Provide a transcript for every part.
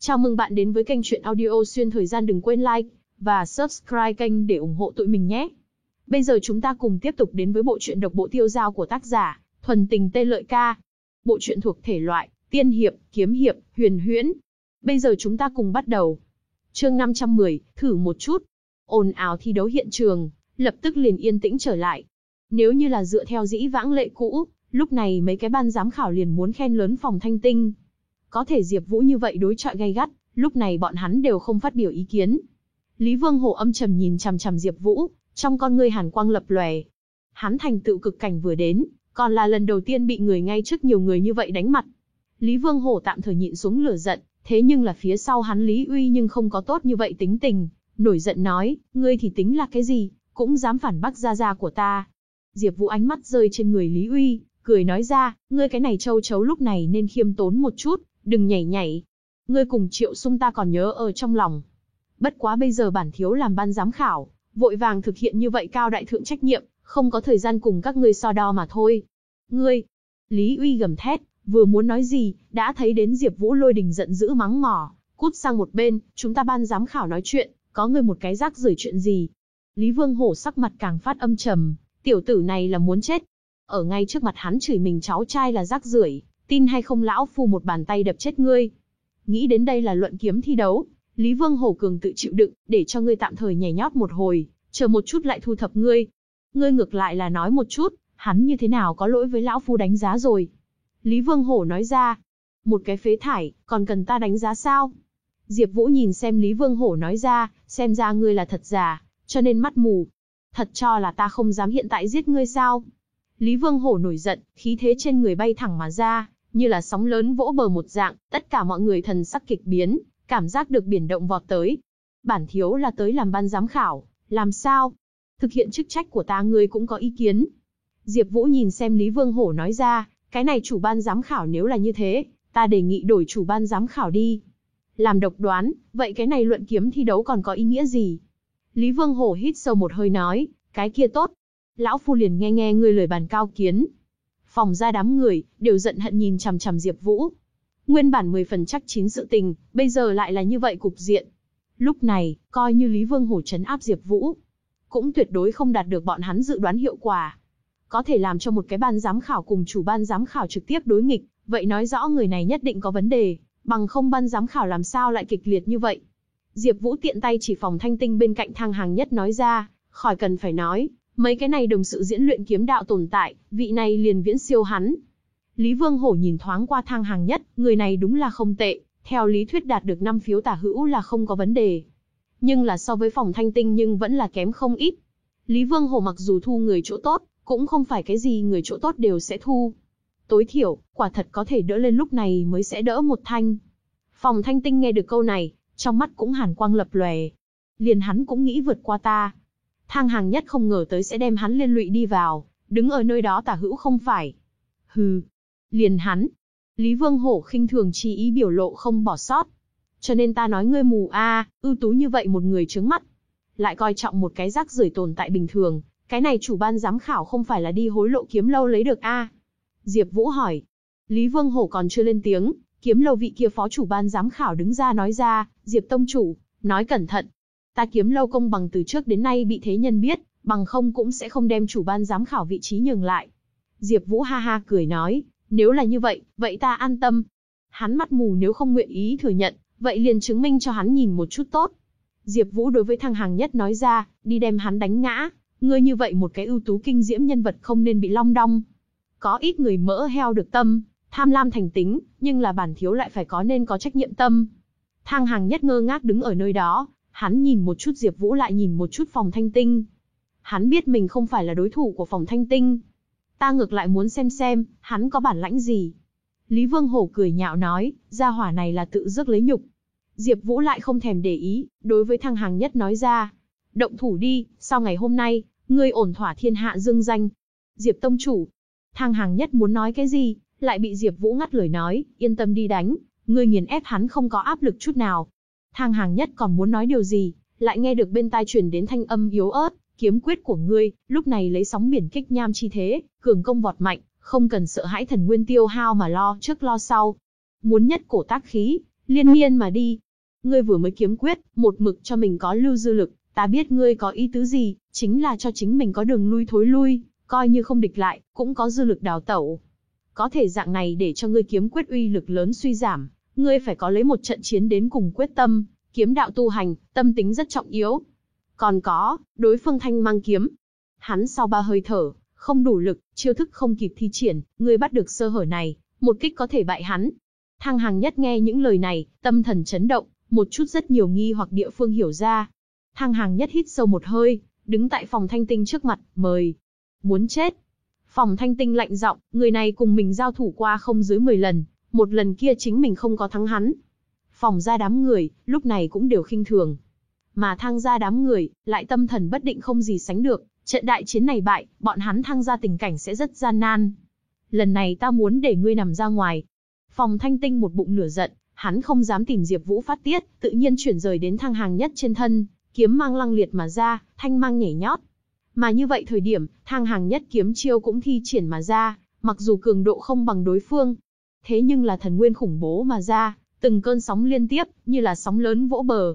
Chào mừng bạn đến với kênh truyện audio xuyên thời gian đừng quên like và subscribe kênh để ủng hộ tụi mình nhé. Bây giờ chúng ta cùng tiếp tục đến với bộ truyện độc bộ tiêu giao của tác giả Thuần Tình Tê Lợi Ca. Bộ truyện thuộc thể loại tiên hiệp, kiếm hiệp, huyền huyễn. Bây giờ chúng ta cùng bắt đầu. Chương 510, thử một chút. Ồn ào thi đấu hiện trường, lập tức liền yên tĩnh trở lại. Nếu như là dựa theo dĩ vãng lệ cũ, lúc này mấy cái ban giám khảo liền muốn khen lớn phòng thanh tinh. Có thể Diệp Vũ như vậy đối chọi gay gắt, lúc này bọn hắn đều không phát biểu ý kiến. Lý Vương Hổ âm trầm nhìn chằm chằm Diệp Vũ, trong con ngươi hàn quang lập lòe. Hắn thành tựu cực cảnh vừa đến, còn là lần đầu tiên bị người ngay trước nhiều người như vậy đánh mặt. Lý Vương Hổ tạm thời nhịn xuống lửa giận, thế nhưng là phía sau hắn Lý Uy nhưng không có tốt như vậy tính tình, nổi giận nói, ngươi thì tính là cái gì, cũng dám phản bác gia gia của ta. Diệp Vũ ánh mắt rơi trên người Lý Uy, cười nói ra, ngươi cái này châu chấu lúc này nên khiêm tốn một chút, đừng nhảy nhảy. Ngươi cùng Triệu Sung ta còn nhớ ở trong lòng. Bất quá bây giờ bản thiếu làm ban giám khảo, vội vàng thực hiện như vậy cao đại thượng trách nhiệm, không có thời gian cùng các ngươi so đo mà thôi. Ngươi, Lý Uy gầm thét, vừa muốn nói gì, đã thấy đến Diệp Vũ lôi đình giận dữ mắng mỏ, cút sang một bên, chúng ta ban giám khảo nói chuyện, có ngươi một cái rác rưởi chuyện gì. Lý Vương Hổ sắc mặt càng phát âm trầm, tiểu tử này là muốn chết. Ở ngay trước mặt hắn chửi mình cháu trai là rác rưởi, tin hay không lão phu một bàn tay đập chết ngươi. Nghĩ đến đây là luận kiếm thi đấu, Lý Vương Hổ cường tự chịu đựng, để cho ngươi tạm thời nhảy nhót một hồi, chờ một chút lại thu thập ngươi. Ngươi ngược lại là nói một chút, hắn như thế nào có lỗi với lão phu đánh giá rồi. Lý Vương Hổ nói ra, một cái phế thải, còn cần ta đánh giá sao? Diệp Vũ nhìn xem Lý Vương Hổ nói ra, xem ra ngươi là thật giả, cho nên mắt mù. Thật cho là ta không dám hiện tại giết ngươi sao? Lý Vương Hổ nổi giận, khí thế trên người bay thẳng mà ra, như là sóng lớn vỗ bờ một dạng, tất cả mọi người thần sắc kịch biến, cảm giác được biển động vọt tới. Bản thiếu là tới làm ban giám khảo, làm sao? Thực hiện chức trách của ta ngươi cũng có ý kiến. Diệp Vũ nhìn xem Lý Vương Hổ nói ra, cái này chủ ban giám khảo nếu là như thế, ta đề nghị đổi chủ ban giám khảo đi. Làm độc đoán, vậy cái này luận kiếm thi đấu còn có ý nghĩa gì? Lý Vương Hổ hít sâu một hơi nói, cái kia tốt. Lão Phu liền nghe nghe ngươi lời bàn cao kiến. Phòng ra đám người, đều giận hận nhìn chằm chằm Diệp Vũ. Nguyên bản 10 phần chắc chín sự tình, bây giờ lại là như vậy cục diện. Lúc này, coi như Lý Vương Hổ trấn áp Diệp Vũ, cũng tuyệt đối không đạt được bọn hắn dự đoán hiệu quả. Có thể làm cho một cái ban giám khảo cùng chủ ban giám khảo trực tiếp đối nghịch, vậy nói rõ người này nhất định có vấn đề, bằng không ban giám khảo làm sao lại kịch liệt như vậy. Diệp Vũ tiện tay chỉ phòng thanh tinh bên cạnh thang hàng nhất nói ra, khỏi cần phải nói, mấy cái này đồng sự diễn luyện kiếm đạo tồn tại, vị này liền viễn siêu hắn. Lý Vương Hổ nhìn thoáng qua thang hàng nhất, người này đúng là không tệ, theo lý thuyết đạt được 5 phiếu tả hữu là không có vấn đề. Nhưng là so với phòng thanh tinh nhưng vẫn là kém không ít. Lý Vương Hổ mặc dù thu người chỗ tốt, cũng không phải cái gì người chỗ tốt đều sẽ thu. Tối thiểu, quả thật có thể đỡ lên lúc này mới sẽ đỡ một thanh. Phòng thanh tinh nghe được câu này, trong mắt cũng hàn quang lập lòe. Liền hắn cũng nghĩ vượt qua ta. Thang hàng nhất không ngờ tới sẽ đem hắn liên lụy đi vào, đứng ở nơi đó tả hữu không phải. Hừ, liền hắn. Lý Vương Hổ khinh thường chi ý biểu lộ không bỏ sót. Cho nên ta nói ngươi mù a, ưu tú như vậy một người trướng mắt. Lại coi trọng một cái rác rưởi tồn tại bình thường, cái này chủ ban giám khảo không phải là đi hối lộ kiếm lâu lấy được a? Diệp Vũ hỏi. Lý Vương Hổ còn chưa lên tiếng, kiếm lâu vị kia phó chủ ban giám khảo đứng ra nói ra, Diệp tông chủ, nói cẩn thận. Ta kiếm lâu công bằng từ trước đến nay bị thế nhân biết, bằng không cũng sẽ không đem chủ ban giám khảo vị trí nhường lại. Diệp Vũ ha ha cười nói, nếu là như vậy, vậy ta an tâm. Hắn mắt mù nếu không nguyện ý thừa nhận, vậy liền chứng minh cho hắn nhìn một chút tốt. Diệp Vũ đối với thằng hàng nhất nói ra, đi đem hắn đánh ngã, ngươi như vậy một cái ưu tú kinh diễm nhân vật không nên bị long đong. Có ít người mỡ heo được tâm, tham lam thành tính, nhưng là bản thiếu lại phải có nên có trách nhiệm tâm. Thang hàng nhất ngơ ngác đứng ở nơi đó, hắn nhìn một chút Diệp Vũ lại nhìn một chút phòng thanh tinh. Hắn biết mình không phải là đối thủ của phòng thanh tinh. Ta ngược lại muốn xem xem, hắn có bản lãnh gì. Lý Vương Hổ cười nhạo nói, gia hỏa này là tự dứt lấy nhục. Diệp Vũ lại không thèm để ý, đối với thằng hàng nhất nói ra. Động thủ đi, sau ngày hôm nay, ngươi ổn thỏa thiên hạ dương danh. Diệp Tông Chủ. Thang hàng nhất muốn nói cái gì, lại bị Diệp Vũ ngắt lời nói, yên tâm đi đánh, ngươi nghiền ép hắn không có áp lực chút nào. Thang hàng nhất còn muốn nói điều gì, lại nghe được bên tai truyền đến thanh âm yếu ớt, kiếm quyết của ngươi, lúc này lấy sóng biển kích nham chi thế, cường công vọt mạnh, không cần sợ hãi thần nguyên tiêu hao mà lo trước lo sau. Muốn nhất cổ tác khí, liên miên mà đi. Ngươi vừa mới kiếm quyết, một mực cho mình có lưu dư lực, ta biết ngươi có ý tứ gì, chính là cho chính mình có đường lui thối lui, coi như không địch lại, cũng có dư lực đào tẩu. Có thể dạng này để cho ngươi kiếm quyết uy lực lớn suy giảm, ngươi phải có lấy một trận chiến đến cùng quyết tâm, kiếm đạo tu hành, tâm tính rất trọng yếu. Còn có, đối phương thanh mang kiếm. Hắn sau ba hơi thở, không đủ lực, chiêu thức không kịp thi triển, ngươi bắt được sơ hở này, một kích có thể bại hắn. Thăng hàng nhất nghe những lời này, tâm thần chấn động, một chút rất nhiều nghi hoặc địa phương hiểu ra. Thăng hàng nhất hít sâu một hơi, đứng tại phòng thanh tinh trước mặt, mời. Muốn chết. Phòng thanh tinh lạnh giọng, người này cùng mình giao thủ qua không dưới 10 lần, một lần kia chính mình không có thắng hắn. Phòng ra đám người, lúc này cũng đều khinh thường. Mà thăng ra đám người, lại tâm thần bất định không gì sánh được, trận đại chiến này bại, bọn hắn thăng ra tình cảnh sẽ rất gian nan. Lần này ta muốn để ngươi nằm ra ngoài. Phòng thanh tinh một bụng lửa giận, hắn không dám tìm Diệp Vũ phát tiết, tự nhiên chuyển rời đến thăng hàng nhất trên thân, kiếm mang lăng liệt mà ra, thanh mang nhảy nhót. Mà như vậy thời điểm, thang hàng nhất kiếm chiêu cũng thi triển mà ra, mặc dù cường độ không bằng đối phương, thế nhưng là thần nguyên khủng bố mà ra, từng cơn sóng liên tiếp, như là sóng lớn vỗ bờ.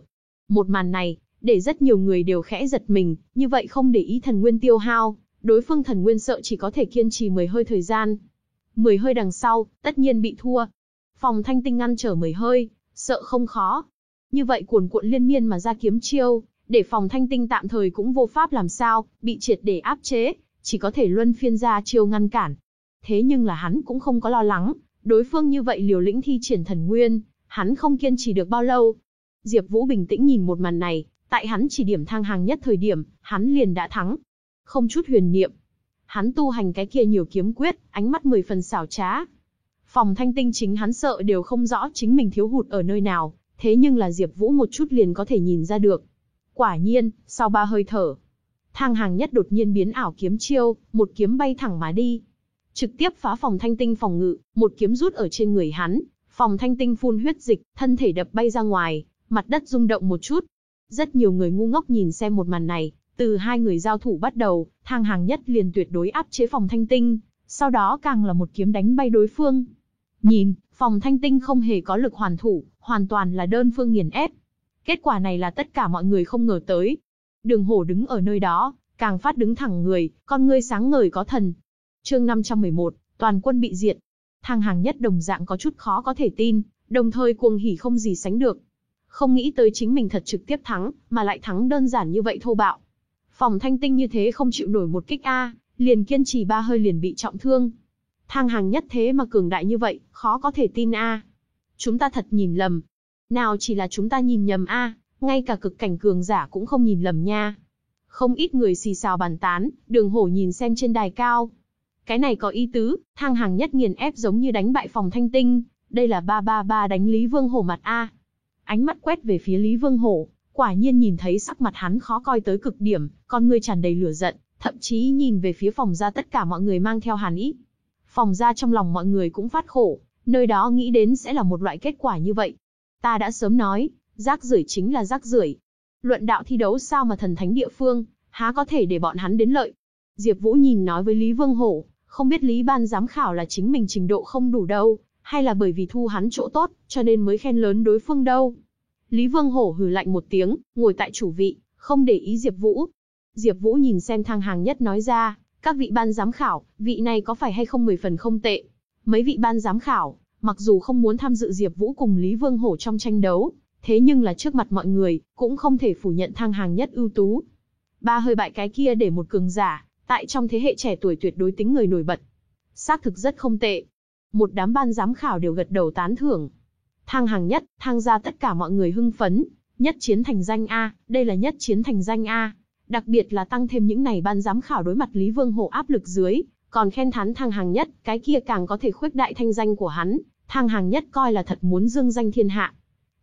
Một màn này, để rất nhiều người đều khẽ giật mình, như vậy không để ý thần nguyên tiêu hao, đối phương thần nguyên sợ chỉ có thể kiên trì 10 hơi thời gian. 10 hơi đằng sau, tất nhiên bị thua. Phòng thanh tinh ngăn trở 10 hơi, sợ không khó. Như vậy cuồn cuộn liên miên mà ra kiếm chiêu, để phòng thanh tinh tạm thời cũng vô pháp làm sao, bị triệt để áp chế, chỉ có thể luân phiên ra chiêu ngăn cản. Thế nhưng là hắn cũng không có lo lắng, đối phương như vậy liều lĩnh thi triển thần nguyên, hắn không kiên trì được bao lâu. Diệp Vũ bình tĩnh nhìn một màn này, tại hắn chỉ điểm thang hàng nhất thời điểm, hắn liền đã thắng. Không chút huyền niệm. Hắn tu hành cái kia nhiều kiếm quyết, ánh mắt mười phần xảo trá. Phòng thanh tinh chính hắn sợ đều không rõ chính mình thiếu hụt ở nơi nào, thế nhưng là Diệp Vũ một chút liền có thể nhìn ra được. Quả nhiên, sau ba hơi thở, thang hàng nhất đột nhiên biến ảo kiếm chiêu, một kiếm bay thẳng mà đi. Trực tiếp phá phòng thanh tinh phòng ngự, một kiếm rút ở trên người hắn, phòng thanh tinh phun huyết dịch, thân thể đập bay ra ngoài, mặt đất rung động một chút. Rất nhiều người ngu ngốc nhìn xem một màn này, từ hai người giao thủ bắt đầu, thang hàng nhất liền tuyệt đối áp chế phòng thanh tinh, sau đó càng là một kiếm đánh bay đối phương. Nhìn, phòng thanh tinh không hề có lực hoàn thủ, hoàn toàn là đơn phương nghiền ép. Kết quả này là tất cả mọi người không ngờ tới. Đường hổ đứng ở nơi đó, càng phát đứng thẳng người, con ngươi sáng ngời có thần. Chương 511, toàn quân bị diệt. Thang hàng nhất đồng dạng có chút khó có thể tin, đồng thời cuồng hỉ không gì sánh được. Không nghĩ tới chính mình thật trực tiếp thắng, mà lại thắng đơn giản như vậy thô bạo. Phòng thanh tinh như thế không chịu nổi một kích A, liền kiên trì ba hơi liền bị trọng thương. Thang hàng nhất thế mà cường đại như vậy, khó có thể tin A. Chúng ta thật nhìn lầm, nào chỉ là chúng ta nhìn nhầm a, ngay cả cực cảnh cường giả cũng không nhìn lầm nha. Không ít người xì xào bàn tán, đường hổ nhìn xem trên đài cao. Cái này có ý tứ, thang hàng nhất nghiền ép giống như đánh bại phòng thanh tinh, đây là ba ba ba đánh Lý Vương Hổ mặt A. Ánh mắt quét về phía Lý Vương Hổ, quả nhiên nhìn thấy sắc mặt hắn khó coi tới cực điểm, con người tràn đầy lửa giận, thậm chí nhìn về phía phòng ra tất cả mọi người mang theo hàn ý. Phòng ra trong lòng mọi người cũng phát khổ, nơi đó nghĩ đến sẽ là một loại kết quả như vậy. Ta đã sớm nói, rác rưởi chính là rác rưởi. Luận đạo thi đấu sao mà thần thánh địa phương, há có thể để bọn hắn đến lợi. Diệp Vũ nhìn nói với Lý Vương Hổ, không biết Lý Ban giám khảo là chính mình trình độ không đủ đâu, hay là bởi vì thu hắn chỗ tốt, cho nên mới khen lớn đối phương đâu. Lý Vương Hổ hừ lạnh một tiếng, ngồi tại chủ vị, không để ý Diệp Vũ. Diệp Vũ nhìn xem thang hàng nhất nói ra, các vị ban giám khảo, vị này có phải hay không mười phần không tệ. Mấy vị ban giám khảo, Mặc dù không muốn tham dự Diệp Vũ cùng Lý Vương Hổ trong tranh đấu, thế nhưng là trước mặt mọi người, cũng không thể phủ nhận thang hàng nhất ưu tú. Ba hơi bại cái kia để một cường giả, tại trong thế hệ trẻ tuổi tuyệt đối tính người nổi bật. Xác thực rất không tệ. Một đám ban giám khảo đều gật đầu tán thưởng. Thang hàng nhất, thang ra tất cả mọi người hưng phấn, nhất chiến thành danh A, đây là nhất chiến thành danh A. Đặc biệt là tăng thêm những này ban giám khảo đối mặt Lý Vương Hổ áp lực dưới, còn khen thán thang hàng nhất, cái kia càng có thể khuếch đại thanh danh của hắn, Thang hàng nhất coi là thật muốn dương danh thiên hạ.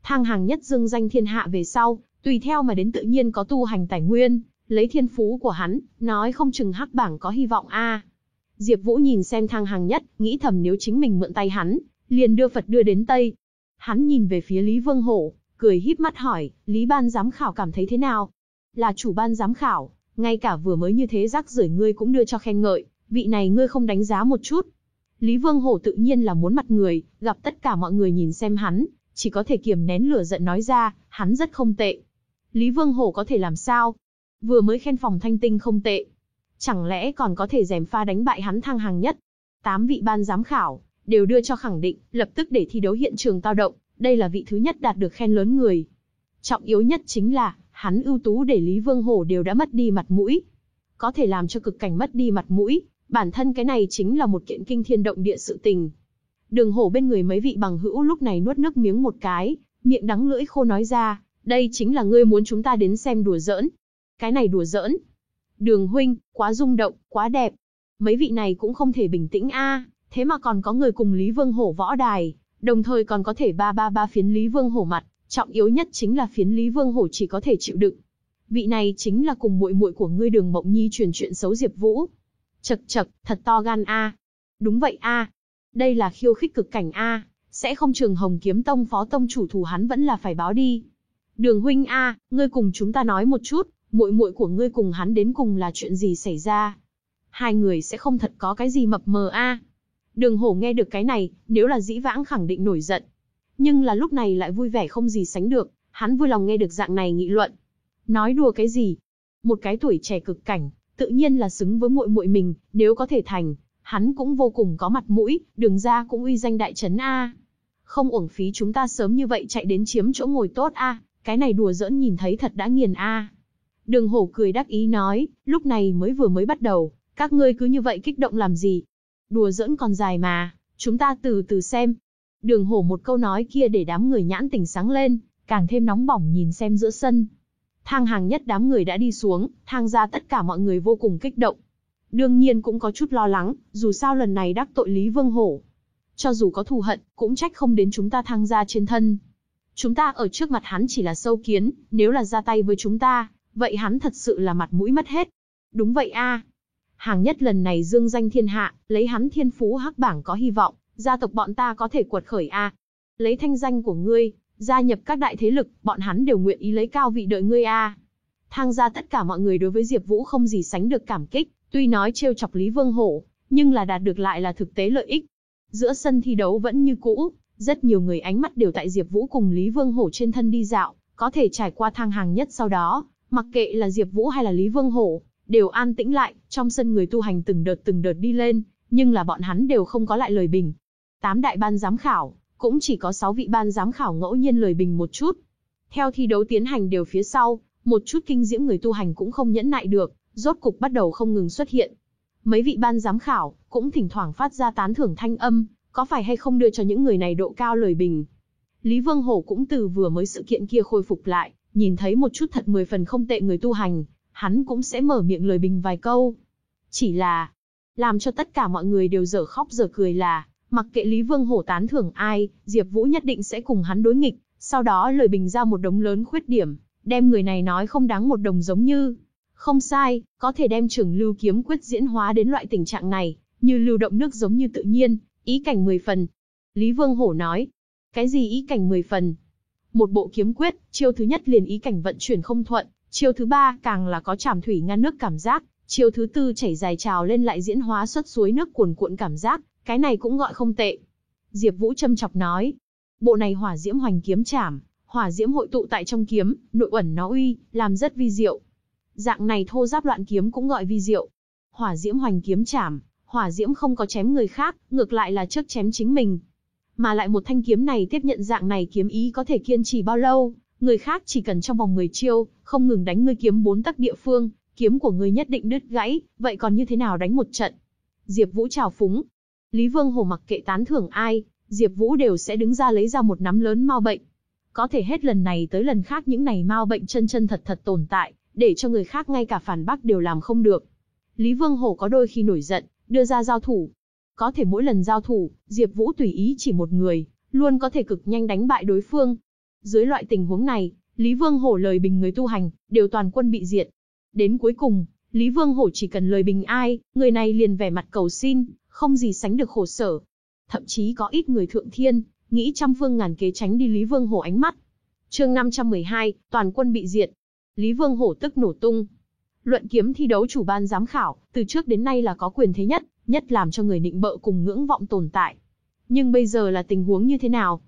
Thang hàng nhất dương danh thiên hạ về sau, tùy theo mà đến tự nhiên có tu hành tài nguyên, lấy thiên phú của hắn, nói không chừng hắc bảng có hy vọng a. Diệp Vũ nhìn xem thang hàng nhất, nghĩ thầm nếu chính mình mượn tay hắn, liền đưa Phật đưa đến Tây. Hắn nhìn về phía Lý Vương Hổ, cười híp mắt hỏi, Lý ban giám khảo cảm thấy thế nào? Là chủ ban giám khảo, ngay cả vừa mới như thế rắc rưởi ngươi cũng đưa cho khen ngợi, vị này ngươi không đánh giá một chút, Lý Vương Hổ tự nhiên là muốn mặt người, gặp tất cả mọi người nhìn xem hắn, chỉ có thể kiềm nén lửa giận nói ra, hắn rất không tệ. Lý Vương Hổ có thể làm sao? Vừa mới khen phòng thanh tinh không tệ. Chẳng lẽ còn có thể dèm pha đánh bại hắn thăng hàng nhất? Tám vị ban giám khảo, đều đưa cho khẳng định, lập tức để thi đấu hiện trường tao động, đây là vị thứ nhất đạt được khen lớn người. Trọng yếu nhất chính là, hắn ưu tú để Lý Vương Hổ đều đã mất đi mặt mũi. Có thể làm cho cực cảnh mất đi mặt mũi, bản thân cái này chính là một kiện kinh thiên động địa sự tình. Đường hổ bên người mấy vị bằng hữu lúc này nuốt nước miếng một cái, miệng đắng lưỡi khô nói ra, đây chính là ngươi muốn chúng ta đến xem đùa giỡn. Cái này đùa giỡn. Đường huynh, quá rung động, quá đẹp. Mấy vị này cũng không thể bình tĩnh a, thế mà còn có người cùng Lý Vương Hổ võ đài, đồng thời còn có thể ba ba ba phiến Lý Vương Hổ mặt, trọng yếu nhất chính là phiến Lý Vương Hổ chỉ có thể chịu đựng. Vị này chính là cùng muội muội của ngươi Đường Mộng Nhi truyền chuyện xấu Diệp Vũ. Chậc chậc, thật to gan a. Đúng vậy a. Đây là khiêu khích cực cảnh a, sẽ không Trường Hồng Kiếm Tông phó tông chủ thủ hắn vẫn là phải báo đi. Đường huynh a, ngươi cùng chúng ta nói một chút, muội muội của ngươi cùng hắn đến cùng là chuyện gì xảy ra? Hai người sẽ không thật có cái gì mập mờ a. Đường Hổ nghe được cái này, nếu là dĩ vãng khẳng định nổi giận, nhưng là lúc này lại vui vẻ không gì sánh được, hắn vui lòng nghe được dạng này nghị luận. Nói đùa cái gì? Một cái tuổi trẻ cực cảnh, tự nhiên là xứng với muội muội mình, nếu có thể thành, hắn cũng vô cùng có mặt mũi, đường ra cũng uy danh đại trấn a. Không uổng phí chúng ta sớm như vậy chạy đến chiếm chỗ ngồi tốt a, cái này đùa giỡn nhìn thấy thật đã nghiền a. Đường hổ cười đắc ý nói, lúc này mới vừa mới bắt đầu, các ngươi cứ như vậy kích động làm gì? Đùa giỡn còn dài mà, chúng ta từ từ xem. Đường hổ một câu nói kia để đám người nhãn tỉnh sáng lên, càng thêm nóng bỏng nhìn xem giữa sân. Thang hàng nhất đám người đã đi xuống, thang ra tất cả mọi người vô cùng kích động. Đương nhiên cũng có chút lo lắng, dù sao lần này đắc tội Lý Vương Hổ. Cho dù có thù hận, cũng trách không đến chúng ta thang ra trên thân. Chúng ta ở trước mặt hắn chỉ là sâu kiến, nếu là ra tay với chúng ta, vậy hắn thật sự là mặt mũi mất hết. Đúng vậy a. Hàng nhất lần này dương danh thiên hạ, lấy hắn thiên phú hắc bảng có hy vọng, gia tộc bọn ta có thể quật khởi a. Lấy thanh danh của ngươi, gia nhập các đại thế lực, bọn hắn đều nguyện ý lấy cao vị đợi ngươi a. Thang gia tất cả mọi người đối với Diệp Vũ không gì sánh được cảm kích, tuy nói trêu chọc Lý Vương Hổ, nhưng là đạt được lại là thực tế lợi ích. Giữa sân thi đấu vẫn như cũ, rất nhiều người ánh mắt đều tại Diệp Vũ cùng Lý Vương Hổ trên thân đi dạo, có thể trải qua thang hàng nhất sau đó, mặc kệ là Diệp Vũ hay là Lý Vương Hổ, đều an tĩnh lại, trong sân người tu hành từng đợt từng đợt đi lên, nhưng là bọn hắn đều không có lại lời bình. Tám đại ban giám khảo, cũng chỉ có 6 vị ban giám khảo ngẫu nhiên lời bình một chút. Theo thi đấu tiến hành đều phía sau, một chút kinh diễm người tu hành cũng không nhẫn nại được, rốt cục bắt đầu không ngừng xuất hiện. Mấy vị ban giám khảo cũng thỉnh thoảng phát ra tán thưởng thanh âm, có phải hay không đưa cho những người này độ cao lời bình. Lý Vương Hổ cũng từ vừa mới sự kiện kia khôi phục lại, nhìn thấy một chút thật mười phần không tệ người tu hành, hắn cũng sẽ mở miệng lời bình vài câu. Chỉ là, làm cho tất cả mọi người đều dở khóc dở cười là, mặc kệ Lý Vương Hổ tán thưởng ai, Diệp Vũ nhất định sẽ cùng hắn đối nghịch, sau đó lời bình ra một đống lớn khuyết điểm, đem người này nói không đáng một đồng giống như. Không sai, có thể đem trường lưu kiếm quyết diễn hóa đến loại tình trạng này, như lưu động nước giống như tự nhiên, ý cảnh 10 phần. Lý Vương Hổ nói, cái gì ý cảnh 10 phần? Một bộ kiếm quyết, chiêu thứ nhất liền ý cảnh vận chuyển không thuận, chiêu thứ ba càng là có trảm thủy ngăn nước cảm giác, chiêu thứ tư chảy dài trào lên lại diễn hóa xuất suối nước cuồn cuộn cảm giác, cái này cũng gọi không tệ. Diệp Vũ châm chọc nói, bộ này hỏa diễm hoành kiếm chảm, hỏa diễm hội tụ tại trong kiếm, nội ẩn nó uy, làm rất vi diệu. Dạng này thô giáp loạn kiếm cũng gọi vi diệu. Hỏa diễm hoành kiếm chảm, hỏa diễm không có chém người khác, ngược lại là trước chém chính mình. Mà lại một thanh kiếm này tiếp nhận dạng này kiếm ý có thể kiên trì bao lâu, người khác chỉ cần trong vòng 10 chiêu, không ngừng đánh ngươi kiếm bốn tắc địa phương, kiếm của ngươi nhất định đứt gãy, vậy còn như thế nào đánh một trận? Diệp Vũ chào phúng. Lý Vương Hồ mặc kệ tán thưởng ai, Diệp Vũ đều sẽ đứng ra lấy ra một nắm lớn mao bệnh. Có thể hết lần này tới lần khác những này mao bệnh chân chân thật thật tồn tại, để cho người khác ngay cả phản bác đều làm không được. Lý Vương Hồ có đôi khi nổi giận, đưa ra giao thủ. Có thể mỗi lần giao thủ, Diệp Vũ tùy ý chỉ một người, luôn có thể cực nhanh đánh bại đối phương. Dưới loại tình huống này, Lý Vương Hổ lời bình người tu hành, đều toàn quân bị diệt. Đến cuối cùng, Lý Vương Hổ chỉ cần lời bình ai, người này liền vẻ mặt cầu xin, không gì sánh được khổ sở. Thậm chí có ít người thượng thiên, nghĩ trăm phương ngàn kế tránh đi Lý Vương Hổ ánh mắt. Chương 512, toàn quân bị diệt. Lý Vương Hổ tức nổ tung. Luận kiếm thi đấu chủ ban giám khảo, từ trước đến nay là có quyền thế nhất, nhất làm cho người nịnh bợ cùng ngưỡng vọng tồn tại. Nhưng bây giờ là tình huống như thế nào?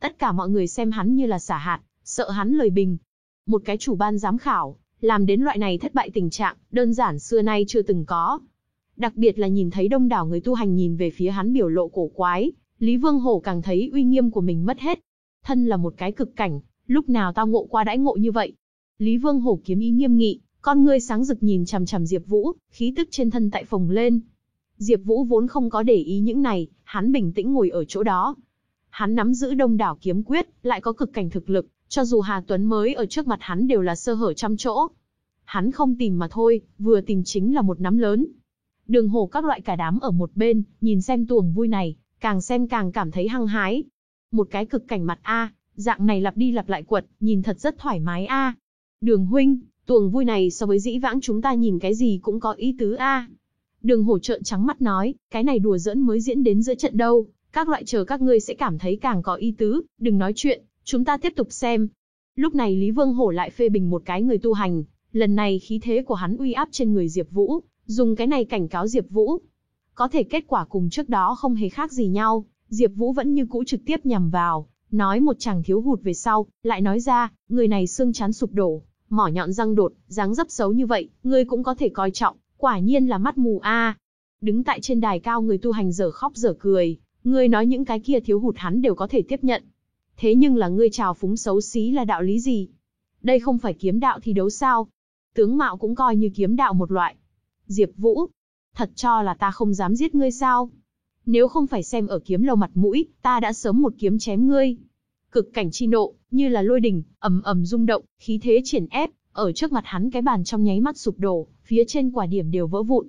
Tất cả mọi người xem hắn như là xả hạt, sợ hắn lời bình. Một cái chủ ban giám khảo, làm đến loại này thất bại tình trạng, đơn giản xưa nay chưa từng có. Đặc biệt là nhìn thấy đông đảo người tu hành nhìn về phía hắn biểu lộ cổ quái, Lý Vương Hổ càng thấy uy nghiêm của mình mất hết. Thân là một cái cực cảnh, lúc nào tao ngộ qua đãi ngộ như vậy. Lý Vương Hổ kiếm ý nghiêm nghị, con ngươi sáng rực nhìn chằm chằm Diệp Vũ, khí tức trên thân tại phồng lên. Diệp Vũ vốn không có để ý những này, hắn bình tĩnh ngồi ở chỗ đó. Hắn nắm giữ đông đảo kiếm quyết, lại có cực cảnh thực lực, cho dù Hà Tuấn mới ở trước mặt hắn đều là sơ hở trăm chỗ. Hắn không tìm mà thôi, vừa tìm chính là một nắm lớn. Đường Hồ các loại cả đám ở một bên, nhìn xem tuồng vui này, càng xem càng cảm thấy hăng hái. Một cái cực cảnh mặt a, dạng này lặp đi lặp lại quật, nhìn thật rất thoải mái a. Đường huynh, tuồng vui này so với dĩ vãng chúng ta nhìn cái gì cũng có ý tứ a. Đường hổ trợn trắng mắt nói, cái này đùa giỡn mới diễn đến giữa trận đâu, các loại chờ các ngươi sẽ cảm thấy càng có ý tứ, đừng nói chuyện, chúng ta tiếp tục xem. Lúc này Lý Vương Hổ lại phê bình một cái người tu hành, lần này khí thế của hắn uy áp trên người Diệp Vũ, dùng cái này cảnh cáo Diệp Vũ. Có thể kết quả cùng trước đó không hề khác gì nhau, Diệp Vũ vẫn như cũ trực tiếp nhằm vào, nói một chàng thiếu hụt về sau, lại nói ra, người này xương chán sụp đổ, mỏ nhọn răng đột, dáng dấp xấu như vậy, ngươi cũng có thể coi trọng, quả nhiên là mắt mù a. Đứng tại trên đài cao người tu hành dở khóc dở cười, ngươi nói những cái kia thiếu hụt hắn đều có thể tiếp nhận. Thế nhưng là ngươi trào phúng xấu xí là đạo lý gì? Đây không phải kiếm đạo thi đấu sao? Tướng mạo cũng coi như kiếm đạo một loại. Diệp Vũ, thật cho là ta không dám giết ngươi sao? Nếu không phải xem ở kiếm lâu mặt mũi, ta đã sớm một kiếm chém ngươi. Cực cảnh chi nộ, như là lôi đình, ầm ầm rung động, khí thế triển ép, ở trước mặt hắn cái bàn trong nháy mắt sụp đổ, phía trên quả điểm đều vỡ vụn.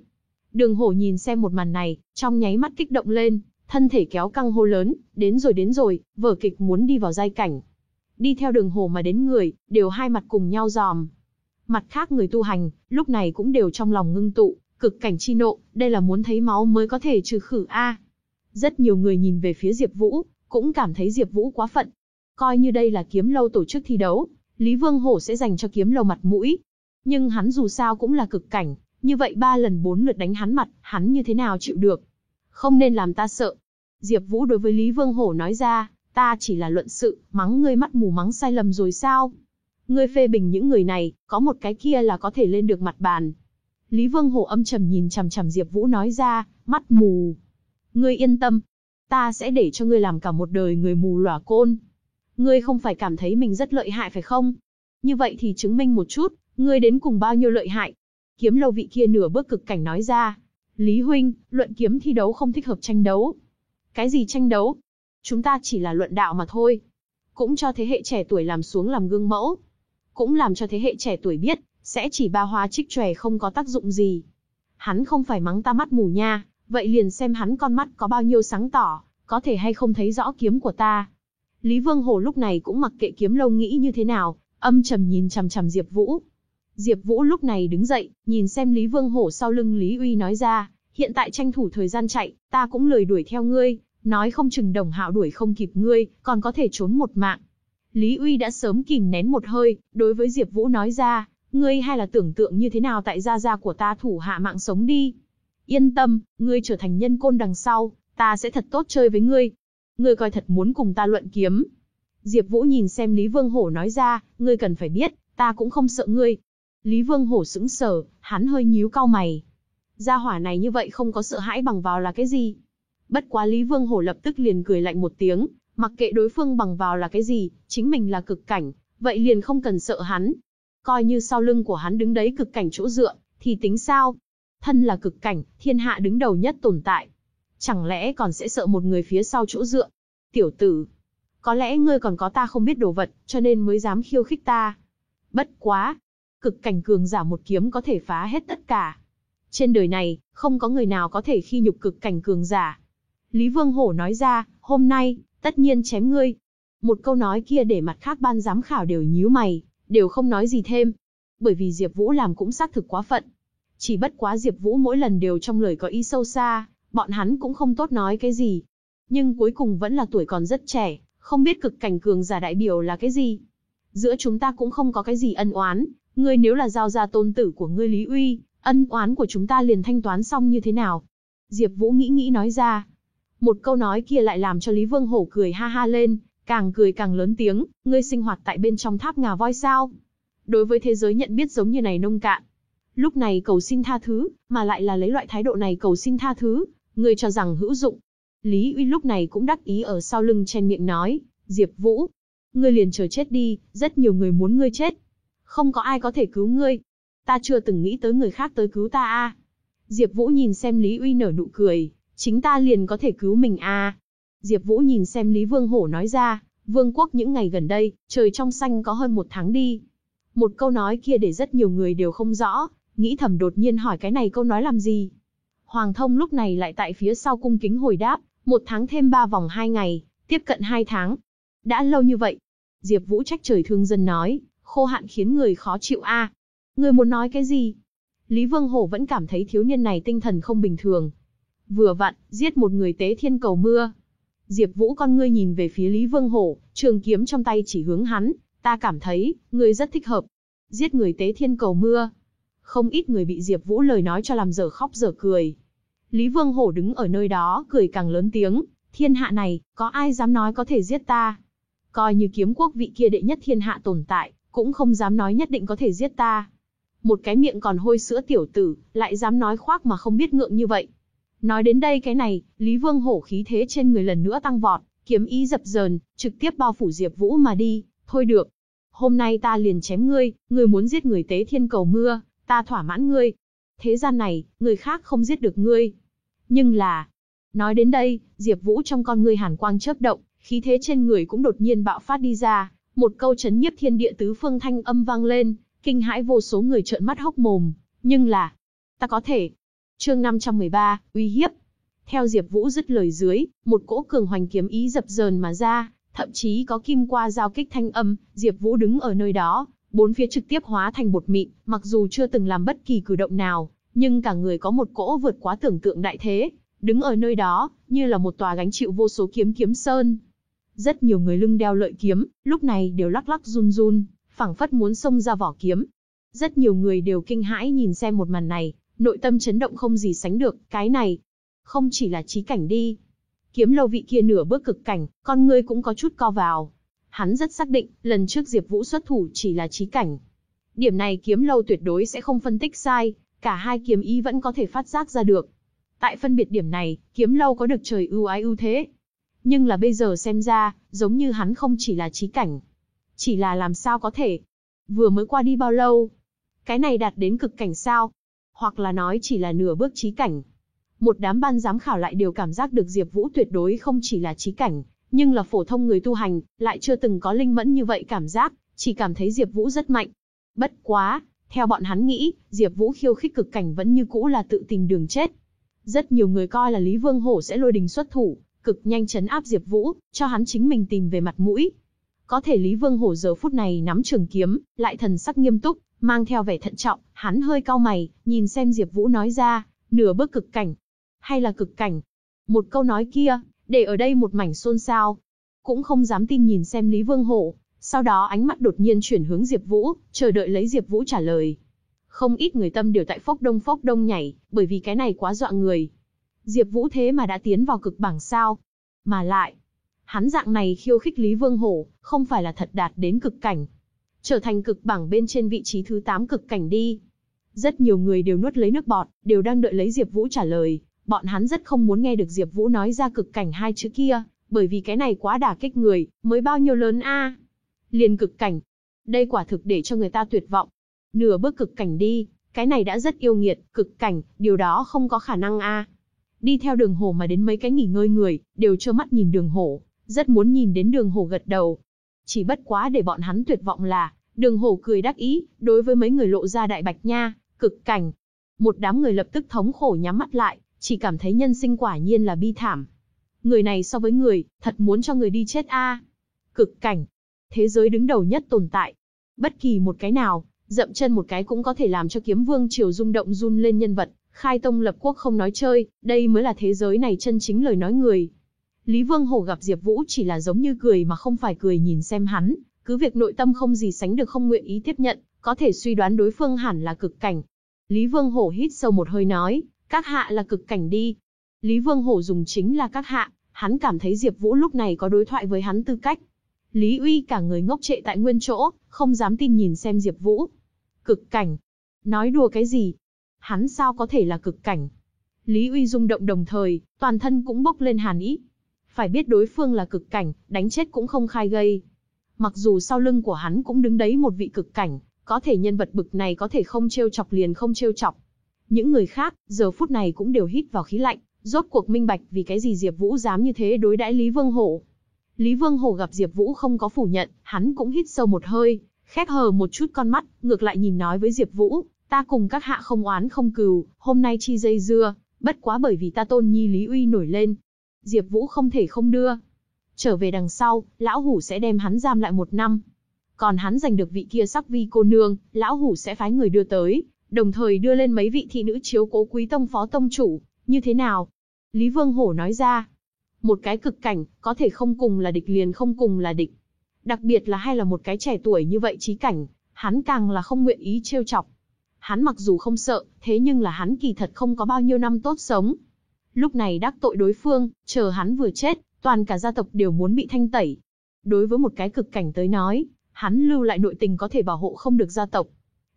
Đường Hổ nhìn xem một màn này, trong nháy mắt kích động lên, thân thể kéo căng hô lớn, đến rồi đến rồi, vở kịch muốn đi vào giai cảnh. Đi theo đường Hổ mà đến người, đều hai mặt cùng nhau giòm. Mặt khác người tu hành, lúc này cũng đều trong lòng ngưng tụ, cực cảnh chi nộ, đây là muốn thấy máu mới có thể trừ khử A. Rất nhiều người nhìn về phía Diệp Vũ, cũng cảm thấy Diệp Vũ quá phận. Coi như đây là kiếm lâu tổ chức thi đấu, Lý Vương Hổ sẽ dành cho kiếm lâu mặt mũi. Nhưng hắn dù sao cũng là cực cảnh, như vậy ba lần bốn lượt đánh hắn mặt, hắn như thế nào chịu được? Không nên làm ta sợ. Diệp Vũ đối với Lý Vương Hổ nói ra, ta chỉ là luận sự, mắng ngươi mắt mù mắng sai lầm rồi sao? Ngươi phê bình những người này, có một cái kia là có thể lên được mặt bàn. Lý Vương Hổ âm trầm nhìn chằm chằm Diệp Vũ nói ra, mắt mù. Ngươi yên tâm, ta sẽ để cho ngươi làm cả một đời người mù lòa côn. Ngươi không phải cảm thấy mình rất lợi hại phải không? Như vậy thì chứng minh một chút, ngươi đến cùng bao nhiêu lợi hại. Kiếm lâu vị kia nửa bước cực cảnh nói ra. Lý Huynh, luận kiếm thi đấu không thích hợp tranh đấu. Cái gì tranh đấu? Chúng ta chỉ là luận đạo mà thôi. Cũng cho thế hệ trẻ tuổi làm xuống làm gương mẫu. Cũng làm cho thế hệ trẻ tuổi biết, sẽ chỉ ba hoa trích tròe không có tác dụng gì. Hắn không phải mắng ta mắt mù nha, vậy liền xem hắn con mắt có bao nhiêu sáng tỏ, có thể hay không thấy rõ kiếm của ta. Lý Vương Hổ lúc này cũng mặc kệ kiếm lâu nghĩ như thế nào, âm trầm nhìn chằm chằm Diệp Vũ. Diệp Vũ lúc này đứng dậy, nhìn xem Lý Vương Hổ sau lưng Lý Uy nói ra, hiện tại tranh thủ thời gian chạy, ta cũng lười đuổi theo ngươi, nói không chừng đồng hạo đuổi không kịp ngươi, còn có thể trốn một mạng. Lý Uy đã sớm kìm nén một hơi, đối với Diệp Vũ nói ra, ngươi hay là tưởng tượng như thế nào tại gia gia của ta thủ hạ mạng sống đi. Yên tâm, ngươi trở thành nhân côn đằng sau, ta sẽ thật tốt chơi với ngươi, Ngươi coi thật muốn cùng ta luận kiếm. Diệp Vũ nhìn xem Lý Vương Hổ nói ra, ngươi cần phải biết, ta cũng không sợ ngươi. Lý Vương Hổ sững sờ, hắn hơi nhíu cau mày. Gia hỏa này như vậy không có sợ hãi bằng vào là cái gì? Bất quá Lý Vương Hổ lập tức liền cười lạnh một tiếng, mặc kệ đối phương bằng vào là cái gì, chính mình là cực cảnh, vậy liền không cần sợ hắn. Coi như sau lưng của hắn đứng đấy cực cảnh chỗ dựa, thì tính sao? Thân là cực cảnh, thiên hạ đứng đầu nhất tồn tại, Chẳng lẽ còn sẽ sợ một người phía sau chỗ dựa? Tiểu tử, có lẽ ngươi còn có ta không biết đồ vật, cho nên mới dám khiêu khích ta. Bất quá, cực cảnh cường giả một kiếm có thể phá hết tất cả. Trên đời này, không có người nào có thể khi nhục cực cảnh cường giả. Lý Vương Hổ nói ra, hôm nay, tất nhiên chém ngươi. Một câu nói kia để mặt khác ban giám khảo đều nhíu mày, đều không nói gì thêm. Bởi vì Diệp Vũ làm cũng xác thực quá phận. Chỉ bất quá Diệp Vũ mỗi lần đều trong lời có ý sâu xa, bọn hắn cũng không tốt nói cái gì. Nhưng cuối cùng vẫn là tuổi còn rất trẻ, không biết cực cảnh cường giả đại biểu là cái gì. Giữa chúng ta cũng không có cái gì ân oán, ngươi nếu là giao ra tôn tử của ngươi Lý Uy, ân oán của chúng ta liền thanh toán xong như thế nào? Diệp Vũ nghĩ nghĩ nói ra. Một câu nói kia lại làm cho Lý Vương Hổ cười ha ha lên, càng cười càng lớn tiếng, ngươi sinh hoạt tại bên trong tháp ngà voi sao? Đối với thế giới nhận biết giống như này nông cạn. Lúc này cầu xin tha thứ, mà lại là lấy loại thái độ này cầu xin tha thứ, ngươi cho rằng hữu dụng. Lý Uy lúc này cũng đắc ý ở sau lưng chen miệng nói, Diệp Vũ, ngươi liền chờ chết đi, rất nhiều người muốn ngươi chết. Không có ai có thể cứu ngươi. Ta chưa từng nghĩ tới người khác tới cứu ta a. Diệp Vũ nhìn xem Lý Uy nở nụ cười, chính ta liền có thể cứu mình a. Diệp Vũ nhìn xem Lý Vương Hổ nói ra, Vương quốc những ngày gần đây, trời trong xanh có hơn một tháng đi. Một câu nói kia để rất nhiều người đều không rõ, nghĩ thầm đột nhiên hỏi cái này câu nói làm gì. Hoàng thông lúc này lại tại phía sau cung kính hồi đáp, một tháng thêm ba vòng hai ngày, tiếp cận hai tháng. Đã lâu như vậy. Diệp Vũ trách trời thương dân nói, khô hạn khiến người khó chịu a. Người muốn nói cái gì? Lý Vương Hổ vẫn cảm thấy thiếu niên này tinh thần không bình thường. Vừa vặn, giết một người tế thiên cầu mưa. Diệp Vũ con ngươi nhìn về phía Lý Vương Hổ, trường kiếm trong tay chỉ hướng hắn, ta cảm thấy, ngươi rất thích hợp. Giết người tế thiên cầu mưa. Không ít người bị Diệp Vũ lời nói cho làm dở khóc dở cười. Lý Vương Hổ đứng ở nơi đó cười càng lớn tiếng, thiên hạ này, có ai dám nói có thể giết ta? Coi như kiếm quốc vị kia đệ nhất thiên hạ tồn tại, cũng không dám nói nhất định có thể giết ta. Một cái miệng còn hôi sữa tiểu tử, lại dám nói khoác mà không biết ngượng như vậy. Nói đến đây cái này, Lý Vương hổ khí thế trên người lần nữa tăng vọt, kiếm ý dập dờn, trực tiếp bao phủ Diệp Vũ mà đi, thôi được. Hôm nay ta liền chém ngươi, ngươi muốn giết người tế thiên cầu mưa, ta thỏa mãn ngươi. Thế gian này, người khác không giết được ngươi. Nhưng là, nói đến đây, Diệp Vũ trong con ngươi hàn quang chớp động, khí thế trên người cũng đột nhiên bạo phát đi ra, một câu chấn nhiếp thiên địa tứ phương thanh âm vang lên, kinh hãi vô số người trợn mắt hốc mồm, nhưng là, ta có thể. Chương 513, uy hiếp. Theo Diệp Vũ dứt lời dưới, một cỗ cường hoành kiếm ý dập dờn mà ra, thậm chí có kim qua giao kích thanh âm, Diệp Vũ đứng ở nơi đó, bốn phía trực tiếp hóa thành bột mịn, mặc dù chưa từng làm bất kỳ cử động nào, nhưng cả người có một cỗ vượt quá tưởng tượng đại thế, đứng ở nơi đó, như là một tòa gánh chịu vô số kiếm kiếm sơn. Rất nhiều người lưng đeo lợi kiếm, lúc này đều lắc lắc run run, phảng phất muốn xông ra vỏ kiếm. Rất nhiều người đều kinh hãi nhìn xem một màn này, nội tâm chấn động không gì sánh được, cái này không chỉ là trí cảnh đi. Kiếm lâu vị kia nửa bước cực cảnh, con ngươi cũng có chút co vào. Hắn rất xác định, lần trước Diệp Vũ xuất thủ chỉ là trí cảnh. Điểm này kiếm lâu tuyệt đối sẽ không phân tích sai, cả hai kiếm ý vẫn có thể phát giác ra được. Tại phân biệt điểm này, kiếm lâu có được trời ưu ái ưu thế. Nhưng là bây giờ xem ra, giống như hắn không chỉ là trí cảnh. Chỉ là làm sao có thể. Vừa mới qua đi bao lâu? Cái này đạt đến cực cảnh sao? Hoặc là nói chỉ là nửa bước trí cảnh. Một đám ban giám khảo lại đều cảm giác được Diệp Vũ tuyệt đối không chỉ là trí cảnh, nhưng là phổ thông người tu hành, lại chưa từng có linh mẫn như vậy cảm giác, chỉ cảm thấy Diệp Vũ rất mạnh. Bất quá, theo bọn hắn nghĩ, Diệp Vũ khiêu khích cực cảnh vẫn như cũ là tự tìm đường chết. Rất nhiều người coi là Lý Vương Hổ sẽ lôi đình xuất thủ, cực nhanh chấn áp Diệp Vũ, cho hắn chính mình tìm về mặt mũi. Có thể Lý Vương Hổ giờ phút này nắm trường kiếm, lại thần sắc nghiêm túc, mang theo vẻ thận trọng, hắn hơi cau mày, nhìn xem Diệp Vũ nói ra, nửa bước cực cảnh, hay là cực cảnh. Một câu nói kia, để ở đây một mảnh xôn xao. Cũng không dám tin nhìn xem Lý Vương Hổ, sau đó ánh mắt đột nhiên chuyển hướng Diệp Vũ, chờ đợi lấy Diệp Vũ trả lời. Không ít người tâm đều tại phốc đông phốc đông nhảy, bởi vì cái này quá dọa người. Diệp Vũ thế mà đã tiến vào cực bảng sao? Mà lại, hắn dạng này khiêu khích Lý Vương Hổ, không phải là thật đạt đến cực cảnh. Trở thành cực bảng bên trên vị trí thứ 8 cực cảnh đi. Rất nhiều người đều nuốt lấy nước bọt, đều đang đợi lấy Diệp Vũ trả lời. Bọn hắn rất không muốn nghe được Diệp Vũ nói ra cực cảnh hai chữ kia, bởi vì cái này quá đả kích người, mới bao nhiêu lớn a? Liền cực cảnh. Đây quả thực để cho người ta tuyệt vọng. Nửa bước cực cảnh đi, cái này đã rất yêu nghiệt, cực cảnh, điều đó không có khả năng a. Đi theo đường hổ mà đến mấy cái nghỉ ngơi người, đều trơ mắt nhìn đường hổ, rất muốn nhìn đến đường hổ gật đầu. Chỉ bất quá để bọn hắn tuyệt vọng là, đường hổ cười đắc ý, đối với mấy người lộ ra đại bạch nha, cực cảnh. Một đám người lập tức thống khổ nhắm mắt lại, chỉ cảm thấy nhân sinh quả nhiên là bi thảm. Người này so với người, thật muốn cho người đi chết a. Cực cảnh. Thế giới đứng đầu nhất tồn tại. Bất kỳ một cái nào, dậm chân một cái cũng có thể làm cho kiếm vương triều rung động run lên nhân vật, khai tông lập quốc không nói chơi, đây mới là thế giới này chân chính lời nói người. Lý Vương Hổ gặp Diệp Vũ chỉ là giống như cười mà không phải cười nhìn xem hắn, cứ việc nội tâm không gì sánh được không nguyện ý tiếp nhận, có thể suy đoán đối phương hẳn là cực cảnh. Lý Vương Hổ hít sâu một hơi nói, các hạ là cực cảnh đi. Lý Vương Hổ dùng chính là các hạ, hắn cảm thấy Diệp Vũ lúc này có đối thoại với hắn tư cách. Lý Uy cả người ngốc trệ tại nguyên chỗ, không dám tin nhìn xem Diệp Vũ. Cực cảnh. Nói đùa cái gì? Hắn sao có thể là cực cảnh? Lý Uy rung động đồng thời, toàn thân cũng bốc lên hàn ý. Phải biết đối phương là cực cảnh, đánh chết cũng không khai gây. Mặc dù sau lưng của hắn cũng đứng đấy một vị cực cảnh, có thể nhân vật bực này có thể không trêu chọc liền không trêu chọc. Những người khác, giờ phút này cũng đều hít vào khí lạnh, rốt cuộc minh bạch vì cái gì Diệp Vũ dám như thế đối đãi Lý Vương Hổ. Lý Vương Hổ gặp Diệp Vũ không có phủ nhận, hắn cũng hít sâu một hơi, khép hờ một chút con mắt, ngược lại nhìn nói với Diệp Vũ, ta cùng các hạ không oán không cừu, hôm nay chi dây dưa, bất quá bởi vì ta tôn nhi Lý Uy nổi lên. Diệp Vũ không thể không đưa. Trở về đằng sau, lão hủ sẽ đem hắn giam lại một năm. Còn hắn giành được vị kia sắc vi cô nương, lão hủ sẽ phái người đưa tới, đồng thời đưa lên mấy vị thị nữ chiếu cố quý tông phó tông chủ, như thế nào? Lý Vương Hổ nói ra, một cái cực cảnh, có thể không cùng là địch liền không cùng là địch. Đặc biệt là hay là một cái trẻ tuổi như vậy trí cảnh, hắn càng là không nguyện ý trêu chọc. Hắn mặc dù không sợ, thế nhưng là hắn kỳ thật không có bao nhiêu năm tốt sống. Lúc này đắc tội đối phương, chờ hắn vừa chết, toàn cả gia tộc đều muốn bị thanh tẩy. Đối với một cái cực cảnh tới nói, hắn lưu lại nội tình có thể bảo hộ không được gia tộc.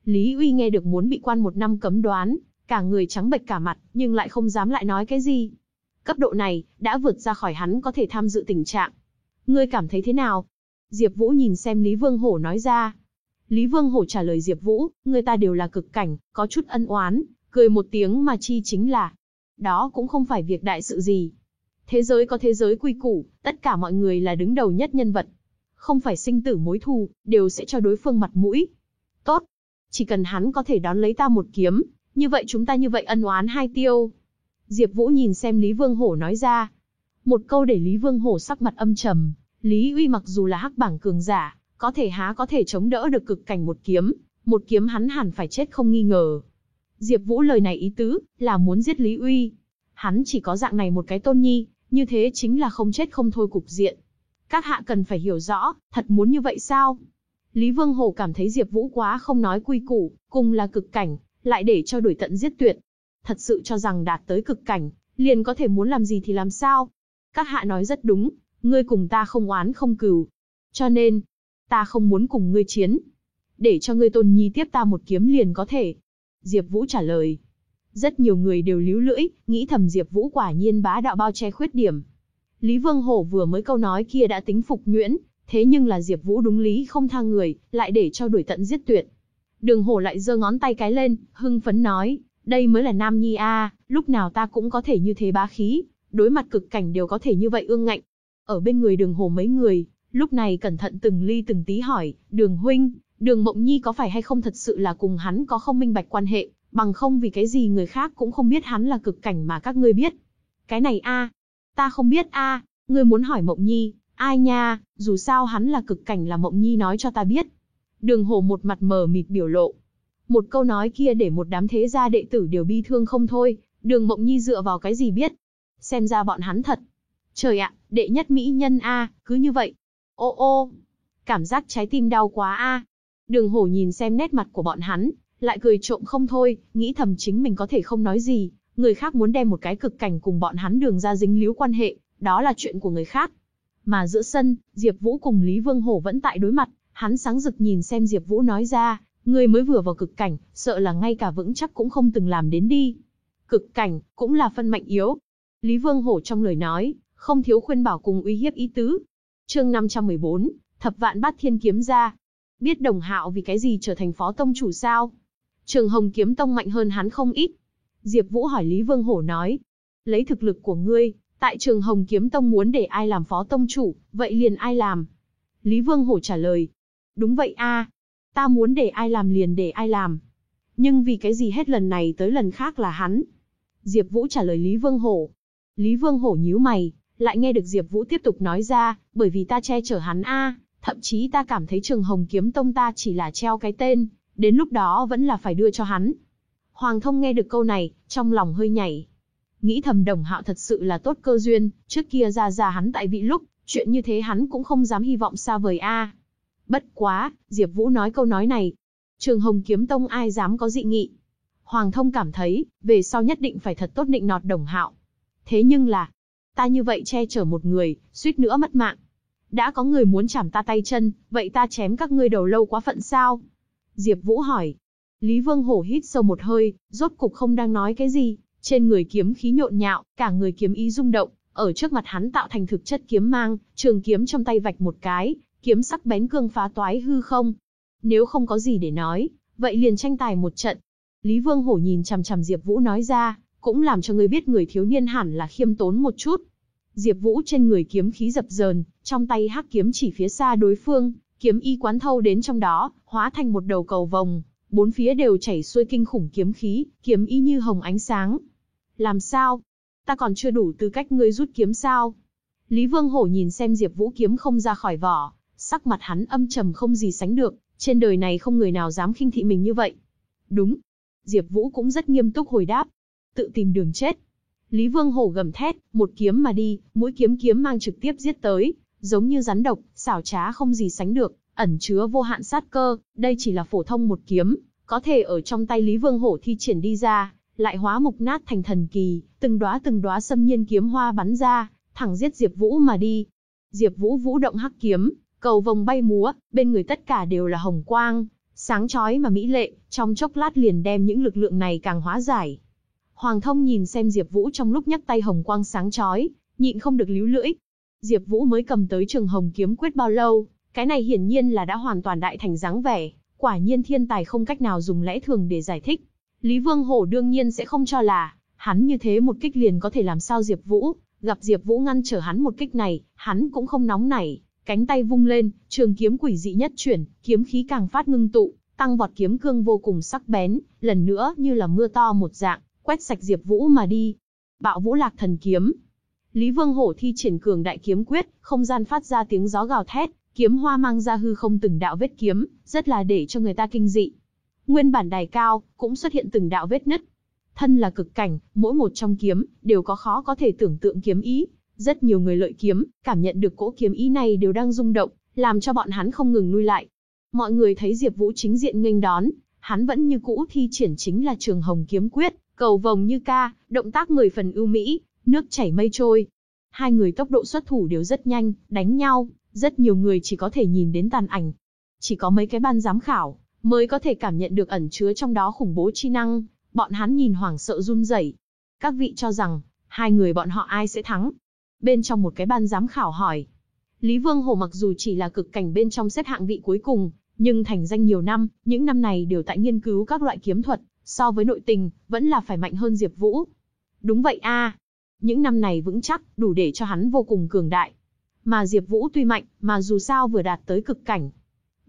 Lý Uy nghe được muốn bị quan một năm cấm đoán, cả người trắng bệch cả mặt, nhưng lại không dám lại nói cái gì. Cấp độ này, đã vượt ra khỏi hắn có thể tham dự tình trạng. Ngươi cảm thấy thế nào? Diệp Vũ nhìn xem Lý Vương Hổ nói ra. Lý Vương Hổ trả lời Diệp Vũ, người ta đều là cực cảnh, có chút ân oán, cười một tiếng mà chi chính là. Đó cũng không phải việc đại sự gì. Thế giới có thế giới quy củ, tất cả mọi người là đứng đầu nhất nhân vật. Không phải sinh tử mối thù, đều sẽ cho đối phương mặt mũi. Tốt. Chỉ cần hắn có thể đón lấy ta một kiếm, như vậy chúng ta như vậy ân oán hai tiêu. Diệp Vũ nhìn xem Lý Vương Hổ nói ra. Một câu để Lý Vương Hổ sắc mặt âm trầm, Lý Uy mặc dù là hắc bảng cường giả, có thể há có thể chống đỡ được cực cảnh một kiếm, một kiếm hắn hẳn phải chết không nghi ngờ. Diệp Vũ lời này ý tứ, là muốn giết Lý Uy. Hắn chỉ có dạng này một cái tôn nhi, như thế chính là không chết không thôi cục diện. Các hạ cần phải hiểu rõ, thật muốn như vậy sao? Lý Vương Hổ cảm thấy Diệp Vũ quá không nói quy củ, cùng là cực cảnh, lại để cho đuổi tận giết tuyệt. Thật sự cho rằng đạt tới cực cảnh, liền có thể muốn làm gì thì làm sao? Các hạ nói rất đúng, ngươi cùng ta không oán không cừu. Cho nên, ta không muốn cùng ngươi chiến. Để cho ngươi tôn nhi tiếp ta một kiếm liền có thể. Diệp Vũ trả lời. Rất nhiều người đều líu lưỡi, nghĩ thầm Diệp Vũ quả nhiên bá đạo bao che khuyết điểm. Lý Vương Hổ vừa mới câu nói kia đã tính phục nhuyễn, thế nhưng là Diệp Vũ đúng lý không tha người, lại để cho đuổi tận giết tuyệt. Đường Hổ lại giơ ngón tay cái lên, hưng phấn nói, đây mới là Nam Nhi a, lúc nào ta cũng có thể như thế bá khí, đối mặt cực cảnh đều có thể như vậy ương ngạnh. Ở bên người Đường Hổ mấy người, lúc này cẩn thận từng ly từng tí hỏi, "Đường huynh, Đường Mộng Nhi có phải hay không thật sự là cùng hắn có không minh bạch quan hệ, bằng không vì cái gì người khác cũng không biết hắn là cực cảnh mà các ngươi biết?" "Cái này a, ta không biết a, ngươi muốn hỏi Mộng Nhi, ai nha, dù sao hắn là cực cảnh là Mộng Nhi nói cho ta biết." Đường Hổ một mặt mờ mịt biểu lộ. Một câu nói kia để một đám thế gia đệ tử đều bi thương không thôi, Đường Mộng Nhi dựa vào cái gì biết? Xem ra bọn hắn thật. Trời ạ, đệ nhất mỹ nhân a, cứ như vậy. Ô ô, cảm giác trái tim đau quá a. Đường Hổ nhìn xem nét mặt của bọn hắn, lại cười trộm không thôi, nghĩ thầm chính mình có thể không nói gì, người khác muốn đem một cái cực cảnh cùng bọn hắn đường ra dính líu quan hệ, đó là chuyện của người khác. Mà giữa sân, Diệp Vũ cùng Lý Vương Hổ vẫn tại đối mặt, hắn sáng rực nhìn xem Diệp Vũ nói ra, người mới vừa vào cực cảnh, sợ là ngay cả vững chắc cũng không từng làm đến đi. Cực cảnh, cũng là phân mạnh yếu. Lý Vương Hổ trong lời nói, không thiếu khuyên bảo cùng uy hiếp ý tứ. Chương 514, Thập vạn bát thiên kiếm ra. Biết Đồng Hạo vì cái gì trở thành phó tông chủ sao? Trường Hồng kiếm tông mạnh hơn hắn không ít. Diệp Vũ hỏi Lý Vương Hổ nói, lấy thực lực của ngươi, tại Trường Hồng kiếm tông muốn để ai làm phó tông chủ, vậy liền ai làm? Lý Vương Hổ trả lời, đúng vậy a, ta muốn để ai làm liền để ai làm. Nhưng vì cái gì hết lần này tới lần khác là hắn? Diệp Vũ trả lời Lý Vương Hổ. Lý Vương Hổ nhíu mày, lại nghe được Diệp Vũ tiếp tục nói ra, bởi vì ta che chở hắn a, thậm chí ta cảm thấy Trường Hồng Kiếm Tông ta chỉ là treo cái tên, đến lúc đó vẫn là phải đưa cho hắn. Hoàng Thông nghe được câu này, trong lòng hơi nhảy. Nghĩ thầm Đồng Hạo thật sự là tốt cơ duyên, trước kia ra ra hắn tại vị lúc, chuyện như thế hắn cũng không dám hy vọng xa vời a. Bất quá, Diệp Vũ nói câu nói này, Trường Hồng Kiếm Tông ai dám có dị nghị. Hoàng Thông cảm thấy, về sau nhất định phải thật tốt định nọt Đồng Hạo. Thế nhưng là, ta như vậy che chở một người, suýt nữa mất mạng. đã có người muốn chảm ta tay chân, vậy ta chém các ngươi đầu lâu quá phận sao? Diệp Vũ hỏi. Lý Vương Hổ hít sâu một hơi, rốt cục không đang nói cái gì, trên người kiếm khí nhộn nhạo, cả người kiếm ý rung động, ở trước mặt hắn tạo thành thực chất kiếm mang, trường kiếm trong tay vạch một cái, kiếm sắc bén cương phá toái hư không. Nếu không có gì để nói, vậy liền tranh tài một trận. Lý Vương Hổ nhìn chằm chằm Diệp Vũ nói ra, cũng làm cho người biết người thiếu niên hẳn là khiêm tốn một chút. Diệp Vũ trên người kiếm khí dập dờn, trong tay hắc kiếm chỉ phía xa đối phương, kiếm y quán thâu đến trong đó, hóa thành một đầu cầu vòng, bốn phía đều chảy xuôi kinh khủng kiếm khí, kiếm y như hồng ánh sáng. Làm sao? Ta còn chưa đủ tư cách ngươi rút kiếm sao? Lý Vương Hổ nhìn xem Diệp Vũ kiếm không ra khỏi vỏ, sắc mặt hắn âm trầm không gì sánh được, trên đời này không người nào dám khinh thị mình như vậy. Đúng. Diệp Vũ cũng rất nghiêm túc hồi đáp. Tự tìm đường chết. Lý Vương Hổ gầm thét, một kiếm mà đi, mũi kiếm kiếm mang trực tiếp giết tới, giống như rắn độc, xảo trá không gì sánh được, ẩn chứa vô hạn sát cơ, đây chỉ là phổ thông một kiếm, có thể ở trong tay Lý Vương Hổ thi triển đi ra, lại hóa mục nát thành thần kỳ, từng đóa từng đóa xâm nhiên kiếm hoa bắn ra, thẳng giết Diệp Vũ mà đi. Diệp Vũ vũ động hắc kiếm, cầu vòng bay múa, bên người tất cả đều là hồng quang, sáng chói mà mỹ lệ, trong chốc lát liền đem những lực lượng này càng hóa giải. Hoàng Thông nhìn xem Diệp Vũ trong lúc nhấc tay hồng quang sáng chói, nhịn không được líu lưỡi. Diệp Vũ mới cầm tới Trường Hồng kiếm quyết bao lâu, cái này hiển nhiên là đã hoàn toàn đại thành dáng vẻ, quả nhiên thiên tài không cách nào dùng lẽ thường để giải thích. Lý Vương Hổ đương nhiên sẽ không cho là, hắn như thế một kích liền có thể làm sao Diệp Vũ, gặp Diệp Vũ ngăn trở hắn một kích này, hắn cũng không nóng nảy, cánh tay vung lên, trường kiếm quỷ dị nhất chuyển, kiếm khí càng phát ngưng tụ, tăng vọt kiếm cương vô cùng sắc bén, lần nữa như là mưa to một dạng, quét sạch Diệp Vũ mà đi. Bạo Vũ Lạc Thần kiếm. Lý Vương Hổ thi triển cường đại kiếm quyết, không gian phát ra tiếng gió gào thét, kiếm hoa mang ra hư không từng đạo vết kiếm, rất là để cho người ta kinh dị. Nguyên bản đài cao, cũng xuất hiện từng đạo vết nứt. Thân là cực cảnh, mỗi một trong kiếm, đều có khó có thể tưởng tượng kiếm ý. Rất nhiều người lợi kiếm, cảm nhận được cỗ kiếm ý này đều đang rung động, làm cho bọn hắn không ngừng lui lại. Mọi người thấy Diệp Vũ chính diện nghênh đón, hắn vẫn như cũ thi triển chính là Trường Hồng kiếm quyết, cầu vồng như ca, động tác mười phần ưu mỹ, nước chảy mây trôi. Hai người tốc độ xuất thủ đều rất nhanh, đánh nhau, rất nhiều người chỉ có thể nhìn đến tàn ảnh. Chỉ có mấy cái ban giám khảo, mới có thể cảm nhận được ẩn chứa trong đó khủng bố chi năng, bọn hắn nhìn hoảng sợ run rẩy. Các vị cho rằng, hai người bọn họ ai sẽ thắng? Bên trong một cái ban giám khảo hỏi. Lý Vương Hồ mặc dù chỉ là cực cảnh bên trong xếp hạng vị cuối cùng, nhưng thành danh nhiều năm, những năm này đều tại nghiên cứu các loại kiếm thuật, so với nội tình, vẫn là phải mạnh hơn Diệp Vũ. Đúng vậy a, những năm này vững chắc, đủ để cho hắn vô cùng cường đại. Mà Diệp Vũ tuy mạnh, mà dù sao vừa đạt tới cực cảnh.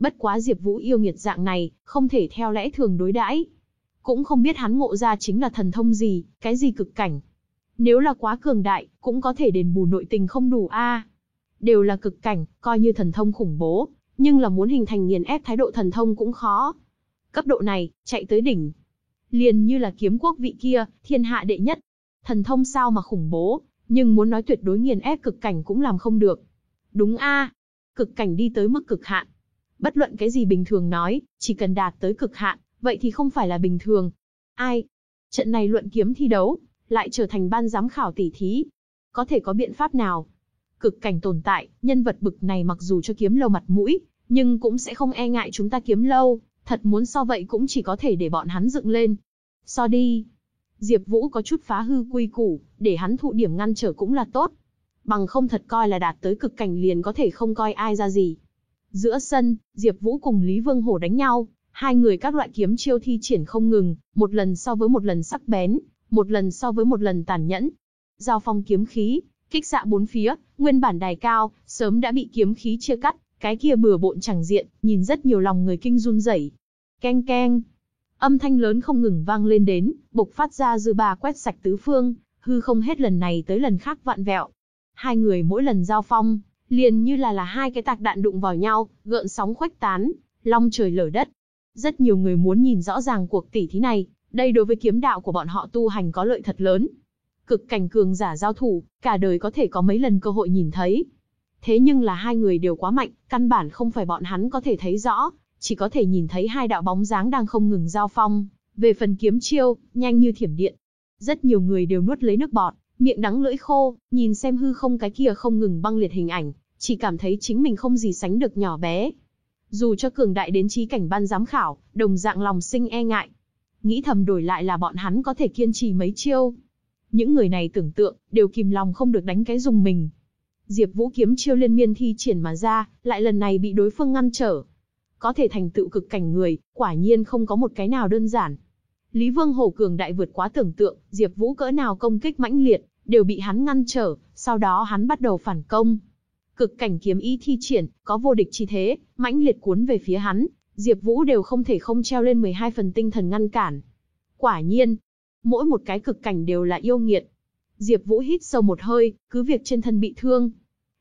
Bất quá Diệp Vũ yêu nghiệt dạng này, không thể theo lẽ thường đối đãi. Cũng không biết hắn ngộ ra chính là thần thông gì, cái gì cực cảnh. Nếu là quá cường đại, cũng có thể đền bù nội tình không đủ a. Đều là cực cảnh, coi như thần thông khủng bố, nhưng là muốn hình thành nghiền ép thái độ thần thông cũng khó. Cấp độ này, chạy tới đỉnh. Liền như là kiếm quốc vị kia, thiên hạ đệ nhất. Thần thông sao mà khủng bố, nhưng muốn nói tuyệt đối nghiền ép cực cảnh cũng làm không được. Đúng a, cực cảnh đi tới mức cực hạn. Bất luận cái gì bình thường nói, chỉ cần đạt tới cực hạn, vậy thì không phải là bình thường. Ai? Trận này luận kiếm thi đấu, lại trở thành ban giám khảo tỷ thí. Có thể có biện pháp nào? Cực cảnh tồn tại, nhân vật bực này mặc dù cho kiếm lâu mặt mũi, nhưng cũng sẽ không e ngại chúng ta kiếm lâu, thật muốn so vậy cũng chỉ có thể để bọn hắn dựng lên. So đi. Diệp Vũ có chút phá hư quy củ, để hắn thụ điểm ngăn trở cũng là tốt. Bằng không thật coi là đạt tới cực cảnh liền có thể không coi ai ra gì. Giữa sân, Diệp Vũ cùng Lý Vương Hổ đánh nhau, hai người các loại kiếm chiêu thi triển không ngừng, một lần so với một lần sắc bén, một lần so với một lần tàn nhẫn. Giao phong kiếm khí, kích xạ bốn phía, nguyên bản đài cao, sớm đã bị kiếm khí chia cắt, cái kia bừa bộn chẳng diện, nhìn rất nhiều lòng người kinh run rẩy. Keng keng. Âm thanh lớn không ngừng vang lên đến, bộc phát ra dư ba quét sạch tứ phương, hư không hết lần này tới lần khác vạn vẹo. Hai người mỗi lần giao phong, liền như là là hai cái tạc đạn đụng vào nhau, gợn sóng khuếch tán, long trời lở đất. Rất nhiều người muốn nhìn rõ ràng cuộc tỷ thí này, đây đối với kiếm đạo của bọn họ tu hành có lợi thật lớn. Cực cảnh cường giả giao thủ, cả đời có thể có mấy lần cơ hội nhìn thấy. Thế nhưng là hai người đều quá mạnh, căn bản không phải bọn hắn có thể thấy rõ, chỉ có thể nhìn thấy hai đạo bóng dáng đang không ngừng giao phong. Về phần kiếm chiêu, nhanh như thiểm điện. Rất nhiều người đều nuốt lấy nước bọt, miệng đắng lưỡi khô, nhìn xem hư không cái kia không ngừng băng liệt hình ảnh, chỉ cảm thấy chính mình không gì sánh được nhỏ bé. Dù cho cường đại đến trí cảnh ban giám khảo, đồng dạng lòng sinh e ngại. Nghĩ thầm đổi lại là bọn hắn có thể kiên trì mấy chiêu. Những người này tưởng tượng, đều kìm lòng không được đánh cái dùng mình. Diệp Vũ kiếm chiêu liên miên thi triển mà ra, lại lần này bị đối phương ngăn trở. Có thể thành tựu cực cảnh người, quả nhiên không có một cái nào đơn giản. Lý Vương Hổ cường đại vượt quá tưởng tượng, Diệp Vũ cỡ nào công kích mãnh liệt, đều bị hắn ngăn trở, sau đó hắn bắt đầu phản công. Cực cảnh kiếm ý thi triển, có vô địch chi thế, mãnh liệt cuốn về phía hắn, Diệp Vũ đều không thể không treo lên 12 phần tinh thần ngăn cản. Quả nhiên, mỗi một cái cực cảnh đều là yêu nghiệt. Diệp Vũ hít sâu một hơi, cứ việc trên thân bị thương,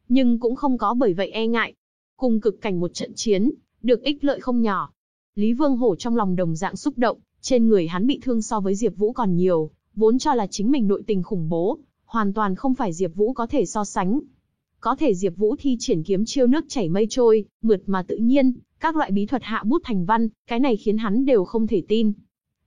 nhưng cũng không có bởi vậy e ngại. Cùng cực cảnh một trận chiến, được ích lợi không nhỏ. Lý Vương Hổ trong lòng đồng dạng xúc động, trên người hắn bị thương so với Diệp Vũ còn nhiều, vốn cho là chính mình nội tình khủng bố, hoàn toàn không phải Diệp Vũ có thể so sánh. Có thể Diệp Vũ thi triển kiếm chiêu nước chảy mây trôi, mượt mà tự nhiên, các loại bí thuật hạ bút thành văn, cái này khiến hắn đều không thể tin.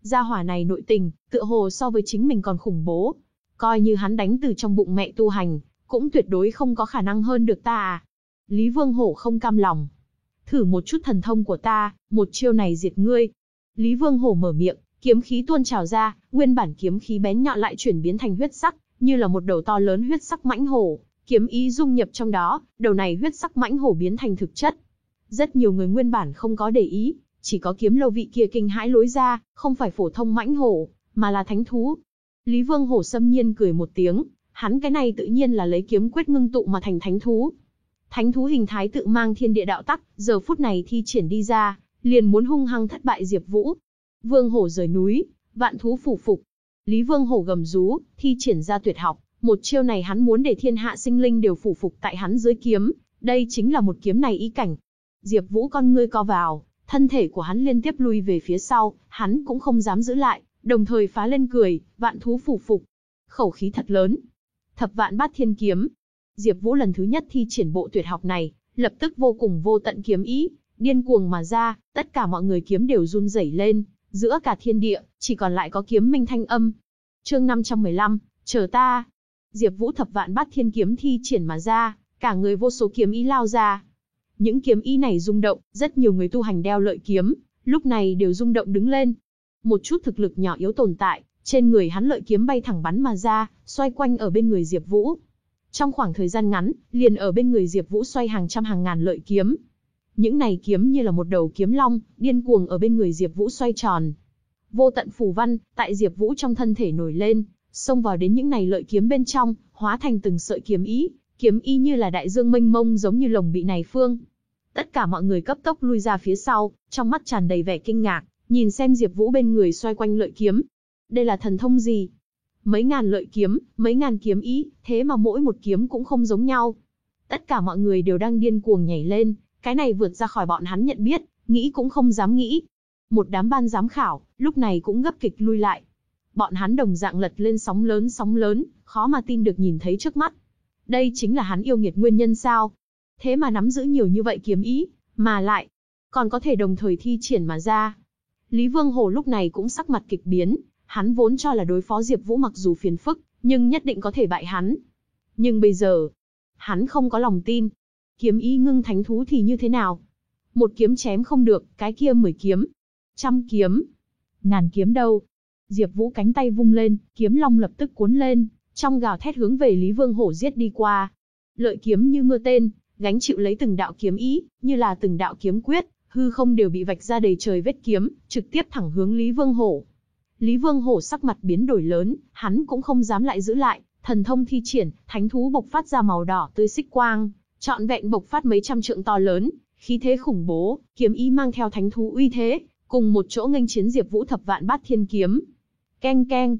Gia hỏa này nội tình, tựa hồ so với chính mình còn khủng bố. Coi như hắn đánh từ trong bụng mẹ tu hành, cũng tuyệt đối không có khả năng hơn được ta à. Lý Vương Hổ không cam lòng. Thử một chút thần thông của ta, một chiêu này diệt ngươi. Lý Vương Hổ mở miệng, kiếm khí tuôn trào ra, nguyên bản kiếm khí bén nhọn lại chuyển biến thành huyết sắc, như là một đầu to lớn huyết sắc mãnh hổ, kiếm ý dung nhập trong đó, đầu này huyết sắc mãnh hổ biến thành thực chất. Rất nhiều người nguyên bản không có để ý, chỉ có kiếm lâu vị kia kinh hãi lối ra, không phải phổ thông mãnh hổ, mà là thánh thú. Lý Vương Hổ xâm nhiên cười một tiếng, hắn cái này tự nhiên là lấy kiếm quyết ngưng tụ mà thành thánh thú. Thánh thú hình thái tự mang thiên địa đạo tắc, giờ phút này thi triển đi ra, liền muốn hung hăng thất bại Diệp Vũ. Vương Hổ rời núi, vạn thú phủ phục. Lý Vương Hổ gầm rú, thi triển ra tuyệt học, một chiêu này hắn muốn để thiên hạ sinh linh đều phủ phục tại hắn dưới kiếm, đây chính là một kiếm này ý cảnh. Diệp Vũ con ngươi co vào, thân thể của hắn liên tiếp lui về phía sau, hắn cũng không dám giữ lại, đồng thời phá lên cười, vạn thú phủ phục. Khẩu khí thật lớn. Thập vạn bát thiên kiếm. Diệp Vũ lần thứ nhất thi triển bộ tuyệt học này, lập tức vô cùng vô tận kiếm ý, điên cuồng mà ra, tất cả mọi người kiếm đều run rẩy lên, giữa cả thiên địa, chỉ còn lại có kiếm minh thanh âm. Chương 515, chờ ta. Diệp Vũ thập vạn bát thiên kiếm thi triển mà ra, cả người vô số kiếm ý lao ra. Những kiếm ý này rung động, rất nhiều người tu hành đeo lợi kiếm, lúc này đều rung động đứng lên. Một chút thực lực nhỏ yếu tồn tại, trên người hắn lợi kiếm bay thẳng bắn mà ra, xoay quanh ở bên người Diệp Vũ. Trong khoảng thời gian ngắn, liền ở bên người Diệp Vũ xoay hàng trăm hàng ngàn lợi kiếm. Những này kiếm như là một đầu kiếm long, điên cuồng ở bên người Diệp Vũ xoay tròn. Vô tận phù văn, tại Diệp Vũ trong thân thể nổi lên, xông vào đến những này lợi kiếm bên trong, hóa thành từng sợi kiếm ý, kiếm ý như là đại dương mênh mông giống như lồng bị này phương. Tất cả mọi người cấp tốc lui ra phía sau, trong mắt tràn đầy vẻ kinh ngạc, nhìn xem Diệp Vũ bên người xoay quanh lợi kiếm. Đây là thần thông gì? Mấy ngàn lợi kiếm, mấy ngàn kiếm ý, thế mà mỗi một kiếm cũng không giống nhau. Tất cả mọi người đều đang điên cuồng nhảy lên, cái này vượt ra khỏi bọn hắn nhận biết, nghĩ cũng không dám nghĩ. Một đám ban giám khảo, lúc này cũng gấp kịch lui lại. Bọn hắn đồng dạng lật lên sóng lớn sóng lớn, khó mà tin được nhìn thấy trước mắt. Đây chính là hắn yêu nghiệt nguyên nhân sao? Thế mà nắm giữ nhiều như vậy kiếm ý, mà lại, còn có thể đồng thời thi triển mà ra. Lý Vương Hồ lúc này cũng sắc mặt kịch biến, hắn vốn cho là đối phó Diệp Vũ mặc dù phiền phức, nhưng nhất định có thể bại hắn. Nhưng bây giờ, hắn không có lòng tin. Kiếm ý ngưng thánh thú thì như thế nào? Một kiếm chém không được, cái kia mười kiếm, trăm kiếm, ngàn kiếm đâu? Diệp Vũ cánh tay vung lên, kiếm long lập tức cuốn lên, trong gào thét hướng về Lý Vương Hổ giết đi qua. Lợi kiếm như mưa tên, gánh chịu lấy từng đạo kiếm ý, như là từng đạo kiếm quyết, hư không đều bị vạch ra đầy trời vết kiếm, trực tiếp thẳng hướng Lý Vương Hổ. Lý Vương Hổ sắc mặt biến đổi lớn, hắn cũng không dám lại giữ lại, thần thông thi triển, thánh thú bộc phát ra màu đỏ tươi xích quang, trọn vẹn bộc phát mấy trăm trượng to lớn, khí thế khủng bố, kiếm ý mang theo thánh thú uy thế, cùng một chỗ nghênh chiến Diệp Vũ thập vạn bát thiên kiếm. Keng keng,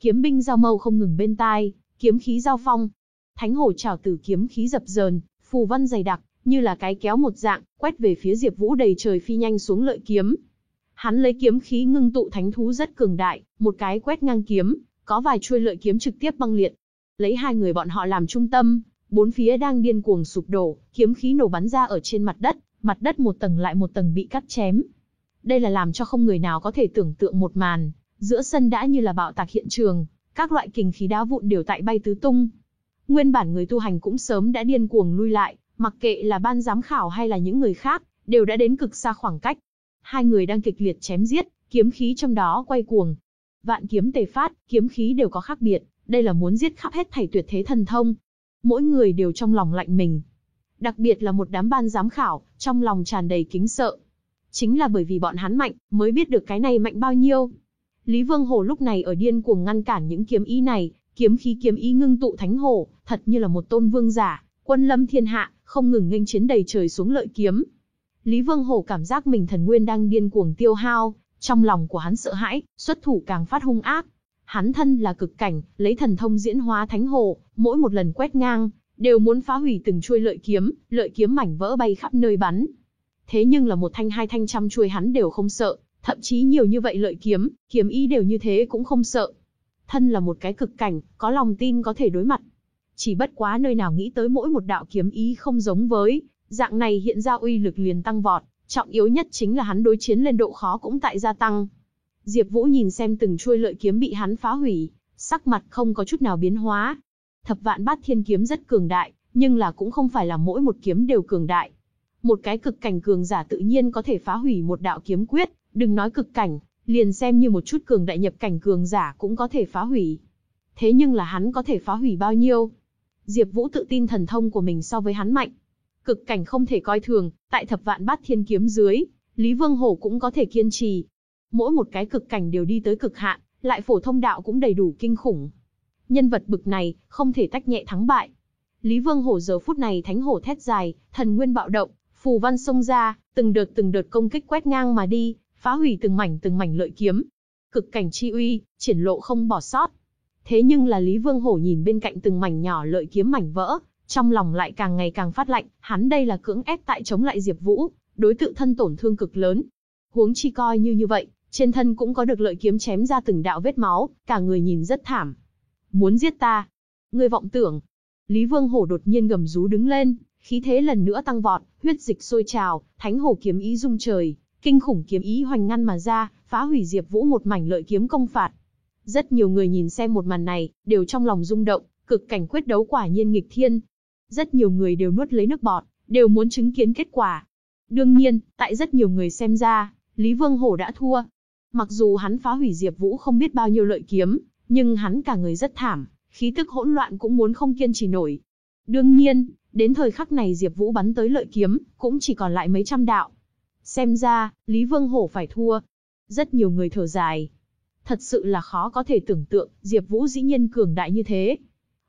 kiếm binh giao mâu không ngừng bên tai, kiếm khí giao phong. Thánh hổ trảo tử kiếm khí dập dờn, phù văn dày đặc, như là cái kéo một dạng, quét về phía Diệp Vũ đầy trời phi nhanh xuống lợi kiếm. Hắn lấy kiếm khí ngưng tụ thánh thú rất cường đại, một cái quét ngang kiếm, có vài chuôi lợi kiếm trực tiếp băng liệt. Lấy hai người bọn họ làm trung tâm, bốn phía đang điên cuồng sụp đổ, kiếm khí nổ bắn ra ở trên mặt đất, mặt đất một tầng lại một tầng bị cắt chém. Đây là làm cho không người nào có thể tưởng tượng một màn, giữa sân đã như là bạo tạc hiện trường, các loại kình khí đá vụn đều tại bay tứ tung. Nguyên bản người tu hành cũng sớm đã điên cuồng lui lại, Mặc kệ là ban giám khảo hay là những người khác, đều đã đến cực xa khoảng cách. Hai người đang kịch liệt chém giết, kiếm khí trong đó quay cuồng. Vạn kiếm tề phát, kiếm khí đều có khác biệt, đây là muốn giết khắp hết thảy tuyệt thế thần thông. Mỗi người đều trong lòng lạnh mình. Đặc biệt là một đám ban giám khảo, trong lòng tràn đầy kính sợ. Chính là bởi vì bọn hắn mạnh, mới biết được cái này mạnh bao nhiêu. Lý Vương Hổ lúc này ở điên cuồng ngăn cản những kiếm ý này, kiếm khí kiếm ý ngưng tụ thánh hổ, thật như là một tôn vương giả, quân lâm thiên hạ, không ngừng nghênh chiến đầy trời xuống lợi kiếm. Lý Vương Hổ cảm giác mình thần nguyên đang điên cuồng tiêu hao, trong lòng của hắn sợ hãi, xuất thủ càng phát hung ác. Hắn thân là cực cảnh, lấy thần thông diễn hóa thánh hổ, mỗi một lần quét ngang, đều muốn phá hủy từng chuôi lợi kiếm, lợi kiếm mảnh vỡ bay khắp nơi bắn. Thế nhưng là một thanh hai thanh trăm chuôi hắn đều không sợ, thậm chí nhiều như vậy lợi kiếm, kiếm ý đều như thế cũng không sợ. Thân là một cái cực cảnh, có lòng tin có thể đối mặt. Chỉ bất quá nơi nào nghĩ tới mỗi một đạo kiếm ý không giống với, dạng này hiện ra uy lực liền tăng vọt, trọng yếu nhất chính là hắn đối chiến lên độ khó cũng tại gia tăng. Diệp Vũ nhìn xem từng chuôi lợi kiếm bị hắn phá hủy, sắc mặt không có chút nào biến hóa. Thập vạn bát thiên kiếm rất cường đại, nhưng là cũng không phải là mỗi một kiếm đều cường đại. Một cái cực cảnh cường giả tự nhiên có thể phá hủy một đạo kiếm quyết, đừng nói cực cảnh, liền xem như một chút cường đại nhập cảnh cường giả cũng có thể phá hủy. Thế nhưng là hắn có thể phá hủy bao nhiêu? Diệp Vũ tự tin thần thông của mình so với hắn mạnh. Cực cảnh không thể coi thường, tại thập vạn bát thiên kiếm dưới, Lý Vương Hổ cũng có thể kiên trì. Mỗi một cái cực cảnh đều đi tới cực hạn, lại phổ thông đạo cũng đầy đủ kinh khủng. Nhân vật bực này, không thể tách nhẹ thắng bại. Lý Vương Hổ giờ phút này thánh hổ thét dài, thần nguyên bạo động, phù văn xông ra, từng đợt từng đợt công kích quét ngang mà đi, phá hủy từng mảnh từng mảnh lợi kiếm. Cực cảnh chi uy, triển lộ không bỏ sót. Thế nhưng là Lý Vương Hổ nhìn bên cạnh từng mảnh nhỏ lợi kiếm mảnh vỡ, trong lòng lại càng ngày càng phát lạnh, hắn đây là cưỡng ép tại chống lại Diệp Vũ, đối tự thân tổn thương cực lớn. Huống chi coi như như vậy, trên thân cũng có được lợi kiếm chém ra từng đạo vết máu, cả người nhìn rất thảm. Muốn giết ta? Ngươi vọng tưởng. Lý Vương Hổ đột nhiên gầm rú đứng lên, khí thế lần nữa tăng vọt, huyết dịch sôi trào, thánh hổ kiếm ý rung trời, kinh khủng kiếm ý hoành ngăn mà ra, phá hủy Diệp Vũ một mảnh lợi kiếm công phạt. Rất nhiều người nhìn xem một màn này, đều trong lòng rung động, cực cảnh quyết đấu quả nhiên nghịch thiên. Rất nhiều người đều nuốt lấy nước bọt, đều muốn chứng kiến kết quả. Đương nhiên, tại rất nhiều người xem ra, Lý Vương Hổ đã thua. Mặc dù hắn phá hủy Diệp Vũ không biết bao nhiêu lợi kiếm, nhưng hắn cả người rất thảm, khí tức hỗn loạn cũng muốn không kiên trì nổi. Đương nhiên, đến thời khắc này Diệp Vũ bắn tới lợi kiếm, cũng chỉ còn lại mấy trăm đạo. Xem ra, Lý Vương Hổ phải thua. Rất nhiều người thở dài. Thật sự là khó có thể tưởng tượng, Diệp Vũ dĩ nhiên cường đại như thế.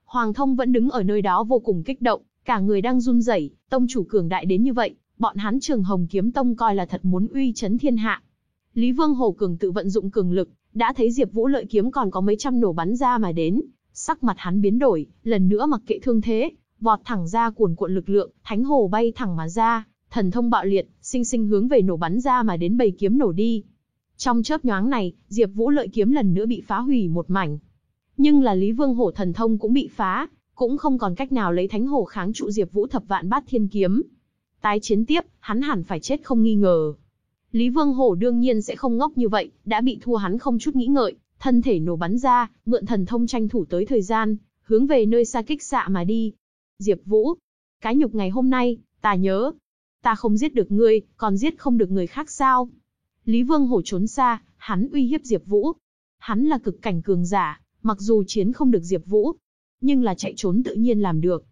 Hoàng Thông vẫn đứng ở nơi đó vô cùng kích động, cả người đang run rẩy, tông chủ cường đại đến như vậy, bọn hắn Trường Hồng Kiếm Tông coi là thật muốn uy chấn thiên hạ. Lý Vương Hổ cường tự vận dụng cường lực, đã thấy Diệp Vũ lợi kiếm còn có mấy trăm nổ bắn ra mà đến, sắc mặt hắn biến đổi, lần nữa mặc kệ thương thế, vọt thẳng ra cuồn cuộn lực lượng, thánh hồ bay thẳng mà ra, thần thông bạo liệt, sinh sinh hướng về nổ bắn ra mà đến bầy kiếm nổ đi. Trong chớp nhoáng này, Diệp Vũ lợi kiếm lần nữa bị phá hủy một mảnh. Nhưng là Lý Vương Hổ thần thông cũng bị phá, cũng không còn cách nào lấy thánh hổ kháng trụ Diệp Vũ thập vạn bát thiên kiếm. Tái chiến tiếp, hắn hẳn phải chết không nghi ngờ. Lý Vương Hổ đương nhiên sẽ không ngốc như vậy, đã bị thua hắn không chút nghĩ ngợi, thân thể nổ bắn ra, mượn thần thông tranh thủ tới thời gian, hướng về nơi xa kích xạ mà đi. Diệp Vũ, cái nhục ngày hôm nay, ta nhớ, ta không giết được ngươi, còn giết không được người khác sao? Lý Vương Hổ trốn xa, hắn uy hiếp Diệp Vũ. Hắn là cực cảnh cường giả, mặc dù chiến không được Diệp Vũ, nhưng là chạy trốn tự nhiên làm được.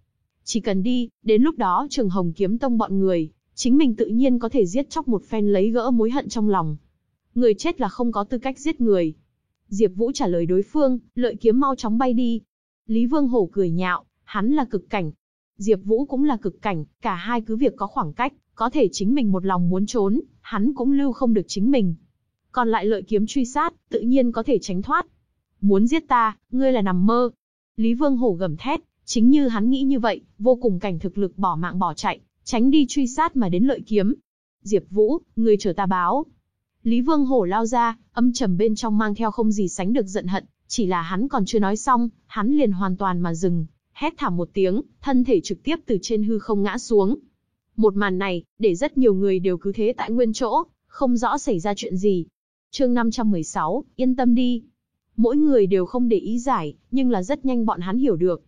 Chỉ cần đi, đến lúc đó Trường Hồng Kiếm Tông bọn người, chính mình tự nhiên có thể giết chóc một phen lấy gỡ mối hận trong lòng. Người chết là không có tư cách giết người. Diệp Vũ trả lời đối phương, lợi kiếm mau chóng bay đi. Lý Vương Hổ cười nhạo, hắn là cực cảnh, Diệp Vũ cũng là cực cảnh, cả hai cứ việc có khoảng cách, có thể chính mình một lòng muốn trốn, hắn cũng lưu không được chính mình. Còn lại lợi kiếm truy sát, tự nhiên có thể tránh thoát. Muốn giết ta, ngươi là nằm mơ. Lý Vương Hổ gầm thét, chính như hắn nghĩ như vậy, vô cùng cảnh thực lực bỏ mạng bỏ chạy, tránh đi truy sát mà đến lợi kiếm. Diệp Vũ, ngươi chờ ta báo. Lý Vương Hổ lao ra, âm trầm bên trong mang theo không gì sánh được giận hận, chỉ là hắn còn chưa nói xong, hắn liền hoàn toàn mà dừng, hét thảm một tiếng, thân thể trực tiếp từ trên hư không ngã xuống. Một màn này, để rất nhiều người đều cứ thế tại nguyên chỗ, không rõ xảy ra chuyện gì. Chương 516, yên tâm đi. Mỗi người đều không để ý giải, nhưng là rất nhanh bọn hắn hiểu được.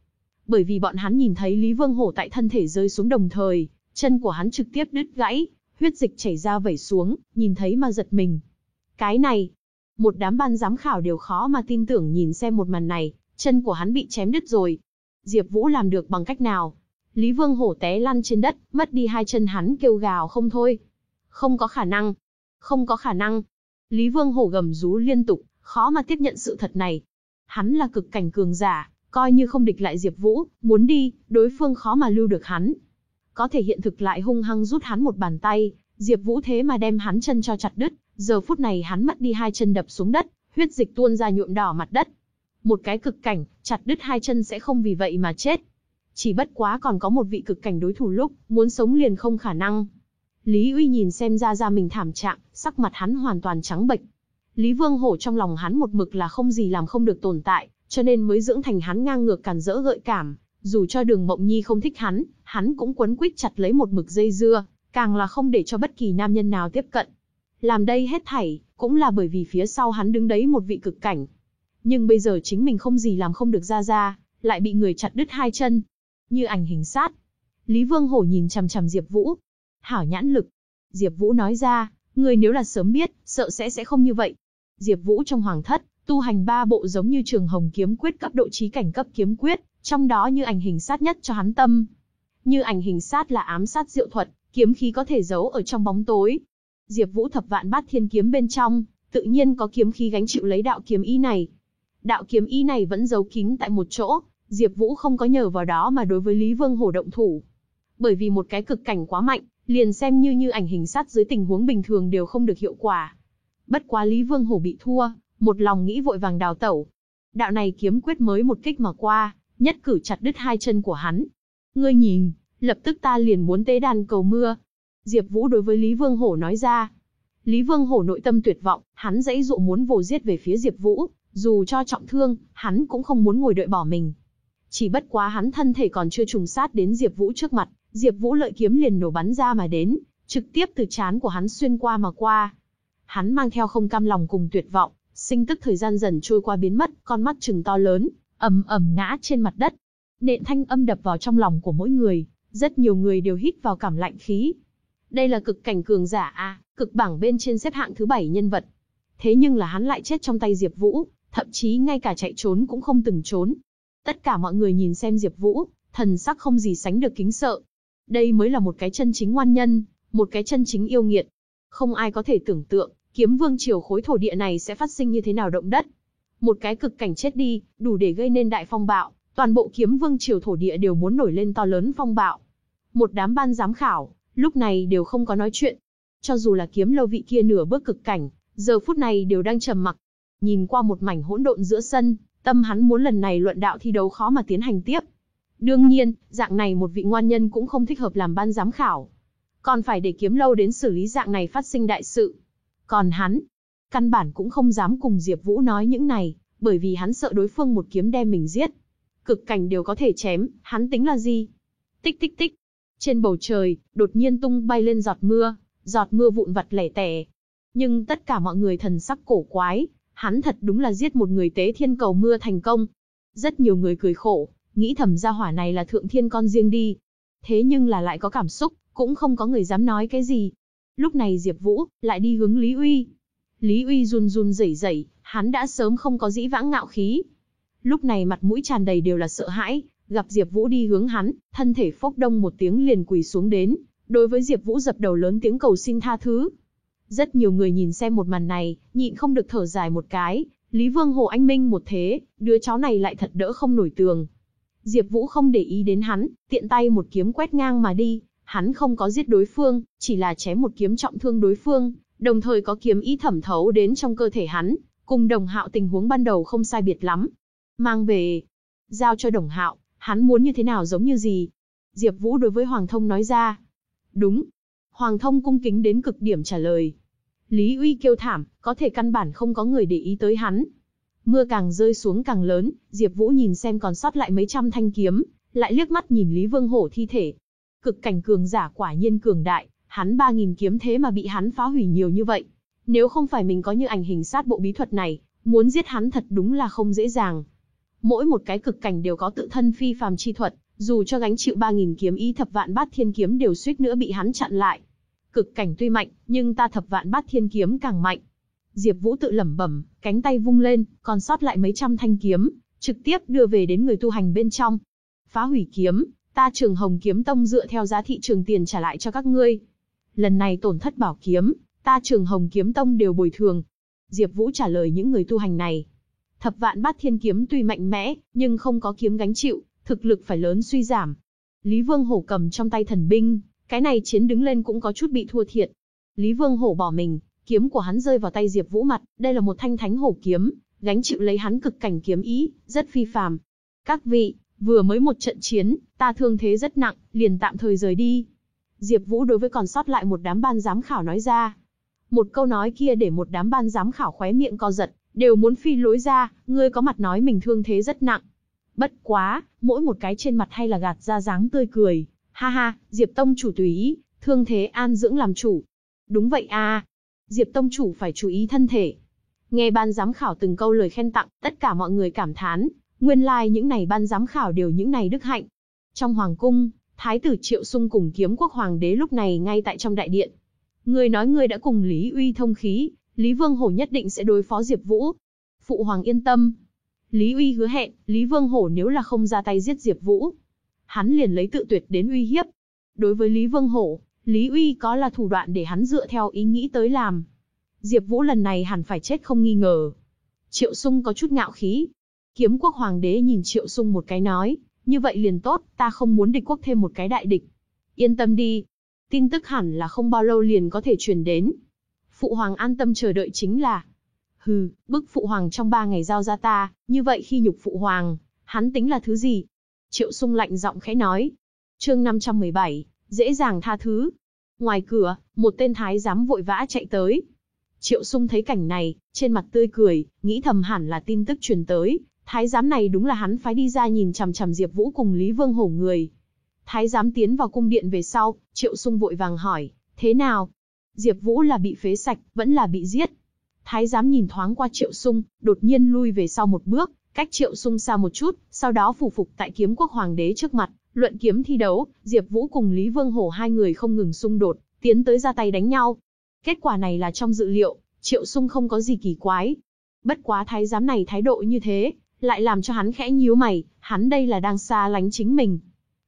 bởi vì bọn hắn nhìn thấy Lý Vương Hổ tại thân thể rơi xuống đồng thời, chân của hắn trực tiếp đứt gãy, huyết dịch chảy ra vẩy xuống, nhìn thấy mà giật mình. Cái này, một đám ban giám khảo đều khó mà tin tưởng nhìn xem một màn này, chân của hắn bị chém đứt rồi. Diệp Vũ làm được bằng cách nào? Lý Vương Hổ té lăn trên đất, mất đi hai chân hắn kêu gào không thôi. Không có khả năng. Không có khả năng. Lý Vương Hổ gầm rú liên tục, khó mà tiếp nhận sự thật này. Hắn là cực cảnh cường giả, coi như không địch lại Diệp Vũ, muốn đi, đối phương khó mà lưu được hắn. Có thể hiện thực lại hung hăng rút hắn một bàn tay, Diệp Vũ thế mà đem hắn chân cho chặt đứt, giờ phút này hắn mất đi hai chân đập xuống đất, huyết dịch tuôn ra nhuộm đỏ mặt đất. Một cái cực cảnh, chặt đứt hai chân sẽ không vì vậy mà chết. Chỉ bất quá còn có một vị cực cảnh đối thủ lúc, muốn sống liền không khả năng. Lý Uy nhìn xem ra ra mình thảm trạng, sắc mặt hắn hoàn toàn trắng bệch. Lý Vương Hổ trong lòng hắn một mực là không gì làm không được tồn tại, cho nên mới dưỡng thành hắn ngang ngược cản rỡ gợi cảm. Dù cho Đường Mộng Nhi không thích hắn, hắn cũng quấn quýt chặt lấy một mực dây dưa, càng là không để cho bất kỳ nam nhân nào tiếp cận. Làm đây hết thảy, cũng là bởi vì phía sau hắn đứng đấy một vị cực cảnh. Nhưng bây giờ chính mình không gì làm không được ra ra, lại bị người chặt đứt hai chân. Như ảnh hình sát. Lý Vương Hổ nhìn chằm chằm Diệp Vũ. Hảo nhãn lực. Diệp Vũ nói ra, người nếu là sớm biết, sợ sẽ sẽ không như vậy. Diệp Vũ trong hoàng thất, tu hành ba bộ giống như trường hồng kiếm quyết cấp độ trí cảnh cấp kiếm quyết, trong đó như ảnh hình sát nhất cho hắn tâm. Như ảnh hình sát là ám sát diệu thuật, kiếm khí có thể giấu ở trong bóng tối. Diệp Vũ thập vạn bát thiên kiếm bên trong, tự nhiên có kiếm khí gánh chịu lấy đạo kiếm ý này. Đạo kiếm ý này vẫn giấu kín tại một chỗ, Diệp Vũ không có nhờ vào đó mà đối với Lý Vương Hổ động thủ. Bởi vì một cái cực cảnh quá mạnh, liền xem như như ảnh hình sát dưới tình huống bình thường đều không được hiệu quả. Bất quá Lý Vương Hổ bị thua, một lòng nghĩ vội vàng đào tẩu. Đạo này kiếm quyết mới một kích mà qua, nhất cử chặt đứt hai chân của hắn. Ngươi nhìn, lập tức ta liền muốn tế đàn cầu mưa. Diệp Vũ đối với Lý Vương Hổ nói ra. Lý Vương Hổ nội tâm tuyệt vọng, hắn dãy dụ muốn vồ giết về phía Diệp Vũ, dù cho trọng thương, hắn cũng không muốn ngồi đợi bỏ mình. Chỉ bất quá hắn thân thể còn chưa trùng sát đến Diệp Vũ trước mặt, Diệp Vũ lợi kiếm liền nổ bắn ra mà đến, trực tiếp từ trán của hắn xuyên qua mà qua. Hắn mang theo không cam lòng cùng tuyệt vọng, sinh tức thời gian dần trôi qua biến mất, con mắt trừng to lớn, ầm ầm ngã trên mặt đất. Nện thanh âm đập vào trong lòng của mỗi người, rất nhiều người đều hít vào cảm lạnh khí. Đây là cực cảnh cường giả a, cực bảng bên trên xếp hạng thứ 7 nhân vật. Thế nhưng là hắn lại chết trong tay Diệp Vũ, thậm chí ngay cả chạy trốn cũng không từng trốn. Tất cả mọi người nhìn xem Diệp Vũ, thần sắc không gì sánh được kính sợ. Đây mới là một cái chân chính ngoan nhân, một cái chân chính yêu nghiệt. Không ai có thể tưởng tượng, kiếm vương triều khối thổ địa này sẽ phát sinh như thế nào động đất. Một cái cực cảnh chết đi, đủ để gây nên đại phong bạo, toàn bộ kiếm vương triều thổ địa đều muốn nổi lên to lớn phong bạo. Một đám ban giám khảo, lúc này đều không có nói chuyện. Cho dù là kiếm lâu vị kia nửa bước cực cảnh, giờ phút này đều đang trầm mặc. Nhìn qua một mảnh hỗn độn giữa sân, tâm hắn muốn lần này luận đạo thi đấu khó mà tiến hành tiếp. Đương nhiên, dạng này một vị ngoan nhân cũng không thích hợp làm ban giám khảo. Còn phải để kiếm lâu đến xử lý dạng này phát sinh đại sự. Còn hắn, căn bản cũng không dám cùng Diệp Vũ nói những này, bởi vì hắn sợ đối phương một kiếm đem mình giết. Cực cảnh đều có thể chém, hắn tính là gì? Tích tích tích. Trên bầu trời, đột nhiên tung bay lên giọt mưa, giọt mưa vụn vặt lẻ tẻ. Nhưng tất cả mọi người thần sắc cổ quái, hắn thật đúng là giết một người tế thiên cầu mưa thành công. Rất nhiều người cười khổ, nghĩ thầm gia hỏa này là thượng thiên con riêng đi. Thế nhưng là lại có cảm xúc, cũng không có người dám nói cái gì. Lúc này Diệp Vũ lại đi hướng Lý Uy. Lý Uy run run rẩy rẩy, hắn đã sớm không có dĩ vãng ngạo khí. Lúc này mặt mũi tràn đầy đều là sợ hãi, gặp Diệp Vũ đi hướng hắn, thân thể phốc đông một tiếng liền quỳ xuống đến, đối với Diệp Vũ dập đầu lớn tiếng cầu xin tha thứ. Rất nhiều người nhìn xem một màn này, nhịn không được thở dài một cái, Lý Vương Hồ anh minh một thế, đứa cháu này lại thật đỡ không nổi tường. Diệp Vũ không để ý đến hắn, tiện tay một kiếm quét ngang mà đi, hắn không có giết đối phương, chỉ là chém một kiếm trọng thương đối phương, đồng thời có kiếm ý thẩm thấu đến trong cơ thể hắn, cùng Đồng Hạo tình huống ban đầu không sai biệt lắm. Mang về, giao cho Đồng Hạo, hắn muốn như thế nào giống như gì? Diệp Vũ đối với Hoàng Thông nói ra. Đúng. Hoàng Thông cung kính đến cực điểm trả lời. Lý Uy kêu thảm, có thể căn bản không có người để ý tới hắn. Mưa càng rơi xuống càng lớn, Diệp Vũ nhìn xem còn sót lại mấy trăm thanh kiếm, lại liếc mắt nhìn Lý Vương Hổ thi thể. Cực cảnh cường giả quả nhiên cường đại, hắn 3000 kiếm thế mà bị hắn phá hủy nhiều như vậy. Nếu không phải mình có như ảnh hình sát bộ bí thuật này, muốn giết hắn thật đúng là không dễ dàng. Mỗi một cái cực cảnh đều có tự thân phi phàm chi thuật, dù cho gánh chịu 3000 kiếm ý thập vạn bát thiên kiếm đều suýt nữa bị hắn chặn lại. Cực cảnh tuy mạnh, nhưng ta thập vạn bát thiên kiếm càng mạnh. Diệp Vũ tự lẩm bẩm, cánh tay vung lên, còn sót lại mấy trăm thanh kiếm, trực tiếp đưa về đến người tu hành bên trong. Phá hủy kiếm, ta Trường Hồng Kiếm Tông dựa theo giá thị trường tiền trả lại cho các ngươi. Lần này tổn thất bảo kiếm, ta Trường Hồng Kiếm Tông đều bồi thường. Diệp Vũ trả lời những người tu hành này. Thập vạn bát thiên kiếm tuy mạnh mẽ, nhưng không có kiếm gánh chịu, thực lực phải lớn suy giảm. Lý Vương Hổ cầm trong tay thần binh, cái này chiến đứng lên cũng có chút bị thua thiệt. Lý Vương Hổ bỏ mình, kiếm của hắn rơi vào tay Diệp Vũ mặt, đây là một thanh thánh hổ kiếm, gánh chịu lấy hắn cực cảnh kiếm ý, rất phi phàm. Các vị, vừa mới một trận chiến, ta thương thế rất nặng, liền tạm thời rời đi. Diệp Vũ đối với còn sót lại một đám ban giám khảo nói ra. Một câu nói kia để một đám ban giám khảo khóe miệng co giật, đều muốn phi lối ra, ngươi có mặt nói mình thương thế rất nặng. Bất quá, mỗi một cái trên mặt hay là gạt ra dáng tươi cười. Ha ha, Diệp Tông chủ tùy ý, thương thế an dưỡng làm chủ. Đúng vậy a, Diệp Tông chủ phải chú ý thân thể. Nghe ban giám khảo từng câu lời khen tặng, tất cả mọi người cảm thán, nguyên lai like những này ban giám khảo đều những này đức hạnh. Trong hoàng cung, thái tử Triệu Sung cùng kiếm quốc hoàng đế lúc này ngay tại trong đại điện. Người nói người đã cùng Lý Uy thông khí, Lý Vương Hổ nhất định sẽ đối phó Diệp Vũ. Phụ hoàng yên tâm. Lý Uy hứa hẹn, Lý Vương Hổ nếu là không ra tay giết Diệp Vũ, hắn liền lấy tự tuyệt đến uy hiếp. Đối với Lý Vương Hổ, Lý Uy có là thủ đoạn để hắn dựa theo ý nghĩ tới làm. Diệp Vũ lần này hẳn phải chết không nghi ngờ. Triệu Sung có chút ngạo khí. Kiếm quốc hoàng đế nhìn Triệu Sung một cái nói, như vậy liền tốt, ta không muốn địch quốc thêm một cái đại địch. Yên tâm đi, tin tức hẳn là không bao lâu liền có thể truyền đến. Phụ hoàng an tâm chờ đợi chính là, hừ, bức phụ hoàng trong ba ngày giao ra ta, như vậy khi nhục phụ hoàng, hắn tính là thứ gì? Triệu Sung lạnh giọng khẽ nói. Chương 517, dễ dàng tha thứ. Ngoài cửa, một tên thái giám vội vã chạy tới. Triệu Sung thấy cảnh này, trên mặt tươi cười, nghĩ thầm hẳn là tin tức truyền tới, thái giám này đúng là hắn phái đi ra nhìn chằm chằm Diệp Vũ cùng Lý Vương Hổ người. Thái giám tiến vào cung điện về sau, Triệu Sung vội vàng hỏi, thế nào? Diệp Vũ là bị phế sạch, vẫn là bị giết? Thái giám nhìn thoáng qua Triệu Sung, đột nhiên lui về sau một bước, cách Triệu Sung xa một chút, sau đó phủ phục tại kiếm quốc hoàng đế trước mặt, luận kiếm thi đấu, Diệp Vũ cùng Lý Vương Hổ hai người không ngừng xung đột, tiến tới ra tay đánh nhau. Kết quả này là trong dự liệu, Triệu Sung không có gì kỳ quái. Bất quá thái giám này thái độ như thế, lại làm cho hắn khẽ nhíu mày, hắn đây là đang xa lánh chính mình.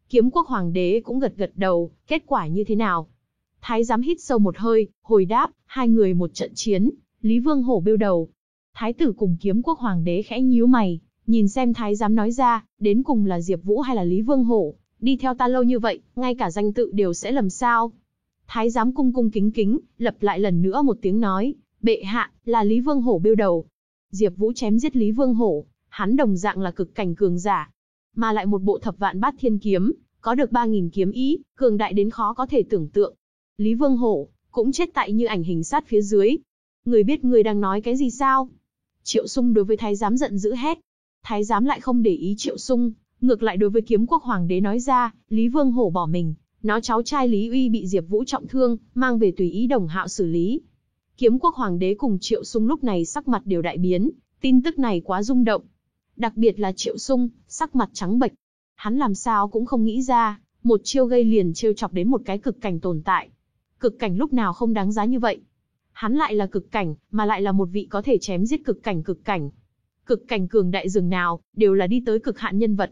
Kiếm quốc hoàng đế cũng gật gật đầu, kết quả như thế nào? Thái giám hít sâu một hơi, hồi đáp, hai người một trận chiến, Lý Vương Hổ bêu đầu. Thái tử cùng kiếm quốc hoàng đế khẽ nhíu mày, nhìn xem thái giám nói ra, đến cùng là Diệp Vũ hay là Lý Vương Hổ, đi theo ta lâu như vậy, ngay cả danh tự đều sẽ lầm sao. Thái giám cung cung kính kính, lặp lại lần nữa một tiếng nói, bệ hạ, là Lý Vương Hổ bêu đầu. Diệp Vũ chém giết Lý Vương Hổ, hắn đồng dạng là cực cảnh cường giả, mà lại một bộ thập vạn bát thiên kiếm, có được 3000 kiếm ý, cường đại đến khó có thể tưởng tượng. Lý Vương Hổ cũng chết tại như ảnh hình sát phía dưới. Người biết người đang nói cái gì sao? Triệu Sung đối với thái giám giận dữ hét. Thái giám lại không để ý Triệu Sung, ngược lại đối với kiếm quốc hoàng đế nói ra, Lý Vương Hổ bỏ mình, nó cháu trai Lý Uy bị Diệp Vũ trọng thương, mang về tùy ý đồng hạo xử lý. Kiếm quốc hoàng đế cùng Triệu Sung lúc này sắc mặt đều đại biến, tin tức này quá rung động. Đặc biệt là Triệu Sung, sắc mặt trắng bệch. Hắn làm sao cũng không nghĩ ra, một chiêu gây liền trêu chọc đến một cái cực cảnh tồn tại. Cực cảnh lúc nào không đáng giá như vậy. Hắn lại là cực cảnh, mà lại là một vị có thể chém giết cực cảnh cực cảnh. Cực cảnh cường đại rừng nào, đều là đi tới cực hạn nhân vật.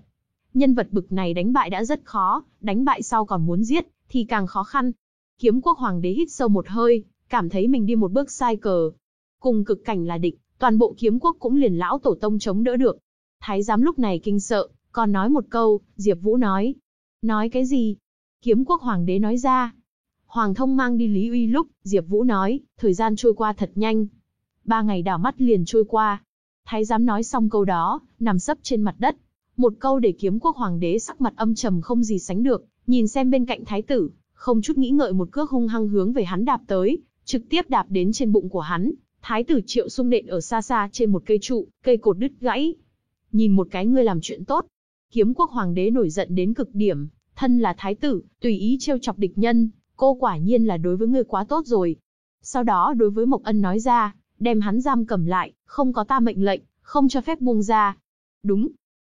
Nhân vật bực này đánh bại đã rất khó, đánh bại sau còn muốn giết, thì càng khó khăn. Kiếm quốc hoàng đế hít sâu một hơi, cảm thấy mình đi một bước sai cờ. Cùng cực cảnh là địch, toàn bộ kiếm quốc cũng liền lão tổ tông chống đỡ được. Thái giám lúc này kinh sợ, còn nói một câu, Diệp Vũ nói. Nói cái gì? Kiếm quốc hoàng đế nói ra. Hoàng thông mang đi Lý Uy lúc, Diệp Vũ nói, thời gian trôi qua thật nhanh. Ba ngày đảo mắt liền trôi qua. Thái giám nói xong câu đó, nằm sấp trên mặt đất. Một câu để kiếm quốc hoàng đế sắc mặt âm trầm không gì sánh được, nhìn xem bên cạnh thái tử, không chút nghĩ ngợi một cước hung hăng hướng về hắn đạp tới, trực tiếp đạp đến trên bụng của hắn. Thái tử Triệu Sung nện ở xa xa trên một cây trụ, cây cột đứt gãy, Nhìn một cái ngươi làm chuyện tốt. Kiếm quốc hoàng đế nổi giận đến cực điểm, thân là thái tử, tùy ý trêu chọc địch nhân, cô quả nhiên là đối với ngươi quá tốt rồi. Sau đó đối với Mộc Ân nói ra, đem hắn giam cầm lại, không có ta mệnh lệnh, không cho phép buông ra. Đúng,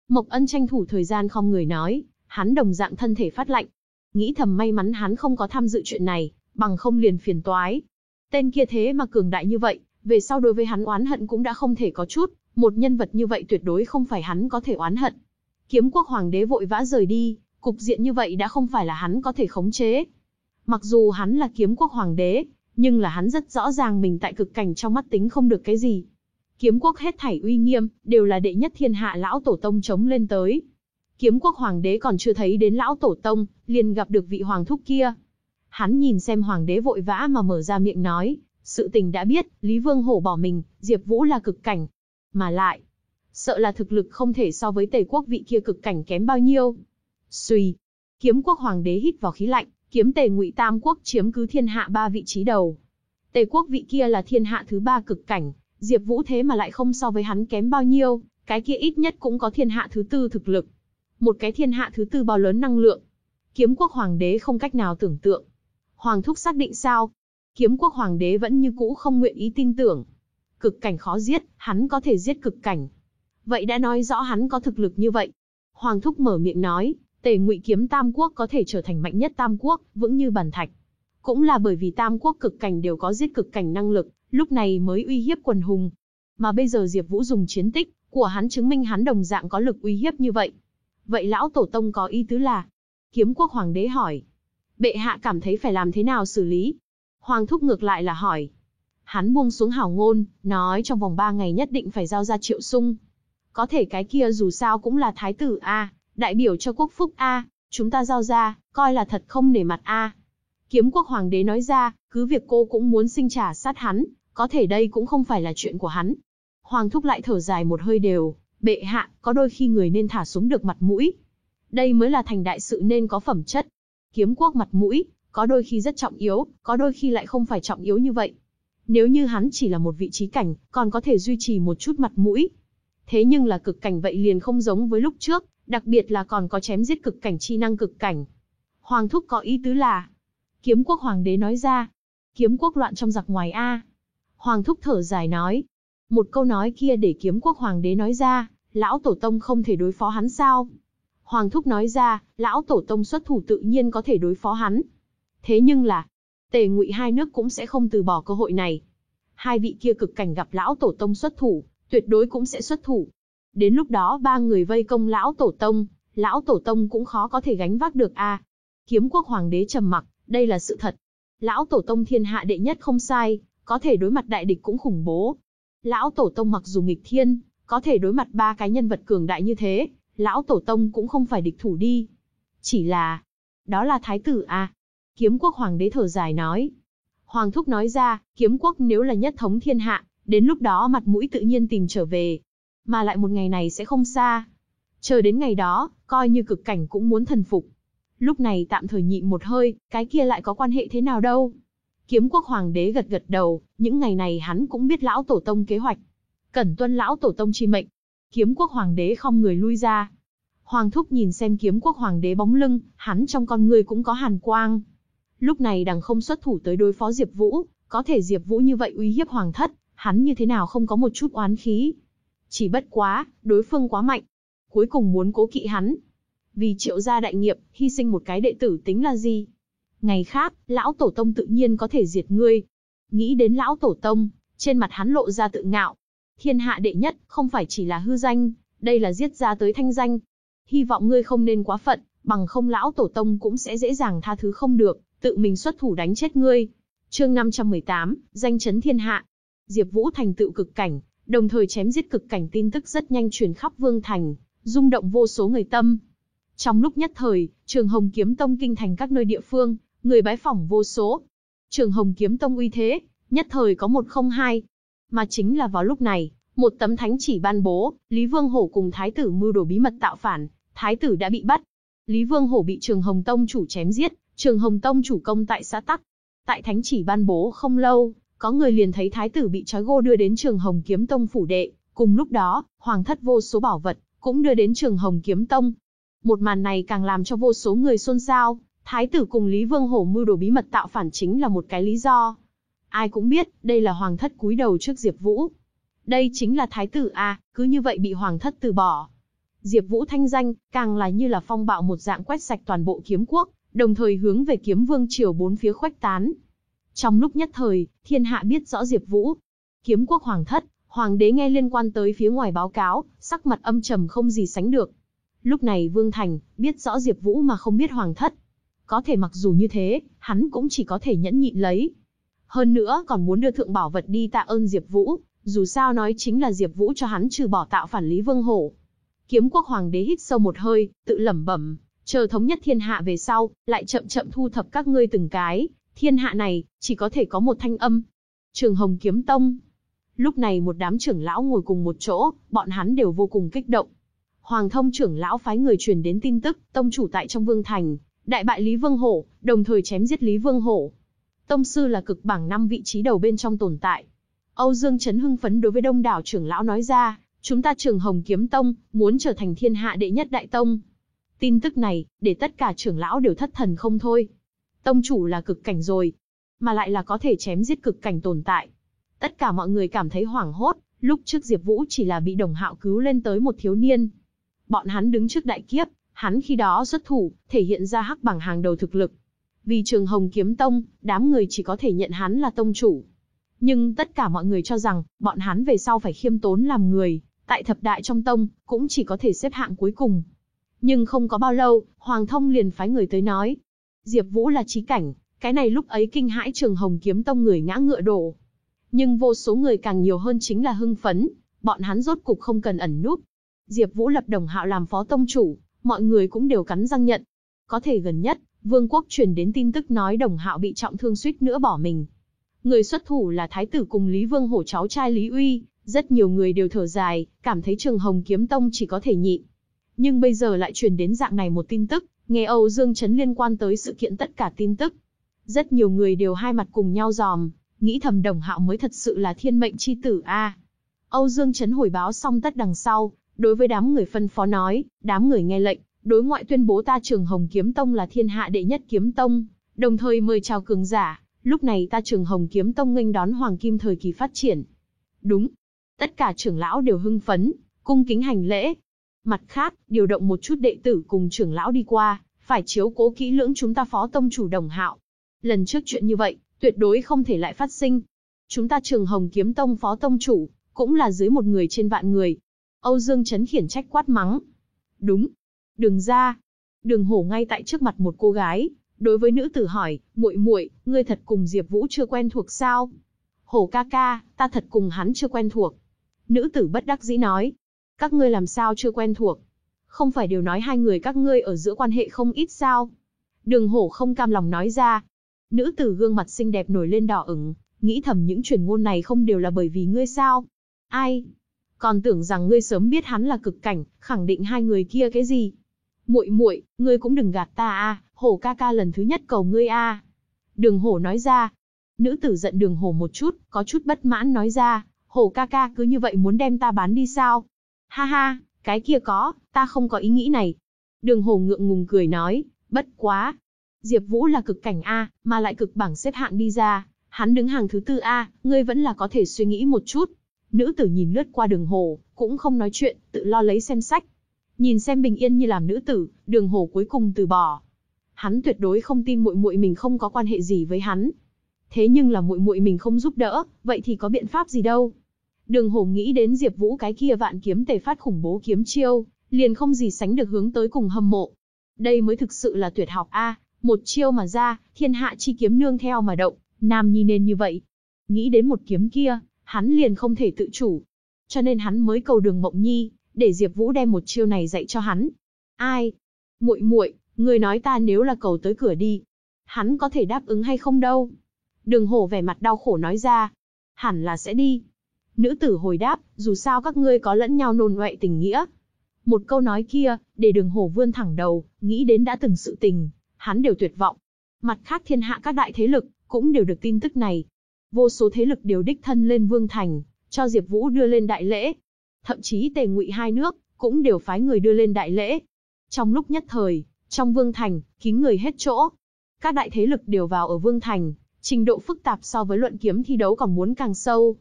Mộc Ân tranh thủ thời gian không người nói, hắn đồng dạng thân thể phát lạnh. Nghĩ thầm may mắn hắn không có tham dự chuyện này, bằng không liền phiền toái. Tên kia thế mà cường đại như vậy, về sau đối với hắn oán hận cũng đã không thể có chút, một nhân vật như vậy tuyệt đối không phải hắn có thể oán hận. Kiếm quốc hoàng đế vội vã rời đi, cục diện như vậy đã không phải là hắn có thể khống chế. Mặc dù hắn là kiếm quốc hoàng đế, nhưng là hắn rất rõ ràng mình tại cực cảnh trong mắt tính không được cái gì. Kiếm quốc hết thảy uy nghiêm, đều là đệ nhất thiên hạ lão tổ tông chống lên tới. Kiếm quốc hoàng đế còn chưa thấy đến lão tổ tông, liền gặp được vị hoàng thúc kia. Hắn nhìn xem hoàng đế vội vã mà mở ra miệng nói, sự tình đã biết, Lý Vương Hổ bỏ mình, Diệp Vũ là cực cảnh. Mà lại, sợ là thực lực không thể so với tề quốc vị kia cực cảnh kém bao nhiêu. Xuy, kiếm quốc hoàng đế hít vào khí lạnh, kiếm tề ngụy tam quốc chiếm cứ thiên hạ ba vị trí đầu. Tề quốc vị kia là thiên hạ thứ ba cực cảnh, Diệp Vũ thế mà lại không so với hắn kém bao nhiêu, cái kia ít nhất cũng có thiên hạ thứ tư thực lực. Một cái thiên hạ thứ tư bao lớn năng lượng. Kiếm quốc hoàng đế không cách nào tưởng tượng. Hoàng thúc xác định sao? Kiếm quốc hoàng đế vẫn như cũ không nguyện ý tin tưởng. Cực cảnh khó giết, hắn có thể giết cực cảnh. Vậy đã nói rõ hắn có thực lực như vậy. Hoàng thúc mở miệng nói, Tề Ngụy kiếm Tam quốc có thể trở thành mạnh nhất Tam quốc, vững như bàn thạch. Cũng là bởi vì Tam quốc cực cảnh đều có giết cực cảnh năng lực, lúc này mới uy hiếp quần hùng. Mà bây giờ Diệp Vũ dùng chiến tích của hắn chứng minh hắn đồng dạng có lực uy hiếp như vậy. Vậy lão tổ tông có ý tứ là? Kiếm quốc hoàng đế hỏi. Bệ hạ cảm thấy phải làm thế nào xử lý? Hoàng thúc ngược lại là hỏi. Hắn buông xuống hảo ngôn, nói trong vòng 3 ngày nhất định phải giao ra triệu sung. Có thể cái kia dù sao cũng là thái tử A, đại biểu cho quốc phúc A, chúng ta giao ra, coi là thật không nể mặt A. Kiếm quốc hoàng đế nói ra, cứ việc cô cũng muốn sinh trả sát hắn, có thể đây cũng không phải là chuyện của hắn. Hoàng thúc lại thở dài một hơi đều, bệ hạ, có đôi khi người nên thả xuống được mặt mũi. Đây mới là thành đại sự nên có phẩm chất. Kiếm quốc mặt mũi, có đôi khi rất trọng yếu, có đôi khi lại không phải trọng yếu như vậy. Nếu như hắn chỉ là một vị trí cảnh, còn có thể duy trì một chút mặt mũi. Thế nhưng là cực cảnh vậy liền không giống với lúc trước, đặc biệt là còn có chém giết cực cảnh chi năng cực cảnh. Hoàng thúc có ý tứ là, kiếm quốc hoàng đế nói ra, kiếm quốc loạn trong giặc ngoài A. Hoàng thúc thở dài nói, một câu nói kia để kiếm quốc hoàng đế nói ra, lão tổ tông không thể đối phó hắn sao? Hoàng thúc nói ra, lão tổ tông xuất thủ tự nhiên có thể đối phó hắn. Thế nhưng là, tề ngụy hai nước cũng sẽ không từ bỏ cơ hội này. Hai vị kia cực cảnh gặp lão tổ tông xuất thủ, tuyệt đối cũng sẽ xuất thủ. Đến lúc đó ba người vây công lão tổ tông, lão tổ tông cũng khó có thể gánh vác được a. Kiếm quốc hoàng đế trầm mặc, đây là sự thật. Lão tổ tông thiên hạ đệ nhất không sai, có thể đối mặt đại địch cũng khủng bố. Lão tổ tông mặc dù nghịch thiên, có thể đối mặt ba cái nhân vật cường đại như thế, lão tổ tông cũng không phải địch thủ đi. Chỉ là, đó là thái tử à. Kiếm quốc hoàng đế thở dài nói. Hoàng thúc nói ra, kiếm quốc nếu là nhất thống thiên hạ, đến lúc đó mặt mũi tự nhiên tìm trở về. Mà lại một ngày này sẽ không xa. Chờ đến ngày đó, coi như cực cảnh cũng muốn thần phục. Lúc này tạm thời nhịn một hơi, cái kia lại có quan hệ thế nào đâu. Kiếm quốc hoàng đế gật gật đầu, những ngày này hắn cũng biết lão tổ tông kế hoạch. Cẩn tuân lão tổ tông chi mệnh. Kiếm quốc hoàng đế không người lui ra. Hoàng thúc nhìn xem kiếm quốc hoàng đế bóng lưng, hắn trong con người cũng có hàn quang. Lúc này đằng không xuất thủ tới đối phó Diệp Vũ, có thể Diệp Vũ như vậy uy hiếp hoàng thất, hắn như thế nào không có một chút oán khí. Chỉ bất quá, đối phương quá mạnh. Cuối cùng muốn cố kỵ hắn. Vì triệu gia đại nghiệp, hy sinh một cái đệ tử tính là gì? Ngày khác, lão tổ tông tự nhiên có thể diệt ngươi. Nghĩ đến lão tổ tông, trên mặt hắn lộ ra tự ngạo. Thiên hạ đệ nhất, không phải chỉ là hư danh, đây là giết ra tới thanh danh. Hy vọng ngươi không nên quá phận, bằng không lão tổ tông cũng sẽ dễ dàng tha thứ không được, tự mình xuất thủ đánh chết ngươi. Chương 518, danh chấn thiên hạ. Diệp Vũ thành tựu cực cảnh, đồng thời chém giết cực cảnh tin tức rất nhanh truyền khắp Vương thành, rung động vô số người tâm. Trong lúc nhất thời, Trường Hồng Kiếm Tông kinh thành các nơi địa phương, người bái phỏng vô số. Trường Hồng Kiếm Tông uy thế, nhất thời có một không hai. Mà chính là vào lúc này, một tấm thánh chỉ ban bố, Lý Vương Hổ cùng Thái tử mưu đồ bí mật tạo phản, Thái tử đã bị bắt. Lý Vương Hổ bị Trường Hồng Tông chủ chém giết, Trường Hồng Tông chủ công tại xã Tắc. Tại thánh chỉ ban bố không lâu, có người liền thấy Thái tử bị trói gô đưa đến Trường Hồng Kiếm Tông phủ đệ. Cùng lúc đó, Hoàng thất vô số bảo vật, cũng đưa đến Trường Hồng Kiếm Tông. Một màn này càng làm cho vô số người xôn xao, Thái tử cùng Lý Vương Hổ mưu đồ bí mật tạo phản chính là một cái lý do. Ai cũng biết, đây là hoàng thất cúi đầu trước Diệp Vũ. Đây chính là thái tử a, cứ như vậy bị hoàng thất từ bỏ. Diệp Vũ thanh danh, càng là như là phong bạo một dạng quét sạch toàn bộ kiếm quốc, đồng thời hướng về kiếm vương triều bốn phía khuếch tán. Trong lúc nhất thời, thiên hạ biết rõ Diệp Vũ. Kiếm quốc hoàng thất, hoàng đế nghe liên quan tới phía ngoài báo cáo, sắc mặt âm trầm không gì sánh được. Lúc này Vương Thành, biết rõ Diệp Vũ mà không biết hoàng thất. Có thể mặc dù như thế, hắn cũng chỉ có thể nhẫn nhịn lấy. Hơn nữa còn muốn đưa thượng bảo vật đi tạ ơn Diệp Vũ, dù sao nói chính là Diệp Vũ cho hắn trừ bỏ tạo phản Lý Vương Hổ. Kiếm quốc hoàng đế hít sâu một hơi, tự lẩm bẩm, chờ thống nhất thiên hạ về sau, lại chậm chậm thu thập các ngươi từng cái, thiên hạ này chỉ có thể có một thanh âm. Trường Hồng Kiếm Tông. Lúc này một đám trưởng lão ngồi cùng một chỗ, bọn hắn đều vô cùng kích động. Hoàng Thông trưởng lão phái người truyền đến tin tức, tông chủ tại trong Vương thành, đại bại Lý Vương Hổ, đồng thời chém giết Lý Vương Hổ. Tông sư là cực bảng năm vị trí đầu bên trong tồn tại. Âu Dương Trấn hưng phấn đối với đông đảo trưởng lão nói ra, chúng ta Trường Hồng Kiếm Tông, muốn trở thành thiên hạ đệ nhất đại tông. Tin tức này, để tất cả trưởng lão đều thất thần không thôi. Tông chủ là cực cảnh rồi, mà lại là có thể chém giết cực cảnh tồn tại. Tất cả mọi người cảm thấy hoảng hốt, lúc trước Diệp Vũ chỉ là bị đồng hạo cứu lên tới một thiếu niên. Bọn hắn đứng trước đại kiếp, hắn khi đó xuất thủ, thể hiện ra hắc bằng hàng đầu thực lực. Vì Trường Hồng Kiếm Tông, đám người chỉ có thể nhận hắn là tông chủ. Nhưng tất cả mọi người cho rằng, bọn hắn về sau phải khiêm tốn làm người, tại thập đại trong tông, cũng chỉ có thể xếp hạng cuối cùng. Nhưng không có bao lâu, Hoàng Thông liền phái người tới nói. Diệp Vũ là trí cảnh, cái này lúc ấy kinh hãi Trường Hồng Kiếm Tông người ngã ngựa đổ. Nhưng vô số người càng nhiều hơn chính là hưng phấn, bọn hắn rốt cục không cần ẩn núp. Diệp Vũ lập đồng hạo làm phó tông chủ, mọi người cũng đều cắn răng nhận. Có thể gần nhất, Vương quốc truyền đến tin tức nói đồng hạo bị trọng thương suýt nữa bỏ mình. Người xuất thủ là thái tử cùng Lý Vương hổ cháu trai Lý Uy, rất nhiều người đều thở dài, cảm thấy Trường Hồng Kiếm Tông chỉ có thể nhịn. Nhưng bây giờ lại truyền đến dạng này một tin tức, nghe Âu Dương Chấn liên quan tới sự kiện tất cả tin tức. Rất nhiều người đều hai mặt cùng nhau dòm, nghĩ thầm đồng hạo mới thật sự là thiên mệnh chi tử a. Âu Dương Chấn hồi báo xong tất đằng sau, đối với đám người phân phó nói, đám người nghe lệnh, đối ngoại tuyên bố ta Trường Hồng Kiếm Tông là thiên hạ đệ nhất kiếm tông, đồng thời mời chào cường giả, lúc này ta Trường Hồng Kiếm Tông nghênh đón hoàng kim thời kỳ phát triển. Đúng, tất cả trưởng lão đều hưng phấn, cung kính hành lễ. Mặt khác, điều động một chút đệ tử cùng trưởng lão đi qua, phải chiếu cố kỹ lưỡng chúng ta phó tông chủ đồng hạo. Lần trước chuyện như vậy, tuyệt đối không thể lại phát sinh. Chúng ta Trường Hồng Kiếm Tông phó tông chủ, cũng là dưới một người trên vạn người. Âu Dương Chấn khiển trách quát mắng. Đúng, Đường ra. Đường hổ ngay tại trước mặt một cô gái, đối với nữ tử hỏi, muội muội, ngươi thật cùng Diệp Vũ chưa quen thuộc sao? Hổ ca ca, ta thật cùng hắn chưa quen thuộc. Nữ tử bất đắc dĩ nói, các ngươi làm sao chưa quen thuộc? Không phải đều nói hai người các ngươi ở giữa quan hệ không ít sao? Đường hổ không cam lòng nói ra. Nữ tử gương mặt xinh đẹp nổi lên đỏ ửng, nghĩ thầm những truyền ngôn này không đều là bởi vì ngươi sao? Ai? Còn tưởng rằng ngươi sớm biết hắn là cực cảnh, khẳng định hai người kia cái gì? muội muội, ngươi cũng đừng gạt ta a, hổ ca ca lần thứ nhất cầu ngươi a. Đường hổ nói ra. Nữ tử giận đường hổ một chút, có chút bất mãn nói ra, hổ ca ca cứ như vậy muốn đem ta bán đi sao? Ha ha, cái kia có, ta không có ý nghĩ này. Đường Hồ ngượng ngùng cười nói, bất quá. Diệp Vũ là cực cảnh A, mà lại cực bảng xếp hạng đi ra, hắn đứng hàng thứ tư A, ngươi vẫn là có thể suy nghĩ một chút. Nữ tử nhìn lướt qua đường hồ, cũng không nói chuyện, tự lo lấy xem sách. Nhìn xem bình yên như làm nữ tử, đường Hồ cuối cùng từ bỏ. Hắn tuyệt đối không tin muội muội mình không có quan hệ gì với hắn. Thế nhưng là muội muội mình không giúp đỡ, vậy thì có biện pháp gì đâu. Đường hổ nghĩ đến Diệp Vũ cái kia vạn kiếm tề phát khủng bố kiếm chiêu, liền không gì sánh được hướng tới cùng hâm mộ. Đây mới thực sự là tuyệt học a, một chiêu mà ra, thiên hạ chi kiếm nương theo mà động, nam nhi nên như vậy. Nghĩ đến một kiếm kia, hắn liền không thể tự chủ. Cho nên hắn mới cầu Đường Mộng Nhi, để Diệp Vũ đem một chiêu này dạy cho hắn. Ai? Muội muội, người nói ta nếu là cầu tới cửa đi, hắn có thể đáp ứng hay không đâu? Đường Hổ vẻ mặt đau khổ nói ra, hẳn là sẽ đi. Nữ tử hồi đáp, dù sao các ngươi có lẫn nhau nôn ngoại tình nghĩa. Một câu nói kia, để đường hổ vươn thẳng đầu, nghĩ đến đã từng sự tình, hắn đều tuyệt vọng. Mặt khác thiên hạ các đại thế lực, cũng đều được tin tức này. Vô số thế lực đều đích thân lên vương thành, cho Diệp Vũ đưa lên đại lễ, thậm chí tề ngụy hai nước, cũng đều phái người đưa lên đại lễ. Trong lúc nhất thời, trong vương thành, kín người hết chỗ. Các đại thế lực đều vào ở vương thành, trình độ phức tạp so với luận kiếm thi đấu còn muốn càng sâu.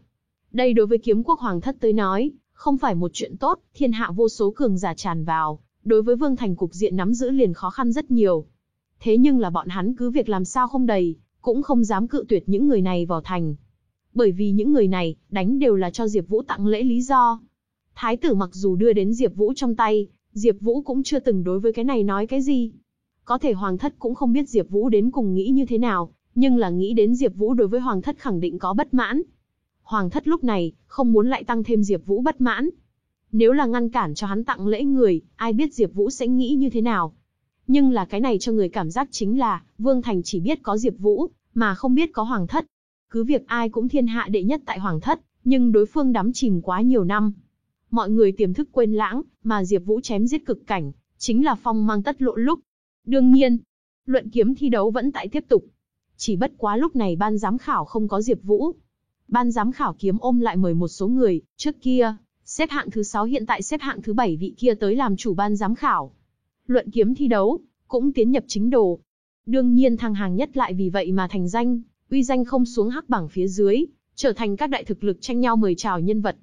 Đây đối với kiếm quốc hoàng thất tới nói, Không phải một chuyện tốt, thiên hạ vô số cường giả tràn vào, đối với Vương Thành cục diện nắm giữ liền khó khăn rất nhiều. Thế nhưng là bọn hắn cứ việc làm sao không đầy, cũng không dám cự tuyệt những người này vào thành. Bởi vì những người này, đánh đều là cho Diệp Vũ tặng lễ lý do. Thái tử mặc dù đưa đến Diệp Vũ trong tay, Diệp Vũ cũng chưa từng đối với cái này nói cái gì. Có thể Hoàng thất cũng không biết Diệp Vũ đến cùng nghĩ như thế nào, nhưng là nghĩ đến Diệp Vũ đối với Hoàng thất khẳng định có bất mãn. Hoàng thất lúc này, không muốn lại tăng thêm Diệp Vũ bất mãn. Nếu là ngăn cản cho hắn tặng lễ người, ai biết Diệp Vũ sẽ nghĩ như thế nào. Nhưng là cái này cho người cảm giác chính là, Vương Thành chỉ biết có Diệp Vũ, mà không biết có Hoàng thất. Cứ việc ai cũng thiên hạ đệ nhất tại Hoàng thất, nhưng đối phương đắm chìm quá nhiều năm. Mọi người tiềm thức quên lãng, mà Diệp Vũ chém giết cực cảnh, chính là phong mang tất lộ lúc. Đương nhiên, luận kiếm thi đấu vẫn tại tiếp tục. Chỉ bất quá lúc này ban giám khảo không có Diệp Vũ. Ban giám khảo kiếm ôm lại mời một số người, trước kia, xếp hạng thứ 6 hiện tại xếp hạng thứ 7 vị kia tới làm chủ ban giám khảo. Luận kiếm thi đấu, cũng tiến nhập chính đồ. Đương nhiên thăng hàng nhất lại vì vậy mà thành danh, uy danh không xuống hắc bảng phía dưới, trở thành các đại thực lực tranh nhau mời chào nhân vật.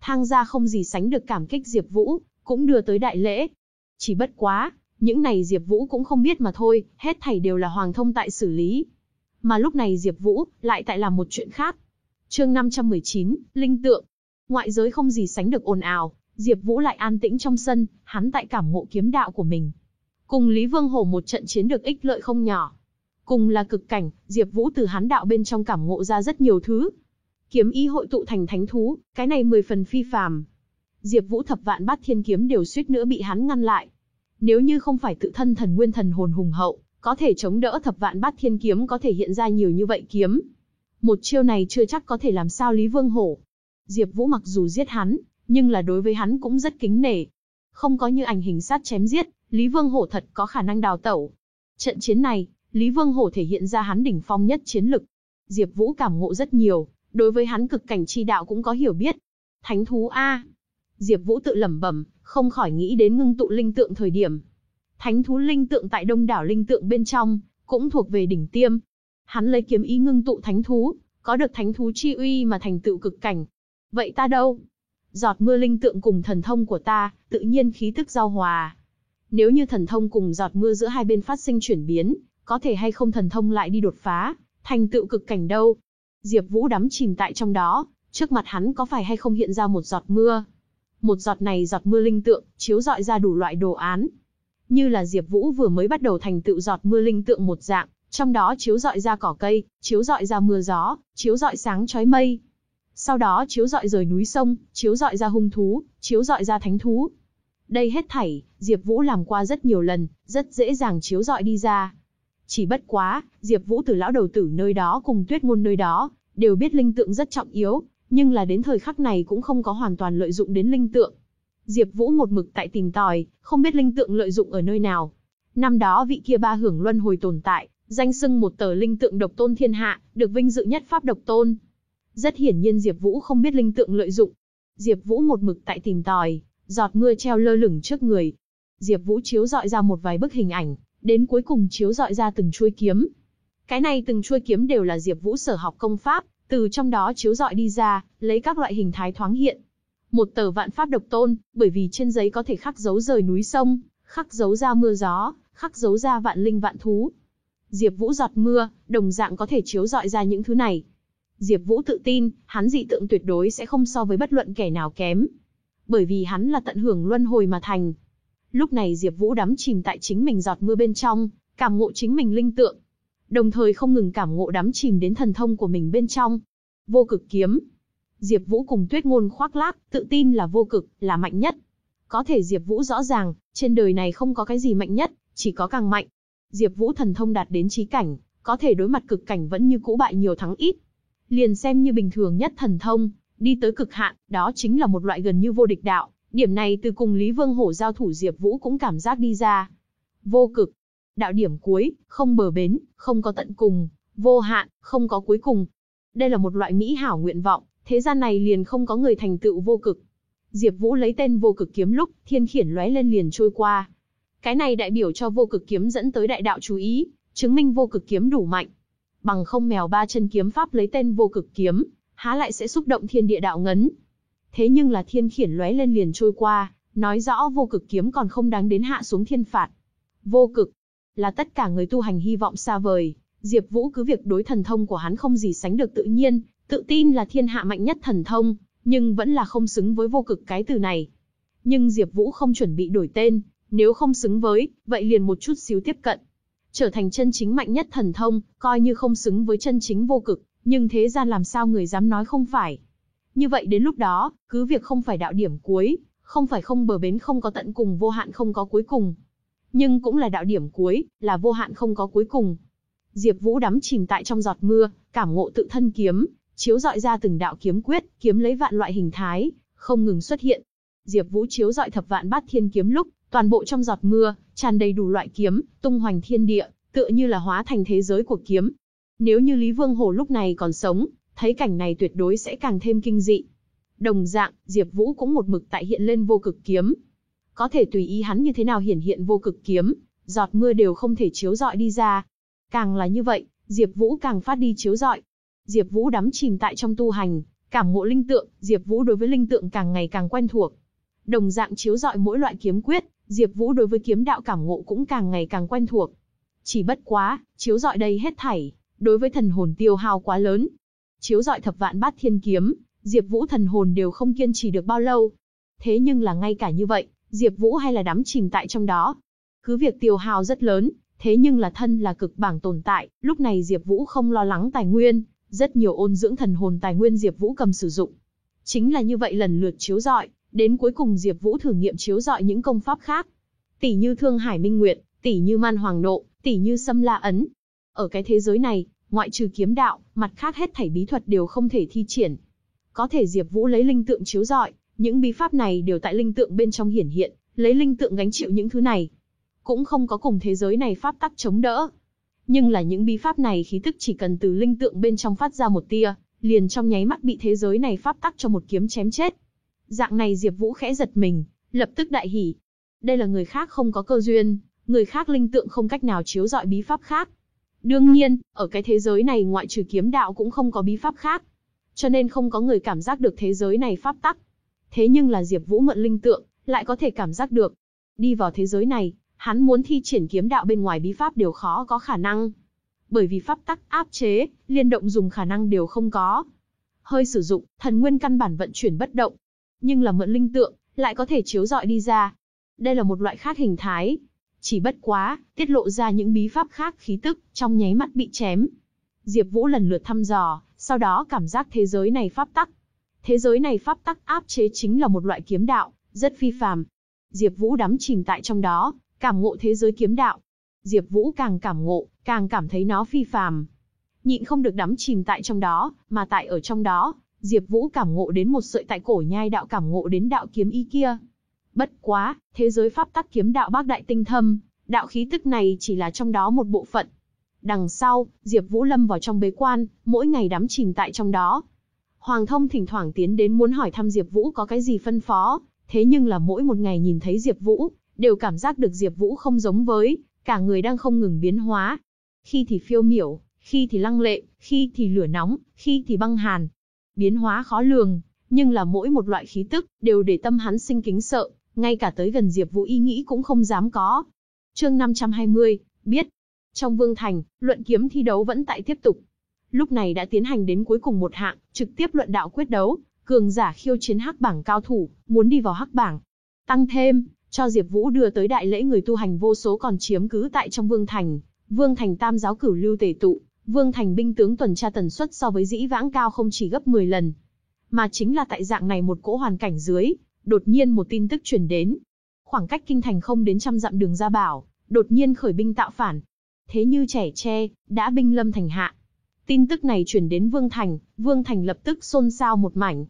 Thang gia không gì sánh được cảm kích Diệp Vũ, cũng đưa tới đại lễ. Chỉ bất quá, những này Diệp Vũ cũng không biết mà thôi, hết thảy đều là Hoàng Thông tại xử lý. Mà lúc này Diệp Vũ lại tại làm một chuyện khác. Chương 519, linh tượng. Ngoại giới không gì sánh được ồn ào, Diệp Vũ lại an tĩnh trong sân, hắn tại cảm ngộ kiếm đạo của mình. Cùng Lý Vương Hổ một trận chiến được ích lợi không nhỏ. Cùng là cực cảnh, Diệp Vũ từ hắn đạo bên trong cảm ngộ ra rất nhiều thứ. Kiếm ý hội tụ thành thánh thú, cái này mười phần phi phàm. Diệp Vũ thập vạn bát thiên kiếm đều suýt nữa bị hắn ngăn lại. Nếu như không phải tự thân thần nguyên thần hồn hùng hậu, có thể chống đỡ thập vạn bát thiên kiếm có thể hiện ra nhiều như vậy kiếm. Một chiêu này chưa chắc có thể làm sao Lý Vương Hổ. Diệp Vũ mặc dù giết hắn, nhưng là đối với hắn cũng rất kính nể. Không có như ảnh hình sát chém giết, Lý Vương Hổ thật có khả năng đào tẩu. Trận chiến này, Lý Vương Hổ thể hiện ra hắn đỉnh phong nhất chiến lực. Diệp Vũ cảm ngộ rất nhiều, đối với hắn cực cảnh chi đạo cũng có hiểu biết. Thánh thú a. Diệp Vũ tự lẩm bẩm, không khỏi nghĩ đến ngưng tụ linh tượng thời điểm. Thánh thú linh tượng tại Đông đảo linh tượng bên trong, cũng thuộc về đỉnh tiêm. Hắn lấy kiếm ý ngưng tụ thánh thú, có được thánh thú chi uy mà thành tựu cực cảnh. Vậy ta đâu? Giọt mưa linh tượng cùng thần thông của ta, tự nhiên khí tức giao hòa. Nếu như thần thông cùng giọt mưa giữa hai bên phát sinh chuyển biến, có thể hay không thần thông lại đi đột phá, thành tựu cực cảnh đâu? Diệp Vũ đắm chìm tại trong đó, trước mặt hắn có phải hay không hiện ra một giọt mưa? Một giọt này giọt mưa linh tượng, chiếu rọi ra đủ loại đồ án. Như là Diệp Vũ vừa mới bắt đầu thành tựu giọt mưa linh tượng một dạng, trong đó chiếu rọi ra cỏ cây, chiếu rọi ra mưa gió, chiếu rọi sáng chói mây. Sau đó chiếu rọi rời núi sông, chiếu rọi ra hung thú, chiếu rọi ra thánh thú. Đây hết thảy, Diệp Vũ làm qua rất nhiều lần, rất dễ dàng chiếu rọi đi ra. Chỉ bất quá, Diệp Vũ từ lão đầu tử nơi đó cùng Tuyết Ngôn nơi đó, đều biết linh tượng rất trọng yếu, nhưng là đến thời khắc này cũng không có hoàn toàn lợi dụng đến linh tượng. Diệp Vũ một mực tại tìm tòi, không biết linh tượng lợi dụng ở nơi nào. Năm đó vị kia ba hưởng luân hồi tồn tại, danh xưng một tờ linh tượng độc tôn thiên hạ, được vinh dự nhất pháp độc tôn. Rất hiển nhiên Diệp Vũ không biết linh tượng lợi dụng. Diệp Vũ một mực tại tìm tòi, giọt mưa treo lơ lửng trước người. Diệp Vũ chiếu dọi ra một vài bức hình ảnh, đến cuối cùng chiếu dọi ra từng chuôi kiếm. Cái này từng chuôi kiếm đều là Diệp Vũ sở học công pháp, từ trong đó chiếu dọi đi ra, lấy các loại hình thái thoáng hiện. Một tờ vạn pháp độc tôn, bởi vì trên giấy có thể khắc dấu rời núi sông, khắc dấu ra mưa gió, khắc dấu ra vạn linh vạn thú. Diệp Vũ giọt mưa, đồng dạng có thể chiếu rọi ra những thứ này. Diệp Vũ tự tin, hắn dị tượng tuyệt đối sẽ không so với bất luận kẻ nào kém. Bởi vì hắn là tận hưởng luân hồi mà thành. Lúc này Diệp Vũ đắm chìm tại chính mình giọt mưa bên trong, cảm ngộ chính mình linh tượng. Đồng thời không ngừng cảm ngộ đắm chìm đến thần thông của mình bên trong. Vô cực kiếm. Diệp Vũ cùng Tuyết Ngôn khoác lác, tự tin là vô cực, là mạnh nhất. Có thể Diệp Vũ rõ ràng, trên đời này không có cái gì mạnh nhất, chỉ có càng mạnh. Diệp Vũ thần thông đạt đến chí cảnh, có thể đối mặt cực cảnh vẫn như cũ bại nhiều thắng ít. Liền xem như bình thường nhất thần thông, đi tới cực hạn, đó chính là một loại gần như vô địch đạo, điểm này từ cùng Lý Vương Hổ giao thủ Diệp Vũ cũng cảm giác đi ra. Vô cực, đạo điểm cuối, không bờ bến, không có tận cùng, vô hạn, không có cuối cùng. Đây là một loại mỹ hảo nguyện vọng, thế gian này liền không có người thành tựu vô cực. Diệp Vũ lấy tên vô cực kiếm lúc, thiên khiển lóe lên liền trôi qua. Cái này đại biểu cho vô cực kiếm dẫn tới đại đạo chú ý, chứng minh vô cực kiếm đủ mạnh. Bằng không mèo ba chân kiếm pháp lấy tên vô cực kiếm, há lại sẽ xúc động thiên địa đạo ngấn. Thế nhưng là thiên khiển lóe lên liền trôi qua, nói rõ vô cực kiếm còn không đáng đến hạ xuống thiên phạt. Vô cực là tất cả người tu hành hy vọng xa vời, Diệp Vũ cứ việc đối thần thông của hắn không gì sánh được tự nhiên, tự tin là thiên hạ mạnh nhất thần thông, nhưng vẫn là không xứng với vô cực cái từ này. Nhưng Diệp Vũ không chuẩn bị đổi tên, nếu không xứng với, vậy liền một chút xíu tiếp cận. Trở thành chân chính mạnh nhất thần thông, coi như không xứng với chân chính vô cực, nhưng thế gian làm sao người dám nói không phải. Như vậy đến lúc đó, cứ việc không phải đạo điểm cuối, không phải không bờ bến không có tận cùng vô hạn không có cuối cùng. Nhưng cũng là đạo điểm cuối, là vô hạn không có cuối cùng. Diệp Vũ đắm chìm tại trong giọt mưa, cảm ngộ tự thân kiếm, chiếu dọi ra từng đạo kiếm quyết, kiếm lấy vạn loại hình thái, không ngừng xuất hiện. Diệp Vũ chiếu dọi thập vạn bát thiên kiếm lúc, toàn bộ trong giọt mưa, tràn đầy đủ loại kiếm, tung hoành thiên địa, tựa như là hóa thành thế giới của kiếm. Nếu như Lý Vương Hồ lúc này còn sống, thấy cảnh này tuyệt đối sẽ càng thêm kinh dị. Đồng dạng, Diệp Vũ cũng một mực tại hiện lên vô cực kiếm. Có thể tùy ý hắn như thế nào hiển hiện vô cực kiếm, giọt mưa đều không thể chiếu rọi đi ra. Càng là như vậy, Diệp Vũ càng phát đi chiếu rọi. Diệp Vũ đắm chìm tại trong tu hành, cảm ngộ linh tượng, Diệp Vũ đối với linh tượng càng ngày càng quen thuộc. Đồng dạng chiếu rọi mỗi loại kiếm quyết, Diệp Vũ đối với kiếm đạo cảm ngộ cũng càng ngày càng quen thuộc. Chỉ bất quá, chiếu rọi đây hết thảy, đối với thần hồn tiêu hao quá lớn. Chiếu rọi thập vạn bát thiên kiếm, Diệp Vũ thần hồn đều không kiên trì được bao lâu. Thế nhưng là ngay cả như vậy, Diệp Vũ hay là đắm chìm tại trong đó. Cứ việc tiêu hao rất lớn, thế nhưng là thân là cực bảng tồn tại, lúc này Diệp Vũ không lo lắng tài nguyên, rất nhiều ôn dưỡng thần hồn tài nguyên Diệp Vũ cầm sử dụng. Chính là như vậy lần lượt chiếu rọi, đến cuối cùng Diệp Vũ thử nghiệm chiếu rọi những công pháp khác. Tỷ như Thương Hải Minh Nguyệt, tỷ như Man Hoàng Nộ, tỷ như Sâm La ấn. Ở cái thế giới này, ngoại trừ kiếm đạo, mặt khác hết thảy bí thuật đều không thể thi triển. Có thể Diệp Vũ lấy linh tượng chiếu rọi, những bí pháp này đều tại linh tượng bên trong hiển hiện, lấy linh tượng gánh chịu những thứ này. Cũng không có cùng thế giới này pháp tắc chống đỡ. Nhưng là những bí pháp này khí tức chỉ cần từ linh tượng bên trong phát ra một tia, liền trong nháy mắt bị thế giới này pháp tắc cho một kiếm chém chết. Dạng này Diệp Vũ khẽ giật mình, lập tức đại hỉ. Đây là người khác không có cơ duyên, người khác linh tượng không cách nào chiếu rọi bí pháp khác. Đương nhiên, ở cái thế giới này ngoại trừ kiếm đạo cũng không có bí pháp khác. Cho nên không có người cảm giác được thế giới này pháp tắc. Thế nhưng là Diệp Vũ mượn linh tượng, lại có thể cảm giác được. Đi vào thế giới này, hắn muốn thi triển kiếm đạo bên ngoài bí pháp đều khó có khả năng. Bởi vì pháp tắc áp chế, liên động dùng khả năng đều không có. Hơi sử dụng, thần nguyên căn bản vận chuyển bất động. Nhưng là mượn linh tượng, lại có thể chiếu rọi đi ra. Đây là một loại khác hình thái. Chỉ bất quá, tiết lộ ra những bí pháp khác khí tức, trong nháy mắt bị chém. Diệp Vũ lần lượt thăm dò, sau đó cảm giác thế giới này pháp tắc. Thế giới này pháp tắc áp chế chính là một loại kiếm đạo, rất phi phàm. Diệp Vũ đắm chìm tại trong đó, cảm ngộ thế giới kiếm đạo. Diệp Vũ càng cảm ngộ, càng cảm thấy nó phi phàm. Nhịn không được đắm chìm tại trong đó, mà tại ở trong đó, Diệp Vũ cảm ngộ đến một sợi tại cổ nhai đạo cảm ngộ đến đạo kiếm ý kia. Bất quá, thế giới pháp tắc kiếm đạo bác đại tinh thâm, đạo khí tức này chỉ là trong đó một bộ phận. Đằng sau, Diệp Vũ lâm vào trong bế quan, mỗi ngày đắm chìm tại trong đó. Hoàng Thông thỉnh thoảng tiến đến muốn hỏi thăm Diệp Vũ có cái gì phân phó, thế nhưng là mỗi một ngày nhìn thấy Diệp Vũ, đều cảm giác được Diệp Vũ không giống với, cả người đang không ngừng biến hóa. Khi thì phiêu miểu, khi thì lăng lệ, khi thì lửa nóng, khi thì băng hàn. Biến hóa khó lường, nhưng là mỗi một loại khí tức đều để tâm hắn sinh kính sợ, ngay cả tới gần Diệp Vũ ý nghĩ cũng không dám có. Chương 520, biết. Trong Vương Thành, luận kiếm thi đấu vẫn tại tiếp tục. Lúc này đã tiến hành đến cuối cùng một hạng, trực tiếp luận đạo quyết đấu, cường giả khiêu chiến hắc bảng cao thủ, muốn đi vào hắc bảng. Tăng thêm, cho Diệp Vũ đưa tới đại lễ người tu hành vô số còn chiếm cứ tại trong Vương Thành, Vương Thành Tam giáo cửu lưu tề tụ, Vương Thành binh tướng tuần tra tần suất so với dĩ vãng cao không chỉ gấp 10 lần. Mà chính là tại dạng này một cỗ hoàn cảnh dưới, đột nhiên một tin tức truyền đến. Khoảng cách kinh thành không đến trăm dặm đường ra bảo, đột nhiên khởi binh tạo phản. Thế như trẻ tre, đã binh lâm thành hạ. Tin tức này truyền đến Vương Thành, Vương Thành lập tức xôn xao một mảnh.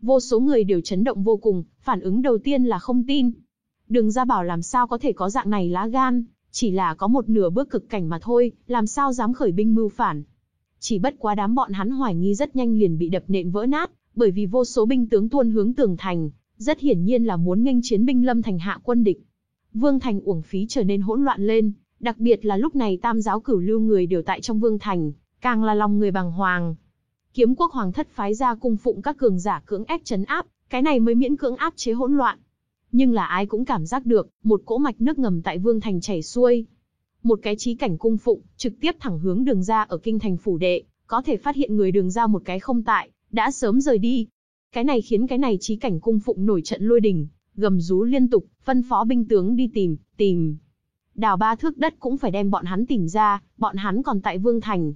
Vô số người đều chấn động vô cùng, phản ứng đầu tiên là không tin. Đường ra bảo làm sao có thể có dạng này lá gan, chỉ là có một nửa bước cực cảnh mà thôi, làm sao dám khởi binh mưu phản. Chỉ bất quá đám bọn hắn hoài nghi rất nhanh liền bị đập nện vỡ nát, bởi vì vô số binh tướng tuôn hướng tường thành, rất hiển nhiên là muốn nghênh chiến binh lâm thành hạ quân địch. Vương thành uổng phí trở nên hỗn loạn lên, đặc biệt là lúc này tam giáo cửu lưu người đều tại trong vương thành, càng là lòng người bàng hoàng. Kiếm quốc hoàng thất phái ra cung phụng các cường giả cưỡng ép chấn áp, cái này mới miễn cưỡng áp chế hỗn loạn. Nhưng là ai cũng cảm giác được, một cỗ mạch nước ngầm tại Vương Thành chảy xuôi. Một cái trí cảnh cung phụng, trực tiếp thẳng hướng đường ra ở kinh thành phủ đệ, có thể phát hiện người đường ra một cái không tại, đã sớm rời đi. Cái này khiến cái này trí cảnh cung phụng nổi trận lôi đình, gầm rú liên tục, phân phó binh tướng đi tìm, tìm. Đào ba thước đất cũng phải đem bọn hắn tìm ra, bọn hắn còn tại Vương Thành.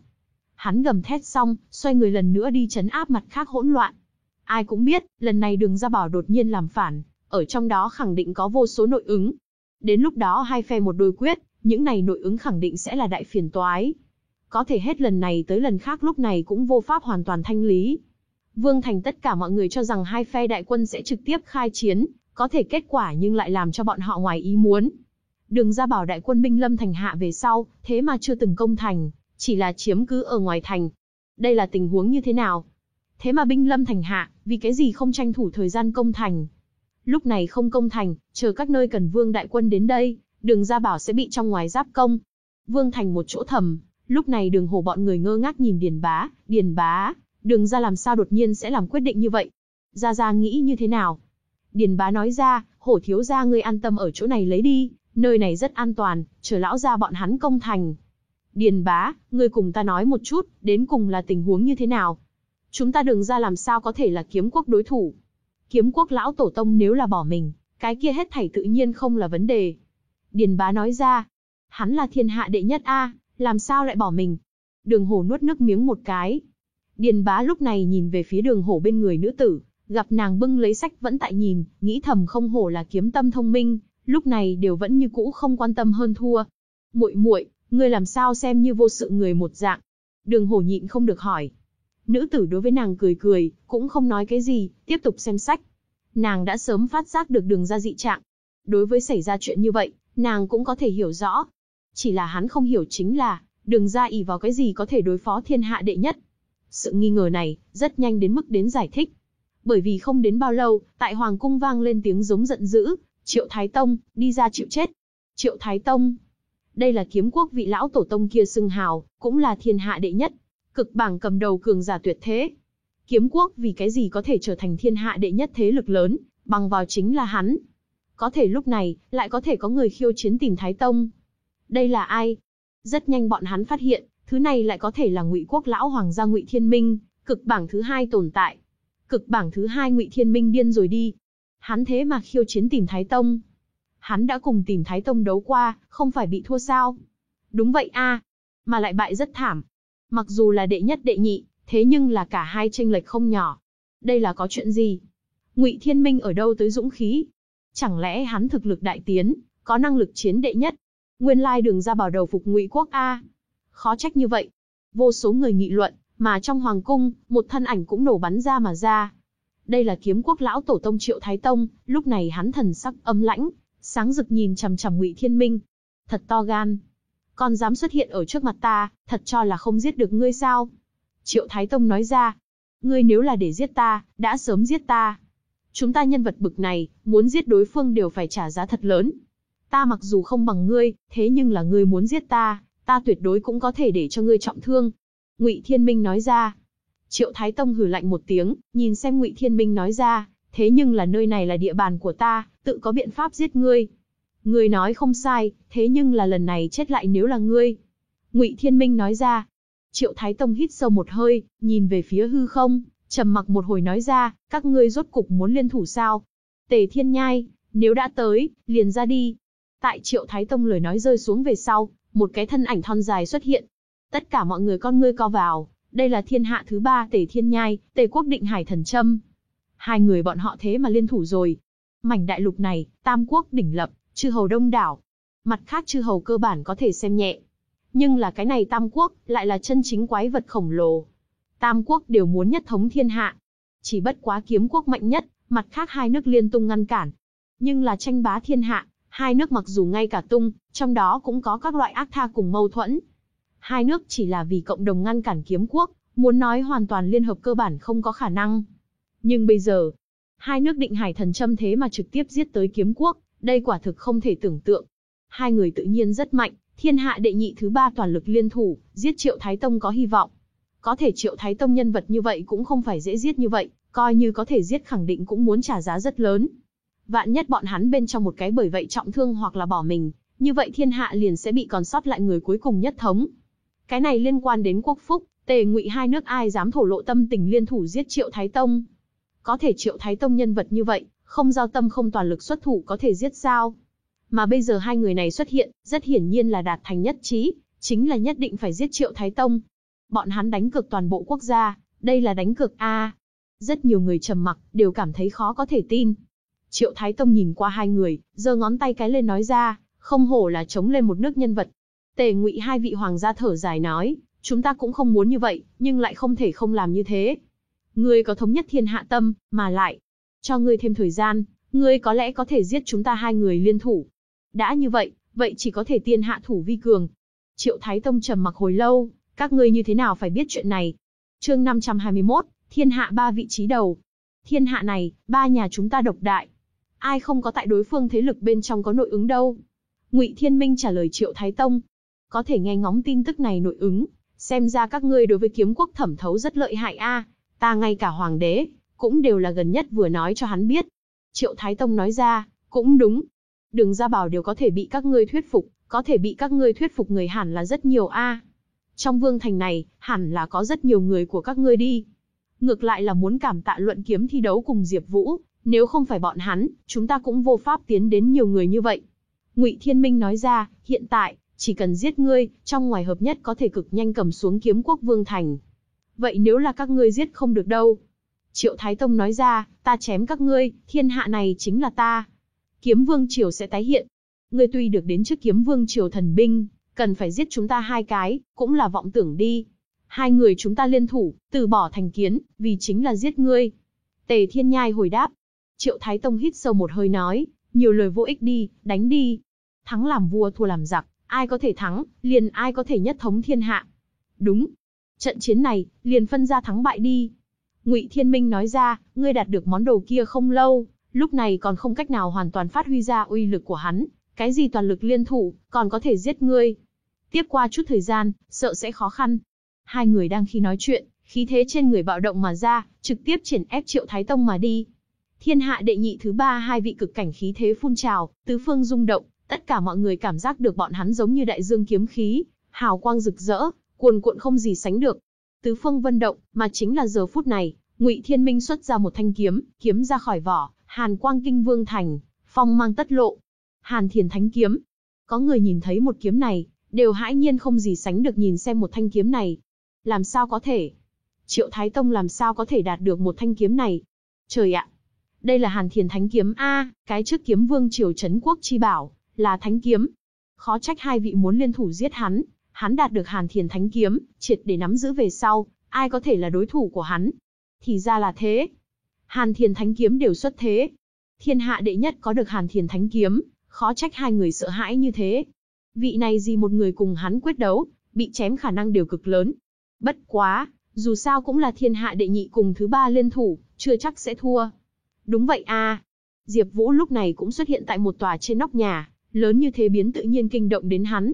Hắn gầm thét xong, xoay người lần nữa đi chấn áp mặt khác hỗn loạn. Ai cũng biết, lần này đường ra bảo đột nhiên làm phản, ở trong đó khẳng định có vô số nội ứng. Đến lúc đó hai phe một đôi quyết, những này nội ứng khẳng định sẽ là đại phiền toái. Có thể hết lần này tới lần khác lúc này cũng vô pháp hoàn toàn thanh lý. Vương Thành tất cả mọi người cho rằng hai phe đại quân sẽ trực tiếp khai chiến, có thể kết quả nhưng lại làm cho bọn họ ngoài ý muốn. Đường ra bảo đại quân binh lâm thành hạ về sau, thế mà chưa từng công thành, chỉ là chiếm cứ ở ngoài thành. Đây là tình huống như thế nào? Thế mà binh lâm thành hạ, vì cái gì không tranh thủ thời gian công thành? Lúc này không công thành, chờ các nơi cần vương đại quân đến đây, đường gia bảo sẽ bị trong ngoài giáp công. Vương thành một chỗ thầm, lúc này đường hồ bọn người ngơ ngác nhìn Điền Bá, Điền Bá, đường gia làm sao đột nhiên sẽ làm quyết định như vậy? Gia Gia nghĩ như thế nào? Điền Bá nói ra, hổ thiếu gia ngươi an tâm ở chỗ này lấy đi, nơi này rất an toàn, chờ lão gia bọn hắn công thành. Điền Bá, ngươi cùng ta nói một chút, đến cùng là tình huống như thế nào? Chúng ta đường ra làm sao có thể là kiếm quốc đối thủ? Kiếm quốc lão tổ tông nếu là bỏ mình, cái kia hết thảy tự nhiên không là vấn đề. Điền bá nói ra, hắn là thiên hạ đệ nhất A, làm sao lại bỏ mình? Đường hổ nuốt nước miếng một cái. Điền bá lúc này nhìn về phía đường hổ bên người nữ tử, gặp nàng bưng lấy sách vẫn tại nhìn, nghĩ thầm không hổ là kiếm tâm thông minh, lúc này đều vẫn như cũ không quan tâm hơn thua. muội muội, ngươi làm sao xem như vô sự người một dạng? Đường hổ nhịn không được hỏi. Nữ tử đối với nàng cười cười, cũng không nói cái gì, tiếp tục xem sách. Nàng đã sớm phát giác được đường ra dị trạng. Đối với xảy ra chuyện như vậy, nàng cũng có thể hiểu rõ. Chỉ là hắn không hiểu chính là, đường ra ỉ vào cái gì có thể đối phó thiên hạ đệ nhất. Sự nghi ngờ này, rất nhanh đến mức đến giải thích. Bởi vì không đến bao lâu, tại Hoàng Cung vang lên tiếng giống giận dữ, Triệu Thái Tông, đi ra chịu chết. Triệu Thái Tông. Đây là kiếm quốc vị lão tổ tông kia xưng hào, cũng là thiên hạ đệ nhất. Cực bảng cầm đầu cường giả tuyệt thế. Kiếm quốc vì cái gì có thể trở thành thiên hạ đệ nhất thế lực lớn, bằng vào chính là hắn. Có thể lúc này, lại có thể có người khiêu chiến tìm Thái Tông. Đây là ai? Rất nhanh bọn hắn phát hiện, thứ này lại có thể là ngụy quốc lão hoàng gia ngụy thiên minh, cực bảng thứ hai tồn tại. Cực bảng thứ hai ngụy thiên minh điên rồi đi. Hắn thế mà khiêu chiến tìm Thái Tông. Hắn đã cùng tìm Thái Tông đấu qua, không phải bị thua sao? Đúng vậy a, mà lại bại rất thảm. Mặc dù là đệ nhất đệ nhị, thế nhưng là cả hai tranh lệch không nhỏ. Đây là có chuyện gì? Ngụy Thiên Minh ở đâu tới dũng khí? Chẳng lẽ hắn thực lực đại tiến, có năng lực chiến đệ nhất? Nguyên lai đường ra bảo đầu phục Ngụy quốc a. Khó trách như vậy. Vô số người nghị luận, mà trong hoàng cung, một thân ảnh cũng nổ bắn ra mà ra. Đây là kiếm quốc lão tổ tông Triệu Thái Tông, lúc này hắn thần sắc âm lãnh, sáng rực nhìn chằm chằm Ngụy Thiên Minh. Thật to gan, còn dám xuất hiện ở trước mặt ta, thật cho là không giết được ngươi sao? Triệu Thái Tông nói ra, ngươi nếu là để giết ta, đã sớm giết ta. Chúng ta nhân vật bực này, muốn giết đối phương đều phải trả giá thật lớn. Ta mặc dù không bằng ngươi, thế nhưng là ngươi muốn giết ta, ta tuyệt đối cũng có thể để cho ngươi trọng thương. Ngụy Thiên Minh nói ra. Triệu Thái Tông hừ lạnh một tiếng, nhìn xem Ngụy Thiên Minh nói ra, thế nhưng là nơi này là địa bàn của ta, tự có biện pháp giết ngươi. Ngươi nói không sai, thế nhưng là lần này chết lại nếu là ngươi. Ngụy Thiên Minh nói ra. Triệu Thái Tông hít sâu một hơi, nhìn về phía hư không, trầm mặc một hồi nói ra, các ngươi rốt cục muốn liên thủ sao? Tề Thiên Nhai, nếu đã tới, liền ra đi. Tại Triệu Thái Tông lời nói rơi xuống về sau, một cái thân ảnh thon dài xuất hiện. Tất cả mọi người con ngươi co vào, đây là thiên hạ thứ ba Tề Thiên Nhai, Tề Quốc Định Hải Thần Trâm. Hai người bọn họ thế mà liên thủ rồi. Mảnh đại lục này, Tam Quốc đỉnh lập, chư hầu đông đảo. Mặt khác chư hầu cơ bản có thể xem nhẹ. Nhưng là cái này Tam Quốc, lại là chân chính quái vật khổng lồ. Tam Quốc đều muốn nhất thống thiên hạ. Chỉ bất quá kiếm quốc mạnh nhất, mặt khác hai nước liên tung ngăn cản. Nhưng là tranh bá thiên hạ, hai nước mặc dù ngay cả tung, trong đó cũng có các loại ác tha cùng mâu thuẫn. Hai nước chỉ là vì cộng đồng ngăn cản kiếm quốc, muốn nói hoàn toàn liên hợp cơ bản không có khả năng. Nhưng bây giờ, hai nước định hải thần châm thế mà trực tiếp giết tới kiếm quốc, đây quả thực không thể tưởng tượng. Hai người tự nhiên rất mạnh, thiên hạ đệ nhị thứ ba toàn lực liên thủ, giết triệu Thái Tông có hy vọng. Có thể Triệu Thái Tông nhân vật như vậy cũng không phải dễ giết như vậy, coi như có thể giết khẳng định cũng muốn trả giá rất lớn. Vạn nhất bọn hắn bên trong một cái bởi vậy trọng thương hoặc là bỏ mình, như vậy thiên hạ liền sẽ bị còn sót lại người cuối cùng nhất thống. Cái này liên quan đến quốc phúc, tề ngụy hai nước ai dám thổ lộ tâm tình liên thủ giết Triệu Thái Tông. Có thể Triệu Thái Tông nhân vật như vậy, không giao tâm không toàn lực xuất thủ có thể giết sao. Mà bây giờ hai người này xuất hiện, rất hiển nhiên là đạt thành nhất trí, chính là nhất định phải giết Triệu Thái Tông. Bọn hắn đánh cược toàn bộ quốc gia, đây là đánh cược A. Rất nhiều người trầm mặc, đều cảm thấy khó có thể tin. Triệu Thái Tông nhìn qua hai người, giơ ngón tay cái lên nói ra, không hổ là chống lên một nước nhân vật. Tề ngụy hai vị hoàng gia thở dài nói, chúng ta cũng không muốn như vậy, nhưng lại không thể không làm như thế. Ngươi có thống nhất thiên hạ tâm, mà lại, cho ngươi thêm thời gian, ngươi có lẽ có thể giết chúng ta hai người liên thủ. Đã như vậy, vậy chỉ có thể tiên hạ thủ vi cường. Triệu Thái Tông trầm mặc hồi lâu, các ngươi như thế nào phải biết chuyện này. Chương 521, thiên hạ ba vị trí đầu. Thiên hạ này, ba nhà chúng ta độc đại. Ai không có tại đối phương thế lực bên trong có nội ứng đâu. Ngụy Thiên Minh trả lời Triệu Thái Tông. Có thể nghe ngóng tin tức này nội ứng, xem ra các ngươi đối với kiếm quốc thẩm thấu rất lợi hại a. ta ngay cả hoàng đế, cũng đều là gần nhất vừa nói cho hắn biết. Triệu Thái Tông nói ra, cũng đúng. Đường gia bảo đều có thể bị các ngươi thuyết phục, có thể bị các ngươi thuyết phục người hẳn là rất nhiều a. Trong vương thành này, hẳn là có rất nhiều người của các ngươi đi. Ngược lại là muốn cảm tạ luận kiếm thi đấu cùng Diệp Vũ, nếu không phải bọn hắn, chúng ta cũng vô pháp tiến đến nhiều người như vậy. Ngụy Thiên Minh nói ra, hiện tại, chỉ cần giết ngươi, trong ngoài hợp nhất có thể cực nhanh cầm xuống kiếm quốc vương thành. Vậy nếu là các ngươi giết không được đâu? Triệu Thái Tông nói ra, ta chém các ngươi, thiên hạ này chính là ta. Kiếm vương triều sẽ tái hiện. Ngươi tuy được đến trước kiếm vương triều thần binh, cần phải giết chúng ta hai cái, cũng là vọng tưởng đi. Hai người chúng ta liên thủ, từ bỏ thành kiến, vì chính là giết ngươi. Tề Thiên Nhai hồi đáp. Triệu Thái Tông hít sâu một hơi nói, nhiều lời vô ích đi, đánh đi. Thắng làm vua thua làm giặc, ai có thể thắng, liền ai có thể nhất thống thiên hạ. Đúng. Trận chiến này, liền phân ra thắng bại đi. Ngụy Thiên Minh nói ra, ngươi đạt được món đồ kia không lâu, lúc này còn không cách nào hoàn toàn phát huy ra uy lực của hắn, cái gì toàn lực liên thủ, còn có thể giết ngươi. Tiếp qua chút thời gian, sợ sẽ khó khăn. Hai người đang khi nói chuyện, khí thế trên người bạo động mà ra, trực tiếp triển ép Triệu Thái Tông mà đi. Thiên hạ đệ nhị thứ ba hai vị cực cảnh khí thế phun trào, tứ phương rung động, tất cả mọi người cảm giác được bọn hắn giống như đại dương kiếm khí, hào quang rực rỡ, cuồn cuộn không gì sánh được. Tứ phương vân động, mà chính là giờ phút này, Ngụy Thiên Minh xuất ra một thanh kiếm, kiếm ra khỏi vỏ, Hàn Quang Kinh Vương thành, phong mang tất lộ. Hàn Thiền Thánh kiếm. Có người nhìn thấy một kiếm này, đều hãi nhiên không gì sánh được nhìn xem một thanh kiếm này. Làm sao có thể? Triệu Thái Tông làm sao có thể đạt được một thanh kiếm này? Trời ạ! Đây là Hàn Thiền Thánh kiếm A, cái trước kiếm vương triều trấn quốc chi bảo, là thánh kiếm. Khó trách hai vị muốn liên thủ giết hắn, hắn đạt được Hàn Thiền Thánh kiếm, triệt để nắm giữ về sau, ai có thể là đối thủ của hắn? Thì ra là thế. Hàn Thiền Thánh kiếm đều xuất thế. Thiên hạ đệ nhất có được Hàn Thiền Thánh kiếm, khó trách hai người sợ hãi như thế. Vị này gì một người cùng hắn quyết đấu, bị chém khả năng đều cực lớn. Bất quá, dù sao cũng là thiên hạ đệ nhị cùng thứ ba liên thủ, chưa chắc sẽ thua. Đúng vậy à. Diệp Vũ lúc này cũng xuất hiện tại một tòa trên nóc nhà, lớn như thế biến tự nhiên kinh động đến hắn.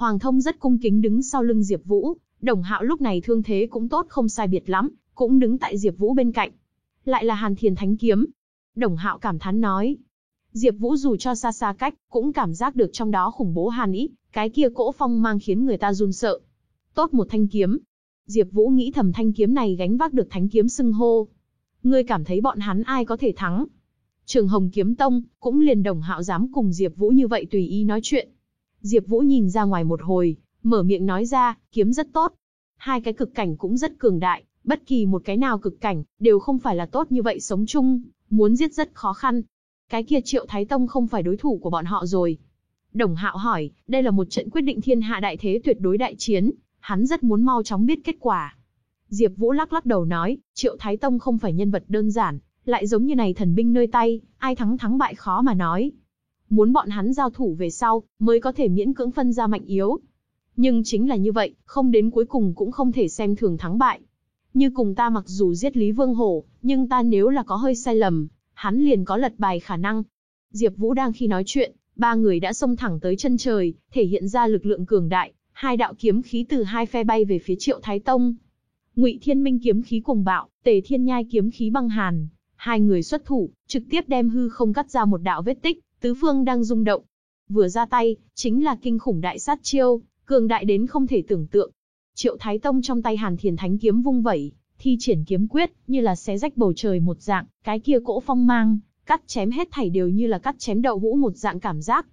Hoàng thông rất cung kính đứng sau lưng Diệp Vũ, Đồng Hạo lúc này thương thế cũng tốt không sai biệt lắm, cũng đứng tại Diệp Vũ bên cạnh. Lại là Hàn Thiền Thánh kiếm. Đồng Hạo cảm thán nói. Diệp Vũ dù cho xa xa cách, cũng cảm giác được trong đó khủng bố hàn ý, cái kia cỗ phong mang khiến người ta run sợ. Tốt một thanh kiếm. Diệp Vũ nghĩ thầm thanh kiếm này gánh vác được thánh kiếm xưng hô. Ngươi cảm thấy bọn hắn ai có thể thắng? Trường Hồng Kiếm Tông, cũng liền đồng hạo dám cùng Diệp Vũ như vậy tùy ý nói chuyện. Diệp Vũ nhìn ra ngoài một hồi, mở miệng nói ra, kiếm rất tốt. Hai cái cực cảnh cũng rất cường đại, bất kỳ một cái nào cực cảnh, đều không phải là tốt như vậy sống chung, muốn giết rất khó khăn. Cái kia Triệu Thái Tông không phải đối thủ của bọn họ rồi. Đồng Hạo hỏi, đây là một trận quyết định thiên hạ đại thế tuyệt đối đại chiến, hắn rất muốn mau chóng biết kết quả. Diệp Vũ lắc lắc đầu nói, Triệu Thái Tông không phải nhân vật đơn giản, lại giống như này thần binh nơi tay, ai thắng thắng bại khó mà nói. Muốn bọn hắn giao thủ về sau, mới có thể miễn cưỡng phân ra mạnh yếu. Nhưng chính là như vậy, không đến cuối cùng cũng không thể xem thường thắng bại. Như cùng ta mặc dù giết Lý Vương Hổ, nhưng ta nếu là có hơi sai lầm, hắn liền có lật bài khả năng. Diệp Vũ đang khi nói chuyện, ba người đã xông thẳng tới chân trời, thể hiện ra lực lượng cường đại, hai đạo kiếm khí từ hai phe bay về phía Triệu Thái Tông. Ngụy Thiên Minh kiếm khí cuồng bạo, Tề Thiên Nhai kiếm khí băng hàn, hai người xuất thủ, trực tiếp đem hư không cắt ra một đạo vết tích, tứ phương đang rung động. Vừa ra tay, chính là kinh khủng đại sát chiêu, cường đại đến không thể tưởng tượng. Triệu Thái Tông trong tay Hàn Thiền Thánh kiếm vung vẩy, thi triển kiếm quyết, như là xé rách bầu trời một dạng, cái kia cỗ phong mang, cắt chém hết thảy đều như là cắt chém đậu hũ một dạng cảm giác.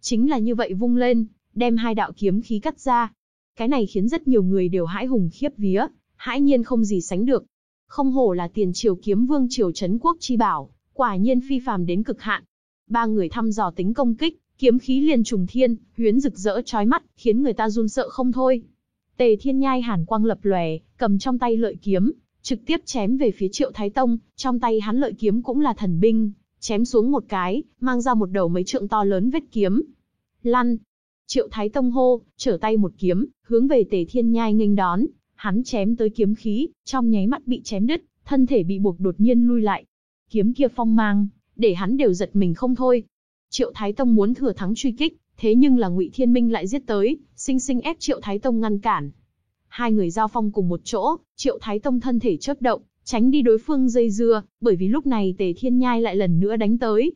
Chính là như vậy vung lên, đem hai đạo kiếm khí cắt ra. Cái này khiến rất nhiều người đều hãi hùng khiếp vía, hãi nhiên không gì sánh được. Không hổ là tiền triều kiếm vương triều trấn quốc chi bảo, quả nhiên phi phàm đến cực hạn. Ba người thăm dò tính công kích, kiếm khí liền trùng thiên, huyến rực rỡ chói mắt, khiến người ta run sợ không thôi. Tề Thiên Nhai hàn quang lập lòe, cầm trong tay lợi kiếm, trực tiếp chém về phía Triệu Thái Tông, trong tay hắn lợi kiếm cũng là thần binh, chém xuống một cái, mang ra một đầu mấy trượng to lớn vết kiếm. Lăn! Triệu Thái Tông hô, trở tay một kiếm, hướng về Tề Thiên Nhai nghênh đón, hắn chém tới kiếm khí, trong nháy mắt bị chém đứt, thân thể bị buộc đột nhiên lui lại. Kiếm kia phong mang, để hắn đều giật mình không thôi. Triệu Thái Tông muốn thừa thắng truy kích, thế nhưng là Ngụy Thiên Minh lại giết tới, sinh sinh ép Triệu Thái Tông ngăn cản. Hai người giao phong cùng một chỗ, Triệu Thái Tông thân thể chớp động, tránh đi đối phương dây dưa, bởi vì lúc này Tề Thiên Nhai lại lần nữa đánh tới.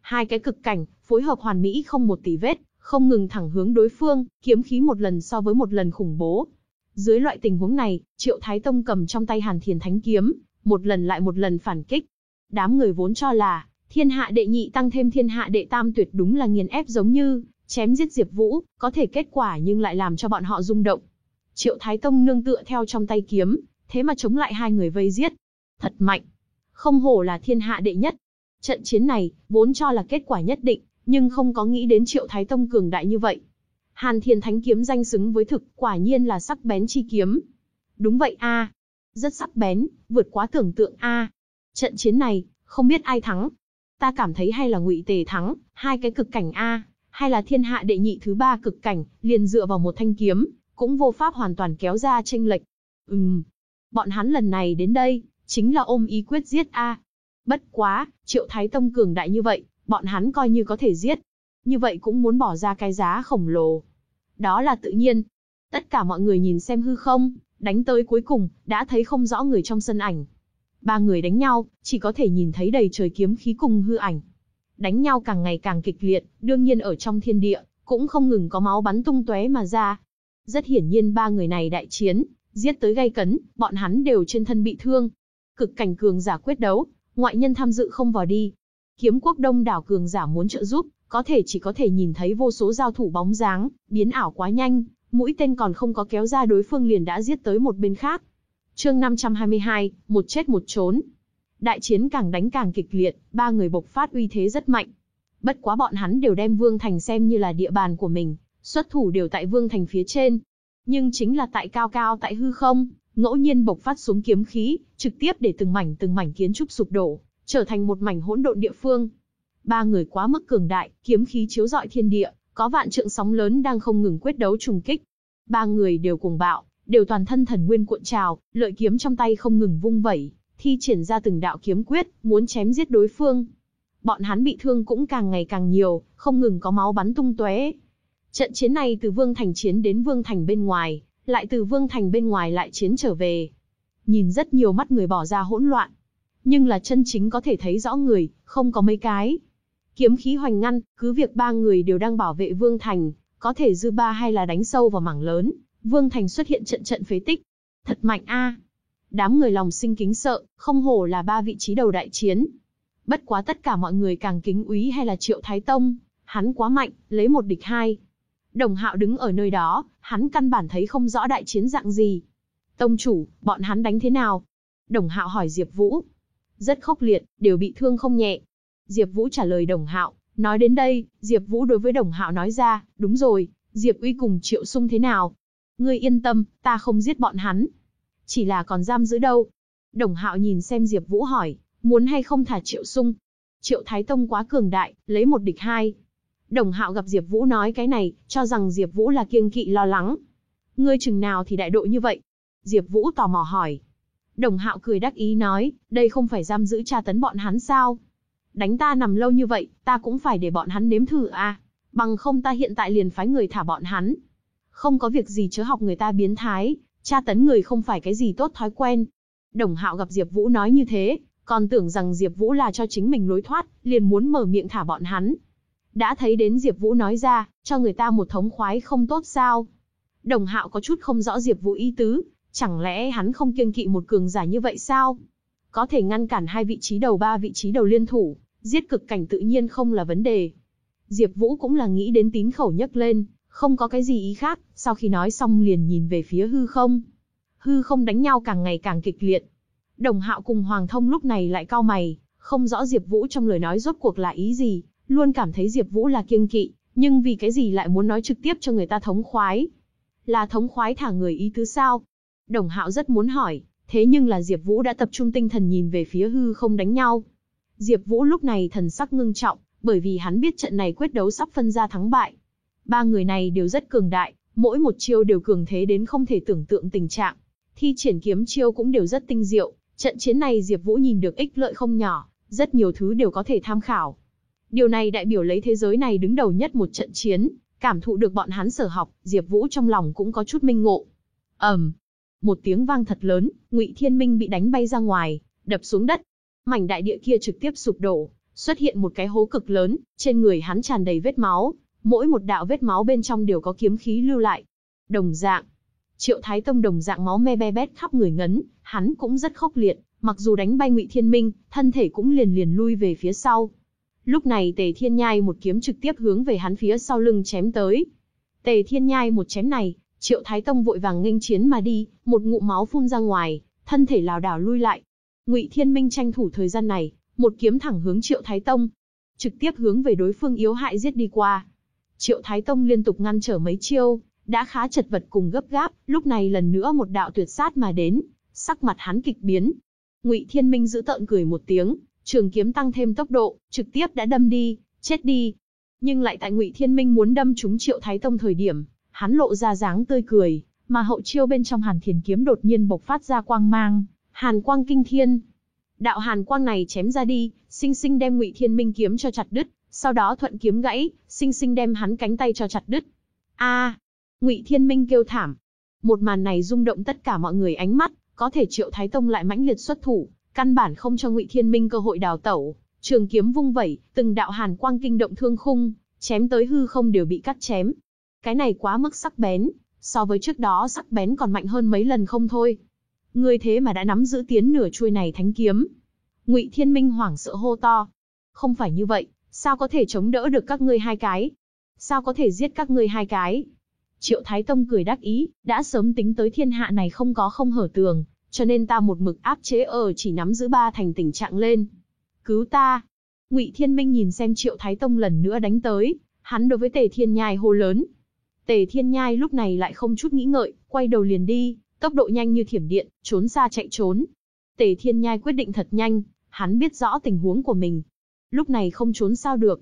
Hai cái cực cảnh, phối hợp hoàn mỹ không một tì vết, không ngừng thẳng hướng đối phương, kiếm khí một lần so với một lần khủng bố. Dưới loại tình huống này, Triệu Thái Tông cầm trong tay Hàn Thiền Thánh kiếm, một lần lại một lần phản kích. Đám người vốn cho là, thiên hạ đệ nhị tăng thêm thiên hạ đệ tam tuyệt đúng là nghiền ép giống như, chém giết Diệp Vũ, có thể kết quả nhưng lại làm cho bọn họ rung động. Triệu Thái Tông nương tựa theo trong tay kiếm, thế mà chống lại hai người vây giết. Thật mạnh. Không hổ là thiên hạ đệ nhất. Trận chiến này, vốn cho là kết quả nhất định, nhưng không có nghĩ đến Triệu Thái Tông cường đại như vậy. Hàn Thiên Thánh kiếm danh xứng với thực, quả nhiên là sắc bén chi kiếm. Đúng vậy a, rất sắc bén, vượt quá tưởng tượng a. Trận chiến này, không biết ai thắng. Ta cảm thấy hay là Ngụy Tề thắng, hai cái cực cảnh a, hay là thiên hạ đệ nhị thứ ba cực cảnh, liền dựa vào một thanh kiếm, cũng vô pháp hoàn toàn kéo ra tranh lệch. Ừm, bọn hắn lần này đến đây, chính là ôm ý quyết giết a. Bất quá, Triệu Thái Tông cường đại như vậy, bọn hắn coi như có thể giết. Như vậy cũng muốn bỏ ra cái giá khổng lồ. Đó là tự nhiên. Tất cả mọi người nhìn xem hư không, đánh tới cuối cùng, đã thấy không rõ người trong sân ảnh. Ba người đánh nhau, chỉ có thể nhìn thấy đầy trời kiếm khí cùng hư ảnh. Đánh nhau càng ngày càng kịch liệt, đương nhiên ở trong thiên địa, cũng không ngừng có máu bắn tung tóe mà ra. Rất hiển nhiên ba người này đại chiến, giết tới gay cấn, bọn hắn đều trên thân bị thương. Cực cảnh cường giả quyết đấu, ngoại nhân tham dự không vào đi. Kiếm quốc đông đảo cường giả muốn trợ giúp, có thể chỉ có thể nhìn thấy vô số giao thủ bóng dáng, biến ảo quá nhanh, mũi tên còn không có kéo ra đối phương liền đã giết tới một bên khác. Chương 522, một chết một trốn. Đại chiến càng đánh càng kịch liệt, ba người bộc phát uy thế rất mạnh. Bất quá bọn hắn đều đem Vương Thành xem như là địa bàn của mình, xuất thủ đều tại Vương Thành phía trên. Nhưng chính là tại cao cao tại hư không, ngẫu nhiên bộc phát xuống kiếm khí, trực tiếp để từng mảnh từng mảnh kiến trúc sụp đổ, trở thành một mảnh hỗn độn địa phương. Ba người quá mức cường đại, kiếm khí chiếu rọi thiên địa, có vạn trượng sóng lớn đang không ngừng quyết đấu trùng kích. Ba người đều cuồng bạo, đều toàn thân thần nguyên cuộn trào, lợi kiếm trong tay không ngừng vung vẩy, thi triển ra từng đạo kiếm quyết, muốn chém giết đối phương. Bọn hắn bị thương cũng càng ngày càng nhiều, không ngừng có máu bắn tung tóe. Trận chiến này từ Vương Thành chiến đến Vương Thành bên ngoài, lại từ Vương Thành bên ngoài lại chiến trở về. Nhìn rất nhiều mắt người bỏ ra hỗn loạn. Nhưng là chân chính có thể thấy rõ người, không có mấy cái. Kiếm khí hoành ngăn, cứ việc ba người đều đang bảo vệ Vương Thành, có thể dư ba hay là đánh sâu vào mảng lớn, Vương Thành xuất hiện trận trận phế tích. Thật mạnh a. Đám người lòng sinh kính sợ, không hổ là ba vị trí đầu đại chiến. Bất quá tất cả mọi người càng kính úy hay là Triệu Thái Tông, hắn quá mạnh, lấy một địch hai. Đồng Hạo đứng ở nơi đó, hắn căn bản thấy không rõ đại chiến dạng gì. Tông chủ, bọn hắn đánh thế nào? Đồng Hạo hỏi Diệp Vũ. Rất khốc liệt, đều bị thương không nhẹ. Diệp Vũ trả lời Đồng Hạo, nói đến đây, Diệp Vũ đối với Đồng Hạo nói ra, đúng rồi, Diệp Uy cùng Triệu Sung thế nào? Ngươi yên tâm, ta không giết bọn hắn. Chỉ là còn giam giữ đâu? Đồng Hạo nhìn xem Diệp Vũ hỏi, muốn hay không thả Triệu Sung? Triệu Thái Tông quá cường đại, lấy một địch hai. Đồng Hạo gặp Diệp Vũ nói cái này, cho rằng Diệp Vũ là kiêng kỵ lo lắng. Ngươi chừng nào thì đại độ như vậy? Diệp Vũ tò mò hỏi. Đồng Hạo cười đắc ý nói, đây không phải giam giữ tra tấn bọn hắn sao? Đánh ta nằm lâu như vậy, ta cũng phải để bọn hắn nếm thử à? Bằng không ta hiện tại liền phái người thả bọn hắn. Không có việc gì chớ học người ta biến thái, Tra tấn người không phải cái gì tốt thói quen. Đồng Hạo gặp Diệp Vũ nói như thế, còn tưởng rằng Diệp Vũ là cho chính mình lối thoát, liền muốn mở miệng thả bọn hắn. Đã thấy đến Diệp Vũ nói ra, cho người ta một thống khoái không tốt sao? Đồng Hạo có chút không rõ Diệp Vũ ý tứ, chẳng lẽ hắn không kiêng kỵ một cường giả như vậy sao? Có thể ngăn cản hai vị trí đầu ba vị trí đầu liên thủ, giết cực cảnh tự nhiên không là vấn đề. Diệp Vũ cũng là nghĩ đến tín khẩu nhấc lên, không có cái gì ý khác, sau khi nói xong liền nhìn về phía hư không. Hư không đánh nhau càng ngày càng kịch liệt. Đồng Hạo cùng Hoàng Thông lúc này lại cau mày, không rõ Diệp Vũ trong lời nói rốt cuộc là ý gì, luôn cảm thấy Diệp Vũ là kiêng kỵ, nhưng vì cái gì lại muốn nói trực tiếp cho người ta thống khoái? Là thống khoái thả người ý tứ sao? Đồng Hạo rất muốn hỏi, thế nhưng là Diệp Vũ đã tập trung tinh thần nhìn về phía hư không đánh nhau. Diệp Vũ lúc này thần sắc ngưng trọng, bởi vì hắn biết trận này quyết đấu sắp phân ra thắng bại. Ba người này đều rất cường đại, mỗi một chiêu đều cường thế đến không thể tưởng tượng tình trạng. Thi triển kiếm chiêu cũng đều rất tinh diệu, trận chiến này Diệp Vũ nhìn được ích lợi không nhỏ, rất nhiều thứ đều có thể tham khảo. Điều này đại biểu lấy thế giới này đứng đầu nhất một trận chiến, cảm thụ được bọn hắn sở học, Diệp Vũ trong lòng cũng có chút minh ngộ. Ầm. một tiếng vang thật lớn, Ngụy Thiên Minh bị đánh bay ra ngoài, đập xuống đất. Mảnh đại địa kia trực tiếp sụp đổ, xuất hiện một cái hố cực lớn, trên người hắn tràn đầy vết máu, mỗi một đạo vết máu bên trong đều có kiếm khí lưu lại. Đồng dạng, Triệu Thái Tông đồng dạng máu me be bét khắp người ngấn, hắn cũng rất khốc liệt, mặc dù đánh bay Ngụy Thiên Minh, thân thể cũng liền liền lui về phía sau. Lúc này Tề Thiên Nhai một kiếm trực tiếp hướng về hắn phía sau lưng chém tới. Tề Thiên Nhai một chém này, Triệu Thái Tông vội vàng nghênh chiến mà đi, một ngụm máu phun ra ngoài, thân thể lảo đảo lui lại. Ngụy Thiên Minh tranh thủ thời gian này, một kiếm thẳng hướng Triệu Thái Tông, trực tiếp hướng về đối phương yếu hại giết đi qua. Triệu Thái Tông liên tục ngăn trở mấy chiêu, đã khá chật vật cùng gấp gáp, lúc này lần nữa một đạo tuyệt sát mà đến, sắc mặt hắn kịch biến. Ngụy Thiên Minh giữ tợn cười một tiếng, trường kiếm tăng thêm tốc độ, trực tiếp đã đâm đi, chết đi. Nhưng lại tại Ngụy Thiên Minh muốn đâm trúng Triệu Thái Tông thời điểm, hắn lộ ra dáng tươi cười, mà hậu chiêu bên trong Hàn Thiền kiếm đột nhiên bộc phát ra quang mang, hàn quang kinh thiên, Đạo hàn quang này chém ra đi, sinh sinh đem Ngụy Thiên Minh kiếm cho chặt đứt, sau đó thuận kiếm gãy, sinh sinh đem hắn cánh tay cho chặt đứt. A! Ngụy Thiên Minh kêu thảm. Một màn này rung động tất cả mọi người ánh mắt, có thể Triệu Thái Tông lại mãnh liệt xuất thủ, căn bản không cho Ngụy Thiên Minh cơ hội đào tẩu, trường kiếm vung vẩy, từng đạo hàn quang kinh động thương khung, chém tới hư không đều bị cắt chém. Cái này quá mức sắc bén, so với trước đó sắc bén còn mạnh hơn mấy lần không thôi. Ngươi thế mà đã nắm giữ tiến nửa chuôi này thánh kiếm. Ngụy Thiên Minh hoảng sợ hô to. Không phải như vậy, sao có thể chống đỡ được các ngươi hai cái? Sao có thể giết các ngươi hai cái? Triệu Thái Tông cười đắc ý, đã sớm tính tới thiên hạ này không có không hở tường, cho nên ta một mực áp chế ở chỉ nắm giữ ba thành tình trạng lên. Cứu ta! Ngụy Thiên Minh nhìn xem Triệu Thái Tông lần nữa đánh tới, hắn đối với Tề Thiên Nhai hô lớn. Tề Thiên Nhai lúc này lại không chút nghĩ ngợi, quay đầu liền đi, tốc độ nhanh như thiểm điện, trốn xa chạy trốn. Tề Thiên Nhai quyết định thật nhanh, hắn biết rõ tình huống của mình. Lúc này không trốn sao được.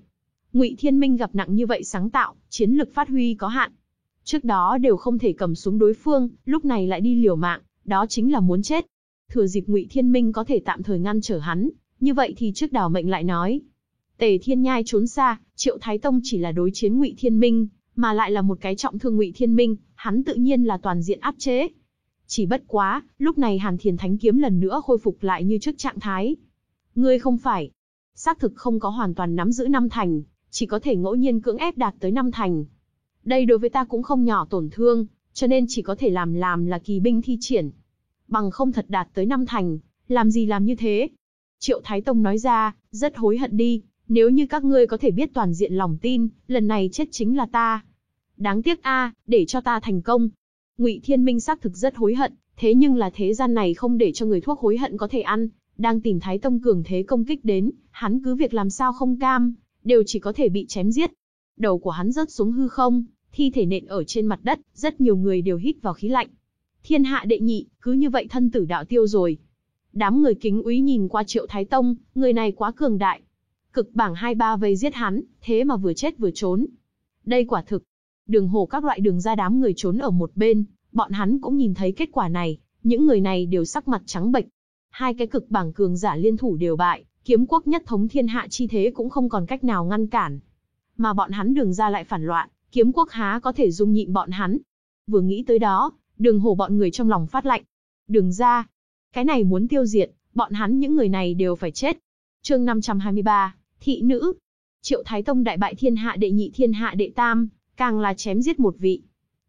Ngụy Thiên Minh gặp nặng như vậy sáng tạo, chiến lực phát huy có hạn. Trước đó đều không thể cầm xuống đối phương, lúc này lại đi liều mạng, đó chính là muốn chết. Thừa dịp Ngụy Thiên Minh có thể tạm thời ngăn trở hắn, như vậy thì trước đảo mệnh lại nói. Tề Thiên Nhai trốn xa, Triệu Thái Tông chỉ là đối chiến Ngụy Thiên Minh, mà lại là một cái trọng thương Ngụy Thiên Minh, hắn tự nhiên là toàn diện áp chế. Chỉ bất quá, lúc này Hàn Thiền Thánh Kiếm lần nữa khôi phục lại như trước trạng thái. Ngươi không phải. Xác thực không có hoàn toàn nắm giữ năm thành, chỉ có thể ngẫu nhiên cưỡng ép đạt tới năm thành. Đây đối với ta cũng không nhỏ tổn thương, cho nên chỉ có thể làm làm là kỳ binh thi triển. Bằng không thật đạt tới năm thành, làm gì làm như thế? Triệu Thái Tông nói ra, rất hối hận đi, nếu như các ngươi có thể biết toàn diện lòng tin, lần này chết chính là ta. Đáng tiếc a, để cho ta thành công, Ngụy Thiên Minh xác thực rất hối hận, thế nhưng là thế gian này không để cho người thuốc hối hận có thể ăn, đang tìm Thái Tông cường thế công kích đến, hắn cứ việc làm sao không cam, đều chỉ có thể bị chém giết. Đầu của hắn rớt xuống hư không, thi thể nện ở trên mặt đất, rất nhiều người đều hít vào khí lạnh. Thiên hạ đệ nhị, cứ như vậy thân tử đạo tiêu rồi. Đám người kính úy nhìn qua Triệu Thái Tông, người này quá cường đại. Cực bảng hai ba vây giết hắn, thế mà vừa chết vừa trốn. Đây quả thực, đường hồ các loại đường ra đám người trốn ở một bên, bọn hắn cũng nhìn thấy kết quả này, những người này đều sắc mặt trắng bệch. Hai cái cực bảng cường giả liên thủ đều bại, kiếm quốc nhất thống thiên hạ chi thế cũng không còn cách nào ngăn cản. Mà bọn hắn đường ra lại phản loạn, kiếm quốc há có thể dung nhịn bọn hắn. Vừa nghĩ tới đó, Đường hồ bọn người trong lòng phát lạnh. Đường ra. Cái này muốn tiêu diệt, bọn hắn những người này đều phải chết. chương 523, Thị Nữ. Triệu Thái Tông đại bại thiên hạ đệ nhị thiên hạ đệ tam, càng là chém giết một vị.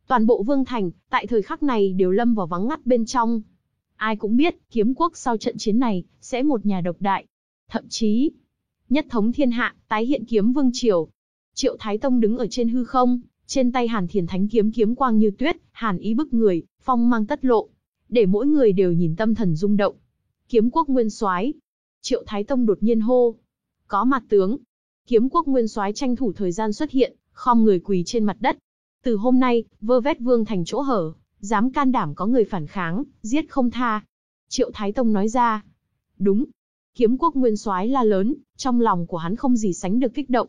Toàn bộ vương thành, tại thời khắc này đều lâm vào vắng ngắt bên trong. Ai cũng biết, kiếm quốc sau trận chiến này, sẽ một nhà độc đại. Thậm chí, nhất thống thiên hạ, tái hiện kiếm vương triều. Triệu Thái Tông đứng ở trên hư không, trên tay Hàn Thiền Thánh kiếm kiếm quang như tuyết, hàn ý bức người, phong mang tất lộ, để mỗi người đều nhìn tâm thần rung động. Kiếm quốc nguyên soái, Triệu Thái Tông đột nhiên hô, có mặt tướng. Kiếm quốc nguyên soái tranh thủ thời gian xuất hiện, khom người quỳ trên mặt đất. Từ hôm nay, vơ vét vương thành chỗ hở, dám can đảm có người phản kháng, giết không tha. Triệu Thái Tông nói ra. Đúng. Kiếm quốc nguyên soái la lớn, trong lòng của hắn không gì sánh được kích động.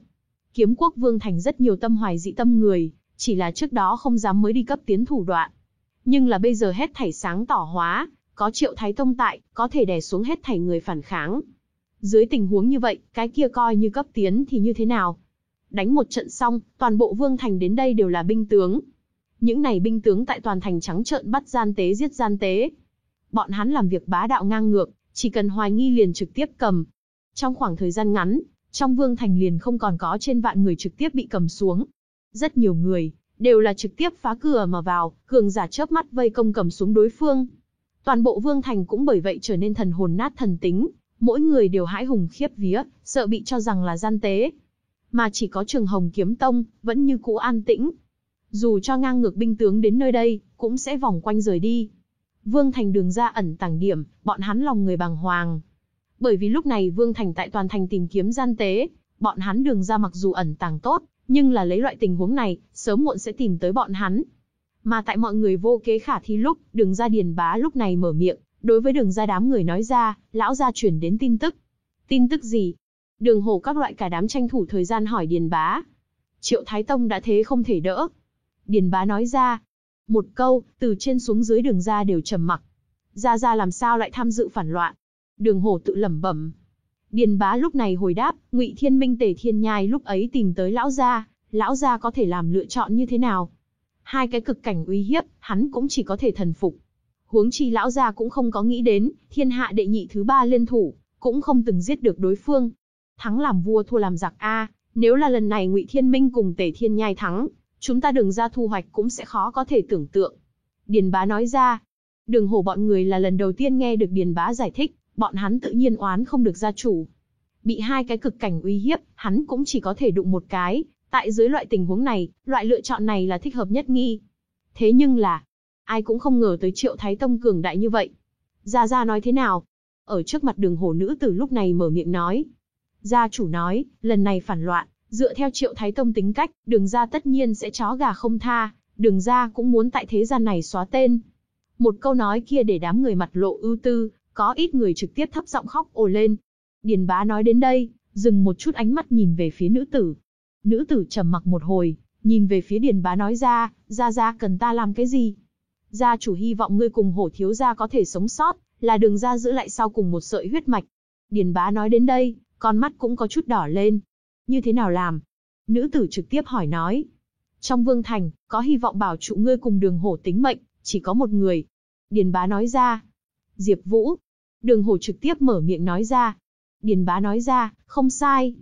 Kiếm quốc vương thành rất nhiều tâm hoài dị tâm người, chỉ là trước đó không dám mới đi cấp tiến thủ đoạn. Nhưng là bây giờ hết thảy sáng tỏ hóa, có triệu thái tông tại, có thể đè xuống hết thảy người phản kháng. Dưới tình huống như vậy, cái kia coi như cấp tiến thì như thế nào? Đánh một trận xong, toàn bộ vương thành đến đây đều là binh tướng. Những này binh tướng tại toàn thành trắng trợn bắt gian tế giết gian tế. Bọn hắn làm việc bá đạo ngang ngược, chỉ cần hoài nghi liền trực tiếp cầm. Trong khoảng thời gian ngắn, trong vương thành liền không còn có trên vạn người trực tiếp bị cầm xuống. Rất nhiều người, đều là trực tiếp phá cửa mà vào, cường giả chớp mắt vây công cầm xuống đối phương. Toàn bộ vương thành cũng bởi vậy trở nên thần hồn nát thần tính, mỗi người đều hãi hùng khiếp vía, sợ bị cho rằng là gian tế. Mà chỉ có trường hồng kiếm tông, vẫn như cũ an tĩnh. Dù cho ngang ngược binh tướng đến nơi đây, cũng sẽ vòng quanh rời đi. Vương Thành đường ra ẩn tàng điểm, bọn hắn lòng người bàng hoàng. Bởi vì lúc này Vương Thành tại toàn thành tìm kiếm gian tế, bọn hắn đường ra mặc dù ẩn tàng tốt, nhưng là lấy loại tình huống này, sớm muộn sẽ tìm tới bọn hắn. Mà tại mọi người vô kế khả thi lúc, đường ra điền bá lúc này mở miệng, đối với đường ra đám người nói ra, lão gia chuyển đến tin tức. Tin tức gì? Đường hồ các loại cả đám tranh thủ thời gian hỏi điền bá. Triệu Thái Tông đã thế không thể đỡ. Điền bá nói ra. Một câu, từ trên xuống dưới đường ra đều trầm mặc. Ra ra làm sao lại tham dự phản loạn? Đường hồ tự lẩm bẩm, Điền bá lúc này hồi đáp, Ngụy Thiên Minh Tề Thiên Nhai lúc ấy tìm tới lão gia, lão gia có thể làm lựa chọn như thế nào? Hai cái cực cảnh uy hiếp, hắn cũng chỉ có thể thần phục. Huống chi lão gia cũng không có nghĩ đến, thiên hạ đệ nhị thứ ba liên thủ, cũng không từng giết được đối phương. Thắng làm vua thua làm giặc a, nếu là lần này Ngụy Thiên Minh cùng Tề Thiên Nhai thắng, chúng ta đường ra thu hoạch cũng sẽ khó có thể tưởng tượng. Điền bá nói ra, đường hổ bọn người là lần đầu tiên nghe được Điền bá giải thích, bọn hắn tự nhiên oán không được gia chủ. Bị hai cái cực cảnh uy hiếp, hắn cũng chỉ có thể đụng một cái, tại dưới loại tình huống này, loại lựa chọn này là thích hợp nhất nghi. Thế nhưng là, ai cũng không ngờ tới triệu thái tông cường đại như vậy. Gia Gia nói thế nào? Ở trước mặt đường hổ nữ từ lúc này mở miệng nói. Gia chủ nói, lần này phản loạn, dựa theo triệu thái tông tính cách, đường gia tất nhiên sẽ chó gà không tha, đường gia cũng muốn tại thế gian này xóa tên. Một câu nói kia để đám người mặt lộ ưu tư, có ít người trực tiếp thấp giọng khóc ồ lên. Điền bá nói đến đây, dừng một chút ánh mắt nhìn về phía nữ tử. Nữ tử trầm mặc một hồi, nhìn về phía điền bá nói ra, ra ra cần ta làm cái gì? Gia chủ hy vọng ngươi cùng hổ thiếu gia có thể sống sót, là đường ra giữ lại sau cùng một sợi huyết mạch. Điền bá nói đến đây, con mắt cũng có chút đỏ lên. Như thế nào làm? Nữ tử trực tiếp hỏi nói. Trong vương thành, có hy vọng bảo trụ ngươi cùng đường hổ tính mệnh, chỉ có một người. Điền bá nói ra. Diệp Vũ, Đường hổ trực tiếp mở miệng nói ra. Điền bá nói ra, không sai.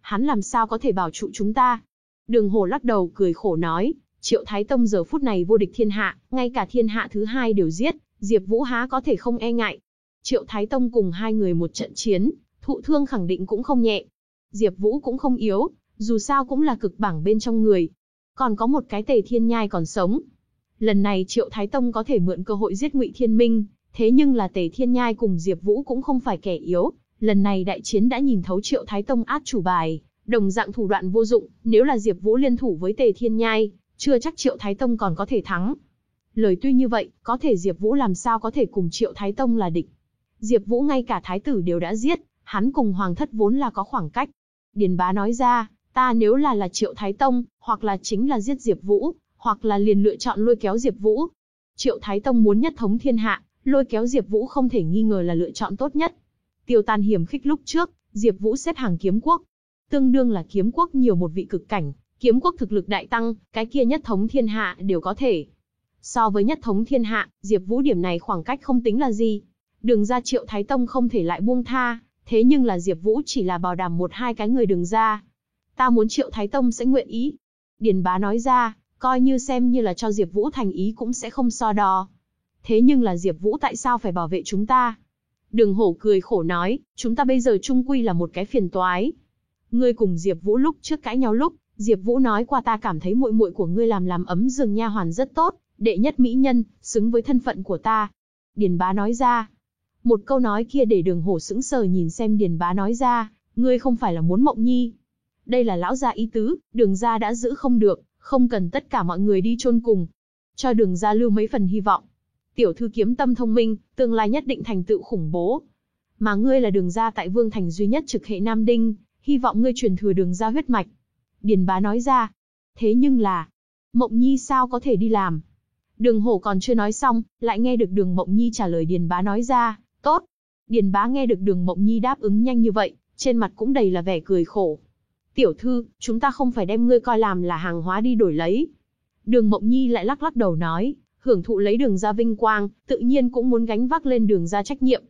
Hắn làm sao có thể bảo trụ chúng ta? Đường hổ lắc đầu cười khổ nói, triệu thái tông giờ phút này vô địch thiên hạ, ngay cả thiên hạ thứ hai đều giết, Diệp Vũ há có thể không e ngại. Triệu thái tông cùng hai người một trận chiến, thụ thương khẳng định cũng không nhẹ. Diệp Vũ cũng không yếu, dù sao cũng là cực bảng bên trong người. Còn có một cái tề thiên nhai còn sống. Lần này Triệu Thái Tông có thể mượn cơ hội giết Ngụy Thiên Minh, Thế nhưng là Tề Thiên Nhai cùng Diệp Vũ cũng không phải kẻ yếu, lần này đại chiến đã nhìn thấu Triệu Thái Tông át chủ bài, đồng dạng thủ đoạn vô dụng, nếu là Diệp Vũ liên thủ với Tề Thiên Nhai, chưa chắc Triệu Thái Tông còn có thể thắng. Lời tuy như vậy, có thể Diệp Vũ làm sao có thể cùng Triệu Thái Tông là địch. Diệp Vũ ngay cả thái tử đều đã giết, hắn cùng hoàng thất vốn là có khoảng cách. Điền Bá nói ra, ta nếu là là Triệu Thái Tông, hoặc là chính là giết Diệp Vũ, hoặc là liền lựa chọn lôi kéo Diệp Vũ. Triệu Thái Tông muốn nhất thống thiên hạ, lôi kéo Diệp Vũ không thể nghi ngờ là lựa chọn tốt nhất. Tiêu Tan hiểm khích lúc trước, Diệp Vũ xếp hàng kiếm quốc, tương đương là kiếm quốc nhiều một vị cực cảnh, kiếm quốc thực lực đại tăng, cái kia nhất thống thiên hạ đều có thể. So với nhất thống thiên hạ, Diệp Vũ điểm này khoảng cách không tính là gì. Đường ra Triệu Thái Tông không thể lại buông tha, thế nhưng là Diệp Vũ chỉ là bảo đảm một hai cái người đường ra. Ta muốn Triệu Thái Tông sẽ nguyện ý. Điền Bá nói ra, coi như xem như là cho Diệp Vũ thành ý cũng sẽ không so đo. Thế nhưng là Diệp Vũ tại sao phải bảo vệ chúng ta? Đường Hổ cười khổ nói, chúng ta bây giờ chung quy là một cái phiền toái. Ngươi cùng Diệp Vũ lúc trước cãi nhau lúc, Diệp Vũ nói qua ta cảm thấy muội muội của ngươi làm làm ấm giường nha hoàn rất tốt, đệ nhất mỹ nhân, xứng với thân phận của ta. Điền Bá nói ra. Một câu nói kia để Đường Hổ sững sờ nhìn xem Điền Bá nói ra, ngươi không phải là muốn Mộng Nhi. Đây là lão gia ý tứ, Đường gia đã giữ không được, không cần tất cả mọi người đi chôn cùng. Cho Đường gia lưu mấy phần hy vọng. Tiểu thư kiếm tâm thông minh, tương lai nhất định thành tựu khủng bố. Mà ngươi là Đường gia tại Vương thành duy nhất trực hệ Nam Đinh, hy vọng ngươi truyền thừa Đường gia huyết mạch. Điền Bá nói ra. Thế nhưng là, Mộng Nhi sao có thể đi làm? Đường Hổ còn chưa nói xong, lại nghe được Đường Mộng Nhi trả lời Điền Bá nói ra, tốt. Điền Bá nghe được Đường Mộng Nhi đáp ứng nhanh như vậy, trên mặt cũng đầy là vẻ cười khổ. Tiểu thư, chúng ta không phải đem ngươi coi làm là hàng hóa đi đổi lấy. Đường Mộng Nhi lại lắc lắc đầu nói, hưởng thụ lấy đường ra vinh quang, tự nhiên cũng muốn gánh vác lên đường ra trách nhiệm.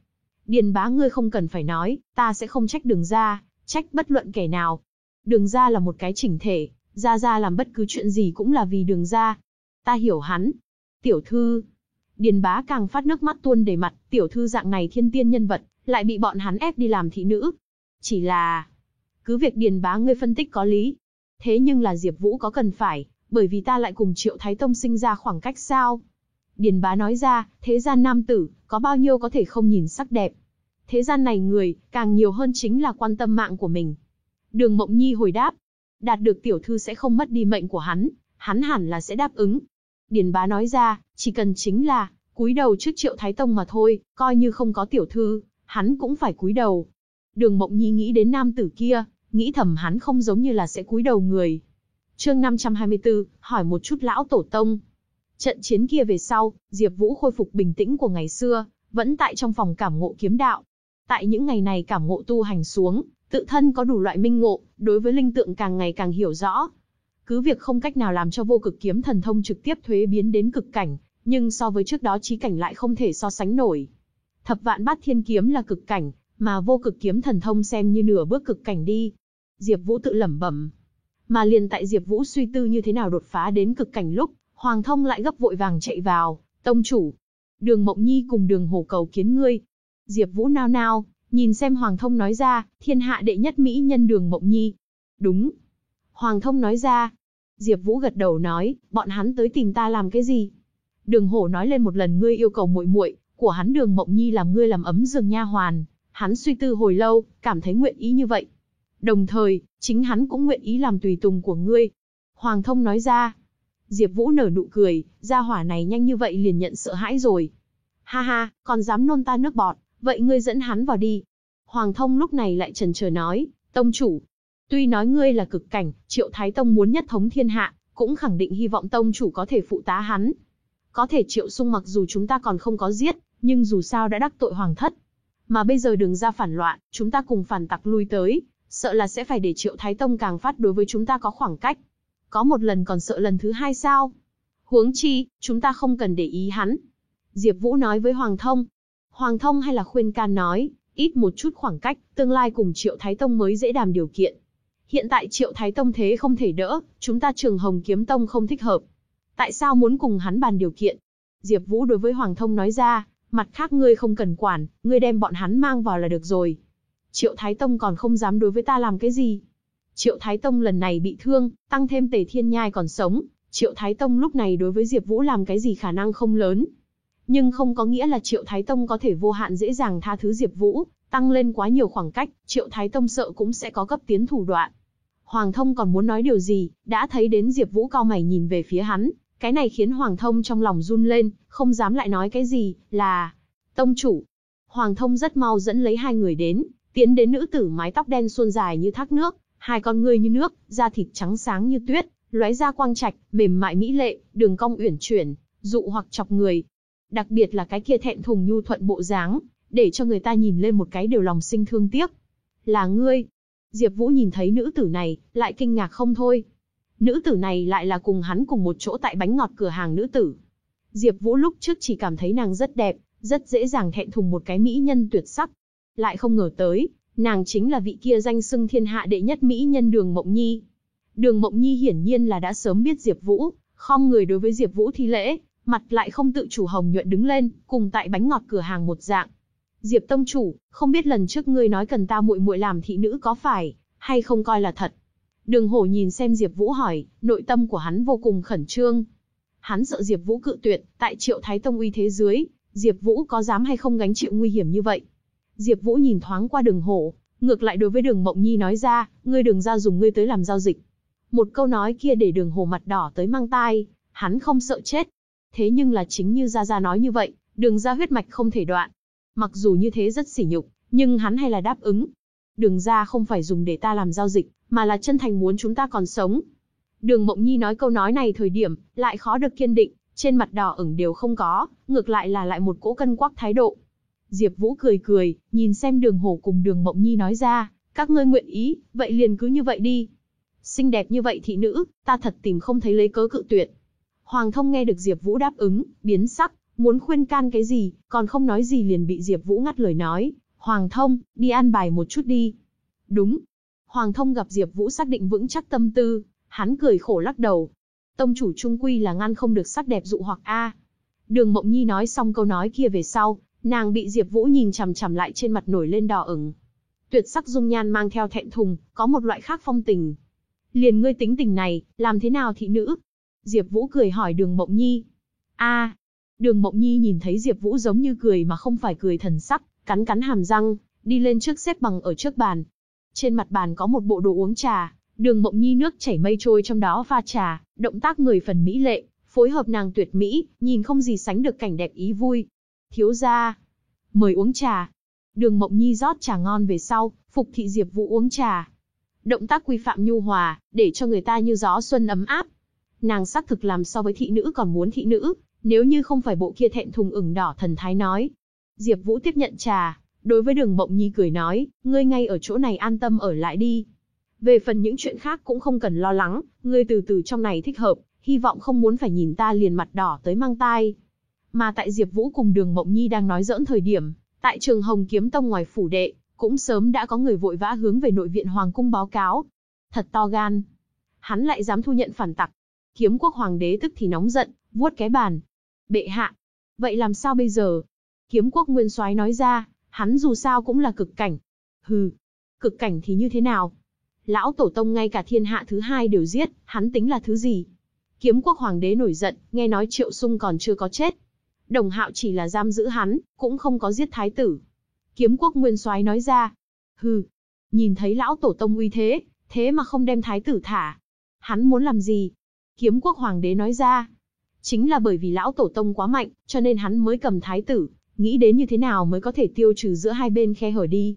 Điền bá ngươi không cần phải nói, ta sẽ không trách đường ra, trách bất luận kẻ nào. Đường ra là một cái chỉnh thể, ra ra làm bất cứ chuyện gì cũng là vì đường ra. Ta hiểu hắn, Tiểu thư. Điền bá càng phát nước mắt tuôn đầy mặt, tiểu thư dạng này thiên tiên nhân vật, lại bị bọn hắn ép đi làm thị nữ. Chỉ là... Cứ việc điền bá ngươi phân tích có lý. Thế nhưng là Diệp Vũ có cần phải, bởi vì ta lại cùng Triệu Thái Tông sinh ra khoảng cách sao? Điền bá nói ra, thế gian nam tử, có bao nhiêu có thể không nhìn sắc đẹp. Thế gian này người, càng nhiều hơn chính là quan tâm mạng của mình. Đường Mộng Nhi hồi đáp, đạt được tiểu thư sẽ không mất đi mệnh của hắn, hắn hẳn là sẽ đáp ứng, Điền bá nói ra, chỉ cần chính là, cúi đầu trước triệu thái tông mà thôi, coi như không có tiểu thư, hắn cũng phải cúi đầu. Đường Mộng Nhi nghĩ đến nam tử kia, nghĩ thầm hắn không giống như là sẽ cúi đầu người. Chương 524, hỏi một chút lão tổ tông. Trận chiến kia về sau, Diệp Vũ khôi phục bình tĩnh của ngày xưa, vẫn tại trong phòng cảm ngộ kiếm đạo. Tại những ngày này cảm ngộ tu hành xuống, tự thân có đủ loại minh ngộ, đối với linh tượng càng ngày càng hiểu rõ, cứ việc không cách nào làm cho vô cực kiếm thần thông trực tiếp thuế biến đến cực cảnh, nhưng so với trước đó trí cảnh lại không thể so sánh nổi. Thập vạn bát thiên kiếm là cực cảnh, mà vô cực kiếm thần thông xem như nửa bước cực cảnh đi. Diệp Vũ tự lẩm bẩm. Mà liền tại Diệp Vũ suy tư như thế nào đột phá đến cực cảnh lúc, Hoàng Thông lại gấp vội vàng chạy vào, "Tông chủ, Đường Mộng Nhi cùng Đường Hổ cầu kiến ngươi." Diệp Vũ nao nao, nhìn xem Hoàng Thông nói ra, "Thiên hạ đệ nhất mỹ nhân Đường Mộng Nhi." "Đúng." Hoàng Thông nói ra, Diệp Vũ gật đầu nói, bọn hắn tới tìm ta làm cái gì? Đường Hổ nói lên một lần ngươi yêu cầu muội muội của hắn Đường Mộng Nhi làm ngươi làm ấm giường nha hoàn, hắn suy tư hồi lâu, cảm thấy nguyện ý như vậy. Đồng thời, chính hắn cũng nguyện ý làm tùy tùng của ngươi. Hoàng Thông nói ra. Diệp Vũ nở nụ cười, gia hỏa này nhanh như vậy liền nhận sợ hãi rồi. Ha ha, còn dám nôn ta nước bọt, vậy ngươi dẫn hắn vào đi. Hoàng Thông lúc này lại chần chờ nói, tông chủ, Tuy nói ngươi là cực cảnh, Triệu Thái Tông muốn nhất thống thiên hạ, cũng khẳng định hy vọng tông chủ có thể phụ tá hắn. Có thể Triệu Sung mặc dù chúng ta còn không có giết, nhưng dù sao đã đắc tội hoàng thất. Mà bây giờ đừng ra phản loạn, chúng ta cùng phản tặc lui tới, sợ là sẽ phải để Triệu Thái Tông càng phát đối với chúng ta có khoảng cách. Có một lần còn sợ lần thứ hai sao? Huống chi, chúng ta không cần để ý hắn. Diệp Vũ nói với Hoàng Thông. Hoàng Thông hay là khuyên can nói, ít một chút khoảng cách, tương lai cùng Triệu Thái Tông mới dễ đàm điều kiện. Hiện tại Triệu Thái Tông thế không thể đỡ, chúng ta Trường Hồng Kiếm Tông không thích hợp. Tại sao muốn cùng hắn bàn điều kiện? Diệp Vũ đối với Hoàng Thông nói ra, mặt khác ngươi không cần quản, ngươi đem bọn hắn mang vào là được rồi. Triệu Thái Tông còn không dám đối với ta làm cái gì. Triệu Thái Tông lần này bị thương, tăng thêm Tề Thiên Nhai còn sống, Triệu Thái Tông lúc này đối với Diệp Vũ làm cái gì khả năng không lớn. Nhưng không có nghĩa là Triệu Thái Tông có thể vô hạn dễ dàng tha thứ Diệp Vũ, tăng lên quá nhiều khoảng cách, Triệu Thái Tông sợ cũng sẽ có cấp tiến thủ đoạn. Hoàng Thông còn muốn nói điều gì, đã thấy đến Diệp Vũ cao mày nhìn về phía hắn, cái này khiến Hoàng Thông trong lòng run lên, không dám lại nói cái gì, là tông chủ. Hoàng Thông rất mau dẫn lấy hai người đến, tiến đến nữ tử mái tóc đen suôn dài như thác nước, hai con ngươi như nước, da thịt trắng sáng như tuyết, lóe ra quang trạch, mềm mại mỹ lệ, đường cong uyển chuyển, dụ hoặc chọc người. Đặc biệt là cái kia thẹn thùng nhu thuận bộ dáng, để cho người ta nhìn lên một cái đều lòng sinh thương tiếc. Là ngươi. Diệp Vũ nhìn thấy nữ tử này, lại kinh ngạc không thôi. Nữ tử này lại là cùng hắn cùng một chỗ tại bánh ngọt cửa hàng nữ tử. Diệp Vũ lúc trước chỉ cảm thấy nàng rất đẹp, rất dễ dàng thẹn thùng một cái mỹ nhân tuyệt sắc. Lại không ngờ tới, nàng chính là vị kia danh xưng thiên hạ đệ nhất mỹ nhân Đường Mộng Nhi. Đường Mộng Nhi hiển nhiên là đã sớm biết Diệp Vũ, khom người đối với Diệp Vũ thi lễ, mặt lại không tự chủ hồng nhuận đứng lên, cùng tại bánh ngọt cửa hàng một dạng. Diệp tông chủ, không biết lần trước ngươi nói cần ta muội muội làm thị nữ có phải hay không coi là thật? Đường Hổ nhìn xem Diệp Vũ hỏi, nội tâm của hắn vô cùng khẩn trương. Hắn sợ Diệp Vũ cự tuyệt, tại Triệu Thái Tông uy thế dưới, Diệp Vũ có dám hay không gánh chịu nguy hiểm như vậy. Diệp Vũ nhìn thoáng qua Đường Hổ, ngược lại đối với Đường Mộng Nhi nói ra, ngươi đừng ra dùng ngươi tới làm giao dịch. Một câu nói kia để Đường Hổ mặt đỏ tới mang tai, hắn không sợ chết. Thế nhưng là chính như gia gia nói như vậy, Đường gia huyết mạch không thể đoạn. Mặc dù như thế rất sỉ nhục, nhưng hắn hay là đáp ứng. Đường gia không phải dùng để ta làm giao dịch, mà là chân thành muốn chúng ta còn sống. Đường Mộng Nhi nói câu nói này thời điểm, lại khó được kiên định, trên mặt đỏ ửng đều không có, ngược lại là lại một cỗ cân quắc thái độ. Diệp Vũ cười cười, nhìn xem Đường Hổ cùng Đường Mộng Nhi nói ra, các ngươi nguyện ý, vậy liền cứ như vậy đi. Xinh đẹp như vậy thị nữ, ta thật tìm không thấy lấy cớ cự tuyệt. Hoàng Thông nghe được Diệp Vũ đáp ứng, biến sắc, muốn khuyên can cái gì, còn không nói gì liền bị Diệp Vũ ngắt lời nói, "Hoàng Thông, đi an bài một chút đi." "Đúng." Hoàng Thông gặp Diệp Vũ xác định vững chắc tâm tư, hắn cười khổ lắc đầu. Tông chủ trung quy là ngăn không được sắc đẹp dụ hoặc a. Đường Mộng Nhi nói xong câu nói kia về sau, nàng bị Diệp Vũ nhìn chằm chằm lại trên mặt nổi lên đỏ ửng. Tuyệt sắc dung nhan mang theo thẹn thùng, có một loại khác phong tình. Liền ngươi tính tình này, làm thế nào thị nữ? Diệp Vũ cười hỏi Đường Mộng Nhi. A. Đường Mộng Nhi nhìn thấy Diệp Vũ giống như cười mà không phải cười thần sắc, cắn cắn hàm răng, đi lên trước xếp bằng ở trước bàn. Trên mặt bàn có một bộ đồ uống trà, Đường Mộng Nhi nước chảy mây trôi trong đó pha trà, động tác người phần mỹ lệ, phối hợp nàng tuyệt mỹ, nhìn không gì sánh được cảnh đẹp ý vui. Thiếu gia, mời uống trà. Đường Mộng Nhi rót trà ngon về sau, phục thị Diệp Vũ uống trà. Động tác quy phạm nhu hòa, để cho người ta như gió xuân ấm áp. Nàng xác thực làm so với thị nữ còn muốn thị nữ, nếu như không phải bộ kia thẹn thùng ửng đỏ thần thái nói. Diệp Vũ tiếp nhận trà, đối với Đường Mộng Nhi cười nói, ngươi ngay ở chỗ này an tâm ở lại đi. Về phần những chuyện khác cũng không cần lo lắng, ngươi từ từ trong này thích hợp, hy vọng không muốn phải nhìn ta liền mặt đỏ tới mang tai. Mà tại Diệp Vũ cùng Đường Mộng Nhi đang nói giỡn thời điểm, tại trường Hồng Kiếm Tông ngoài phủ đệ, cũng sớm đã có người vội vã hướng về nội viện hoàng cung báo cáo. Thật to gan, hắn lại dám thu nhận phản tặc. Kiếm Quốc hoàng đế tức thì nóng giận, vuốt cái bàn. Bệ hạ, vậy làm sao bây giờ? Kiếm Quốc Nguyên Soái nói ra, hắn dù sao cũng là cực cảnh. Hừ, cực cảnh thì như thế nào? Lão tổ tông ngay cả thiên hạ thứ hai đều giết, hắn tính là thứ gì? Kiếm quốc hoàng đế nổi giận, nghe nói triệu sung còn chưa có chết. Đồng hạo chỉ là giam giữ hắn, cũng không có giết thái tử. Kiếm quốc nguyên soái nói ra. Hừ, nhìn thấy lão tổ tông uy thế, thế mà không đem thái tử thả. Hắn muốn làm gì? Kiếm quốc hoàng đế nói ra. Chính là bởi vì lão tổ tông quá mạnh, cho nên hắn mới cầm thái tử, nghĩ đến như thế nào mới có thể tiêu trừ giữa hai bên khe hở đi.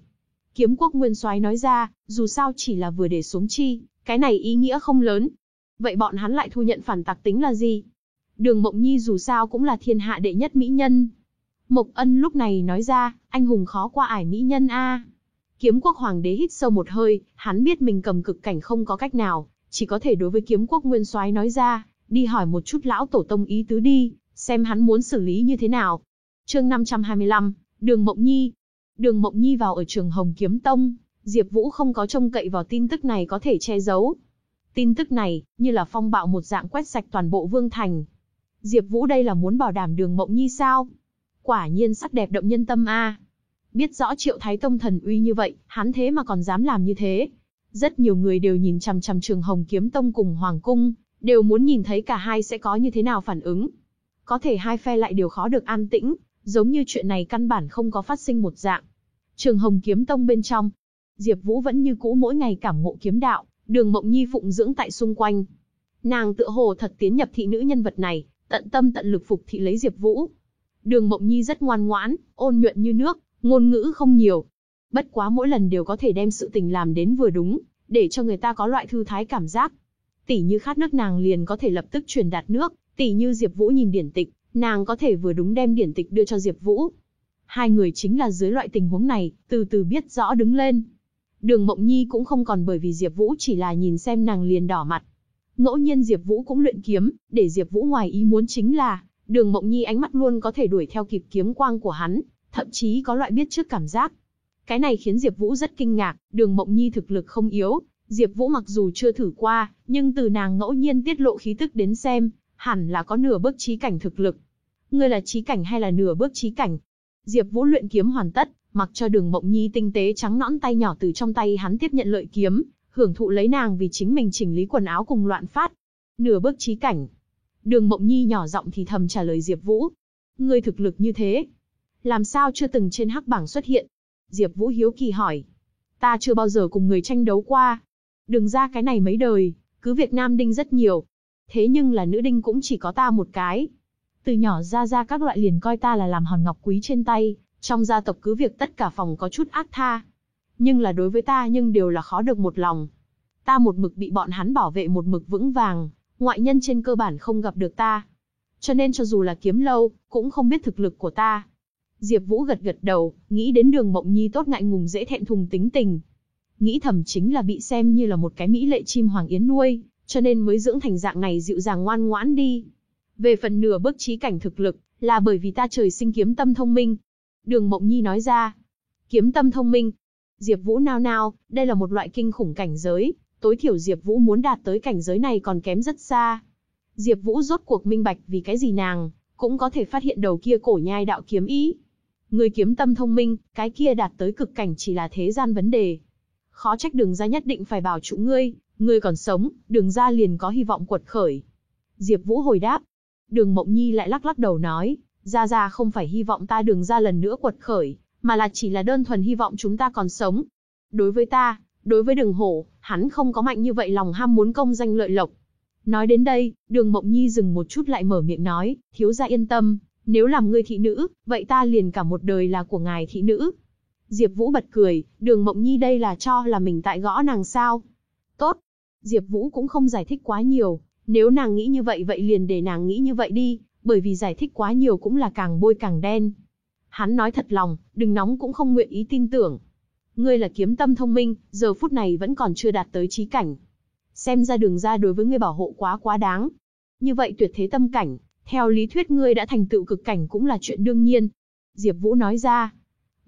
Kiếm quốc nguyên soái nói ra, dù sao chỉ là vừa để xuống chi, cái này ý nghĩa không lớn. Vậy bọn hắn lại thu nhận phản tặc tính là gì? Đường Mộng Nhi dù sao cũng là thiên hạ đệ nhất mỹ nhân. Mộc Ân lúc này nói ra, anh hùng khó qua ải mỹ nhân a. Kiếm quốc hoàng đế hít sâu một hơi, hắn biết mình cầm cực cảnh không có cách nào, chỉ có thể đối với kiếm quốc nguyên soái nói ra, đi hỏi một chút lão tổ tông ý tứ đi, xem hắn muốn xử lý như thế nào. Chương 525, Đường Mộng Nhi, Đường Mộng Nhi vào ở trường Hồng Kiếm Tông, Diệp Vũ không có trông cậy vào tin tức này có thể che giấu. Tin tức này, như là phong bạo một dạng quét sạch toàn bộ Vương Thành. Diệp Vũ đây là muốn bảo đảm Đường Mộng Nhi sao? Quả nhiên sắc đẹp động nhân tâm a. Biết rõ Triệu Thái Tông thần uy như vậy, hắn thế mà còn dám làm như thế. Rất nhiều người đều nhìn chằm chằm Trường Hồng Kiếm Tông cùng Hoàng cung, đều muốn nhìn thấy cả hai sẽ có như thế nào phản ứng. Có thể hai phe lại đều khó được an tĩnh, giống như chuyện này căn bản không có phát sinh một dạng. Trường Hồng Kiếm Tông bên trong, Diệp Vũ vẫn như cũ mỗi ngày cảm ngộ kiếm đạo, Đường Mộng Nhi phụng dưỡng tại xung quanh. Nàng tựa hồ thật tiến nhập thị nữ nhân vật này, tận tâm tận lực phục thị lấy Diệp Vũ. Đường Mộng Nhi rất ngoan ngoãn, ôn nhuận như nước, ngôn ngữ không nhiều. Bất quá mỗi lần đều có thể đem sự tình làm đến vừa đúng, để cho người ta có loại thư thái cảm giác. Tỷ như khát nước nàng liền có thể lập tức truyền đạt nước, tỷ như Diệp Vũ nhìn điển tịch, nàng có thể vừa đúng đem điển tịch đưa cho Diệp Vũ. Hai người chính là dưới loại tình huống này, từ từ biết rõ đứng lên. Đường Mộng Nhi cũng không còn bởi vì Diệp Vũ chỉ là nhìn xem nàng liền đỏ mặt. Ngẫu nhiên Diệp Vũ cũng luyện kiếm, để Diệp Vũ ngoài ý muốn chính là, Đường Mộng Nhi ánh mắt luôn có thể đuổi theo kịp kiếm quang của hắn, thậm chí có loại biết trước cảm giác. Cái này khiến Diệp Vũ rất kinh ngạc, Đường Mộng Nhi thực lực không yếu, Diệp Vũ mặc dù chưa thử qua, nhưng từ nàng ngẫu nhiên tiết lộ khí tức đến xem, hẳn là có nửa bước chí cảnh thực lực. Ngươi là chí cảnh hay là nửa bước chí cảnh? Diệp Vũ luyện kiếm hoàn tất, mặc cho Đường Mộng Nhi tinh tế trắng nõn tay nhỏ từ trong tay hắn tiếp nhận lợi kiếm, hưởng thụ lấy nàng vì chính mình chỉnh lý quần áo cùng loạn phát. Nửa bước chí cảnh. Đường Mộng Nhi nhỏ giọng thì thầm trả lời Diệp Vũ. Ngươi thực lực như thế, làm sao chưa từng trên hắc bảng xuất hiện? Diệp Vũ hiếu kỳ hỏi. Ta chưa bao giờ cùng người tranh đấu qua. Đường ra cái này mấy đời, cứ Việt Nam đinh rất nhiều. Thế nhưng là nữ đinh cũng chỉ có ta một cái. Từ nhỏ ra ra các loại liền coi ta là làm hòn ngọc quý trên tay, trong gia tộc cứ việc tất cả phòng có chút ác tha. Nhưng là đối với ta nhưng đều là khó được một lòng. Ta một mực bị bọn hắn bảo vệ một mực vững vàng, ngoại nhân trên cơ bản không gặp được ta. Cho nên cho dù là kiếm lâu, cũng không biết thực lực của ta. Diệp Vũ gật gật đầu, nghĩ đến đường Mộng Nhi tốt ngại ngùng dễ thẹn thùng tính tình. Nghĩ thầm chính là bị xem như là một cái mỹ lệ chim hoàng yến nuôi, cho nên mới dưỡng thành dạng này dịu dàng ngoan ngoãn đi. Về phần nửa bước trí cảnh thực lực, là bởi vì ta trời sinh kiếm tâm thông minh. Đường Mộng Nhi nói ra. Kiếm tâm thông minh. Diệp Vũ nao nao, đây là một loại kinh khủng cảnh giới, tối thiểu Diệp Vũ muốn đạt tới cảnh giới này còn kém rất xa. Diệp Vũ rốt cuộc minh bạch vì cái gì nàng cũng có thể phát hiện đầu kia cổ nhai đạo kiếm ý. Người kiếm tâm thông minh, cái kia đạt tới cực cảnh chỉ là thế gian vấn đề. Khó trách đường ra nhất định phải bảo trụ ngươi, ngươi còn sống, đường ra liền có hy vọng quật khởi. Diệp Vũ hồi đáp. Đường Mộng Nhi lại lắc lắc đầu nói, ra ra không phải hy vọng ta đường ra lần nữa quật khởi, mà là chỉ là đơn thuần hy vọng chúng ta còn sống. Đối với ta, đối với đường hổ, hắn không có mạnh như vậy lòng ham muốn công danh lợi lộc. Nói đến đây, đường Mộng Nhi dừng một chút lại mở miệng nói, thiếu gia yên tâm, nếu làm ngươi thị nữ, vậy ta liền cả một đời là của ngài thị nữ. Diệp Vũ bật cười, đường Mộng Nhi đây là cho là mình tại gõ nàng sao. Tốt. Diệp Vũ cũng không giải thích quá nhiều, nếu nàng nghĩ như vậy vậy liền để nàng nghĩ như vậy đi, bởi vì giải thích quá nhiều cũng là càng bôi càng đen. Hắn nói thật lòng, đừng nóng cũng không nguyện ý tin tưởng. Ngươi là kiếm tâm thông minh, giờ phút này vẫn còn chưa đạt tới trí cảnh. Xem ra đường ra đối với ngươi bảo hộ quá quá đáng. Như vậy tuyệt thế tâm cảnh, theo lý thuyết ngươi đã thành tựu cực cảnh cũng là chuyện đương nhiên. Diệp Vũ nói ra.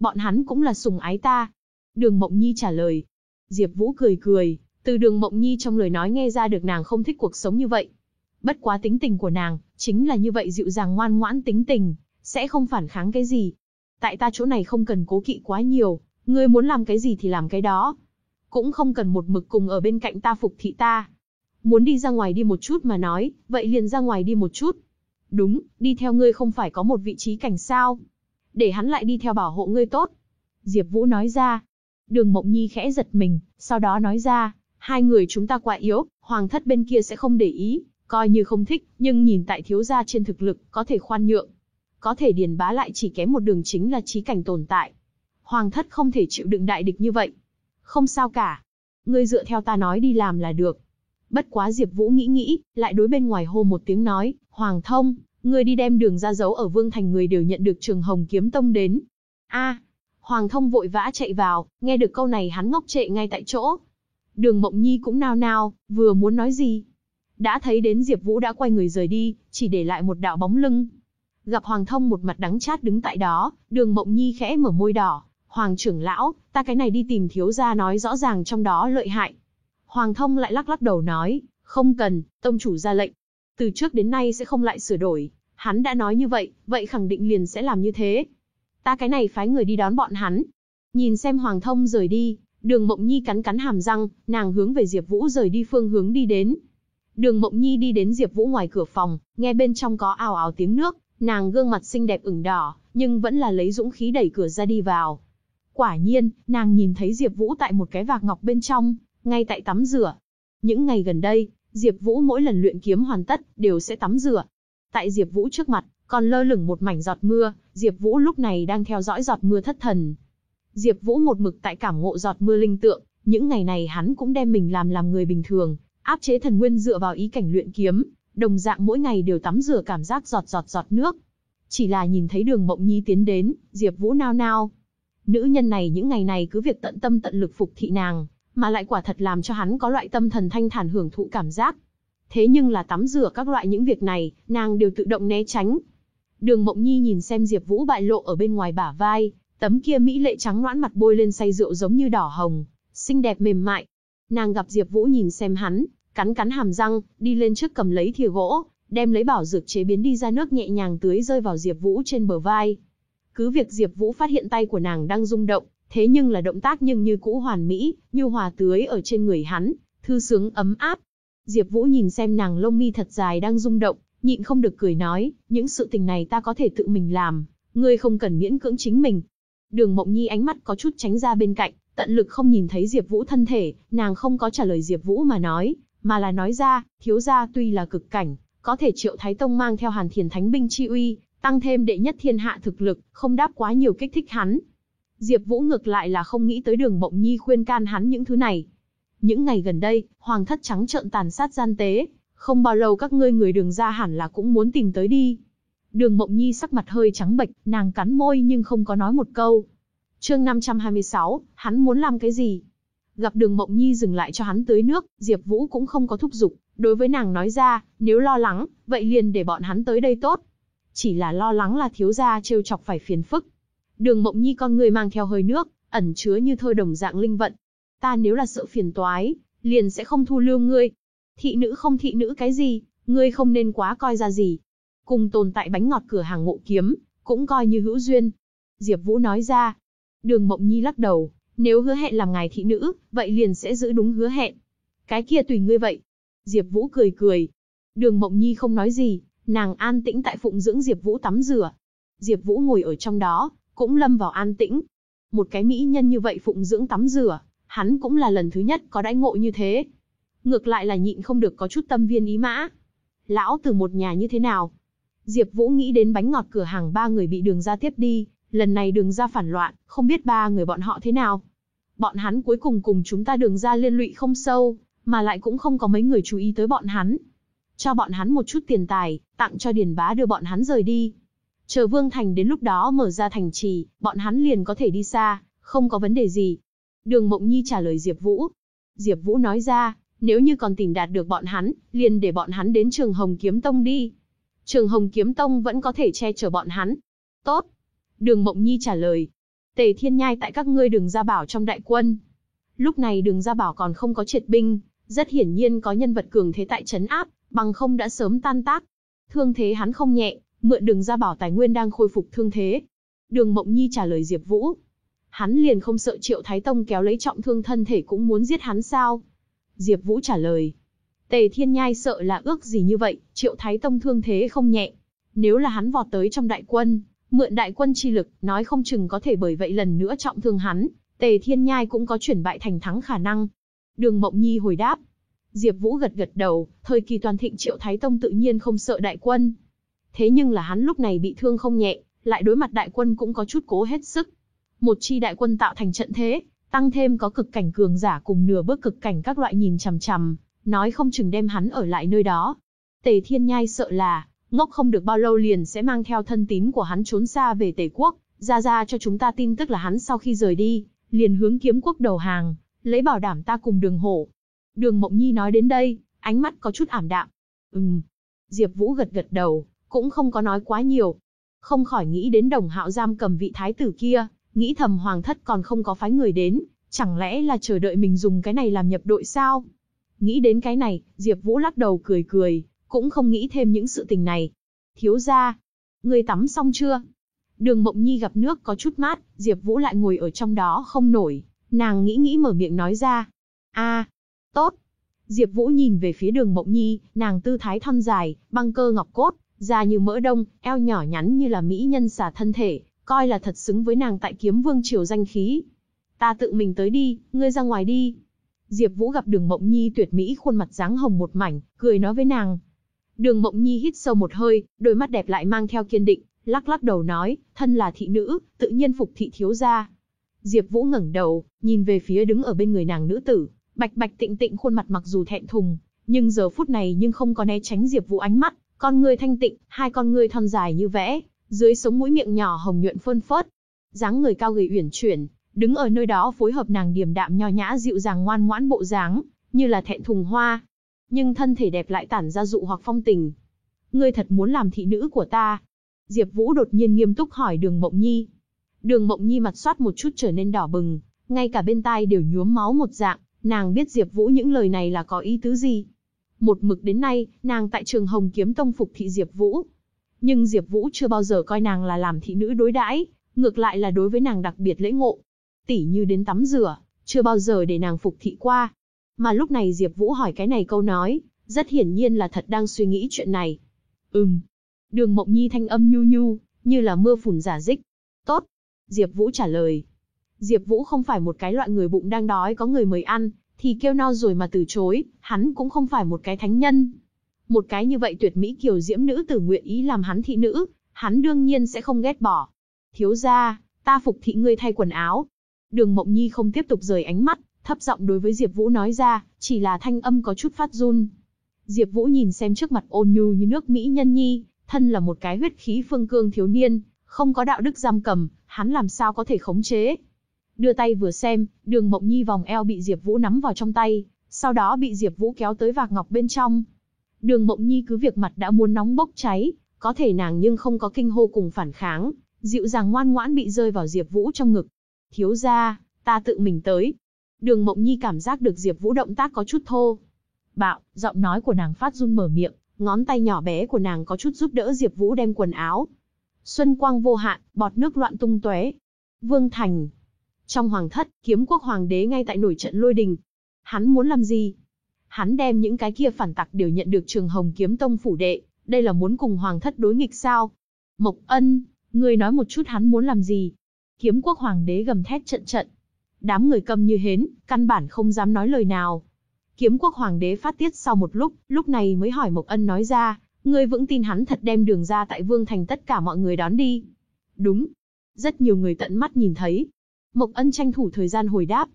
Bọn hắn cũng là sùng ái ta. Đường Mộng Nhi trả lời. Diệp Vũ cười cười, từ đường Mộng Nhi trong lời nói nghe ra được nàng không thích cuộc sống như vậy. Bất quá tính tình của nàng, chính là như vậy dịu dàng ngoan ngoãn tính tình, sẽ không phản kháng cái gì. Tại ta chỗ này không cần cố kỵ quá nhiều, ngươi muốn làm cái gì thì làm cái đó. Cũng không cần một mực cùng ở bên cạnh ta phục thị ta. Muốn đi ra ngoài đi một chút mà nói, vậy liền ra ngoài đi một chút. Đúng, đi theo ngươi không phải có một vị trí cảnh sao. Để hắn lại đi theo bảo hộ ngươi tốt. Diệp Vũ nói ra. Đường Mộng Nhi khẽ giật mình, sau đó nói ra, hai người chúng ta quá yếu, hoàng thất bên kia sẽ không để ý, coi như không thích, nhưng nhìn tại thiếu gia trên thực lực, có thể khoan nhượng. Có thể điền bá lại chỉ kém một đường chính là trí cảnh tồn tại. Hoàng thất không thể chịu đựng đại địch như vậy. Không sao cả. Ngươi dựa theo ta nói đi làm là được. Bất quá Diệp Vũ nghĩ nghĩ, lại đối bên ngoài hô một tiếng nói, Hoàng thông, ngươi đi đem đường ra dấu ở Vương Thành người đều nhận được trường Hồng Kiếm Tông đến. a Hoàng thông vội vã chạy vào, nghe được câu này hắn ngốc trệ ngay tại chỗ. Đường Mộng Nhi cũng nao nao, vừa muốn nói gì. Đã thấy đến Diệp Vũ đã quay người rời đi, chỉ để lại một đạo bóng lưng. Gặp Hoàng thông một mặt đắng chát đứng tại đó, đường Mộng Nhi khẽ mở môi đỏ. Hoàng trưởng lão, ta cái này đi tìm thiếu gia nói rõ ràng trong đó lợi hại. Hoàng thông lại lắc lắc đầu nói, không cần, tông chủ ra lệnh. Từ trước đến nay sẽ không lại sửa đổi, hắn đã nói như vậy, vậy khẳng định liền sẽ làm như thế. Ta cái này phái người đi đón bọn hắn. Nhìn xem Hoàng thông rời đi, đường Mộng Nhi cắn cắn hàm răng, nàng hướng về Diệp Vũ rời đi phương hướng đi đến. Đường Mộng Nhi đi đến Diệp Vũ ngoài cửa phòng, nghe bên trong có ào ào tiếng nước, nàng gương mặt xinh đẹp ửng đỏ, nhưng vẫn là lấy dũng khí đẩy cửa ra đi vào. Quả nhiên, nàng nhìn thấy Diệp Vũ tại một cái vạc ngọc bên trong, ngay tại tắm rửa. Những ngày gần đây, Diệp Vũ mỗi lần luyện kiếm hoàn tất, đều sẽ tắm rửa. Tại Diệp Vũ trước mặt, còn lơ lửng một mảnh giọt mưa, Diệp Vũ lúc này đang theo dõi giọt mưa thất thần. Diệp Vũ một mực tại cảm ngộ giọt mưa linh tượng, những ngày này hắn cũng đem mình làm làm người bình thường, áp chế thần nguyên dựa vào ý cảnh luyện kiếm, đồng dạng mỗi ngày đều tắm rửa cảm giác giọt giọt giọt nước. Chỉ là nhìn thấy Đường Mộng Nhi tiến đến, Diệp Vũ nao nao, Nữ nhân này những ngày này cứ việc tận tâm tận lực phục thị nàng, mà lại quả thật làm cho hắn có loại tâm thần thanh thản hưởng thụ cảm giác. Thế nhưng là tắm rửa các loại những việc này, nàng đều tự động né tránh. Đường Mộng Nhi nhìn xem Diệp Vũ bại lộ ở bên ngoài bả vai, tấm kia mỹ lệ trắng nõn mặt bôi lên say rượu giống như đỏ hồng, xinh đẹp mềm mại. Nàng gặp Diệp Vũ nhìn xem hắn, cắn cắn hàm răng, đi lên trước cầm lấy thìa gỗ, đem lấy bảo dược chế biến đi ra nước nhẹ nhàng tưới rơi vào Diệp Vũ trên bờ vai. Cứ việc Diệp Vũ phát hiện tay của nàng đang rung động, thế nhưng là động tác nhưng như cũ hoàn mỹ, như hòa tưới ở trên người hắn, thư sướng ấm áp. Diệp Vũ nhìn xem nàng lông mi thật dài đang rung động, nhịn không được cười nói, những sự tình này ta có thể tự mình làm, ngươi không cần miễn cưỡng chính mình. Đường Mộng Nhi ánh mắt có chút tránh ra bên cạnh, tận lực không nhìn thấy Diệp Vũ thân thể, nàng không có trả lời Diệp Vũ mà nói, mà là nói ra, thiếu gia tuy là cực cảnh, có thể Triệu Thái Tông mang theo Hàn Thiền Thánh binh chi uy, tăng thêm đệ nhất thiên hạ thực lực, không đáp quá nhiều kích thích hắn. Diệp Vũ ngược lại là không nghĩ tới Đường Mộng Nhi khuyên can hắn những thứ này. Những ngày gần đây, hoàng thất trắng trợn tàn sát gian tế, không bao lâu các ngươi người Đường gia hẳn là cũng muốn tìm tới đi. Đường Mộng Nhi sắc mặt hơi trắng bệch, nàng cắn môi nhưng không có nói một câu. Chương 526, hắn muốn làm cái gì? Gặp Đường Mộng Nhi dừng lại cho hắn tưới nước, Diệp Vũ cũng không có thúc giục, đối với nàng nói ra, nếu lo lắng, vậy liền để bọn hắn tới đây tốt. Chỉ là lo lắng là thiếu gia trêu chọc phải phiền phức. Đường Mộng Nhi con người mang theo hơi nước, ẩn chứa như thơ đồng dạng linh vận. Ta nếu là sợ phiền toái, liền sẽ không thu lưu ngươi. Thị nữ không thị nữ cái gì, ngươi không nên quá coi ra gì. Cùng tồn tại bánh ngọt cửa hàng ngộ kiếm, cũng coi như hữu duyên. Diệp Vũ nói ra. Đường Mộng Nhi lắc đầu, nếu hứa hẹn làm ngài thị nữ, vậy liền sẽ giữ đúng hứa hẹn. Cái kia tùy ngươi vậy. Diệp Vũ cười cười. Đường Mộng Nhi không nói gì, nàng an tĩnh tại phụng dưỡng Diệp Vũ tắm rửa. Diệp Vũ ngồi ở trong đó, cũng lâm vào an tĩnh. Một cái mỹ nhân như vậy phụng dưỡng tắm rửa, hắn cũng là lần thứ nhất có đãi ngộ như thế. Ngược lại là nhịn không được có chút tâm viên ý mã. Lão từ một nhà như thế nào? Diệp Vũ nghĩ đến bánh ngọt cửa hàng ba người bị đường ra tiếp đi, lần này đường ra phản loạn, không biết ba người bọn họ thế nào. Bọn hắn cuối cùng cùng chúng ta đường ra liên lụy không sâu, mà lại cũng không có mấy người chú ý tới bọn hắn. Cho bọn hắn một chút tiền tài, tặng cho Điền Bá đưa bọn hắn rời đi. Chờ Vương Thành đến lúc đó mở ra thành trì, bọn hắn liền có thể đi xa, không có vấn đề gì. Đường Mộng Nhi trả lời Diệp Vũ. Diệp Vũ nói ra, nếu như còn tìm đạt được bọn hắn, liền để bọn hắn đến Trường Hồng Kiếm Tông đi. Trường Hồng Kiếm Tông vẫn có thể che chở bọn hắn. Tốt. Đường Mộng Nhi trả lời. Tề Thiên Nhai tại các ngươi đường ra bảo trong đại quân. Lúc này đường gia bảo còn không có triệt binh, rất hiển nhiên có nhân vật cường thế tại trấn áp, bằng không đã sớm tan tác. Thương thế hắn không nhẹ, mượn đường ra bảo tài nguyên đang khôi phục thương thế. Đường Mộng Nhi trả lời Diệp Vũ. Hắn liền không sợ Triệu Thái Tông kéo lấy trọng thương thân thể cũng muốn giết hắn sao? Diệp Vũ trả lời. Tề Thiên Nhai sợ là ước gì như vậy, Triệu Thái Tông thương thế không nhẹ. Nếu là hắn vọt tới trong đại quân, mượn đại quân chi lực, nói không chừng có thể bởi vậy lần nữa trọng thương hắn, Tề Thiên Nhai cũng có chuyển bại thành thắng khả năng. Đường Mộng Nhi hồi đáp. Diệp Vũ gật gật đầu, thời kỳ toàn thịnh Triệu Thái Tông tự nhiên không sợ đại quân. Thế nhưng là hắn lúc này bị thương không nhẹ, lại đối mặt đại quân cũng có chút cố hết sức. Một chi đại quân tạo thành trận thế, tăng thêm có cực cảnh cường giả cùng nửa bước cực cảnh các loại nhìn chằm chằm, nói không chừng đem hắn ở lại nơi đó. Tề Thiên Nhai sợ là, ngốc không được bao lâu liền sẽ mang theo thân tín của hắn trốn xa về Tề quốc, ra ra cho chúng ta tin tức là hắn sau khi rời đi, liền hướng kiếm quốc đầu hàng, lấy bảo đảm ta cùng đường hổ. Đường Mộng Nhi nói đến đây, ánh mắt có chút ảm đạm. Ừm. Diệp Vũ gật gật đầu, cũng không có nói quá nhiều. Không khỏi nghĩ đến đồng hạo giam cầm vị thái tử kia, nghĩ thầm hoàng thất còn không có phái người đến, chẳng lẽ là chờ đợi mình dùng cái này làm nhập đội sao? Nghĩ đến cái này, Diệp Vũ lắc đầu cười cười, cũng không nghĩ thêm những sự tình này. Thiếu gia, ngươi tắm xong chưa? Đường Mộng Nhi gặp nước có chút mát, Diệp Vũ lại ngồi ở trong đó không nổi, nàng nghĩ nghĩ mở miệng nói ra. "A, tốt." Diệp Vũ nhìn về phía Đường Mộng Nhi, nàng tư thái thon dài, băng cơ ngọc cốt, da như mỡ đông, eo nhỏ nhắn như là mỹ nhân xả thân thể, coi là thật xứng với nàng tại Kiếm Vương triều danh khí. "Ta tự mình tới đi, ngươi ra ngoài đi." Diệp Vũ gặp Đường Mộng Nhi tuyệt mỹ khuôn mặt dáng hồng một mảnh, cười nói với nàng. Đường Mộng Nhi hít sâu một hơi, đôi mắt đẹp lại mang theo kiên định, lắc lắc đầu nói, thân là thị nữ, tự nhiên phục thị thiếu gia. Diệp Vũ ngẩng đầu, nhìn về phía đứng ở bên người nàng nữ tử, bạch bạch tịnh tịnh khuôn mặt mặc dù thẹn thùng, nhưng giờ phút này nhưng không có né tránh Diệp Vũ ánh mắt, con người thanh tịnh, hai con người thon dài như vẽ, dưới sống mũi miệng nhỏ hồng nhuận phơn phớt. Dáng người cao gầy uyển chuyển, đứng ở nơi đó phối hợp nàng điềm đạm nho nhã dịu dàng ngoan ngoãn bộ dáng, như là thẹn thùng hoa. nhưng thân thể đẹp lại tản ra dụ hoặc phong tình. Ngươi thật muốn làm thị nữ của ta? Diệp Vũ đột nhiên nghiêm túc hỏi Đường Mộng Nhi. Đường Mộng Nhi mặt soát một chút trở nên đỏ bừng, ngay cả bên tai đều nhuốm máu một dạng, nàng biết Diệp Vũ những lời này là có ý tứ gì. Một mực đến nay, nàng tại trường Hồng Kiếm Tông phục thị Diệp Vũ. Nhưng Diệp Vũ chưa bao giờ coi nàng là làm thị nữ đối đãi, ngược lại là đối với nàng đặc biệt lễ ngộ. Tỷ như đến tắm rửa, chưa bao giờ để nàng phục thị qua. Mà lúc này Diệp Vũ hỏi cái này câu nói, rất hiển nhiên là thật đang suy nghĩ chuyện này. Ừm. Đường Mộng Nhi thanh âm nhu nhu, như là mưa phùn giả dích. Tốt. Diệp Vũ trả lời. Diệp Vũ không phải một cái loại người bụng đang đói có người mời ăn, thì kêu no rồi mà từ chối, hắn cũng không phải một cái thánh nhân. Một cái như vậy tuyệt mỹ kiều diễm nữ tử nguyện ý làm hắn thị nữ, hắn đương nhiên sẽ không ghét bỏ. Thiếu gia, ta phục thị ngươi thay quần áo. Đường Mộng Nhi không tiếp tục rời ánh mắt, thấp giọng đối với Diệp Vũ nói ra, chỉ là thanh âm có chút phát run. Diệp Vũ nhìn xem trước mặt ôn nhu như nước mỹ nhân nhi, thân là một cái huyết khí phương cương thiếu niên, không có đạo đức giam cầm, hắn làm sao có thể khống chế. Đưa tay vừa xem, Đường Mộng Nhi vòng eo bị Diệp Vũ nắm vào trong tay, sau đó bị Diệp Vũ kéo tới vạc ngọc bên trong. Đường Mộng Nhi cứ việc mặt đã muốn nóng bốc cháy, có thể nàng nhưng không có kinh hô cùng phản kháng, dịu dàng ngoan ngoãn bị rơi vào Diệp Vũ trong ngực. "Thiếu gia, ta tự mình tới." Đường Mộng Nhi cảm giác được Diệp Vũ động tác có chút thô. Bạo, giọng nói của nàng phát run mở miệng, ngón tay nhỏ bé của nàng có chút giúp đỡ Diệp Vũ đem quần áo. Xuân quang vô hạn, bọt nước loạn tung tóe. Vương Thành. Trong hoàng thất, kiếm quốc hoàng đế ngay tại nổi trận lôi đình. Hắn muốn làm gì? Hắn đem những cái kia phản tặc đều nhận được Trường Hồng Kiếm Tông phủ đệ, đây là muốn cùng hoàng thất đối nghịch sao? Mộc Ân, ngươi nói một chút hắn muốn làm gì? Kiếm quốc hoàng đế gầm thét trận trận. Đám người câm như hến, căn bản không dám nói lời nào. Kiếm quốc hoàng đế phát tiết sau một lúc, lúc này mới hỏi Mộc Ân nói ra, ngươi vững tin hắn thật đem đường ra tại Vương Thành tất cả mọi người đón đi. Đúng. Rất nhiều người tận mắt nhìn thấy. Mộc Ân tranh thủ thời gian hồi đáp.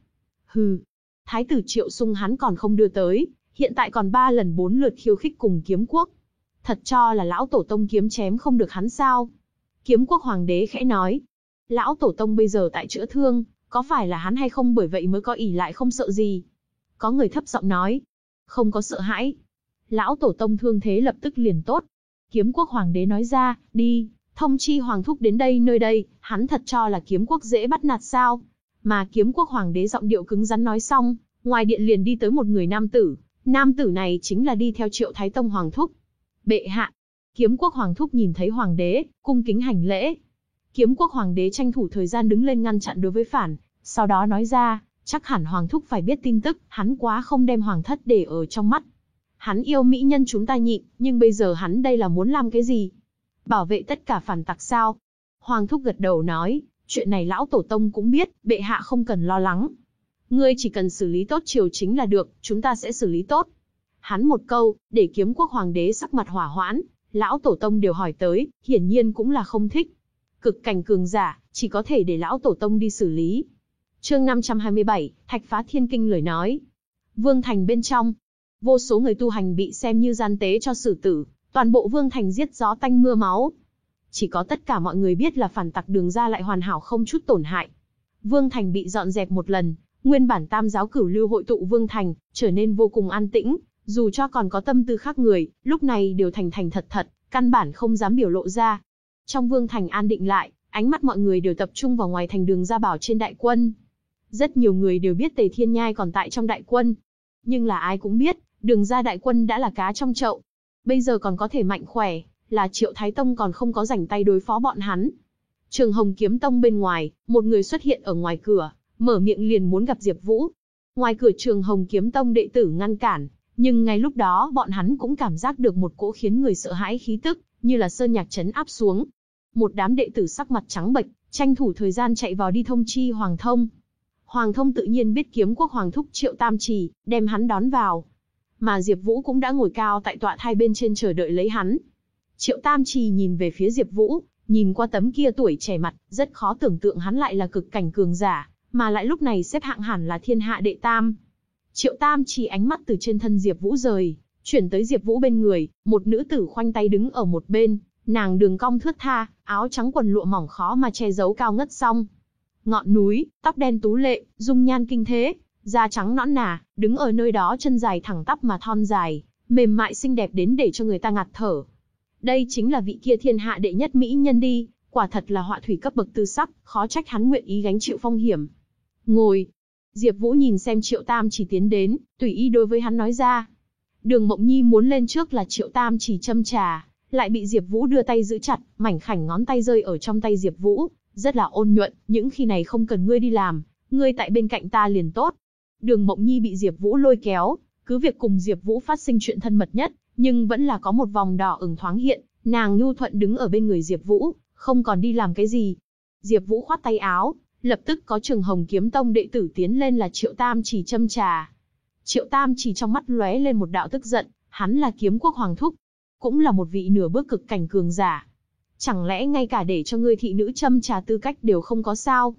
Hừ. Thái tử Triệu Sung hắn còn không đưa tới, hiện tại còn ba lần bốn lượt khiêu khích cùng kiếm quốc. Thật cho là lão tổ tông kiếm chém không được hắn sao? Kiếm quốc hoàng đế khẽ nói. Lão tổ tông bây giờ tại chữa thương, có phải là hắn hay không bởi vậy mới có ỉ lại không sợ gì? Có người thấp giọng nói. Không có sợ hãi. Lão tổ tông thương thế lập tức liền tốt. Kiếm quốc hoàng đế nói ra, đi, thông chi hoàng thúc đến đây nơi đây, hắn thật cho là kiếm quốc dễ bắt nạt sao. Mà kiếm quốc hoàng đế giọng điệu cứng rắn nói xong, ngoài điện liền đi tới một người nam tử. Nam tử này chính là đi theo triệu thái tông hoàng thúc. Bệ hạ, kiếm quốc hoàng thúc nhìn thấy hoàng đế, cung kính hành lễ. Kiếm quốc hoàng đế tranh thủ thời gian đứng lên ngăn chặn đối với phản, sau đó nói ra, chắc hẳn Hoàng Thúc phải biết tin tức, hắn quá không đem Hoàng Thất để ở trong mắt. Hắn yêu mỹ nhân chúng ta nhịn, nhưng bây giờ hắn đây là muốn làm cái gì? Bảo vệ tất cả phản tặc sao? Hoàng Thúc gật đầu nói, chuyện này lão tổ tông cũng biết, bệ hạ không cần lo lắng. Ngươi chỉ cần xử lý tốt triều chính là được, chúng ta sẽ xử lý tốt. Hắn một câu, để kiếm quốc hoàng đế sắc mặt hỏa hoãn, lão tổ tông đều hỏi tới, hiển nhiên cũng là không thích. Cực cảnh cường giả, chỉ có thể để lão tổ tông đi xử lý. Chương 527, Thạch Phá Thiên Kinh lời nói. Vương Thành bên trong, vô số người tu hành bị xem như gian tế cho xử tử, toàn bộ Vương Thành giết gió tanh mưa máu. Chỉ có tất cả mọi người biết là phản tặc đường ra lại hoàn hảo không chút tổn hại. Vương Thành bị dọn dẹp một lần, nguyên bản tam giáo cửu lưu hội tụ Vương Thành, trở nên vô cùng an tĩnh, dù cho còn có tâm tư khác người, lúc này đều thành thành thật thật, căn bản không dám biểu lộ ra. Trong Vương Thành an định lại, ánh mắt mọi người đều tập trung vào ngoài thành đường ra bảo trên đại quân, rất nhiều người đều biết Tề Thiên Nhai còn tại trong đại quân. Nhưng là ai cũng biết, đường ra đại quân đã là cá trong chậu. Bây giờ còn có thể mạnh khỏe, là Triệu Thái Tông còn không có rảnh tay đối phó bọn hắn. Trường Hồng Kiếm Tông bên ngoài, một người xuất hiện ở ngoài cửa, mở miệng liền muốn gặp Diệp Vũ. Ngoài cửa Trường Hồng Kiếm Tông đệ tử ngăn cản, nhưng ngay lúc đó bọn hắn cũng cảm giác được một cỗ khiến người sợ hãi khí tức, như là sơn nhạc chấn áp xuống. Một đám đệ tử sắc mặt trắng bệch, tranh thủ thời gian chạy vào đi thông chi Hoàng Thông. Hoàng thông tự nhiên biết kiếm quốc hoàng thúc triệu tam trì, đem hắn đón vào. Mà Diệp Vũ cũng đã ngồi cao tại tọa thai bên trên chờ đợi lấy hắn. Triệu tam trì nhìn về phía Diệp Vũ, nhìn qua tấm kia tuổi trẻ mặt, rất khó tưởng tượng hắn lại là cực cảnh cường giả, mà lại lúc này xếp hạng hẳn là thiên hạ đệ tam. Triệu tam trì ánh mắt từ trên thân Diệp Vũ rời, chuyển tới Diệp Vũ bên người, một nữ tử khoanh tay đứng ở một bên, nàng đường cong thướt tha, áo trắng quần lụa mỏng khó mà che giấu cao ngất song, ngọn núi, tóc đen tú lệ, dung nhan kinh thế, Da trắng nõn nà, đứng ở nơi đó chân dài thẳng tắp mà thon dài, mềm mại xinh đẹp đến để cho người ta ngạt thở. Đây chính là vị kia thiên hạ đệ nhất mỹ nhân đi, quả thật là họa thủy cấp bậc tư sắc, khó trách hắn nguyện ý gánh chịu phong hiểm. Ngồi. Diệp Vũ nhìn xem Triệu Tam chỉ tiến đến, tùy ý đối với hắn nói ra. Đường Mộng Nhi muốn lên trước là Triệu Tam chỉ châm trà, lại bị Diệp Vũ đưa tay giữ chặt, mảnh khảnh ngón tay rơi ở trong tay Diệp Vũ, rất là ôn nhuận, những khi này không cần ngươi đi làm, ngươi tại bên cạnh ta liền tốt. Đường Mộng Nhi bị Diệp Vũ lôi kéo, cứ việc cùng Diệp Vũ phát sinh chuyện thân mật nhất, nhưng vẫn là có một vòng đỏ ửng thoáng hiện, nàng nhu thuận đứng ở bên người Diệp Vũ, không còn đi làm cái gì. Diệp Vũ khoát tay áo, lập tức có Trường Hồng Kiếm Tông đệ tử tiến lên là Triệu Tam chỉ châm trà. Triệu Tam chỉ trong mắt lóe lên một đạo tức giận, hắn là Kiếm Quốc hoàng thúc, cũng là một vị nửa bước cực cảnh cường giả. Chẳng lẽ ngay cả để cho ngươi thị nữ châm trà tư cách đều không có sao?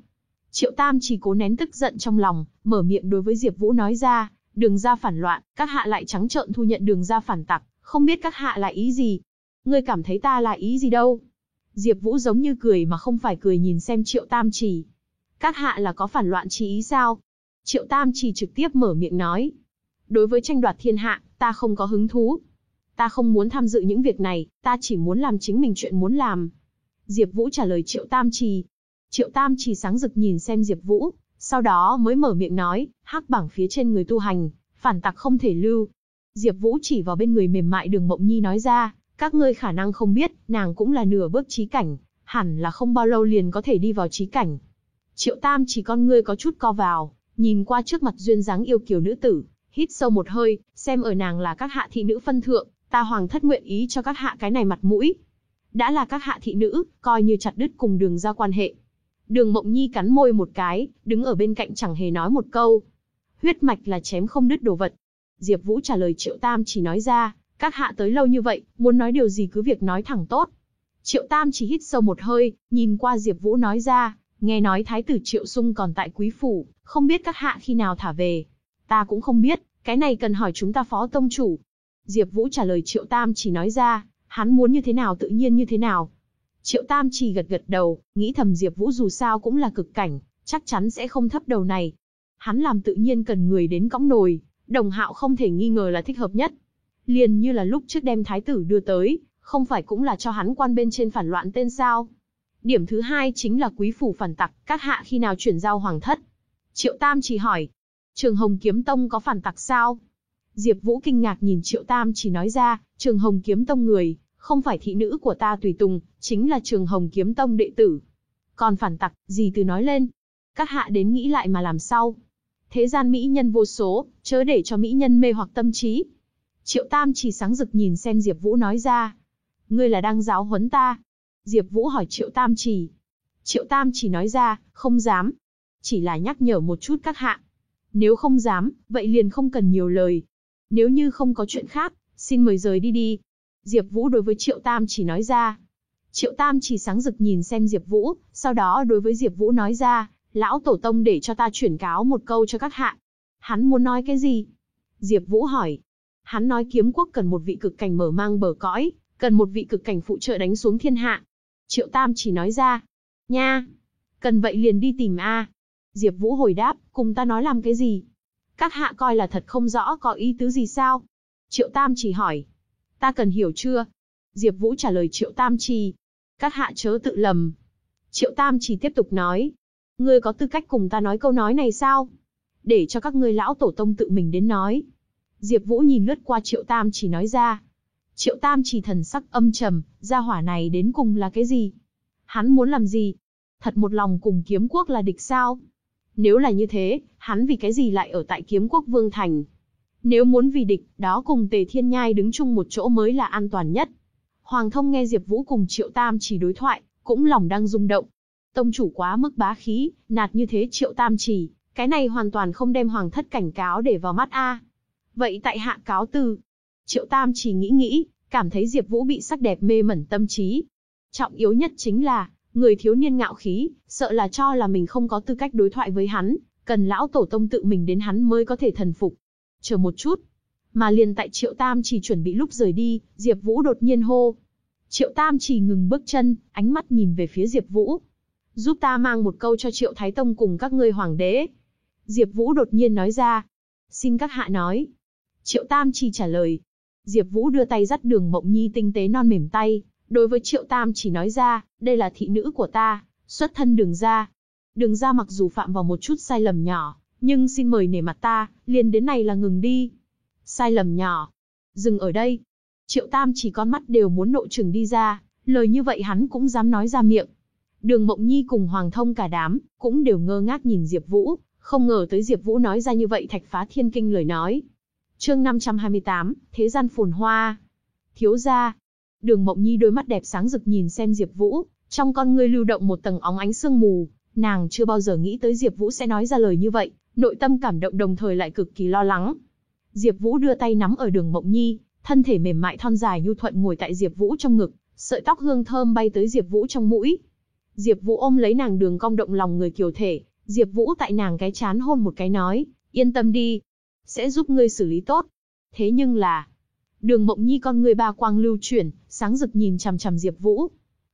Triệu Tam chỉ cố nén tức giận trong lòng, mở miệng đối với Diệp Vũ nói ra, đường ra phản loạn, các hạ lại trắng trợn thu nhận đường ra phản tặc, không biết các hạ là ý gì? Ngươi cảm thấy ta là ý gì đâu? Diệp Vũ giống như cười mà không phải cười nhìn xem Triệu Tam Chỉ. Các hạ là có phản loạn chí ý sao? Triệu Tam Chỉ trực tiếp mở miệng nói. Đối với tranh đoạt thiên hạ, ta không có hứng thú. Ta không muốn tham dự những việc này, ta chỉ muốn làm chính mình chuyện muốn làm. Diệp Vũ trả lời Triệu Tam Trì. Triệu Tam chỉ sáng rực nhìn xem Diệp Vũ, sau đó mới mở miệng nói, hắc bảng phía trên người tu hành, phản tặc không thể lưu. Diệp Vũ chỉ vào bên người mềm mại Đường Mộng Nhi nói ra, các ngươi khả năng không biết, nàng cũng là nửa bước trí cảnh, hẳn là không bao lâu liền có thể đi vào trí cảnh. Triệu Tam chỉ con ngươi có chút co vào, nhìn qua trước mặt duyên dáng yêu kiều nữ tử, hít sâu một hơi, xem ở nàng là các hạ thị nữ phân thượng, ta hoàng thất nguyện ý cho các hạ cái này mặt mũi. Đã là các hạ thị nữ, coi như chặt đứt cùng đường ra quan hệ. Đường Mộng Nhi cắn môi một cái, đứng ở bên cạnh chẳng hề nói một câu. Huyết mạch là chém không đứt đồ vật. Diệp Vũ trả lời Triệu Tam chỉ nói ra, các hạ tới lâu như vậy, muốn nói điều gì cứ việc nói thẳng tốt. Triệu Tam chỉ hít sâu một hơi, nhìn qua Diệp Vũ nói ra, nghe nói thái tử Triệu Sung còn tại quý phủ, không biết các hạ khi nào thả về. Ta cũng không biết, cái này cần hỏi chúng ta phó tông chủ. Diệp Vũ trả lời Triệu Tam chỉ nói ra, hắn muốn như thế nào tự nhiên như thế nào. Triệu Tam chỉ gật gật đầu, nghĩ thầm Diệp Vũ dù sao cũng là cực cảnh, chắc chắn sẽ không thấp đầu này. Hắn làm tự nhiên cần người đến cõng nồi, Đồng Hạo không thể nghi ngờ là thích hợp nhất. Liền như là lúc trước đem thái tử đưa tới, không phải cũng là cho hắn quan bên trên phản loạn tên sao? Điểm thứ hai chính là quý phủ phản tặc, các hạ khi nào chuyển giao hoàng thất? Triệu Tam chỉ hỏi, Trường Hồng Kiếm Tông có phản tặc sao? Diệp Vũ kinh ngạc nhìn Triệu Tam chỉ nói ra, Trường Hồng Kiếm Tông người, không phải thị nữ của ta tùy tùng, chính là Trường Hồng Kiếm Tông đệ tử. Còn phản tặc, gì từ nói lên? Các hạ đến nghĩ lại mà làm sao? Thế gian mỹ nhân vô số, chớ để cho mỹ nhân mê hoặc tâm trí. Triệu Tam chỉ sáng rực nhìn xem Diệp Vũ nói ra. Ngươi là đang giáo huấn ta. Diệp Vũ hỏi Triệu Tam chỉ. Triệu Tam chỉ nói ra, không dám. Chỉ là nhắc nhở một chút các hạ. Nếu không dám, vậy liền không cần nhiều lời. Nếu như không có chuyện khác, xin mời rời đi đi. Diệp Vũ đối với Triệu Tam chỉ nói ra. Triệu Tam chỉ sáng rực nhìn xem Diệp Vũ, sau đó đối với Diệp Vũ nói ra, lão tổ tông để cho ta chuyển cáo một câu cho các hạ. Hắn muốn nói cái gì? Diệp Vũ hỏi. Hắn nói kiếm quốc cần một vị cực cảnh mở mang bờ cõi, cần một vị cực cảnh phụ trợ đánh xuống thiên hạ. Triệu Tam chỉ nói ra. Nha! Cần vậy liền đi tìm A. Diệp Vũ hồi đáp, cùng ta nói làm cái gì? Các hạ coi là thật không rõ có ý tứ gì sao? Triệu Tam chỉ hỏi. Ta cần hiểu chưa? Diệp Vũ trả lời Triệu Tam Trì. Các hạ chớ tự lầm. Triệu Tam chỉ tiếp tục nói. Ngươi có tư cách cùng ta nói câu nói này sao? Để cho các ngươi lão tổ tông tự mình đến nói. Diệp Vũ nhìn lướt qua Triệu Tam chỉ nói ra. Triệu Tam chỉ thần sắc âm trầm, gia hỏa này đến cùng là cái gì? Hắn muốn làm gì? Thật một lòng cùng kiếm quốc là địch sao? Nếu là như thế, hắn vì cái gì lại ở tại kiếm quốc vương thành? Nếu muốn vì địch, đó cùng Tề Thiên Nhai đứng chung một chỗ mới là an toàn nhất. Hoàng thông nghe Diệp Vũ cùng Triệu Tam chỉ đối thoại, cũng lòng đang rung động. Tông chủ quá mức bá khí, nạt như thế Triệu Tam chỉ, cái này hoàn toàn không đem hoàng thất cảnh cáo để vào mắt a. Vậy tại hạ cáo từ. Triệu Tam chỉ nghĩ nghĩ, cảm thấy Diệp Vũ bị sắc đẹp mê mẩn tâm trí. Trọng yếu nhất chính là, người thiếu niên ngạo khí, sợ là cho là mình không có tư cách đối thoại với hắn, cần lão tổ tông tự mình đến hắn mới có thể thần phục. Chờ một chút. Mà liền tại Triệu Tam chỉ chuẩn bị lúc rời đi, Diệp Vũ đột nhiên hô. Triệu Tam chỉ ngừng bước chân, ánh mắt nhìn về phía Diệp Vũ. Giúp ta mang một câu cho Triệu Thái Tông cùng các ngươi hoàng đế. Diệp Vũ đột nhiên nói ra. Xin các hạ nói. Triệu Tam chỉ trả lời. Diệp Vũ đưa tay dắt đường Mộng Nhi tinh tế non mềm tay, đối với Triệu Tam chỉ nói ra, đây là thị nữ của ta, xuất thân đường ra. Đường ra mặc dù phạm vào một chút sai lầm nhỏ, nhưng xin mời nể mặt ta, liền đến này là ngừng đi. Sai lầm nhỏ. Dừng ở đây. Triệu Tam chỉ con mắt đều muốn nộ trừng đi ra, lời như vậy hắn cũng dám nói ra miệng. Đường Mộng Nhi cùng Hoàng Thông cả đám, cũng đều ngơ ngác nhìn Diệp Vũ, không ngờ tới Diệp Vũ nói ra như vậy thạch phá thiên kinh lời nói. Chương 528, Thế gian phồn hoa. Thiếu gia. Đường Mộng Nhi đôi mắt đẹp sáng rực nhìn xem Diệp Vũ, trong con ngươi lưu động một tầng óng ánh sương mù, nàng chưa bao giờ nghĩ tới Diệp Vũ sẽ nói ra lời như vậy, nội tâm cảm động đồng thời lại cực kỳ lo lắng. Diệp Vũ đưa tay nắm ở Đường Mộng Nhi, thân thể mềm mại thon dài nhu thuận ngồi tại Diệp Vũ trong ngực, sợi tóc hương thơm bay tới Diệp Vũ trong mũi. Diệp Vũ ôm lấy nàng đường cong động lòng người kiều thể, Diệp Vũ tại nàng cái chán hôn một cái nói, yên tâm đi, sẽ giúp ngươi xử lý tốt. Thế nhưng là, Đường Mộng Nhi con người ba quang lưu chuyển, sáng rực nhìn chằm chằm Diệp Vũ.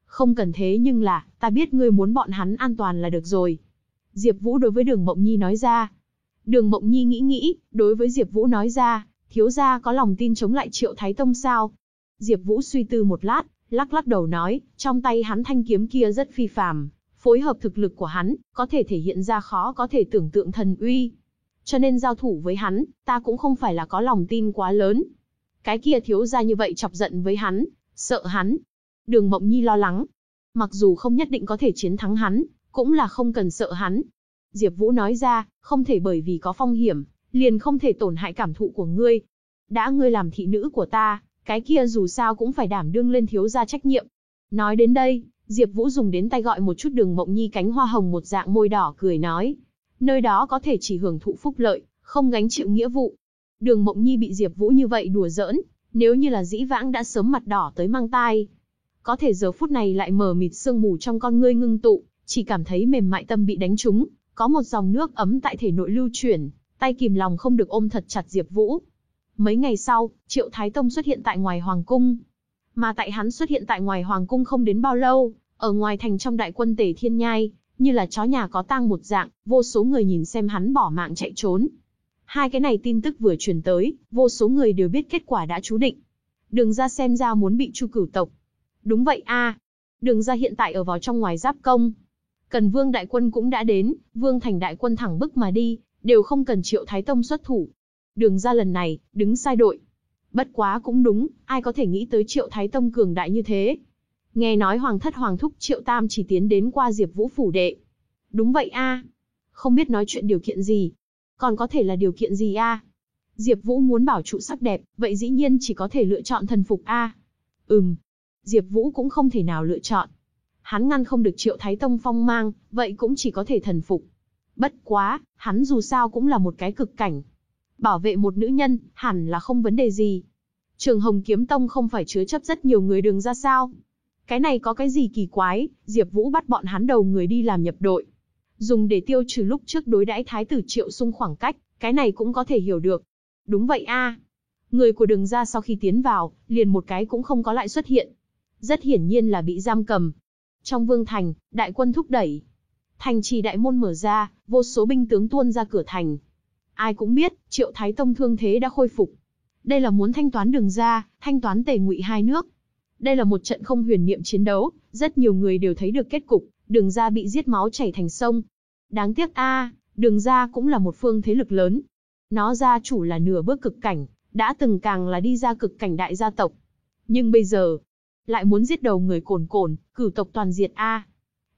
Không cần thế nhưng là, ta biết ngươi muốn bọn hắn an toàn là được rồi. Diệp Vũ đối với Đường Mộng Nhi nói ra. Đường Mộng Nhi nghĩ nghĩ, đối với Diệp Vũ nói ra, thiếu gia có lòng tin chống lại Triệu Thái Tông sao? Diệp Vũ suy tư một lát, lắc lắc đầu nói, trong tay hắn thanh kiếm kia rất phi phàm, phối hợp thực lực của hắn, có thể thể hiện ra khó có thể tưởng tượng thần uy. Cho nên giao thủ với hắn, ta cũng không phải là có lòng tin quá lớn. Cái kia thiếu gia như vậy chọc giận với hắn, sợ hắn. Đường Mộng Nhi lo lắng. Mặc dù không nhất định có thể chiến thắng hắn, cũng là không cần sợ hắn. Diệp Vũ nói ra, không thể bởi vì có phong hiểm, liền không thể tổn hại cảm thụ của ngươi. Đã ngươi làm thị nữ của ta, cái kia dù sao cũng phải đảm đương lên thiếu gia trách nhiệm. Nói đến đây, Diệp Vũ dùng đến tay gọi một chút đường mộng nhi cánh hoa hồng một dạng môi đỏ cười nói. Nơi đó có thể chỉ hưởng thụ phúc lợi, không gánh chịu nghĩa vụ. Đường mộng nhi bị Diệp Vũ như vậy đùa giỡn, nếu như là dĩ vãng đã sớm mặt đỏ tới mang tai. Có thể giờ phút này lại mờ mịt sương mù trong con ngươi ngưng tụ, chỉ cảm thấy mềm mại tâm bị đánh trúng, có một dòng nước ấm tại thể nội lưu chuyển, tay kìm lòng không được ôm thật chặt Diệp Vũ. Mấy ngày sau, Triệu Thái Tông xuất hiện tại ngoài hoàng cung. Mà tại hắn xuất hiện tại ngoài hoàng cung không đến bao lâu, ở ngoài thành trong đại quân Tề Thiên Nhai, như là chó nhà có tang một dạng, vô số người nhìn xem hắn bỏ mạng chạy trốn. Hai cái này tin tức vừa truyền tới, vô số người đều biết kết quả đã chú định. Đường ra xem ra muốn bị chu cửu tộc. Đúng vậy a, Đường ra hiện tại ở vào trong ngoài giáp công. Cần vương đại quân cũng đã đến, vương thành đại quân thẳng bức mà đi, đều không cần triệu thái tông xuất thủ. Đường ra lần này, đứng sai đội. Bất quá cũng đúng, ai có thể nghĩ tới triệu thái tông cường đại như thế. Nghe nói hoàng thất hoàng thúc triệu tam chỉ tiến đến qua diệp vũ phủ đệ. Đúng vậy a, Không biết nói chuyện điều kiện gì. Còn có thể là điều kiện gì a? Diệp Vũ muốn bảo trụ sắc đẹp, vậy dĩ nhiên chỉ có thể lựa chọn thần phục a. Ừm. Diệp Vũ cũng không thể nào lựa chọn. Hắn ngăn không được Triệu Thái Tông phong mang, vậy cũng chỉ có thể thần phục. Bất quá, hắn dù sao cũng là một cái cực cảnh, Bảo vệ một nữ nhân, hẳn là không vấn đề gì. Trường Hồng Kiếm Tông không phải chứa chấp rất nhiều người đường ra sao? Cái này có cái gì kỳ quái, Diệp Vũ bắt bọn hắn đầu người đi làm nhập đội. Dùng để tiêu trừ lúc trước đối đãi thái tử Triệu Sung khoảng cách, cái này cũng có thể hiểu được. Đúng vậy a. Người của đường ra sau khi tiến vào, liền một cái cũng không có lại xuất hiện. Rất hiển nhiên là bị giam cầm. Trong vương thành, đại quân thúc đẩy. Thành trì đại môn mở ra, vô số binh tướng tuôn ra cửa thành, Ai cũng biết, Triệu Thái Tông thương thế đã khôi phục. Đây là muốn thanh toán đường ra, thanh toán tề ngụy hai nước. Đây là một trận không huyền niệm chiến đấu, rất nhiều người đều thấy được kết cục, đường ra bị giết máu chảy thành sông. Đáng tiếc a, đường ra cũng là một phương thế lực lớn. Nó gia chủ là nửa bước cực cảnh, đã từng càng là đi ra cực cảnh đại gia tộc. Nhưng bây giờ, lại muốn giết đầu người cồn cồn, cử tộc toàn diệt a.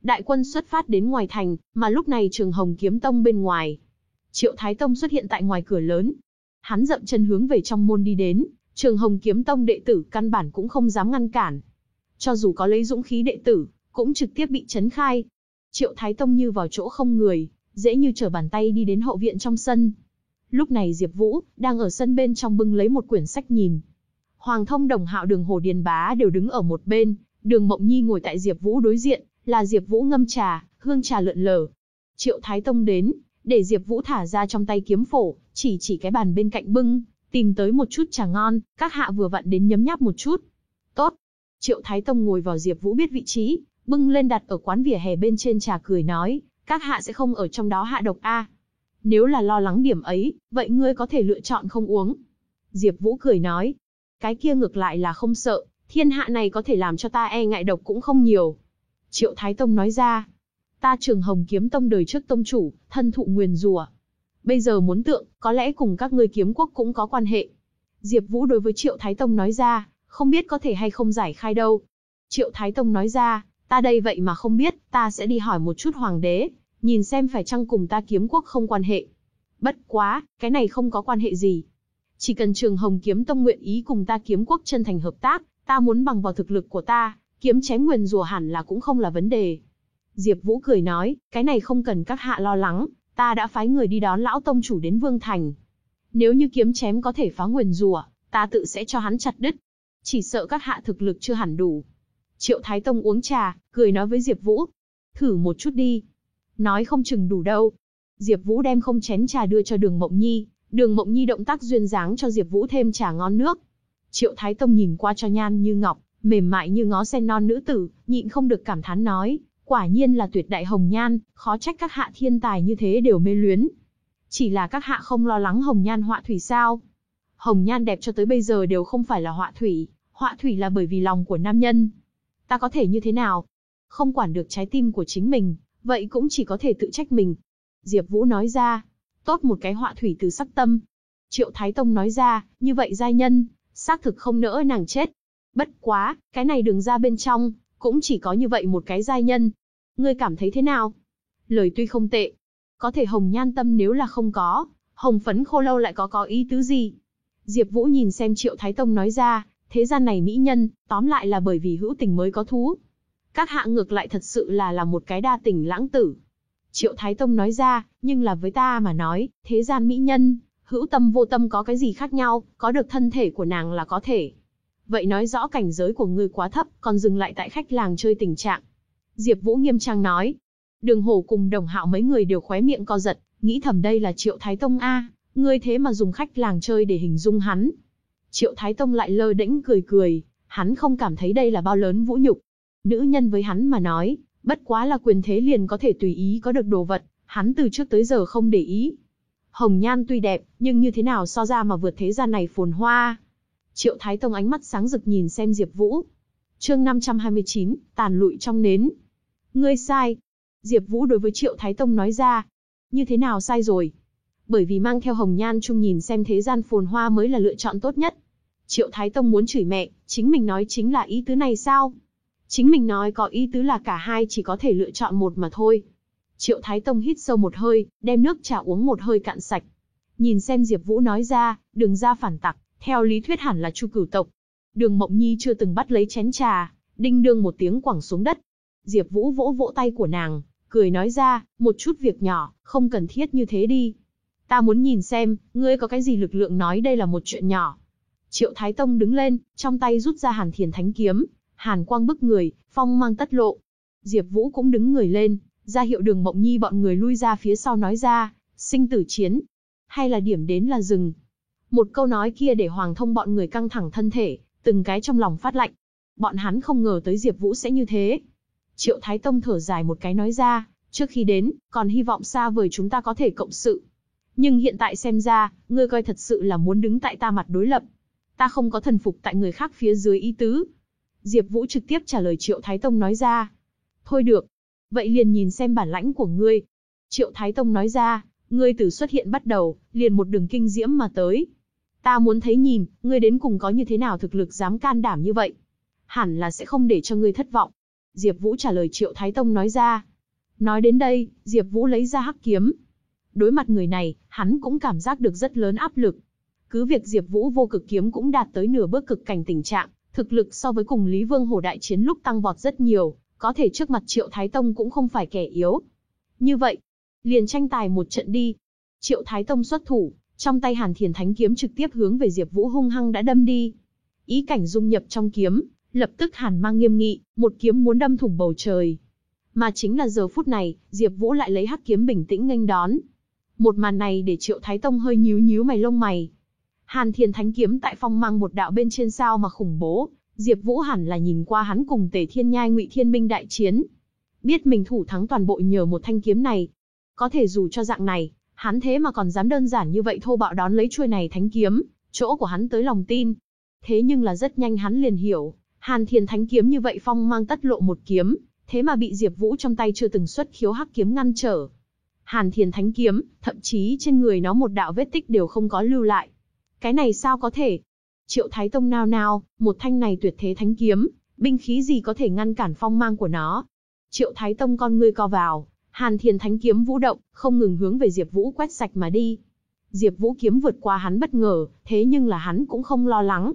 Đại quân xuất phát đến ngoài thành, mà lúc này Trường Hồng Kiếm Tông bên ngoài, Triệu Thái Tông xuất hiện tại ngoài cửa lớn. Hắn dậm chân hướng về trong môn đi đến, Trường Hồng Kiếm Tông đệ tử căn bản cũng không dám ngăn cản. Cho dù có lấy dũng khí đệ tử, cũng trực tiếp bị chấn khai. Triệu Thái Tông như vào chỗ không người, dễ như trở bàn tay đi đến hậu viện trong sân. Lúc này Diệp Vũ đang ở sân bên trong bưng lấy một quyển sách nhìn. Hoàng Thông Đồng Hạo Đường Hồ Điền Bá đều đứng ở một bên, Đường Mộng Nhi ngồi tại Diệp Vũ đối diện, là Diệp Vũ ngâm trà, hương trà lượn lờ. Triệu Thái Tông đến, để Diệp Vũ thả ra trong tay kiếm phổ, chỉ chỉ cái bàn bên cạnh bưng, tìm tới một chút trà ngon, các hạ vừa vặn đến nhấm nháp một chút. Tốt. Triệu Thái Tông ngồi vào Diệp Vũ biết vị trí, bưng lên đặt ở quán vỉa hè bên trên trà cười nói, các hạ sẽ không ở trong đó hạ độc a. Nếu là lo lắng điểm ấy, vậy ngươi có thể lựa chọn không uống. Diệp Vũ cười nói. Cái kia ngược lại là không sợ, thiên hạ này có thể làm cho ta e ngại độc cũng không nhiều. Triệu Thái Tông nói ra. Ta trường hồng kiếm tông đời trước tông chủ, thân thụ nguyền rùa. Bây giờ muốn tượng, có lẽ cùng các ngươi kiếm quốc cũng có quan hệ. Diệp Vũ đối với Triệu Thái Tông nói ra, không biết có thể hay không giải khai đâu. Triệu Thái Tông nói ra, ta đây vậy mà không biết, ta sẽ đi hỏi một chút hoàng đế, nhìn xem phải chăng cùng ta kiếm quốc không quan hệ. Bất quá, cái này không có quan hệ gì. Chỉ cần Trường Hồng Kiếm Tông nguyện ý cùng ta kiếm quốc chân thành hợp tác, ta muốn bằng vào thực lực của ta, kiếm chém nguyền rùa hẳn là cũng không là vấn đề. Diệp Vũ cười nói, cái này không cần các hạ lo lắng, ta đã phái người đi đón lão tông chủ đến Vương Thành. Nếu như kiếm chém có thể phá nguyền rùa, ta tự sẽ cho hắn chặt đứt. Chỉ sợ các hạ thực lực chưa hẳn đủ. Triệu Thái Tông uống trà, cười nói với Diệp Vũ. Thử một chút đi. Nói không chừng đủ đâu. Diệp Vũ đem không chén trà đưa cho đường Mộng Nhi. Đường Mộng Nhi động tác duyên dáng cho Diệp Vũ thêm trà ngon nước. Triệu Thái Tông nhìn qua cho nhan như ngọc, mềm mại như ngó sen non nữ tử, nhịn không được cảm thán nói, quả nhiên là tuyệt đại hồng nhan, khó trách các hạ thiên tài như thế đều mê luyến. Chỉ là các hạ không lo lắng hồng nhan họa thủy sao? Hồng nhan đẹp cho tới bây giờ đều không phải là họa thủy, họa thủy là bởi vì lòng của nam nhân. Ta có thể như thế nào? Không quản được trái tim của chính mình, vậy cũng chỉ có thể tự trách mình. Diệp Vũ nói ra, tốt một cái họa thủy từ sắc tâm. Triệu Thái Tông nói ra, như vậy giai nhân, xác thực không nỡ nàng chết. Bất quá, cái này đường ra bên trong, cũng chỉ có như vậy một cái giai nhân. Ngươi cảm thấy thế nào? Lời tuy không tệ, có thể hồng nhan tâm nếu là không có, hồng phấn khô lâu lại có có ý tứ gì? Diệp Vũ nhìn xem Triệu Thái Tông nói ra, thế gian này mỹ nhân, tóm lại là bởi vì hữu tình mới có thú. Các hạ ngược lại thật sự là là một cái đa tình lãng tử. Triệu Thái Tông nói ra, nhưng là với ta mà nói, thế gian mỹ nhân, hữu tâm vô tâm có cái gì khác nhau, có được thân thể của nàng là có thể. Vậy nói rõ cảnh giới của ngươi quá thấp, còn dừng lại tại khách làng chơi tình trạng. Diệp Vũ nghiêm trang nói. Đường Hổ cùng Đồng Hạo mấy người đều khóe miệng co giật, nghĩ thầm đây là Triệu Thái Tông a, ngươi thế mà dùng khách làng chơi để hình dung hắn. Triệu Thái Tông lại lơ đễnh cười cười, hắn không cảm thấy đây là bao lớn vũ nhục. Nữ nhân với hắn mà nói, bất quá là quyền thế liền có thể tùy ý có được đồ vật, hắn từ trước tới giờ không để ý. Hồng Nhan tuy đẹp, nhưng như thế nào so ra mà vượt thế gian này phồn hoa. Triệu Thái Tông ánh mắt sáng rực nhìn xem Diệp Vũ. Chương 529, tàn lụi trong nến. Ngươi sai. Diệp Vũ đối với Triệu Thái Tông nói ra. Như thế nào sai rồi? Bởi vì mang theo Hồng Nhan chung nhìn xem thế gian phồn hoa mới là lựa chọn tốt nhất. Triệu Thái Tông muốn chửi mẹ, chính mình nói chính là ý tứ này sao? Chính mình nói có ý tứ là cả hai chỉ có thể lựa chọn một mà thôi. Triệu Thái Tông hít sâu một hơi, đem nước trà uống một hơi cạn sạch. Nhìn xem Diệp Vũ nói ra, đừng ra phản tặc, theo lý thuyết hẳn là Chu Cửu tộc. Đường Mộng Nhi chưa từng bắt lấy chén trà, đinh đương một tiếng quẳng xuống đất. Diệp Vũ vỗ vỗ tay của nàng, cười nói ra, một chút việc nhỏ, không cần thiết như thế đi. Ta muốn nhìn xem, ngươi có cái gì lực lượng nói đây là một chuyện nhỏ. Triệu Thái Tông đứng lên, trong tay rút ra Hàn Thiền Thánh kiếm, hàn quang bức người, phong mang tất lộ. Diệp Vũ cũng đứng người lên, ra hiệu Đường Mộng Nhi bọn người lui ra phía sau nói ra, sinh tử chiến, hay là điểm đến là dừng. Một câu nói kia để Hoàng Thông bọn người căng thẳng thân thể, từng cái trong lòng phát lạnh. Bọn hắn không ngờ tới Diệp Vũ sẽ như thế. Triệu Thái Tông thở dài một cái nói ra, trước khi đến, còn hy vọng xa vời chúng ta có thể cộng sự. Nhưng hiện tại xem ra, ngươi coi thật sự là muốn đứng tại ta mặt đối lập. Ta không có thần phục tại người khác phía dưới ý tứ. Diệp Vũ trực tiếp trả lời Triệu Thái Tông nói ra. Thôi được. Vậy liền nhìn xem bản lãnh của ngươi. Triệu Thái Tông nói ra, ngươi từ xuất hiện bắt đầu, liền một đường kinh diễm mà tới. Ta muốn thấy nhìn, ngươi đến cùng có như thế nào thực lực dám can đảm như vậy. Hẳn là sẽ không để cho ngươi thất vọng. Diệp Vũ trả lời Triệu Thái Tông nói ra. Nói đến đây, Diệp Vũ lấy ra hắc kiếm. Đối mặt người này, hắn cũng cảm giác được rất lớn áp lực. Cứ việc Diệp Vũ vô cực kiếm cũng đạt tới nửa bước cực cảnh tình trạng, thực lực so với cùng Lý Vương Hổ đại chiến lúc tăng vọt rất nhiều, có thể trước mặt Triệu Thái Tông cũng không phải kẻ yếu. Như vậy, liền tranh tài một trận đi. Triệu Thái Tông xuất thủ, trong tay Hàn Thiền Thánh kiếm trực tiếp hướng về Diệp Vũ hung hăng đã đâm đi. Ý cảnh dung nhập trong kiếm, lập tức Hàn mang nghiêm nghị, một kiếm muốn đâm thủng bầu trời. Mà chính là giờ phút này, Diệp Vũ lại lấy hắc kiếm bình tĩnh nghênh đón. Một màn này để Triệu Thái Tông hơi nhíu nhíu mày lông mày, Hàn Thiên Thánh kiếm tại phong mang một đạo bên trên sao mà khủng bố, Diệp Vũ hẳn là nhìn qua hắn cùng Tề Thiên Nhai Ngụy Thiên Minh đại chiến, biết mình thủ thắng toàn bộ nhờ một thanh kiếm này. Có thể dù cho dạng này, Hắn thế mà còn dám đơn giản như vậy thô bạo đón lấy chuôi này thánh kiếm, chỗ của hắn tới lòng tin. Thế nhưng là rất nhanh hắn liền hiểu, Hàn Thiên Thánh kiếm như vậy phong mang tất lộ một kiếm, thế mà bị Diệp Vũ trong tay chưa từng xuất khiếu hắc kiếm ngăn trở. Hàn Thiên Thánh kiếm, thậm chí trên người nó một đạo vết tích đều không có lưu lại. Cái này sao có thể? Triệu Thái Tông nao nao, một thanh này tuyệt thế thánh kiếm, binh khí gì có thể ngăn cản phong mang của nó? Triệu Thái Tông con ngươi co vào, Hàn Thiên Thánh kiếm vũ động, không ngừng hướng về Diệp Vũ quét sạch mà đi. Diệp Vũ kiếm vượt qua hắn bất ngờ, thế nhưng là hắn cũng không lo lắng.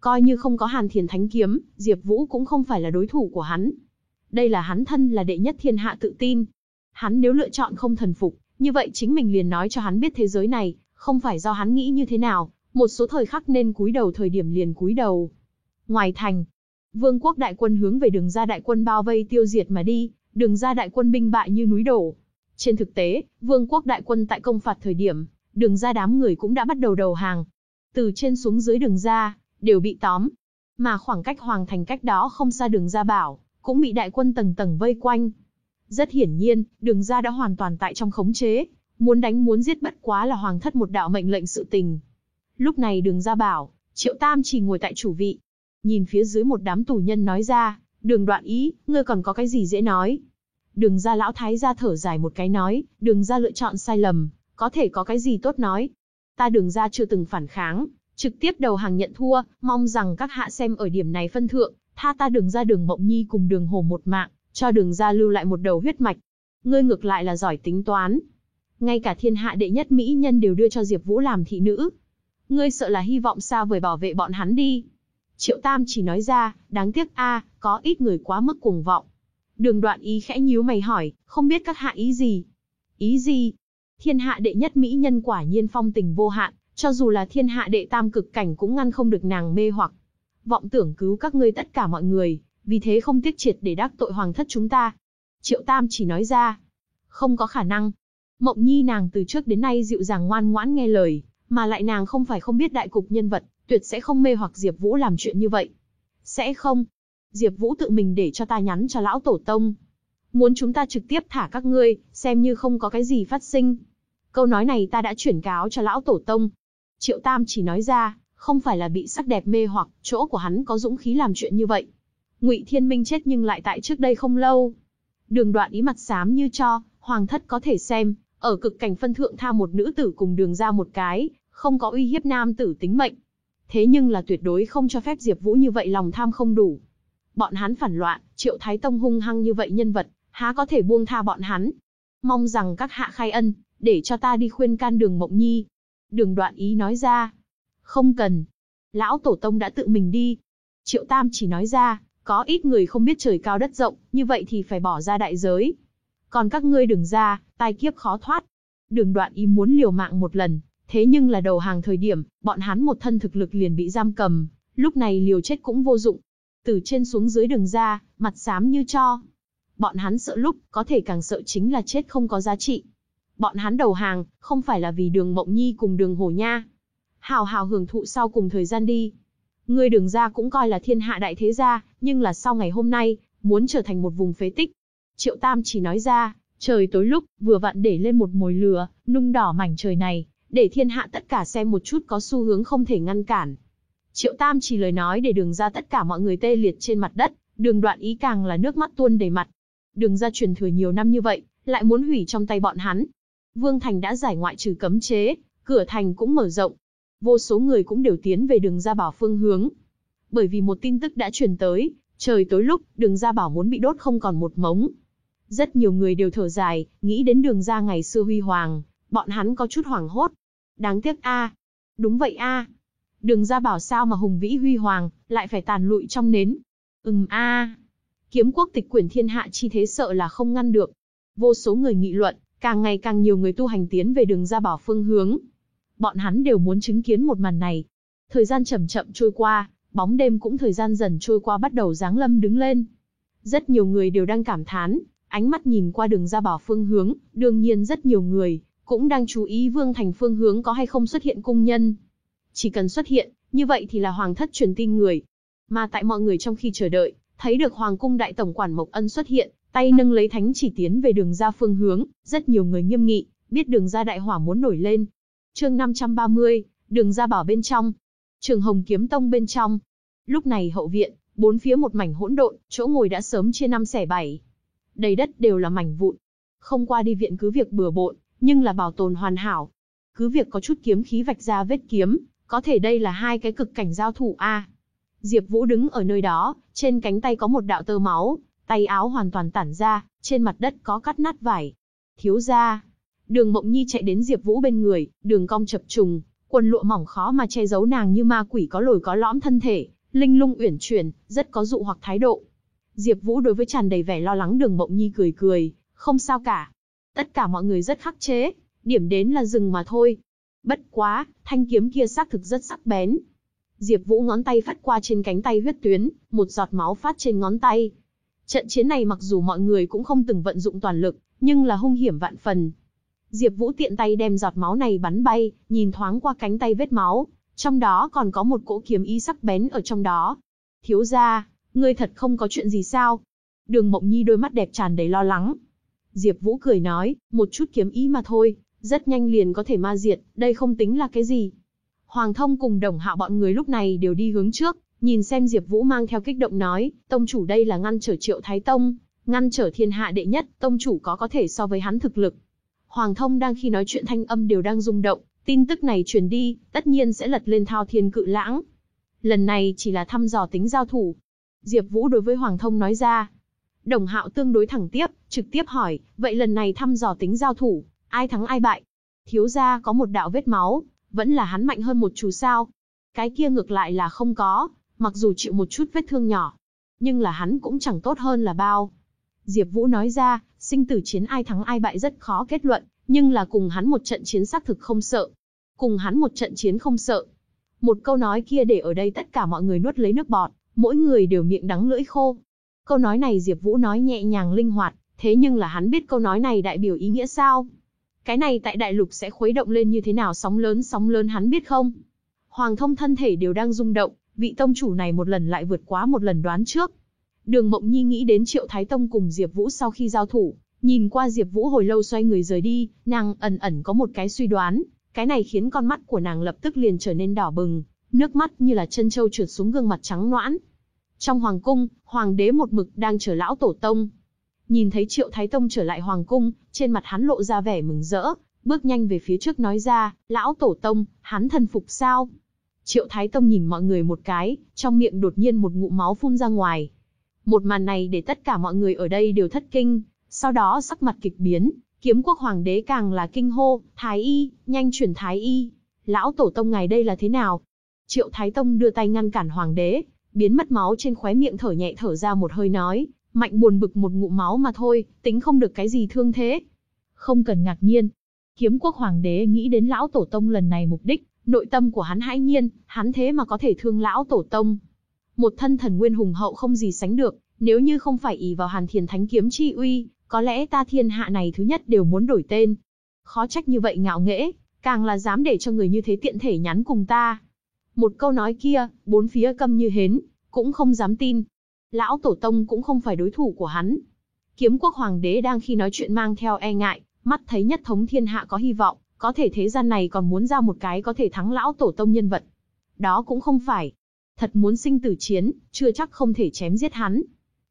Coi như không có Hàn Thiên Thánh kiếm, Diệp Vũ cũng không phải là đối thủ của hắn. Đây là hắn thân là đệ nhất thiên hạ tự tin. Hắn nếu lựa chọn không thần phục, như vậy chính mình liền nói cho hắn biết thế giới này, không phải do hắn nghĩ như thế nào, một số thời khắc nên cúi đầu thời điểm liền cúi đầu. Ngoài thành, Vương quốc đại quân hướng về đường ra đại quân bao vây tiêu diệt mà đi, đường ra đại quân binh bại như núi đổ. Trên thực tế, Vương quốc đại quân tại công phạt thời điểm, đường ra đám người cũng đã bắt đầu đầu hàng. Từ trên xuống dưới đường ra, đều bị tóm. Mà khoảng cách hoàng thành cách đó không xa đường ra bảo, cũng bị đại quân tầng tầng vây quanh. Rất hiển nhiên, đường ra đã hoàn toàn tại trong khống chế, muốn đánh muốn giết bất quá là hoàng thất một đạo mệnh lệnh sự tình. Lúc này đường ra bảo, triệu tam chỉ ngồi tại chủ vị. Nhìn phía dưới một đám tù nhân nói ra, đường đoạn ý, ngươi còn có cái gì dễ nói. Đường ra lão thái ra thở dài một cái nói, đường ra lựa chọn sai lầm, có thể có cái gì tốt nói. Ta đường ra chưa từng phản kháng, trực tiếp đầu hàng nhận thua, mong rằng các hạ xem ở điểm này phân thượng, tha ta đường ra đường mộng nhi cùng đường hồ một mạng, cho đường ra lưu lại một đầu huyết mạch. Ngươi ngược lại là giỏi tính toán. Ngay cả thiên hạ đệ nhất mỹ nhân đều đưa cho Diệp Vũ làm thị nữ. Ngươi sợ là hy vọng sao vời bảo vệ bọn hắn đi. Triệu Tam chỉ nói ra, đáng tiếc a, có ít người quá mức cuồng vọng. Đường đoạn ý khẽ nhíu mày hỏi, không biết các hạ ý gì? Ý gì? Thiên hạ đệ nhất mỹ nhân quả nhiên phong tình vô hạn, cho dù là thiên hạ đệ tam cực cảnh cũng ngăn không được nàng mê hoặc. Vọng tưởng cứu các ngươi tất cả mọi người, vì thế không tiếc triệt để đắc tội hoàng thất chúng ta. Triệu Tam chỉ nói ra, không có khả năng. Mộng Nhi nàng từ trước đến nay dịu dàng ngoan ngoãn nghe lời, mà lại nàng không phải không biết đại cục nhân vật, tuyệt sẽ không mê hoặc Diệp Vũ làm chuyện như vậy. Sẽ không. Diệp Vũ tự mình để cho ta nhắn cho lão tổ tông. Muốn chúng ta trực tiếp thả các ngươi, xem như không có cái gì phát sinh. Câu nói này ta đã chuyển cáo cho lão tổ tông. Triệu Tam chỉ nói ra, không phải là bị sắc đẹp mê hoặc, chỗ của hắn có dũng khí làm chuyện như vậy. Ngụy Thiên Minh chết nhưng lại tại trước đây không lâu. Đường Đoạn ý mặt xám như cho, hoàng thất có thể xem, ở cực cảnh phân thượng tha một nữ tử cùng đường ra một cái, không có uy hiếp nam tử tính mệnh. Thế nhưng là tuyệt đối không cho phép Diệp Vũ như vậy lòng tham không đủ. Bọn hắn phản loạn, Triệu Thái Tông hung hăng như vậy nhân vật, há có thể buông tha bọn hắn. Mong rằng các hạ khai ân, để cho ta đi khuyên can đường Mộng Nhi. Đường đoạn ý nói ra. Không cần. Lão Tổ Tông đã tự mình đi. Triệu Tam chỉ nói ra, có ít người không biết trời cao đất rộng, như vậy thì phải bỏ ra đại giới. Còn các ngươi đừng ra, tai kiếp khó thoát. Đường đoạn ý muốn liều mạng một lần, thế nhưng là đầu hàng thời điểm, bọn hắn một thân thực lực liền bị giam cầm, lúc này liều chết cũng vô dụng. Từ trên xuống dưới đường ra, mặt xám như cho. Bọn hắn sợ lúc, có thể càng sợ chính là chết không có giá trị. Bọn hắn đầu hàng, không phải là vì đường Mộng Nhi cùng đường Hổ Nha. Hào hào hưởng thụ sau cùng thời gian đi. Ngươi đường ra cũng coi là thiên hạ đại thế gia, nhưng là sau ngày hôm nay, muốn trở thành một vùng phế tích. Triệu Tam chỉ nói ra, trời tối lúc, vừa vặn để lên một mồi lửa, nung đỏ mảnh trời này, để thiên hạ tất cả xem một chút có xu hướng không thể ngăn cản. Triệu Tam chỉ lời nói để đường ra tất cả mọi người tê liệt trên mặt đất, đường đoạn ý càng là nước mắt tuôn đầy mặt. Đường ra truyền thừa nhiều năm như vậy, lại muốn hủy trong tay bọn hắn. Vương Thành đã giải ngoại trừ cấm chế, cửa thành cũng mở rộng. Vô số người cũng đều tiến về đường ra bảo phương hướng. Bởi vì một tin tức đã truyền tới, trời tối lúc, đường ra bảo muốn bị đốt không còn một mống. Rất nhiều người đều thở dài, nghĩ đến đường ra ngày xưa huy hoàng, bọn hắn có chút hoảng hốt. Đáng tiếc a, Đúng vậy a. Đường ra bảo sao mà hùng vĩ huy hoàng, lại phải tàn lụi trong nến. Ừm a. Kiếm quốc tịch quyển thiên hạ chi thế sợ là không ngăn được. Vô số người nghị luận, càng ngày càng nhiều người tu hành tiến về đường ra bảo phương hướng. Bọn hắn đều muốn chứng kiến một màn này. Thời gian chậm chậm trôi qua, bóng đêm cũng thời gian dần trôi qua bắt đầu giáng lâm đứng lên. Rất nhiều người đều đang cảm thán, ánh mắt nhìn qua đường ra bảo phương hướng, đương nhiên rất nhiều người, cũng đang chú ý Vương Thành phương hướng có hay không xuất hiện cung nhân. Chỉ cần xuất hiện, như vậy thì là hoàng thất truyền tin người. Mà tại mọi người trong khi chờ đợi, thấy được hoàng cung đại tổng quản Mộc Ân xuất hiện, tay nâng lấy thánh chỉ tiến về đường ra phương hướng, rất nhiều người nghiêm nghị, biết đường ra đại hỏa muốn nổi lên. Chương 530, đường ra bảo bên trong. Trường Hồng Kiếm Tông bên trong. Lúc này hậu viện, bốn phía một mảnh hỗn độn, chỗ ngồi đã sớm chia năm xẻ bảy. Đầy đất đều là mảnh vụn. Không qua đi viện cứ việc bừa bộn, nhưng là bảo tồn hoàn hảo. Cứ việc có chút kiếm khí vạch ra vết kiếm, có thể đây là hai cái cực cảnh giao thủ a. Diệp Vũ đứng ở nơi đó, trên cánh tay có một đạo tơ máu, tay áo hoàn toàn tản ra, trên mặt đất có cắt nát vải. Thiếu gia. Đường Mộng Nhi chạy đến Diệp Vũ bên người, đường cong chập trùng, quần lụa mỏng khó mà che giấu nàng như ma quỷ có lồi có lõm thân thể, linh lung uyển chuyển, rất có dụ hoặc thái độ. Diệp Vũ đối với tràn đầy vẻ lo lắng Đường Mộng Nhi cười cười, không sao cả. Tất cả mọi người rất khắc chế, điểm đến là dừng mà thôi. Bất quá, thanh kiếm kia xác thực rất sắc bén. Diệp Vũ ngón tay phát qua trên cánh tay huyết tuyến, một giọt máu phát trên ngón tay. Trận chiến này mặc dù mọi người cũng không từng vận dụng toàn lực, nhưng là hung hiểm vạn phần. Diệp Vũ tiện tay đem giọt máu này bắn bay, nhìn thoáng qua cánh tay vết máu, trong đó còn có một cỗ kiếm ý sắc bén ở trong đó. Thiếu gia, ngươi thật không có chuyện gì sao? Đường Mộng Nhi đôi mắt đẹp tràn đầy lo lắng. Diệp Vũ cười nói, một chút kiếm ý mà thôi, rất nhanh liền có thể ma diệt, đây không tính là cái gì. Hoàng Thông cùng Đồng Hạo bọn người lúc này đều đi hướng trước, nhìn xem Diệp Vũ mang theo kích động nói, tông chủ đây là ngăn trở Triệu Thái Tông, ngăn trở thiên hạ đệ nhất, tông chủ có có thể so với hắn thực lực. Hoàng Thông đang khi nói chuyện thanh âm đều đang rung động, tin tức này truyền đi, tất nhiên sẽ lật lên thao thiên cự lãng. Lần này chỉ là thăm dò tính giao thủ. Diệp Vũ đối với Hoàng Thông nói ra. Đồng Hạo tương đối thẳng tiếp, trực tiếp hỏi, vậy lần này thăm dò tính giao thủ, ai thắng ai bại? Thiếu gia có một đạo vết máu, vẫn là hắn mạnh hơn một chú sao? Cái kia ngược lại là không có, mặc dù chịu một chút vết thương nhỏ, nhưng là hắn cũng chẳng tốt hơn là bao. Diệp Vũ nói ra, sinh tử chiến ai thắng ai bại rất khó kết luận, nhưng là cùng hắn một trận chiến xác thực không sợ. Cùng hắn một trận chiến không sợ. Một câu nói kia để ở đây tất cả mọi người nuốt lấy nước bọt, mỗi người đều miệng đắng lưỡi khô. Câu nói này Diệp Vũ nói nhẹ nhàng linh hoạt, thế nhưng là hắn biết câu nói này đại biểu ý nghĩa sao? Cái này tại đại lục sẽ khuấy động lên như thế nào sóng lớn sóng lớn hắn biết không? Hoàng thông thân thể đều đang rung động, vị tông chủ này một lần lại vượt quá một lần đoán trước. Đường Mộng Nhi nghĩ đến Triệu Thái Tông cùng Diệp Vũ sau khi giao thủ, nhìn qua Diệp Vũ hồi lâu xoay người rời đi, nàng ẩn ẩn có một cái suy đoán, cái này khiến con mắt của nàng lập tức liền trở nên đỏ bừng, nước mắt như là chân châu trượt xuống gương mặt trắng nõn. Trong hoàng cung, hoàng đế một mực đang chờ lão tổ tông. Nhìn thấy Triệu Thái Tông trở lại hoàng cung, trên mặt hắn lộ ra vẻ mừng rỡ, bước nhanh về phía trước nói ra, lão tổ tông, hắn thần phục sao? Triệu Thái Tông nhìn mọi người một cái, trong miệng đột nhiên một ngụm máu phun ra ngoài. Một màn này để tất cả mọi người ở đây đều thất kinh, sau đó sắc mặt kịch biến, kiếm quốc hoàng đế càng là kinh hô, Thái Y, nhanh chuyển Thái Y. Lão tổ tông ngài đây là thế nào? Triệu Thái Tông đưa tay ngăn cản hoàng đế, biến mất máu trên khóe miệng thở nhẹ thở ra một hơi nói, mạnh buồn bực một ngụm máu mà thôi, tính không được cái gì thương thế. Không cần ngạc nhiên. Kiếm quốc hoàng đế nghĩ đến lão tổ tông lần này mục đích, nội tâm của hắn hãi nhiên, hắn thế mà có thể thương lão tổ tông. Một thân thần nguyên hùng hậu không gì sánh được, nếu như không phải ý vào hàn thiền thánh kiếm chi uy, có lẽ ta thiên hạ này thứ nhất đều muốn đổi tên. Khó trách như vậy ngạo nghễ, càng là dám để cho người như thế tiện thể nhắn cùng ta. Một câu nói kia, bốn phía câm như hến, cũng không dám tin. Lão Tổ Tông cũng không phải đối thủ của hắn. Kiếm quốc hoàng đế đang khi nói chuyện mang theo e ngại, mắt thấy nhất thống thiên hạ có hy vọng, có thể thế gian này còn muốn ra một cái có thể thắng lão Tổ Tông nhân vật. Đó cũng không phải. Thật muốn sinh tử chiến, chưa chắc không thể chém giết hắn.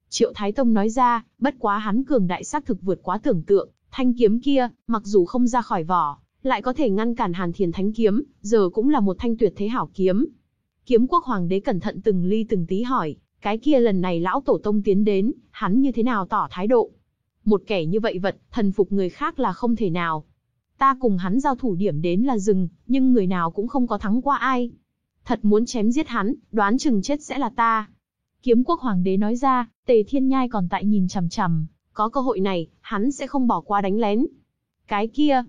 Triệu Thái Tông nói ra, bất quá hắn cường đại xác thực vượt quá tưởng tượng, thanh kiếm kia, mặc dù không ra khỏi vỏ, lại có thể ngăn cản Hàn Thiền Thánh kiếm, giờ cũng là một thanh tuyệt thế hảo kiếm. Kiếm quốc hoàng đế cẩn thận từng ly từng tí hỏi, cái kia lần này lão tổ tông tiến đến, hắn như thế nào tỏ thái độ? Một kẻ như vậy vật, thần phục người khác là không thể nào. Ta cùng hắn giao thủ điểm đến là rừng, nhưng người nào cũng không có thắng qua ai. Thật muốn chém giết hắn, đoán chừng chết sẽ là ta. Kiếm quốc hoàng đế nói ra, Tề Thiên Nhai còn tại nhìn chằm chằm, có cơ hội này, hắn sẽ không bỏ qua đánh lén. Cái kia,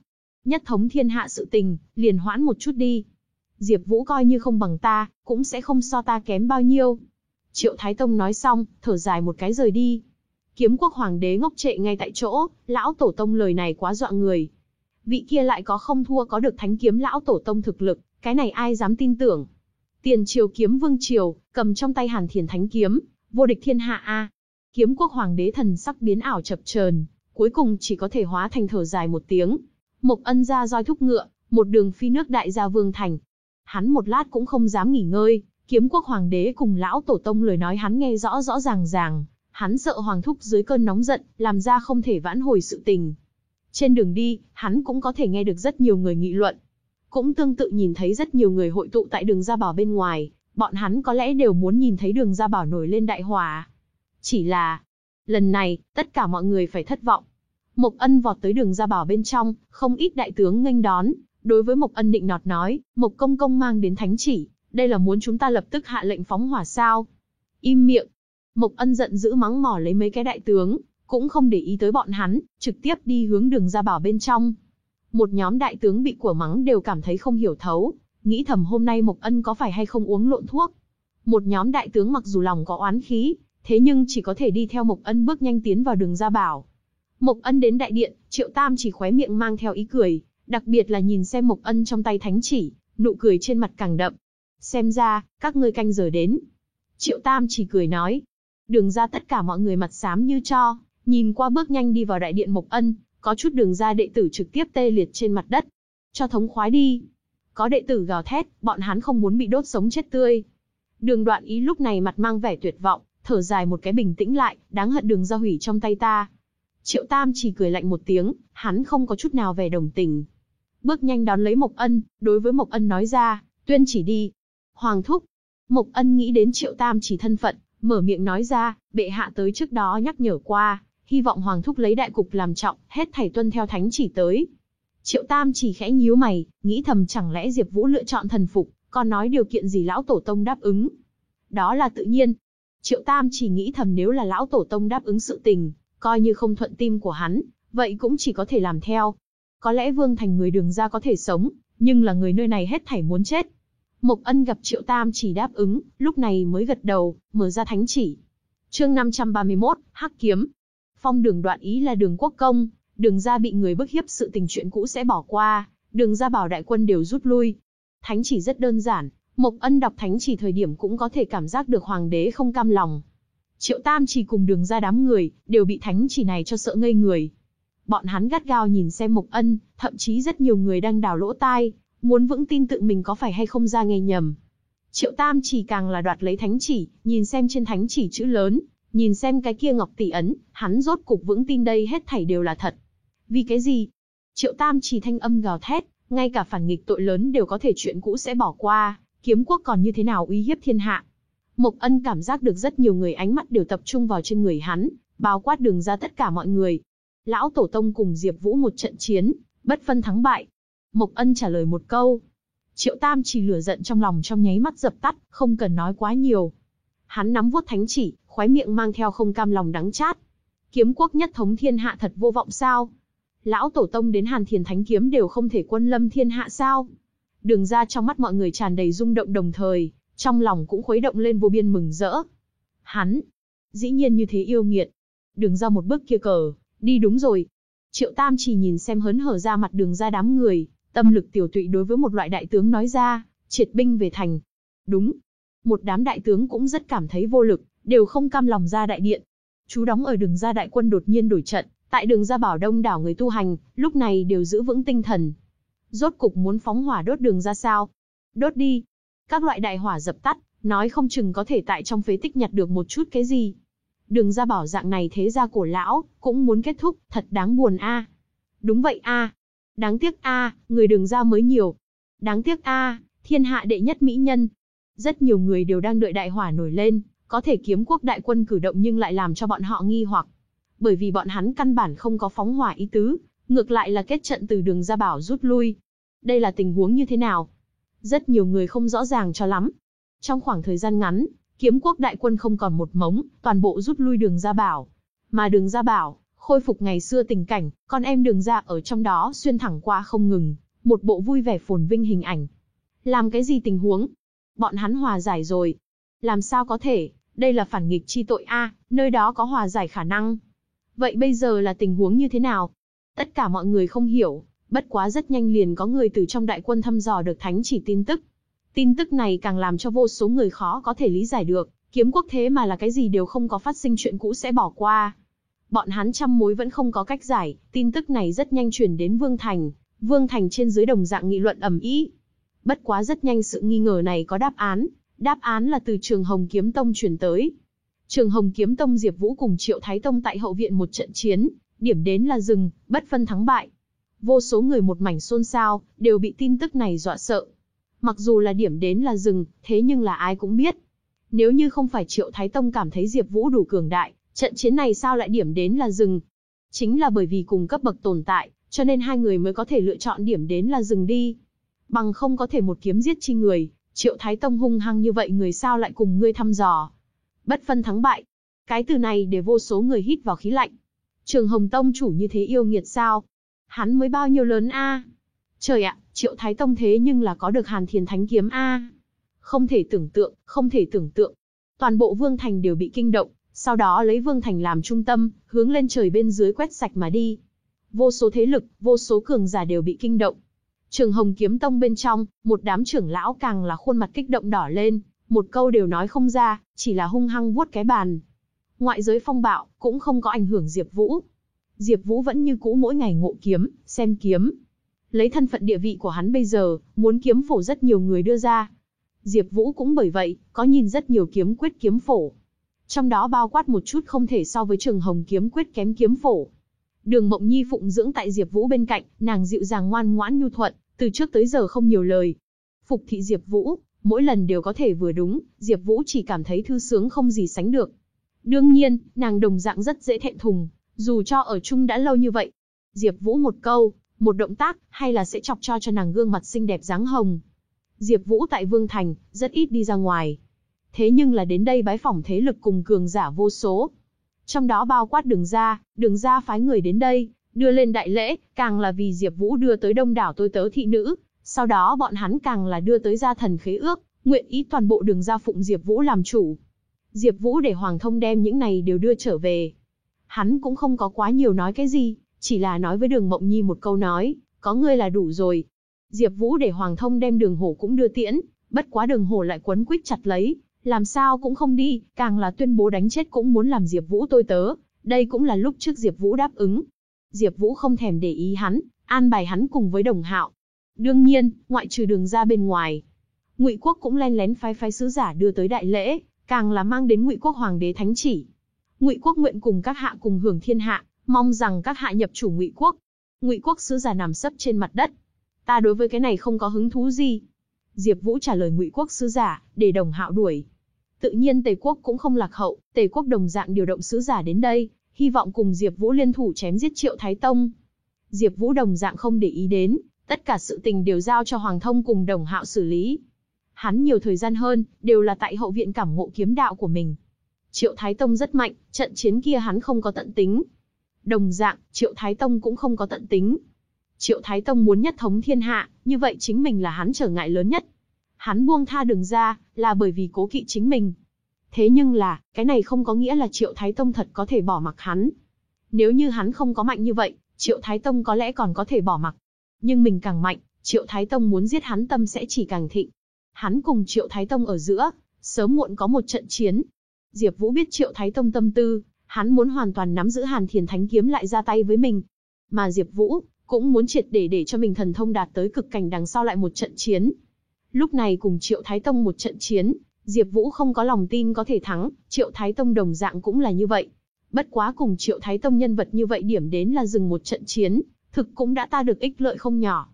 nhất thống thiên hạ sự tình, liền hoãn một chút đi. Diệp Vũ coi như không bằng ta, cũng sẽ không so ta kém bao nhiêu. Triệu Thái Tông nói xong, thở dài một cái rời đi. Kiếm quốc hoàng đế ngốc trệ ngay tại chỗ, lão tổ tông lời này quá dọa người. Vị kia lại có không thua có được thánh kiếm lão tổ tông thực lực, cái này ai dám tin tưởng. Tiền triều kiếm vương triều, cầm trong tay hàn thiền thánh kiếm, vô địch thiên hạ a. Kiếm quốc hoàng đế thần sắc biến ảo chập chờn, cuối cùng chỉ có thể hóa thành thở dài một tiếng. Mộc Ân ra roi thúc ngựa, một đường phi nước đại ra vương thành. Hắn một lát cũng không dám nghỉ ngơi, kiếm quốc hoàng đế cùng lão tổ tông lời nói hắn nghe rõ rõ ràng ràng, hắn sợ hoàng thúc dưới cơn nóng giận, làm ra không thể vãn hồi sự tình. Trên đường đi, hắn cũng có thể nghe được rất nhiều người nghị luận. Cũng tương tự nhìn thấy rất nhiều người hội tụ tại đường Gia Bảo bên ngoài, bọn hắn có lẽ đều muốn nhìn thấy đường Gia Bảo nổi lên đại hỏa. Chỉ là, lần này, tất cả mọi người phải thất vọng. Mộc Ân vọt tới đường ra Bảo bên trong, không ít đại tướng nghênh đón, đối với Mộc Ân định nọt nói, Mộc Công Công mang đến thánh chỉ, đây là muốn chúng ta lập tức hạ lệnh phóng hỏa sao? Im miệng. Mộc Ân giận dữ mắng mỏ lấy mấy cái đại tướng, cũng không để ý tới bọn hắn, trực tiếp đi hướng đường ra Bảo bên trong. Một nhóm đại tướng bị của mắng đều cảm thấy không hiểu thấu, nghĩ thầm hôm nay Mộc Ân có phải hay không uống lộn thuốc. Một nhóm đại tướng mặc dù lòng có oán khí, thế nhưng chỉ có thể đi theo Mộc Ân bước nhanh tiến vào đường ra Bảo. Mộc Ân đến đại điện, Triệu Tam chỉ khóe miệng mang theo ý cười, đặc biệt là nhìn xem Mộc Ân trong tay thánh chỉ, nụ cười trên mặt càng đậm. Xem ra, các ngươi canh giờ đến. Triệu Tam chỉ cười nói. Đường ra tất cả mọi người mặt xám như cho, nhìn qua bước nhanh đi vào đại điện Mộc Ân, có chút đường ra đệ tử trực tiếp tê liệt trên mặt đất. Cho thống khoái đi. Có đệ tử gào thét, bọn hắn không muốn bị đốt sống chết tươi. Đường đoạn ý lúc này mặt mang vẻ tuyệt vọng, thở dài một cái bình tĩnh lại, đáng hận đường ra hủy trong tay ta. Triệu Tam chỉ cười lạnh một tiếng, hắn không có chút nào vẻ đồng tình. Bước nhanh đón lấy Mộc Ân, đối với Mộc Ân nói ra, tuyên chỉ đi. Hoàng thúc. Mộc Ân nghĩ đến Triệu Tam chỉ thân phận, mở miệng nói ra, bệ hạ tới trước đó nhắc nhở qua, hy vọng Hoàng thúc lấy đại cục làm trọng, hết thảy tuân theo thánh chỉ tới. Triệu Tam chỉ khẽ nhíu mày, nghĩ thầm chẳng lẽ Diệp Vũ lựa chọn thần phục, còn nói điều kiện gì lão tổ tông đáp ứng. Đó là tự nhiên. Triệu Tam chỉ nghĩ thầm nếu là lão tổ tông đáp ứng sự tình, coi như không thuận tim của hắn, vậy cũng chỉ có thể làm theo. Có lẽ Vương Thành người đường ra có thể sống, nhưng là người nơi này hết thảy muốn chết. Mộc Ân gặp Triệu Tam chỉ đáp ứng, lúc này mới gật đầu, mở ra thánh chỉ. Chương 531, Hắc kiếm. Phong đường đoạn ý là đường quốc công, đường ra bị người bức hiếp sự tình chuyện cũ sẽ bỏ qua, đường ra bảo đại quân đều rút lui. Thánh chỉ rất đơn giản, Mộc Ân đọc thánh chỉ thời điểm cũng có thể cảm giác được hoàng đế không cam lòng. Triệu Tam chỉ cùng đường ra đám người, đều bị thánh chỉ này cho sợ ngây người. Bọn hắn gắt gao nhìn xem Mộc Ân, thậm chí rất nhiều người đang đào lỗ tai, muốn vững tin tự mình có phải hay không ra nghe nhầm. Triệu Tam chỉ càng là đoạt lấy thánh chỉ, nhìn xem trên thánh chỉ chữ lớn, nhìn xem cái kia ngọc tỷ ấn, hắn rốt cục vững tin đây hết thảy đều là thật. Vì cái gì? Triệu Tam chỉ thanh âm gào thét, ngay cả phản nghịch tội lớn đều có thể chuyện cũ sẽ bỏ qua, kiếm quốc còn như thế nào uy hiếp thiên hạ. Mộc Ân cảm giác được rất nhiều người ánh mắt đều tập trung vào trên người hắn, bao quát đường ra tất cả mọi người. Lão Tổ Tông cùng Diệp Vũ một trận chiến, bất phân thắng bại. Mộc Ân trả lời một câu. Triệu Tam chỉ lửa giận trong lòng trong nháy mắt dập tắt, không cần nói quá nhiều. Hắn nắm vuốt thánh chỉ, khóe miệng mang theo không cam lòng đắng chát. Kiếm quốc nhất thống thiên hạ thật vô vọng sao? Lão Tổ Tông đến Hàn Thiền Thánh kiếm đều không thể quân lâm thiên hạ sao? Đường ra trong mắt mọi người tràn đầy rung động đồng thời, trong lòng cũng khuấy động lên vô biên mừng rỡ. Hắn, dĩ nhiên như thế yêu nghiệt. Đường ra một bước kia cờ, đi đúng rồi. Triệu Tam chỉ nhìn xem hớn hở ra mặt đường ra đám người, tâm lực tiểu tụy đối với một loại đại tướng nói ra, triệt binh về thành. Đúng. Một đám đại tướng cũng rất cảm thấy vô lực, đều không cam lòng ra đại điện. Chú đóng ở đường ra đại quân đột nhiên đổi trận, tại đường ra bảo đông đảo người tu hành, lúc này đều giữ vững tinh thần. Rốt cục muốn phóng hỏa đốt đường ra sao? Đốt đi, các loại đại hỏa dập tắt, nói không chừng có thể tại trong phế tích nhặt được một chút cái gì. Đường ra bảo dạng này thế gia cổ lão, cũng muốn kết thúc, thật đáng buồn a. Đúng vậy a. Đáng tiếc a, người đường ra mới nhiều. Đáng tiếc a, thiên hạ đệ nhất mỹ nhân. Rất nhiều người đều đang đợi đại hỏa nổi lên, có thể kiếm quốc đại quân cử động nhưng lại làm cho bọn họ nghi hoặc. Bởi vì bọn hắn căn bản không có phóng hỏa ý tứ, ngược lại là kết trận từ đường ra bảo rút lui. Đây là tình huống như thế nào? Rất nhiều người không rõ ràng cho lắm. Trong khoảng thời gian ngắn, kiếm quốc đại quân không còn một mống, toàn bộ rút lui đường ra bảo. Mà đường ra bảo, khôi phục ngày xưa tình cảnh, con em đường ra ở trong đó xuyên thẳng qua không ngừng, một bộ vui vẻ phồn vinh hình ảnh. Làm cái gì tình huống? Bọn hắn hòa giải rồi. Làm sao có thể, đây là phản nghịch chi tội A, nơi đó có hòa giải khả năng. Vậy bây giờ là tình huống như thế nào? Tất cả mọi người không hiểu, Bất quá rất nhanh liền có người từ trong đại quân thăm dò được thánh chỉ tin tức. Tin tức này càng làm cho vô số người khó có thể lý giải được, kiếm quốc thế mà là cái gì đều không có phát sinh chuyện cũ sẽ bỏ qua. Bọn hắn trăm mối vẫn không có cách giải, tin tức này rất nhanh truyền đến Vương Thành. Vương Thành trên dưới đồng dạng nghị luận ầm ĩ. Bất quá rất nhanh sự nghi ngờ này có đáp án, đáp án là từ trường Hồng Kiếm Tông chuyển tới. Trường Hồng Kiếm Tông Diệp Vũ cùng Triệu Thái Tông tại hậu viện một trận chiến, điểm đến là rừng, bất phân thắng bại. Vô số người một mảnh xôn xao, đều bị tin tức này dọa sợ. Mặc dù là điểm đến là rừng, thế nhưng là ai cũng biết. Nếu như không phải Triệu Thái Tông cảm thấy Diệp Vũ đủ cường đại, trận chiến này sao lại điểm đến là rừng? Chính là bởi vì cùng cấp bậc tồn tại, cho nên hai người mới có thể lựa chọn điểm đến là rừng đi. Bằng không có thể một kiếm giết chi người, Triệu Thái Tông hung hăng như vậy người sao lại cùng ngươi thăm dò. Bất phân thắng bại. Cái từ này để vô số người hít vào khí lạnh. Trường Hồng Tông chủ như thế yêu nghiệt sao? Hắn mới bao nhiêu lớn a? Trời ạ, Triệu Thái Tông thế nhưng là có được Hàn Thiền Thánh kiếm a. Không thể tưởng tượng, không thể tưởng tượng. Toàn bộ Vương Thành đều bị kinh động, sau đó lấy Vương Thành làm trung tâm, hướng lên trời bên dưới quét sạch mà đi. Vô số thế lực, vô số cường giả đều bị kinh động. Trường Hồng Kiếm Tông bên trong, một đám trưởng lão càng là khuôn mặt kích động đỏ lên, một câu đều nói không ra, chỉ là hung hăng vuốt cái bàn. Ngoại giới phong bạo, cũng không có ảnh hưởng Diệp Vũ. Diệp Vũ vẫn như cũ mỗi ngày ngộ kiếm, xem kiếm. Lấy thân phận địa vị của hắn bây giờ, muốn kiếm phổ rất nhiều người đưa ra. Diệp Vũ cũng bởi vậy, có nhìn rất nhiều kiếm quyết kiếm phổ. Trong đó bao quát một chút không thể so với Trường Hồng kiếm quyết kém kiếm phổ. Đường Mộng Nhi phụng dưỡng tại Diệp Vũ bên cạnh, nàng dịu dàng ngoan ngoãn nhu thuận, từ trước tới giờ không nhiều lời. Phục thị Diệp Vũ, mỗi lần đều có thể vừa đúng, Diệp Vũ chỉ cảm thấy thư sướng không gì sánh được. Đương nhiên, nàng đồng dạng rất dễ thẹn thùng, dù cho ở chung đã lâu như vậy. Diệp Vũ một câu, một động tác, hay là sẽ chọc cho cho nàng gương mặt xinh đẹp dáng hồng. Diệp Vũ tại Vương Thành, rất ít đi ra ngoài. Thế nhưng là đến đây bái phỏng thế lực cùng cường giả vô số. Trong đó bao quát đường ra, đường ra phái người đến đây, đưa lên đại lễ, càng là vì Diệp Vũ đưa tới đông đảo tôi tớ thị nữ, sau đó bọn hắn càng là đưa tới gia thần khế ước, nguyện ý toàn bộ đường ra phụng Diệp Vũ làm chủ. Diệp Vũ để Hoàng Thông đem những này đều đưa trở về. Hắn cũng không có quá nhiều nói cái gì, chỉ là nói với Đường Mộng Nhi một câu nói, có ngươi là đủ rồi. Diệp Vũ để Hoàng Thông đem Đường Hổ cũng đưa tiễn, bất quá Đường Hổ lại quấn quýt chặt lấy, làm sao cũng không đi, càng là tuyên bố đánh chết cũng muốn làm Diệp Vũ tôi tớ, đây cũng là lúc trước Diệp Vũ đáp ứng. Diệp Vũ không thèm để ý hắn, an bài hắn cùng với Đồng Hạo. Đương nhiên, ngoại trừ đường ra bên ngoài, Ngụy Quốc cũng lén lén phái phái sứ giả đưa tới đại lễ, càng là mang đến Ngụy Quốc hoàng đế thánh chỉ. Ngụy Quốc nguyện cùng các hạ cùng hưởng thiên hạ, mong rằng các hạ nhập chủ Ngụy Quốc. Ngụy Quốc sứ giả nằm sấp trên mặt đất. Ta đối với cái này không có hứng thú gì. Diệp Vũ trả lời Ngụy Quốc sứ giả, để Đồng Hạo đuổi. Tự nhiên Tề Quốc cũng không lạc hậu, Tề Quốc đồng dạng điều động sứ giả đến đây, hy vọng cùng Diệp Vũ liên thủ chém giết Triệu Thái Tông. Diệp Vũ đồng dạng không để ý đến, tất cả sự tình đều giao cho Hoàng Thông cùng Đồng Hạo xử lý. Hắn nhiều thời gian hơn, đều là tại hậu viện cảm ngộ kiếm đạo của mình. Triệu Thái Tông rất mạnh, trận chiến kia hắn không có tận tính. Đồng dạng, Triệu Thái Tông cũng không có tận tính. Triệu Thái Tông muốn nhất thống thiên hạ, như vậy chính mình là hắn trở ngại lớn nhất. Hắn buông tha đường ra, là bởi vì cố kỵ chính mình. Thế nhưng là, cái này không có nghĩa là Triệu Thái Tông thật có thể bỏ mặc hắn. Nếu như hắn không có mạnh như vậy, Triệu Thái Tông có lẽ còn có thể bỏ mặc. Nhưng mình càng mạnh, Triệu Thái Tông muốn giết hắn tâm sẽ chỉ càng thịnh. Hắn cùng Triệu Thái Tông ở giữa, sớm muộn có một trận chiến. Diệp Vũ biết Triệu Thái Tông tâm tư, hắn muốn hoàn toàn nắm giữ Hàn Thiền Thánh kiếm lại ra tay với mình. Mà Diệp Vũ cũng muốn triệt để để cho mình thần thông đạt tới cực cảnh đằng sau lại một trận chiến. Lúc này cùng Triệu Thái Tông một trận chiến, Diệp Vũ không có lòng tin có thể thắng, Triệu Thái Tông đồng dạng cũng là như vậy. Bất quá cùng Triệu Thái Tông nhân vật như vậy điểm đến là dừng một trận chiến, thực cũng đã ta được ích lợi không nhỏ.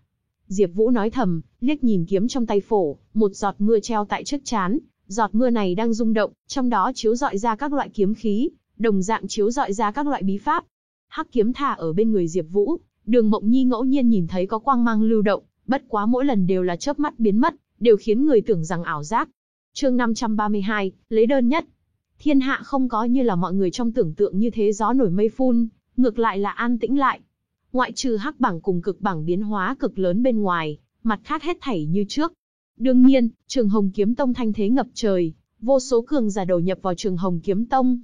Diệp Vũ nói thầm, liếc nhìn kiếm trong tay phổ, một giọt mưa treo tại trước chán, giọt mưa này đang rung động, trong đó chiếu rọi ra các loại kiếm khí, đồng dạng chiếu rọi ra các loại bí pháp. Hắc kiếm thả ở bên người Diệp Vũ, Đường Mộng Nhi ngẫu nhiên nhìn thấy có quang mang lưu động, bất quá mỗi lần đều là chớp mắt biến mất, đều khiến người tưởng rằng ảo giác. Chương 532, lấy đơn nhất. Thiên hạ không có như là mọi người trong tưởng tượng như thế gió nổi mây phun, ngược lại là an tĩnh lại. Ngoại trừ hắc bảng cùng cực bảng biến hóa cực lớn bên ngoài, mặt khác hết thảy như trước. Đương nhiên, Trường Hồng Kiếm Tông thanh thế ngập trời, vô số cường giả đầu nhập vào Trường Hồng Kiếm Tông.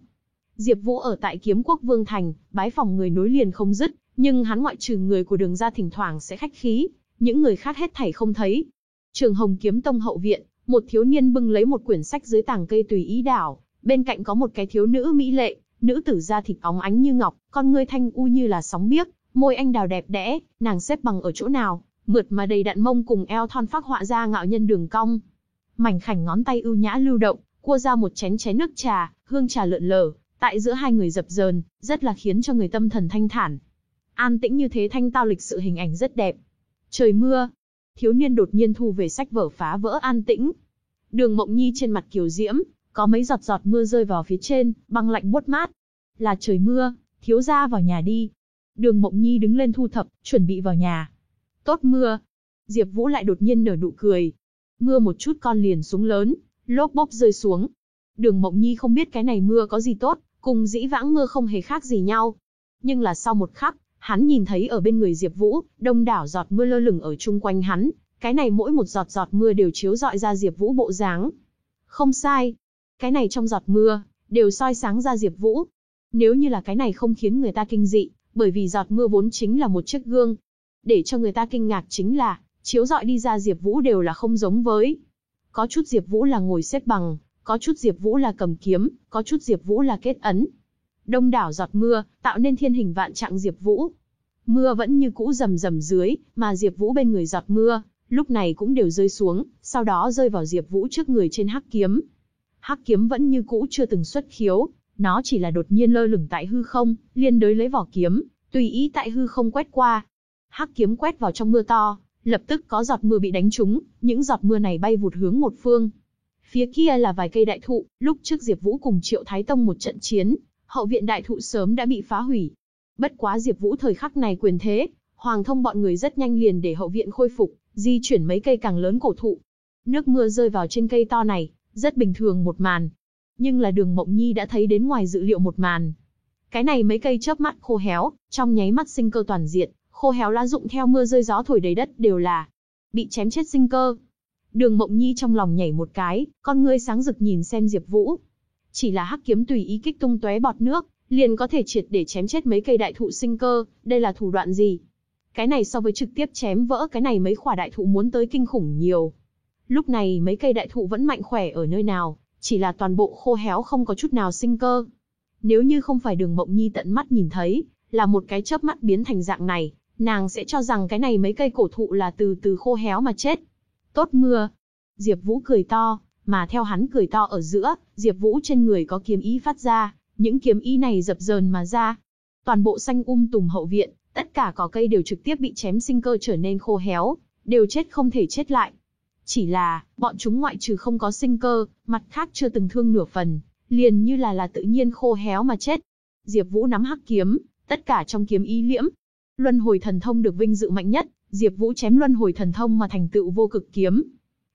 Diệp Vũ ở tại Kiếm Quốc Vương thành, bái phòng người nối liền không dứt, nhưng hắn ngoại trừ người của Đường gia thỉnh thoảng sẽ khách khí, những người khác hết thảy không thấy. Trường Hồng Kiếm Tông hậu viện, một thiếu niên bưng lấy một quyển sách dưới tàng cây tùy ý đảo, bên cạnh có một cái thiếu nữ mỹ lệ, nữ tử da thịt óng ánh như ngọc, con ngươi thanh u như là sóng biếc, Môi anh đào đẹp đẽ, nàng xếp bằng ở chỗ nào, mượt mà đầy đặn mông cùng eo thon phác họa ra ngạo nhân đường cong. Mảnh khảnh ngón tay ưu nhã lưu động, cua ra một chén chén nước trà, hương trà lượn lờ, tại giữa hai người dập dờn, rất là khiến cho người tâm thần thanh thản. An tĩnh như thế thanh tao lịch sự hình ảnh rất đẹp. Trời mưa, thiếu niên đột nhiên thu về sách vở phá vỡ an tĩnh. Đường Mộng Nhi trên mặt kiều diễm, có mấy giọt giọt mưa rơi vào phía trên, băng lạnh buốt mát. Là trời mưa, thiếu gia vào nhà đi. Đường Mộng Nhi đứng lên thu thập, chuẩn bị vào nhà. Tốt mưa. Diệp Vũ lại đột nhiên nở nụ cười. Mưa một chút con liền xuống lớn, lốp bốp rơi xuống. Đường Mộng Nhi không biết cái này mưa có gì tốt, cùng dĩ vãng mưa không hề khác gì nhau. Nhưng là sau một khắc, hắn nhìn thấy ở bên người Diệp Vũ, đông đảo giọt mưa lơ lửng ở chung quanh hắn, cái này mỗi một giọt giọt mưa đều chiếu rọi ra Diệp Vũ bộ dáng. Không sai, cái này trong giọt mưa đều soi sáng ra Diệp Vũ. Nếu như là cái này không khiến người ta kinh dị, bởi vì giọt mưa vốn chính là một chiếc gương. Để cho người ta kinh ngạc chính là, chiếu rọi đi ra Diệp Vũ đều là không giống với. Có chút Diệp Vũ là ngồi xếp bằng, có chút Diệp Vũ là cầm kiếm, có chút Diệp Vũ là kết ấn. Đông đảo giọt mưa, tạo nên thiên hình vạn trạng Diệp Vũ. Mưa vẫn như cũ rầm rầm dưới, mà Diệp Vũ bên người giọt mưa, lúc này cũng đều rơi xuống, sau đó rơi vào Diệp Vũ trước người trên hắc kiếm. Hắc kiếm vẫn như cũ chưa từng xuất khiếu, nó chỉ là đột nhiên lơ lửng tại hư không, liên đới lấy vỏ kiếm, tùy ý tại hư không quét qua. Hắc kiếm quét vào trong mưa to, lập tức có giọt mưa bị đánh trúng, những giọt mưa này bay vụt hướng một phương. Phía kia là vài cây đại thụ, lúc trước Diệp Vũ cùng Triệu Thái Tông một trận chiến, hậu viện đại thụ sớm đã bị phá hủy. Bất quá Diệp Vũ thời khắc này quyền thế, Hoàng Thông bọn người rất nhanh liền để hậu viện khôi phục, di chuyển mấy cây càng lớn cổ thụ. Nước mưa rơi vào trên cây to này, rất bình thường một màn. Nhưng là Đường Mộng Nhi đã thấy đến ngoài dự liệu một màn. Cái này mấy cây chớp mắt khô héo, trong nháy mắt sinh cơ toàn diện, khô héo lá rụng theo mưa rơi gió thổi đầy đất đều là bị chém chết sinh cơ. Đường Mộng Nhi trong lòng nhảy một cái, con ngươi sáng rực nhìn xem Diệp Vũ. Chỉ là hắc kiếm tùy ý kích tung tóe bọt nước, liền có thể triệt để chém chết mấy cây đại thụ sinh cơ, đây là thủ đoạn gì? Cái này so với trực tiếp chém vỡ cái này mấy khỏa đại thụ muốn tới kinh khủng nhiều. Lúc này mấy cây đại thụ vẫn mạnh khỏe ở nơi nào, chỉ là toàn bộ khô héo không có chút nào sinh cơ. Nếu như không phải đường mộng nhi tận mắt nhìn thấy, là một cái chớp mắt biến thành dạng này, nàng sẽ cho rằng cái này mấy cây cổ thụ là từ từ khô héo mà chết. Tốt mưa. Diệp Vũ cười to, mà theo hắn cười to ở giữa, Diệp Vũ trên người có kiếm ý phát ra, những kiếm ý này dập dờn mà ra. Toàn bộ xanh um tùm hậu viện, tất cả cỏ cây đều trực tiếp bị chém sinh cơ trở nên khô héo, đều chết không thể chết lại. Chỉ là, bọn chúng ngoại trừ không có sinh cơ, mặt khác chưa từng thương nửa phần, liền như là là tự nhiên khô héo mà chết. Diệp Vũ nắm hắc kiếm, tất cả trong kiếm ý liễm. Luân hồi thần thông được vinh dự mạnh nhất, Diệp Vũ chém luân hồi thần thông mà thành tựu vô cực kiếm.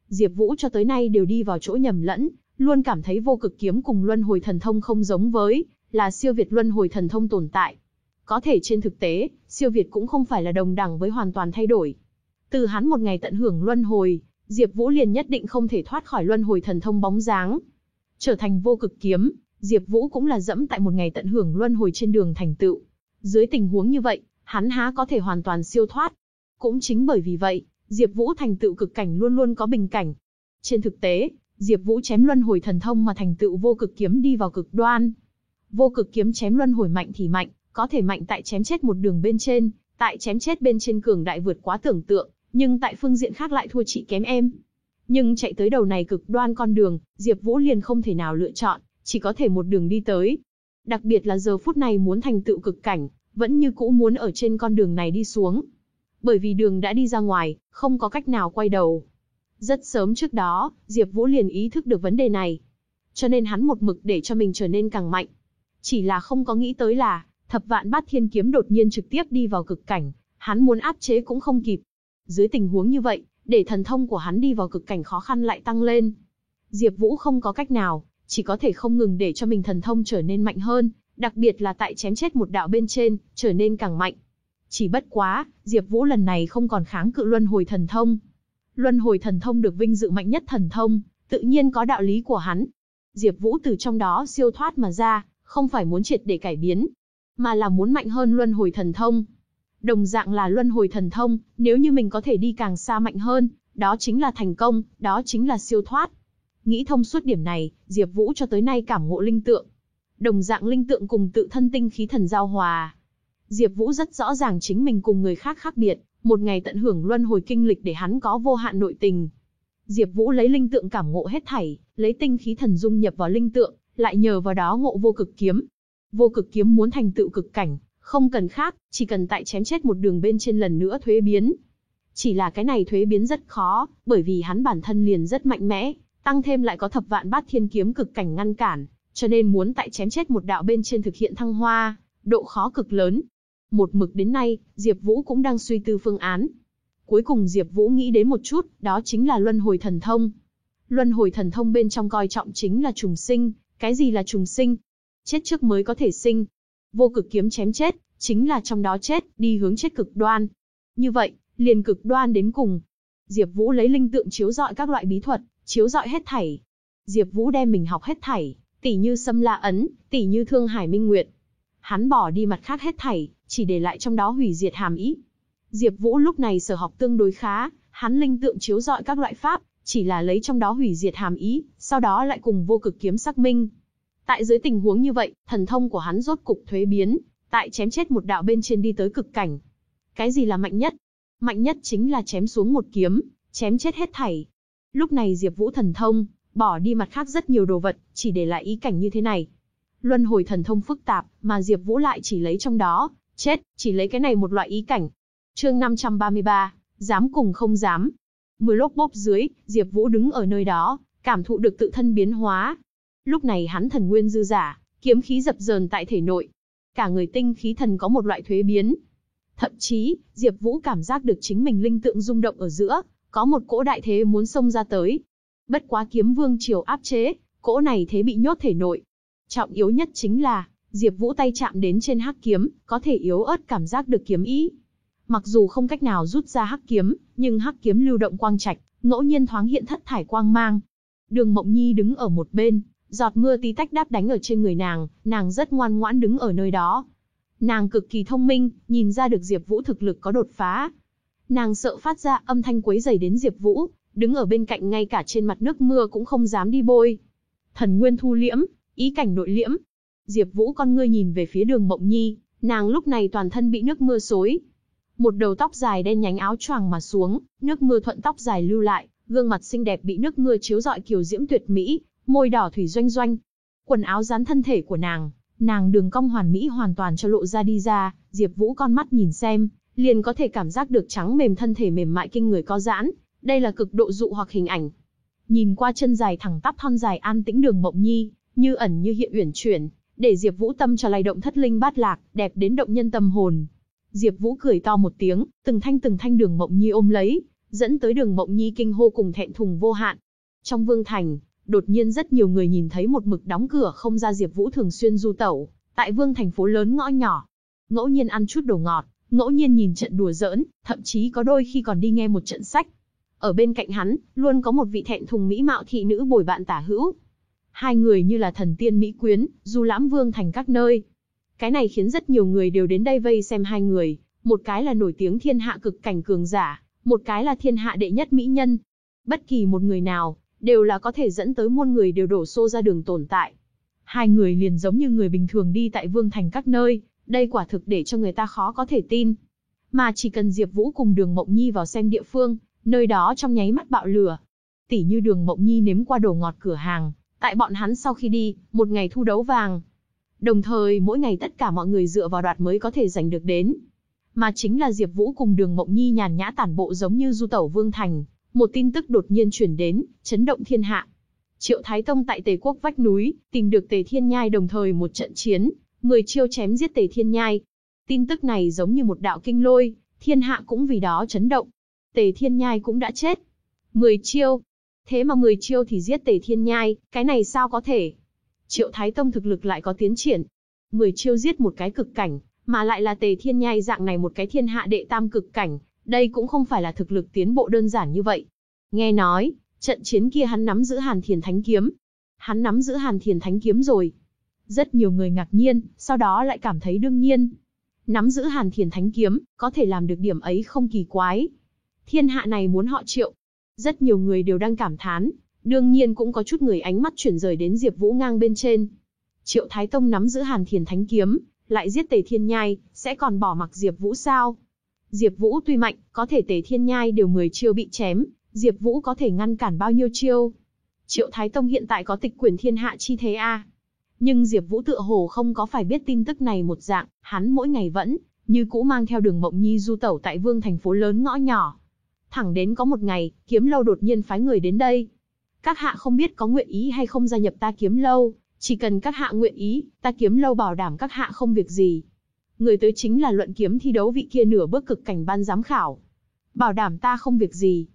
Diệp Vũ cho tới nay đều đi vào chỗ nhầm lẫn, luôn cảm thấy vô cực kiếm cùng luân hồi thần thông không giống với, là siêu việt luân hồi thần thông tồn tại. Có thể trên thực tế, siêu việt cũng không phải là đồng đẳng với hoàn toàn thay đổi. Từ hắn một ngày tận hưởng luân hồi, Diệp Vũ liền nhất định không thể thoát khỏi luân hồi thần thông bóng dáng. Trở thành vô cực kiếm, Diệp Vũ cũng là dẫm tại một ngày tận hưởng luân hồi trên đường thành tựu. Dưới tình huống như vậy, hắn há có thể hoàn toàn siêu thoát. Cũng chính bởi vì vậy, Diệp Vũ thành tựu cực cảnh luôn luôn có bình cảnh. Trên thực tế, Diệp Vũ chém luân hồi thần thông mà thành tựu vô cực kiếm đi vào cực đoan. Vô cực kiếm chém luân hồi mạnh thì mạnh, có thể mạnh tại chém chết một đường bên trên, tại chém chết bên trên cường đại vượt quá tưởng tượng, nhưng tại phương diện khác lại thua chị kém em. Nhưng chạy tới đầu này cực đoan con đường, Diệp Vũ liền không thể nào lựa chọn, chỉ có thể một đường đi tới. Đặc biệt là giờ phút này muốn thành tựu cực cảnh, vẫn như cũ muốn ở trên con đường này đi xuống. Bởi vì đường đã đi ra ngoài, không có cách nào quay đầu. Rất sớm trước đó, Diệp Vũ liền ý thức được vấn đề này. Cho nên hắn một mực để cho mình trở nên càng mạnh. Chỉ là không có nghĩ tới là, thập vạn bát thiên kiếm đột nhiên trực tiếp đi vào cực cảnh, hắn muốn áp chế cũng không kịp. Dưới tình huống như vậy, để thần thông của hắn đi vào cực cảnh khó khăn lại tăng lên. Diệp Vũ không có cách nào, chỉ có thể không ngừng để cho mình thần thông trở nên mạnh hơn, đặc biệt là tại chém chết một đạo bên trên, trở nên càng mạnh. Chỉ bất quá, Diệp Vũ lần này không còn kháng cự luân hồi thần thông. Luân hồi thần thông được vinh dự mạnh nhất thần thông, tự nhiên có đạo lý của hắn. Diệp Vũ từ trong đó siêu thoát mà ra, không phải muốn triệt để cải biến, mà là muốn mạnh hơn luân hồi thần thông. Đồng dạng là luân hồi thần thông, nếu như mình có thể đi càng xa mạnh hơn, đó chính là thành công, đó chính là siêu thoát. Nghĩ thông suốt điểm này, Diệp Vũ cho tới nay cảm ngộ linh tượng. Đồng dạng linh tượng cùng tự thân tinh khí thần giao hòa. Diệp Vũ rất rõ ràng chính mình cùng người khác khác biệt, một ngày tận hưởng luân hồi kinh lịch để hắn có vô hạn nội tình. Diệp Vũ lấy linh tượng cảm ngộ hết thảy, lấy tinh khí thần dung nhập vào linh tượng, lại nhờ vào đó ngộ vô cực kiếm. Vô cực kiếm muốn thành tựu cực cảnh, không cần khác, chỉ cần tại chém chết một đường bên trên lần nữa thuế biến. Chỉ là cái này thuế biến rất khó, bởi vì hắn bản thân liền rất mạnh mẽ, tăng thêm lại có thập vạn bát thiên kiếm cực cảnh ngăn cản, cho nên muốn tại chém chết một đạo bên trên thực hiện thăng hoa, độ khó cực lớn. Một mực đến nay, Diệp Vũ cũng đang suy tư phương án. Cuối cùng Diệp Vũ nghĩ đến một chút, đó chính là Luân Hồi Thần Thông. Luân Hồi Thần Thông bên trong coi trọng chính là trùng sinh, cái gì là trùng sinh? Chết trước mới có thể sinh. Vô cực kiếm chém chết, chính là trong đó chết, đi hướng chết cực đoan. Như vậy, liền cực đoan đến cùng. Diệp Vũ lấy linh tượng chiếu rọi các loại bí thuật, chiếu rọi hết thảy. Diệp Vũ đem mình học hết thảy, tỷ như Sâm La ấn, tỷ như Thương Hải Minh Nguyệt. Hắn bỏ đi mặt khác hết thảy, chỉ để lại trong đó hủy diệt hàm ý. Diệp Vũ lúc này sở học tương đối khá, hắn linh tượng chiếu rọi các loại pháp, chỉ là lấy trong đó hủy diệt hàm ý, sau đó lại cùng vô cực kiếm xác minh. Tại dưới tình huống như vậy, thần thông của hắn rốt cục thuế biến, tại chém chết một đạo bên trên đi tới cực cảnh. Cái gì là mạnh nhất? Mạnh nhất chính là chém xuống một kiếm, chém chết hết thảy. Lúc này Diệp Vũ thần thông, bỏ đi mặt khác rất nhiều đồ vật, chỉ để lại ý cảnh như thế này. Luân hồi thần thông phức tạp, mà Diệp Vũ lại chỉ lấy trong đó, chết, chỉ lấy cái này một loại ý cảnh. Chương 533, dám cùng không dám. mười lốp bốp dưới, Diệp Vũ đứng ở nơi đó, cảm thụ được tự thân biến hóa. Lúc này hắn thần nguyên dư giả, kiếm khí dập dờn tại thể nội. Cả người tinh khí thần có một loại thuế biến. Thậm chí, Diệp Vũ cảm giác được chính mình linh tượng rung động ở giữa, có một cỗ đại thế muốn xông ra tới. Bất quá kiếm vương triều áp chế, cỗ này thế bị nhốt thể nội. Trọng yếu nhất chính là, Diệp Vũ tay chạm đến trên hắc kiếm, có thể yếu ớt cảm giác được kiếm ý. Mặc dù không cách nào rút ra hắc kiếm, nhưng hắc kiếm lưu động quang trạch, ngẫu nhiên thoáng hiện thất thải quang mang. Đường Mộng Nhi đứng ở một bên, giọt mưa tí tách đáp đánh ở trên người nàng, nàng rất ngoan ngoãn đứng ở nơi đó. Nàng cực kỳ thông minh, nhìn ra được Diệp Vũ thực lực có đột phá. Nàng sợ phát ra âm thanh quấy rầy đến Diệp Vũ, đứng ở bên cạnh ngay cả trên mặt nước mưa cũng không dám đi bôi. Thần Nguyên thu liễm, ý cảnh nội liễm. Diệp Vũ con ngươi nhìn về phía Đường Mộng Nhi, nàng lúc này toàn thân bị nước mưa xối. Một đầu tóc dài đen nhánh áo choàng mà xuống, nước mưa thuận tóc dài lưu lại, gương mặt xinh đẹp bị nước mưa chiếu rọi kiều diễm tuyệt mỹ, môi đỏ thủy doanh doanh. Quần áo dán thân thể của nàng, nàng đường cong hoàn mỹ hoàn toàn cho lộ ra đi ra, Diệp Vũ con mắt nhìn xem, liền có thể cảm giác được trắng mềm thân thể mềm mại kinh người có giãn, đây là cực độ dụ hoặc hình ảnh. Nhìn qua chân dài thẳng tắp thon dài an tĩnh đường mộng nhi, như ẩn như hiện uyển chuyển, để Diệp Vũ tâm cho lay động thất linh bát lạc, đẹp đến động nhân tâm hồn. Diệp Vũ cười to một tiếng, từng thanh từng thanh đường mộng nhi ôm lấy, dẫn tới đường mộng nhi kinh hô cùng thẹn thùng vô hạn. Trong vương thành, đột nhiên rất nhiều người nhìn thấy một mực đóng cửa không ra Diệp Vũ thường xuyên du tẩu, tại vương thành phố lớn ngõ nhỏ. Ngẫu nhiên ăn chút đồ ngọt, ngẫu nhiên nhìn trận đùa giỡn, thậm chí có đôi khi còn đi nghe một trận sách. Ở bên cạnh hắn, luôn có một vị thẹn thùng mỹ mạo thị nữ bồi bạn tả hữu. Hai người như là thần tiên mỹ quyến, du lãm vương thành các nơi. Cái này khiến rất nhiều người đều đến đây vây xem hai người, một cái là nổi tiếng thiên hạ cực cảnh cường giả, một cái là thiên hạ đệ nhất mỹ nhân. Bất kỳ một người nào, đều là có thể dẫn tới muôn người đều đổ xô ra đường tồn tại. Hai người liền giống như người bình thường đi tại vương thành các nơi, đây quả thực để cho người ta khó có thể tin. Mà chỉ cần Diệp Vũ cùng Đường Mộng Nhi vào xem địa phương, nơi đó trong nháy mắt bạo lửa. Tỷ như Đường Mộng Nhi nếm qua đồ ngọt cửa hàng, tại bọn hắn sau khi đi, một ngày thu đấu vàng. Đồng thời mỗi ngày tất cả mọi người dựa vào đoạt mới có thể giành được đến. Mà chính là Diệp Vũ cùng Đường Mộng Nhi nhàn nhã tản bộ giống như du tẩu vương thành, một tin tức đột nhiên truyền đến, chấn động thiên hạ. Triệu Thái Tông tại Tề Quốc vách núi, tìm được Tề Thiên Nhai đồng thời một trận chiến, 10 chiêu chém giết Tề Thiên Nhai. Tin tức này giống như một đạo kinh lôi, thiên hạ cũng vì đó chấn động. Tề Thiên Nhai cũng đã chết. 10 chiêu. Thế mà 10 chiêu thì giết Tề Thiên Nhai, cái này sao có thể? Triệu Thái Tông thực lực lại có tiến triển. 10 chiêu giết một cái cực cảnh, mà lại là Tề Thiên Nhai dạng này một cái thiên hạ đệ tam cực cảnh, đây cũng không phải là thực lực tiến bộ đơn giản như vậy. Nghe nói, trận chiến kia hắn nắm giữ Hàn Thiền Thánh Kiếm. Hắn nắm giữ Hàn Thiền Thánh Kiếm rồi. Rất nhiều người ngạc nhiên, sau đó lại cảm thấy đương nhiên. Nắm giữ Hàn Thiền Thánh Kiếm, có thể làm được điểm ấy không kỳ quái. Thiên hạ này muốn họ triệu. Rất nhiều người đều đang cảm thán, đương nhiên cũng có chút người ánh mắt chuyển rời đến Diệp Vũ ngang bên trên. Triệu Thái Tông nắm giữ Hàn Thiền Thánh Kiếm, lại giết Tề Thiên Nhai, sẽ còn bỏ mặc Diệp Vũ sao? Diệp Vũ tuy mạnh, có thể Tề Thiên Nhai đều 10 chiêu bị chém, Diệp Vũ có thể ngăn cản bao nhiêu chiêu? Triệu Thái Tông hiện tại có tịch quyền thiên hạ chi thế a. Nhưng Diệp Vũ tựa hồ không có phải biết tin tức này một dạng, hắn mỗi ngày vẫn như cũ mang theo Đường Mộng Nhi du tẩu tại Vương thành phố lớn ngõ nhỏ. Thẳng đến có một ngày, Kiếm Lâu đột nhiên phái người đến đây. Các hạ không biết có nguyện ý hay không gia nhập ta Kiếm Lâu, chỉ cần các hạ nguyện ý, ta Kiếm Lâu bảo đảm các hạ không việc gì. Người tới chính là luận kiếm thi đấu vị kia nửa bước cực cảnh ban giám khảo. Bảo đảm ta không việc gì.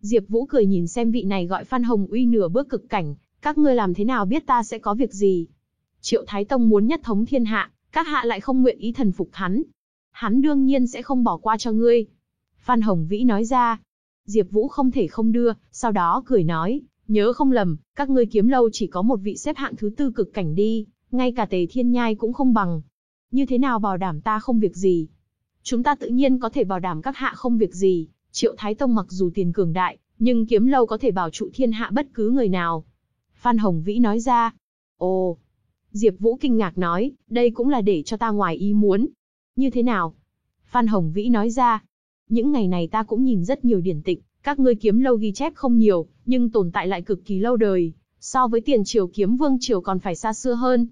Diệp Vũ cười nhìn xem vị này gọi Phan Hồng Uy nửa bước cực cảnh, các ngươi làm thế nào biết ta sẽ có việc gì? Triệu Thái Tông muốn nhất thống thiên hạ, các hạ lại không nguyện ý thần phục hắn. Hắn đương nhiên sẽ không bỏ qua cho ngươi. Phan Hồng Vĩ nói ra. Diệp Vũ không thể không đưa, sau đó cười nói, nhớ không lầm, các ngươi kiếm lâu chỉ có một vị xếp hạng thứ tư cực cảnh đi, ngay cả Tề Thiên Nhai cũng không bằng. Như thế nào bảo đảm ta không việc gì? Chúng ta tự nhiên có thể bảo đảm các hạ không việc gì, Triệu Thái Tông mặc dù tiền cường đại, nhưng kiếm lâu có thể bảo trụ thiên hạ bất cứ người nào. Phan Hồng Vĩ nói ra. Ồ. Diệp Vũ kinh ngạc nói, đây cũng là để cho ta ngoài ý muốn. Như thế nào? Phan Hồng Vĩ nói ra. Những ngày này ta cũng nhìn rất nhiều điển tịch, các ngươi kiếm lâu ghi chép không nhiều, nhưng tồn tại lại cực kỳ lâu đời, so với tiền triều kiếm vương triều còn phải xa xưa hơn.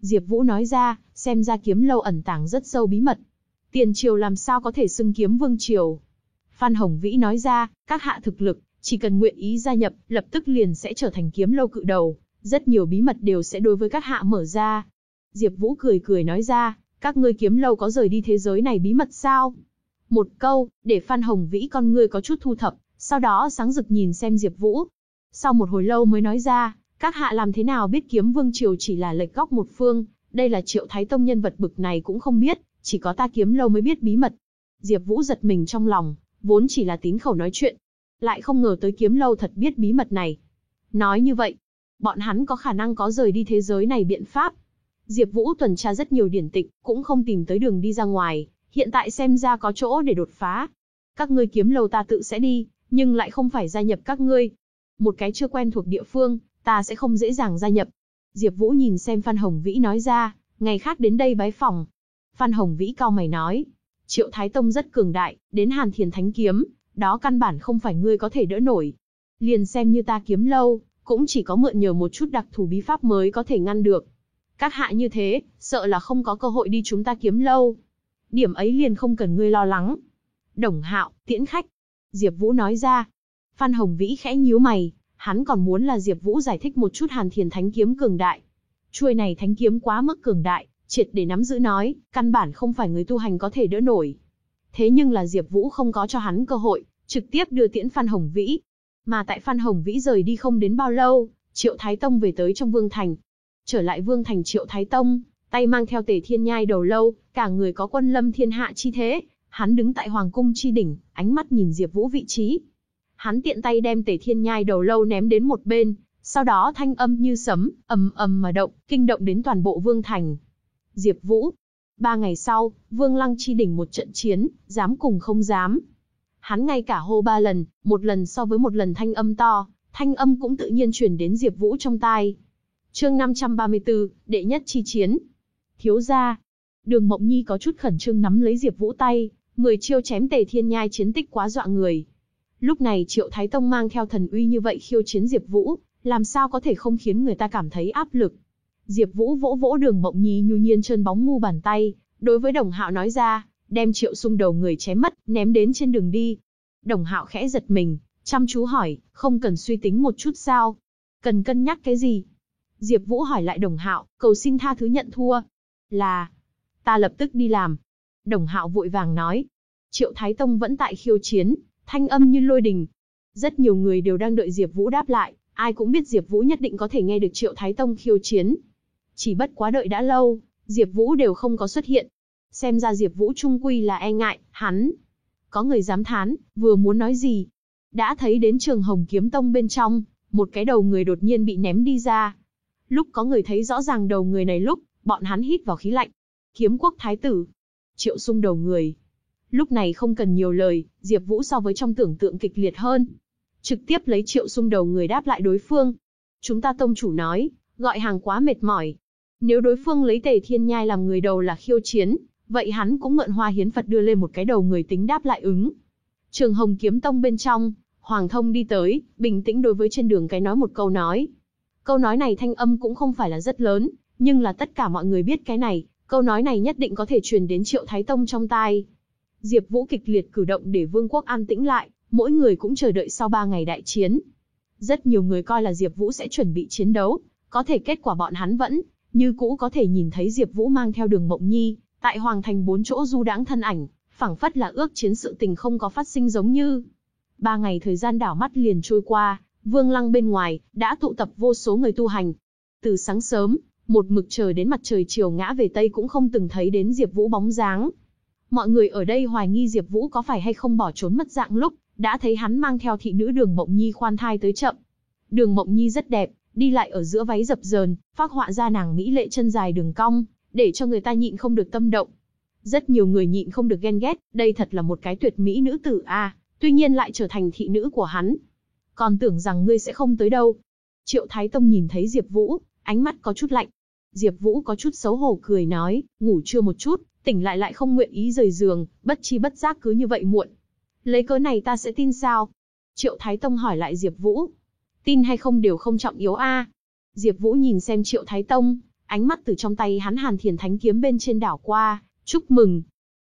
Diệp Vũ nói ra, xem ra kiếm lâu ẩn tàng rất sâu bí mật. Tiền triều làm sao có thể xưng kiếm vương triều? Phan Hồng Vĩ nói ra, các hạ thực lực, chỉ cần nguyện ý gia nhập, lập tức liền sẽ trở thành kiếm lâu cự đầu, rất nhiều bí mật đều sẽ đối với các hạ mở ra. Diệp Vũ cười cười nói ra, các ngươi kiếm lâu có rời đi thế giới này bí mật sao? Một câu, để Phan Hồng Vĩ con ngươi có chút thu thập, sau đó sáng rực nhìn xem Diệp Vũ. Sau một hồi lâu mới nói ra, các hạ làm thế nào biết kiếm vương triều chỉ là lệch góc một phương, đây là triệu thái tông nhân vật bực này cũng không biết, chỉ có ta kiếm lâu mới biết bí mật. Diệp Vũ giật mình trong lòng, vốn chỉ là tín khẩu nói chuyện. Lại không ngờ tới kiếm lâu thật biết bí mật này. Nói như vậy, bọn hắn có khả năng có rời đi thế giới này biện pháp. Diệp Vũ tuần tra rất nhiều điển tịch, cũng không tìm tới đường đi ra ngoài, hiện tại xem ra có chỗ để đột phá. Các ngươi kiếm lâu ta tự sẽ đi, nhưng lại không phải gia nhập các ngươi. Một cái chưa quen thuộc địa phương, ta sẽ không dễ dàng gia nhập. Diệp Vũ nhìn xem Phan Hồng Vĩ nói ra, ngày khác đến đây bái phòng. Phan Hồng Vĩ cao mày nói, Triệu Thái Tông rất cường đại, đến Hàn Thiền Thánh Kiếm, đó căn bản không phải ngươi có thể đỡ nổi. Liền xem như ta kiếm lâu, cũng chỉ có mượn nhờ một chút đặc thù bí pháp mới có thể ngăn được. Các hạ như thế, sợ là không có cơ hội đi chúng ta kiếm lâu. Điểm ấy liền không cần ngươi lo lắng. Đồng hạo, tiễn khách. Diệp Vũ nói ra. Phan Hồng Vĩ khẽ nhíu mày, hắn còn muốn là Diệp Vũ giải thích một chút Hàn Thiền Thánh Kiếm cường đại. Chuôi này thánh kiếm quá mức cường đại, triệt để nắm giữ nói, căn bản không phải người tu hành có thể đỡ nổi. Thế nhưng là Diệp Vũ không có cho hắn cơ hội, trực tiếp đưa tiễn Phan Hồng Vĩ. Mà tại Phan Hồng Vĩ rời đi không đến bao lâu, Triệu Thái Tông về tới trong Vương Thành. Trở lại Vương Thành Triệu Thái Tông, tay mang theo Tề Thiên Nhai đầu lâu, cả người có quân lâm thiên hạ chi thế, hắn đứng tại Hoàng cung chi đỉnh, ánh mắt nhìn Diệp Vũ vị trí. Hắn tiện tay đem Tề Thiên Nhai đầu lâu ném đến một bên, sau đó thanh âm như sấm, ầm ầm mà động, kinh động đến toàn bộ Vương Thành. Diệp Vũ. Ba ngày sau, Vương Lăng chi đỉnh một trận chiến, dám cùng không dám. Hắn ngay cả hô ba lần, một lần so với một lần thanh âm to, thanh âm cũng tự nhiên truyền đến Diệp Vũ trong tai. Chương 534, đệ nhất chi chiến. Thiếu gia. Đường Mộng Nhi có chút khẩn trương nắm lấy Diệp Vũ tay, mười chiêu chém Tề Thiên Nhai chiến tích quá dọa người. Lúc này Triệu Thái Tông mang theo thần uy như vậy khiêu chiến Diệp Vũ, làm sao có thể không khiến người ta cảm thấy áp lực. Diệp Vũ vỗ vỗ Đường Mộng Nhi nhu nhiên chân bóng mu bàn tay, đối với Đồng Hạo nói ra, đem Triệu Sung đầu người chém mất, ném đến trên đường đi. Đồng Hạo khẽ giật mình, chăm chú hỏi, không cần suy tính một chút sao? Cần cân nhắc cái gì? Diệp Vũ hỏi lại Đồng Hạo, cầu xin tha thứ nhận thua. Là, ta lập tức đi làm. Đồng Hạo vội vàng nói. Triệu Thái Tông vẫn tại khiêu chiến, thanh âm như lôi đình. Rất nhiều người đều đang đợi Diệp Vũ đáp lại, ai cũng biết Diệp Vũ nhất định có thể nghe được Triệu Thái Tông khiêu chiến. Chỉ bất quá đợi đã lâu, Diệp Vũ đều không có xuất hiện. Xem ra Diệp Vũ trung quy là e ngại, hắn. Có người dám thán, vừa muốn nói gì. Đã thấy đến trường Hồng Kiếm Tông bên trong, một cái đầu người đột nhiên bị ném đi ra. Lúc có người thấy rõ ràng đầu người này lúc, bọn hắn hít vào khí lạnh. Kiếm quốc thái tử. Triệu sung đầu người. Lúc này không cần nhiều lời, Diệp Vũ so với trong tưởng tượng kịch liệt hơn. Trực tiếp lấy triệu sung đầu người đáp lại đối phương. Chúng ta tông chủ nói, gọi hàng quá mệt mỏi, Nếu đối phương lấy tề thiên nhai làm người đầu là khiêu chiến, vậy hắn cũng mượn hoa hiến Phật đưa lên một cái đầu người tính đáp lại ứng. Trường Hồng Kiếm Tông bên trong, Hoàng Thông đi tới, bình tĩnh đối với trên đường cái nói một câu nói. Câu nói này thanh âm cũng không phải là rất lớn, nhưng là tất cả mọi người biết cái này, câu nói này nhất định có thể truyền đến Triệu Thái Tông trong tai. Diệp Vũ kịch liệt cử động để vương quốc an tĩnh lại, mỗi người cũng chờ đợi sau 3 ngày đại chiến. Rất nhiều người coi là Diệp Vũ sẽ chuẩn bị chiến đấu, có thể kết quả bọn hắn vẫn như cũ có thể nhìn thấy Diệp Vũ mang theo Đường Mộng Nhi, tại hoàng thành bốn chỗ du đãng thân ảnh, phảng phất là ước chiến sự tình không có phát sinh giống như. Ba ngày thời gian đảo mắt liền trôi qua, Vương Lăng bên ngoài đã tụ tập vô số người tu hành. Từ sáng sớm, một mực chờ đến mặt trời chiều ngã về tây cũng không từng thấy đến Diệp Vũ bóng dáng. Mọi người ở đây hoài nghi Diệp Vũ có phải hay không bỏ trốn mất dạng lúc, đã thấy hắn mang theo thị nữ Đường Mộng Nhi khoan thai tới chậm. Đường Mộng Nhi rất đẹp, đi lại ở giữa váy dập dờn, phác họa ra nàng mỹ lệ chân dài đường cong, để cho người ta nhịn không được tâm động. Rất nhiều người nhịn không được ghen ghét, đây thật là một cái tuyệt mỹ nữ tử a, à, tuy nhiên lại trở thành thị nữ của hắn. Còn tưởng rằng ngươi sẽ không tới đâu. Triệu Thái Tông nhìn thấy Diệp Vũ, ánh mắt có chút lạnh. Diệp Vũ có chút xấu hổ cười nói, ngủ trưa một chút, tỉnh lại lại không nguyện ý rời giường, bất chi bất giác cứ như vậy muộn. Lấy cớ này ta sẽ tin sao? Triệu Thái Tông hỏi lại Diệp Vũ. Tin hay không đều không trọng yếu a. Diệp Vũ nhìn xem Triệu Thái Tông, ánh mắt từ trong tay hắn Hàn Thiền Thánh kiếm bên trên đảo qua, chúc mừng.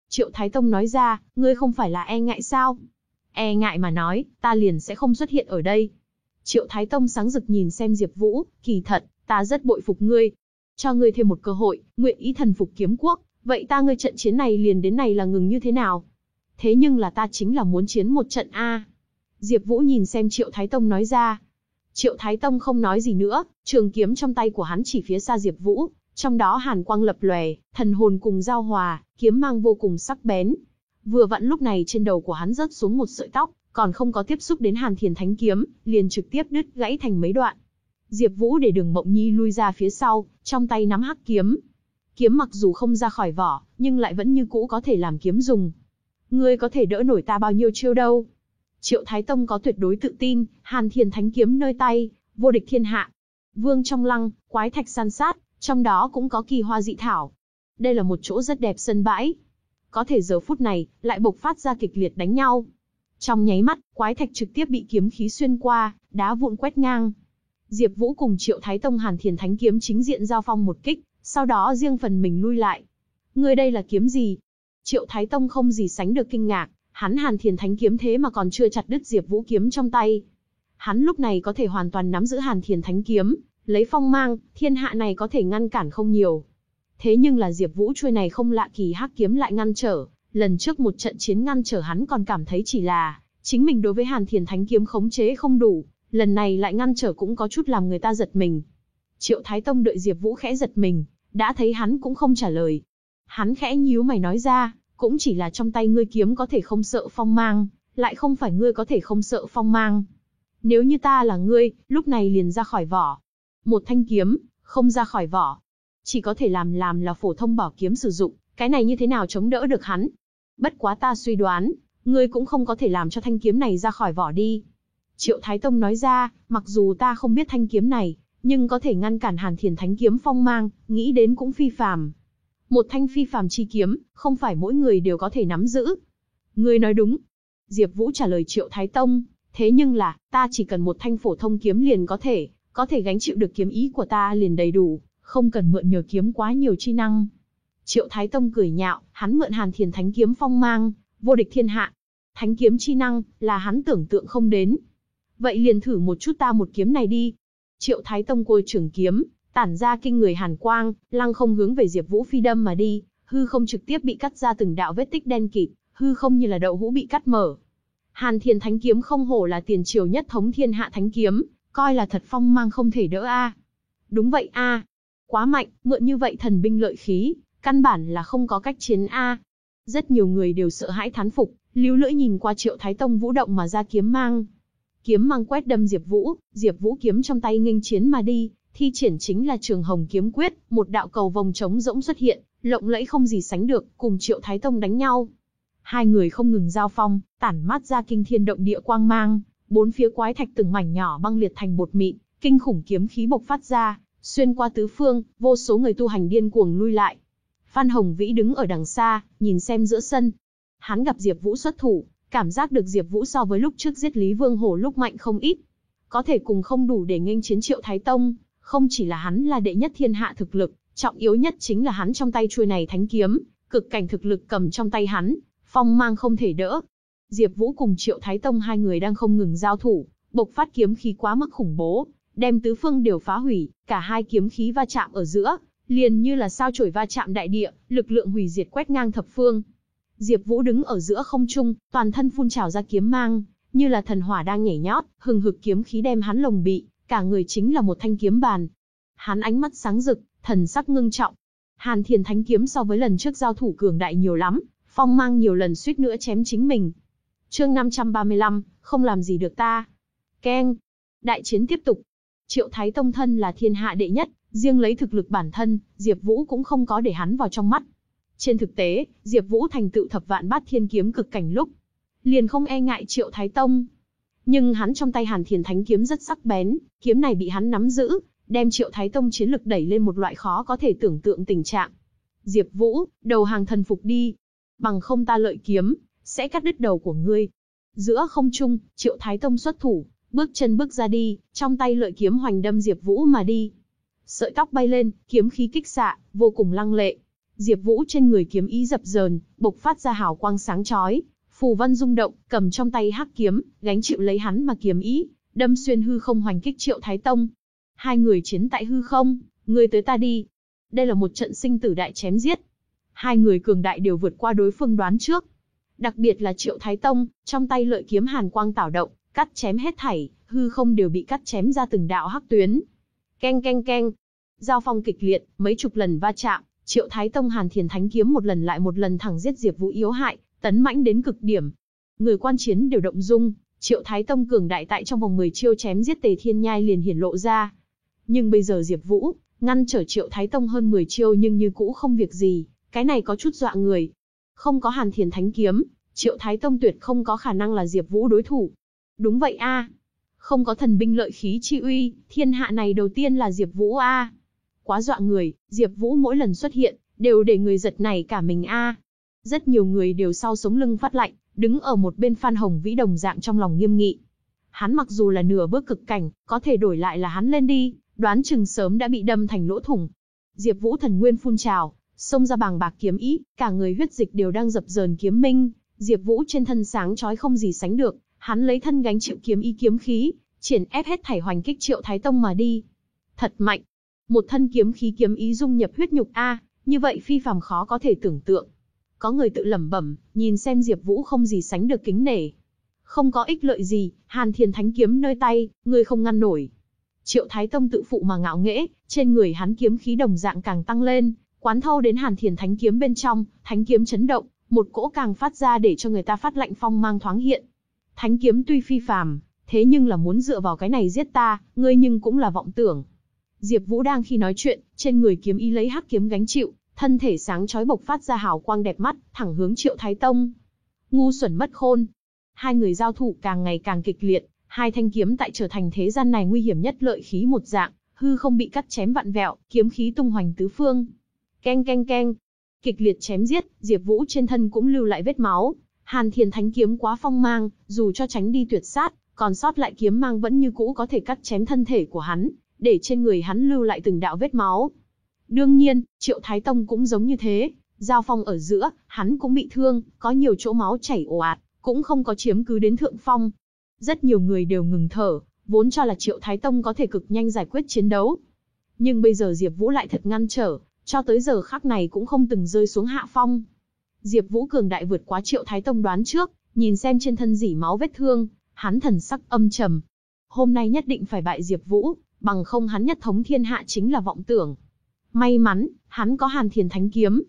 Triệu Thái Tông nói ra, ngươi không phải là e ngại sao? E ngại mà nói, ta liền sẽ không xuất hiện ở đây. Triệu Thái Tông sáng rực nhìn xem Diệp Vũ, kỳ thật, ta rất bội phục ngươi. Cho ngươi thêm một cơ hội, nguyện ý thần phục kiếm quốc, vậy ta ngươi trận chiến này liền đến này là ngừng như thế nào? Thế nhưng là ta chính là muốn chiến một trận a. Diệp Vũ nhìn xem Triệu Thái Tông nói ra, Triệu Thái Tông không nói gì nữa, trường kiếm trong tay của hắn chỉ phía xa Diệp Vũ, trong đó hàn quang lập lòe, thần hồn cùng giao hòa, kiếm mang vô cùng sắc bén. Vừa vặn lúc này trên đầu của hắn rớt xuống một sợi tóc, còn không có tiếp xúc đến Hàn Thiền Thánh kiếm, liền trực tiếp đứt gãy thành mấy đoạn. Diệp Vũ để Đường Mộng Nhi lui ra phía sau, trong tay nắm hắc kiếm. Kiếm mặc dù không ra khỏi vỏ, nhưng lại vẫn như cũ có thể làm kiếm dùng. Ngươi có thể đỡ nổi ta bao nhiêu chiêu đâu? Triệu Thái Tông có tuyệt đối tự tin, Hàn Thiên Thánh kiếm nơi tay, vô địch thiên hạ. Vương trong lăng, quái thạch san sát, trong đó cũng có kỳ hoa dị thảo. Đây là một chỗ rất đẹp sân bãi. Có thể giờ phút này, lại bộc phát ra kịch liệt đánh nhau. Trong nháy mắt, quái thạch trực tiếp bị kiếm khí xuyên qua, đá vụn quét ngang. Diệp Vũ cùng Triệu Thái Tông Hàn Thiền Thánh kiếm chính diện giao phong một kích, sau đó riêng phần mình lui lại. Người đây là kiếm gì? Triệu Thái Tông không gì sánh được kinh ngạc, Hắn Hàn Thiền Thánh kiếm thế mà còn chưa chặt đứt Diệp Vũ kiếm trong tay. Hắn lúc này có thể hoàn toàn nắm giữ Hàn Thiền Thánh kiếm, lấy phong mang, thiên hạ này có thể ngăn cản không nhiều. Thế nhưng là Diệp Vũ chuôi này không lạ kỳ hắc kiếm lại ngăn trở, lần trước một trận chiến ngăn trở hắn còn cảm thấy chỉ là chính mình đối với Hàn Thiền Thánh kiếm khống chế không đủ, lần này lại ngăn trở cũng có chút làm người ta giật mình. Triệu Thái Tông đợi Diệp Vũ khẽ giật mình, đã thấy hắn cũng không trả lời. Hắn khẽ nhíu mày nói ra, cũng chỉ là trong tay ngươi kiếm có thể không sợ phong mang, lại không phải ngươi có thể không sợ phong mang. Nếu như ta là ngươi, lúc này liền ra khỏi vỏ. Một thanh kiếm, không ra khỏi vỏ. Chỉ có thể làm làm là phổ thông bảo kiếm sử dụng, cái này như thế nào chống đỡ được hắn. Bất quá ta suy đoán, ngươi cũng không có thể làm cho thanh kiếm này ra khỏi vỏ đi. Triệu Thái Tông nói ra, mặc dù ta không biết thanh kiếm này, nhưng có thể ngăn cản Hàn Thiền Thánh kiếm phong mang, nghĩ đến cũng phi phàm. Một thanh phi phàm chi kiếm, không phải mỗi người đều có thể nắm giữ. Ngươi nói đúng. Diệp Vũ trả lời Triệu Thái Tông, thế nhưng là, ta chỉ cần một thanh phổ thông kiếm liền có thể, có thể gánh chịu được kiếm ý của ta liền đầy đủ, không cần mượn nhờ kiếm quá nhiều chi năng. Triệu Thái Tông cười nhạo, hắn mượn Hàn Thiền Thánh kiếm phong mang, vô địch thiên hạ. Thánh kiếm chi năng, là hắn tưởng tượng không đến. Vậy liền thử một chút ta một kiếm này đi. Triệu Thái Tông côi trường kiếm, tản ra kinh người hàn quang, lăng không hướng về Diệp Vũ phi đâm mà đi, hư không trực tiếp bị cắt ra từng đạo vết tích đen kịt, hư không như là đậu hũ bị cắt mở. Hàn Thiên Thánh kiếm không hổ là tiền triều nhất thống thiên hạ thánh kiếm, coi là thật phong mang không thể đỡ a. Đúng vậy a. Quá mạnh, mượn như vậy thần binh lợi khí, căn bản là không có cách chiến a. Rất nhiều người đều sợ hãi thán phục, Lưu Lưỡi nhìn qua Triệu Thái Tông vũ động mà ra kiếm mang. Kiếm mang quét đâm Diệp Vũ, Diệp Vũ kiếm trong tay nghênh chiến mà đi, thi triển chính là Trường Hồng kiếm quyết, một đạo cầu vòng trống rỗng xuất hiện, lộng lẫy không gì sánh được, cùng Triệu Thái Tông đánh nhau. Hai người không ngừng giao phong, tản mát ra kinh thiên động địa quang mang, bốn phía quái thạch từng mảnh nhỏ băng liệt thành bột mịn, kinh khủng kiếm khí bộc phát ra, Xuyên qua tứ phương, vô số người tu hành điên cuồng lui lại. Phan Hồng Vĩ đứng ở đằng xa, nhìn xem giữa sân. Hắn gặp Diệp Vũ xuất thủ, cảm giác được Diệp Vũ so với lúc trước giết Lý Vương Hổ lúc mạnh không ít. Có thể cùng không đủ để nghênh chiến Triệu Thái Tông, không chỉ là hắn là đệ nhất thiên hạ thực lực, trọng yếu nhất chính là hắn trong tay chuôi này thánh kiếm, cực cảnh thực lực cầm trong tay hắn, phong mang không thể đỡ. Diệp Vũ cùng Triệu Thái Tông hai người đang không ngừng giao thủ, bộc phát kiếm khí quá mức khủng bố, đem tứ phương đều phá hủy, cả hai kiếm khí va chạm ở giữa, liền như là sao chổi va chạm đại địa, lực lượng hủy diệt quét ngang thập phương. Diệp Vũ đứng ở giữa không trung, toàn thân phun trào ra kiếm mang, như là thần hỏa đang nhảy nhót, hừng hực kiếm khí đem hắn lồng bị, cả người chính là một thanh kiếm bàn. Hắn ánh mắt sáng rực, thần sắc ngưng trọng. Hàn Thiên Thánh kiếm so với lần trước giao thủ cường đại nhiều lắm, phong mang nhiều lần suýt nữa chém chính mình. Chương 535, không làm gì được ta. Keng. Đại chiến tiếp tục. Triệu Thái Tông thân là thiên hạ đệ nhất, riêng lấy thực lực bản thân, Diệp Vũ cũng không có để hắn vào trong mắt. Trên thực tế, Diệp Vũ thành tựu thập vạn bát thiên kiếm cực cảnh lúc, liền không e ngại Triệu Thái Tông. Nhưng hắn trong tay Hàn Thiền Thánh kiếm rất sắc bén, kiếm này bị hắn nắm giữ, đem Triệu Thái Tông chiến lực đẩy lên một loại khó có thể tưởng tượng tình trạng. Diệp Vũ, đầu hàng thần phục đi, bằng không ta lợi kiếm, sẽ cắt đứt đầu của ngươi. Giữa không trung, Triệu Thái Tông xuất thủ, bước chân bước ra đi, trong tay lợi kiếm hoành đâm Diệp Vũ mà đi. Sợi tóc bay lên, kiếm khí kích xạ, vô cùng lăng lệ. Diệp Vũ trên người kiếm ý dập dờn, bộc phát ra hào quang sáng chói, phù văn rung động, cầm trong tay hắc kiếm, gánh chịu lấy hắn mà kiếm ý, đâm xuyên hư không hoành kích Triệu Thái Tông. Hai người chiến tại hư không, người tới ta đi. Đây là một trận sinh tử đại chém giết. Hai người cường đại đều vượt qua đối phương đoán trước. Đặc biệt là Triệu Thái Tông, trong tay lợi kiếm hàn quang tảo động, cắt chém hết thảy, hư không đều bị cắt chém ra từng đạo hắc tuyến. Keng keng keng. Giao phong kịch liệt, mấy chục lần va chạm, Triệu Thái Tông Hàn Thiền Thánh kiếm một lần lại một lần thẳng giết Diệp Vũ yếu hại, tấn mãnh đến cực điểm. Người quan chiến đều động dung, Triệu Thái Tông cường đại tại trong vòng 10 chiêu chém giết Tề Thiên Nhai liền hiển lộ ra. Nhưng bây giờ Diệp Vũ, ngăn trở Triệu Thái Tông hơn 10 chiêu nhưng như cũ không việc gì, cái này có chút dọa người. Không có Hàn Thiền Thánh kiếm, Triệu Thái Tông tuyệt không có khả năng là Diệp Vũ đối thủ. Đúng vậy a. Không có thần binh lợi khí chi uy, thiên hạ này đầu tiên là Diệp Vũ a. Quá dọa người, Diệp Vũ mỗi lần xuất hiện, đều để người giật này cả mình a. Rất nhiều người đều sau sống lưng phát lạnh, đứng ở một bên Phan Hồng Vĩ đồng dạng trong lòng nghiêm nghị. Hắn mặc dù là nửa bước cực cảnh, có thể đổi lại là hắn lên đi, đoán chừng sớm đã bị đâm thành lỗ thủng. Diệp Vũ thần nguyên phun trào, xông ra bàng bạc kiếm ý, cả người huyết dịch đều đang dập dờn kiếm minh, Diệp Vũ trên thân sáng chói không gì sánh được, hắn lấy thân gánh chịu kiếm ý kiếm khí, triển ép hết thảy hoành kích Triệu Thái Tông mà đi. Thật mạnh. Một thân kiếm khí kiếm ý dung nhập huyết nhục a, như vậy phi phàm khó có thể tưởng tượng. Có người tự lẩm bẩm, nhìn xem Diệp Vũ không gì sánh được kính nể. Không có ích lợi gì, Hàn Thiên Thánh kiếm nơi tay, người không ngăn nổi. Triệu Thái Tông tự phụ mà ngạo nghễ, trên người hắn kiếm khí đồng dạng càng tăng lên, quán thâu đến Hàn Thiền Thánh kiếm bên trong, thánh kiếm chấn động, một cỗ càng phát ra để cho người ta phát lạnh phong mang thoáng hiện. Thánh kiếm tuy phi phàm, thế nhưng là muốn dựa vào cái này giết ta, ngươi nhưng cũng là vọng tưởng. Diệp Vũ đang khi nói chuyện, trên người kiếm ý lấy hắc kiếm gánh chịu, thân thể sáng chói bộc phát ra hào quang đẹp mắt, thẳng hướng Triệu Thái Tông. Ngu xuẩn mất khôn. Hai người giao thủ càng ngày càng kịch liệt, hai thanh kiếm tại trở thành thế gian này nguy hiểm nhất lợi khí một dạng, hư không bị cắt chém vặn vẹo, kiếm khí tung hoành tứ phương. Keng keng keng. Kịch liệt chém giết, Diệp Vũ trên thân cũng lưu lại vết máu. Hàn Thiên Thánh kiếm quá phong mang, dù cho tránh đi tuyệt sát, còn sót lại kiếm mang vẫn như cũ có thể cắt chém thân thể của hắn, để trên người hắn lưu lại từng đạo vết máu. Đương nhiên, Triệu Thái Tông cũng giống như thế, giao phong ở giữa, hắn cũng bị thương, có nhiều chỗ máu chảy ồ ạt, cũng không có chiếm cứ đến thượng phong. Rất nhiều người đều ngừng thở, vốn cho là Triệu Thái Tông có thể cực nhanh giải quyết chiến đấu. Nhưng bây giờ Diệp Vũ lại thật ngăn trở, cho tới giờ khắc này cũng không từng rơi xuống hạ phong. Diệp Vũ cường đại vượt quá Triệu Thái Tông đoán trước, nhìn xem trên thân dỉ máu vết thương, hắn thần sắc âm trầm. Hôm nay nhất định phải bại Diệp Vũ, bằng không hắn nhất thống thiên hạ chính là vọng tưởng. May mắn, hắn có Hàn Thiền Thánh kiếm.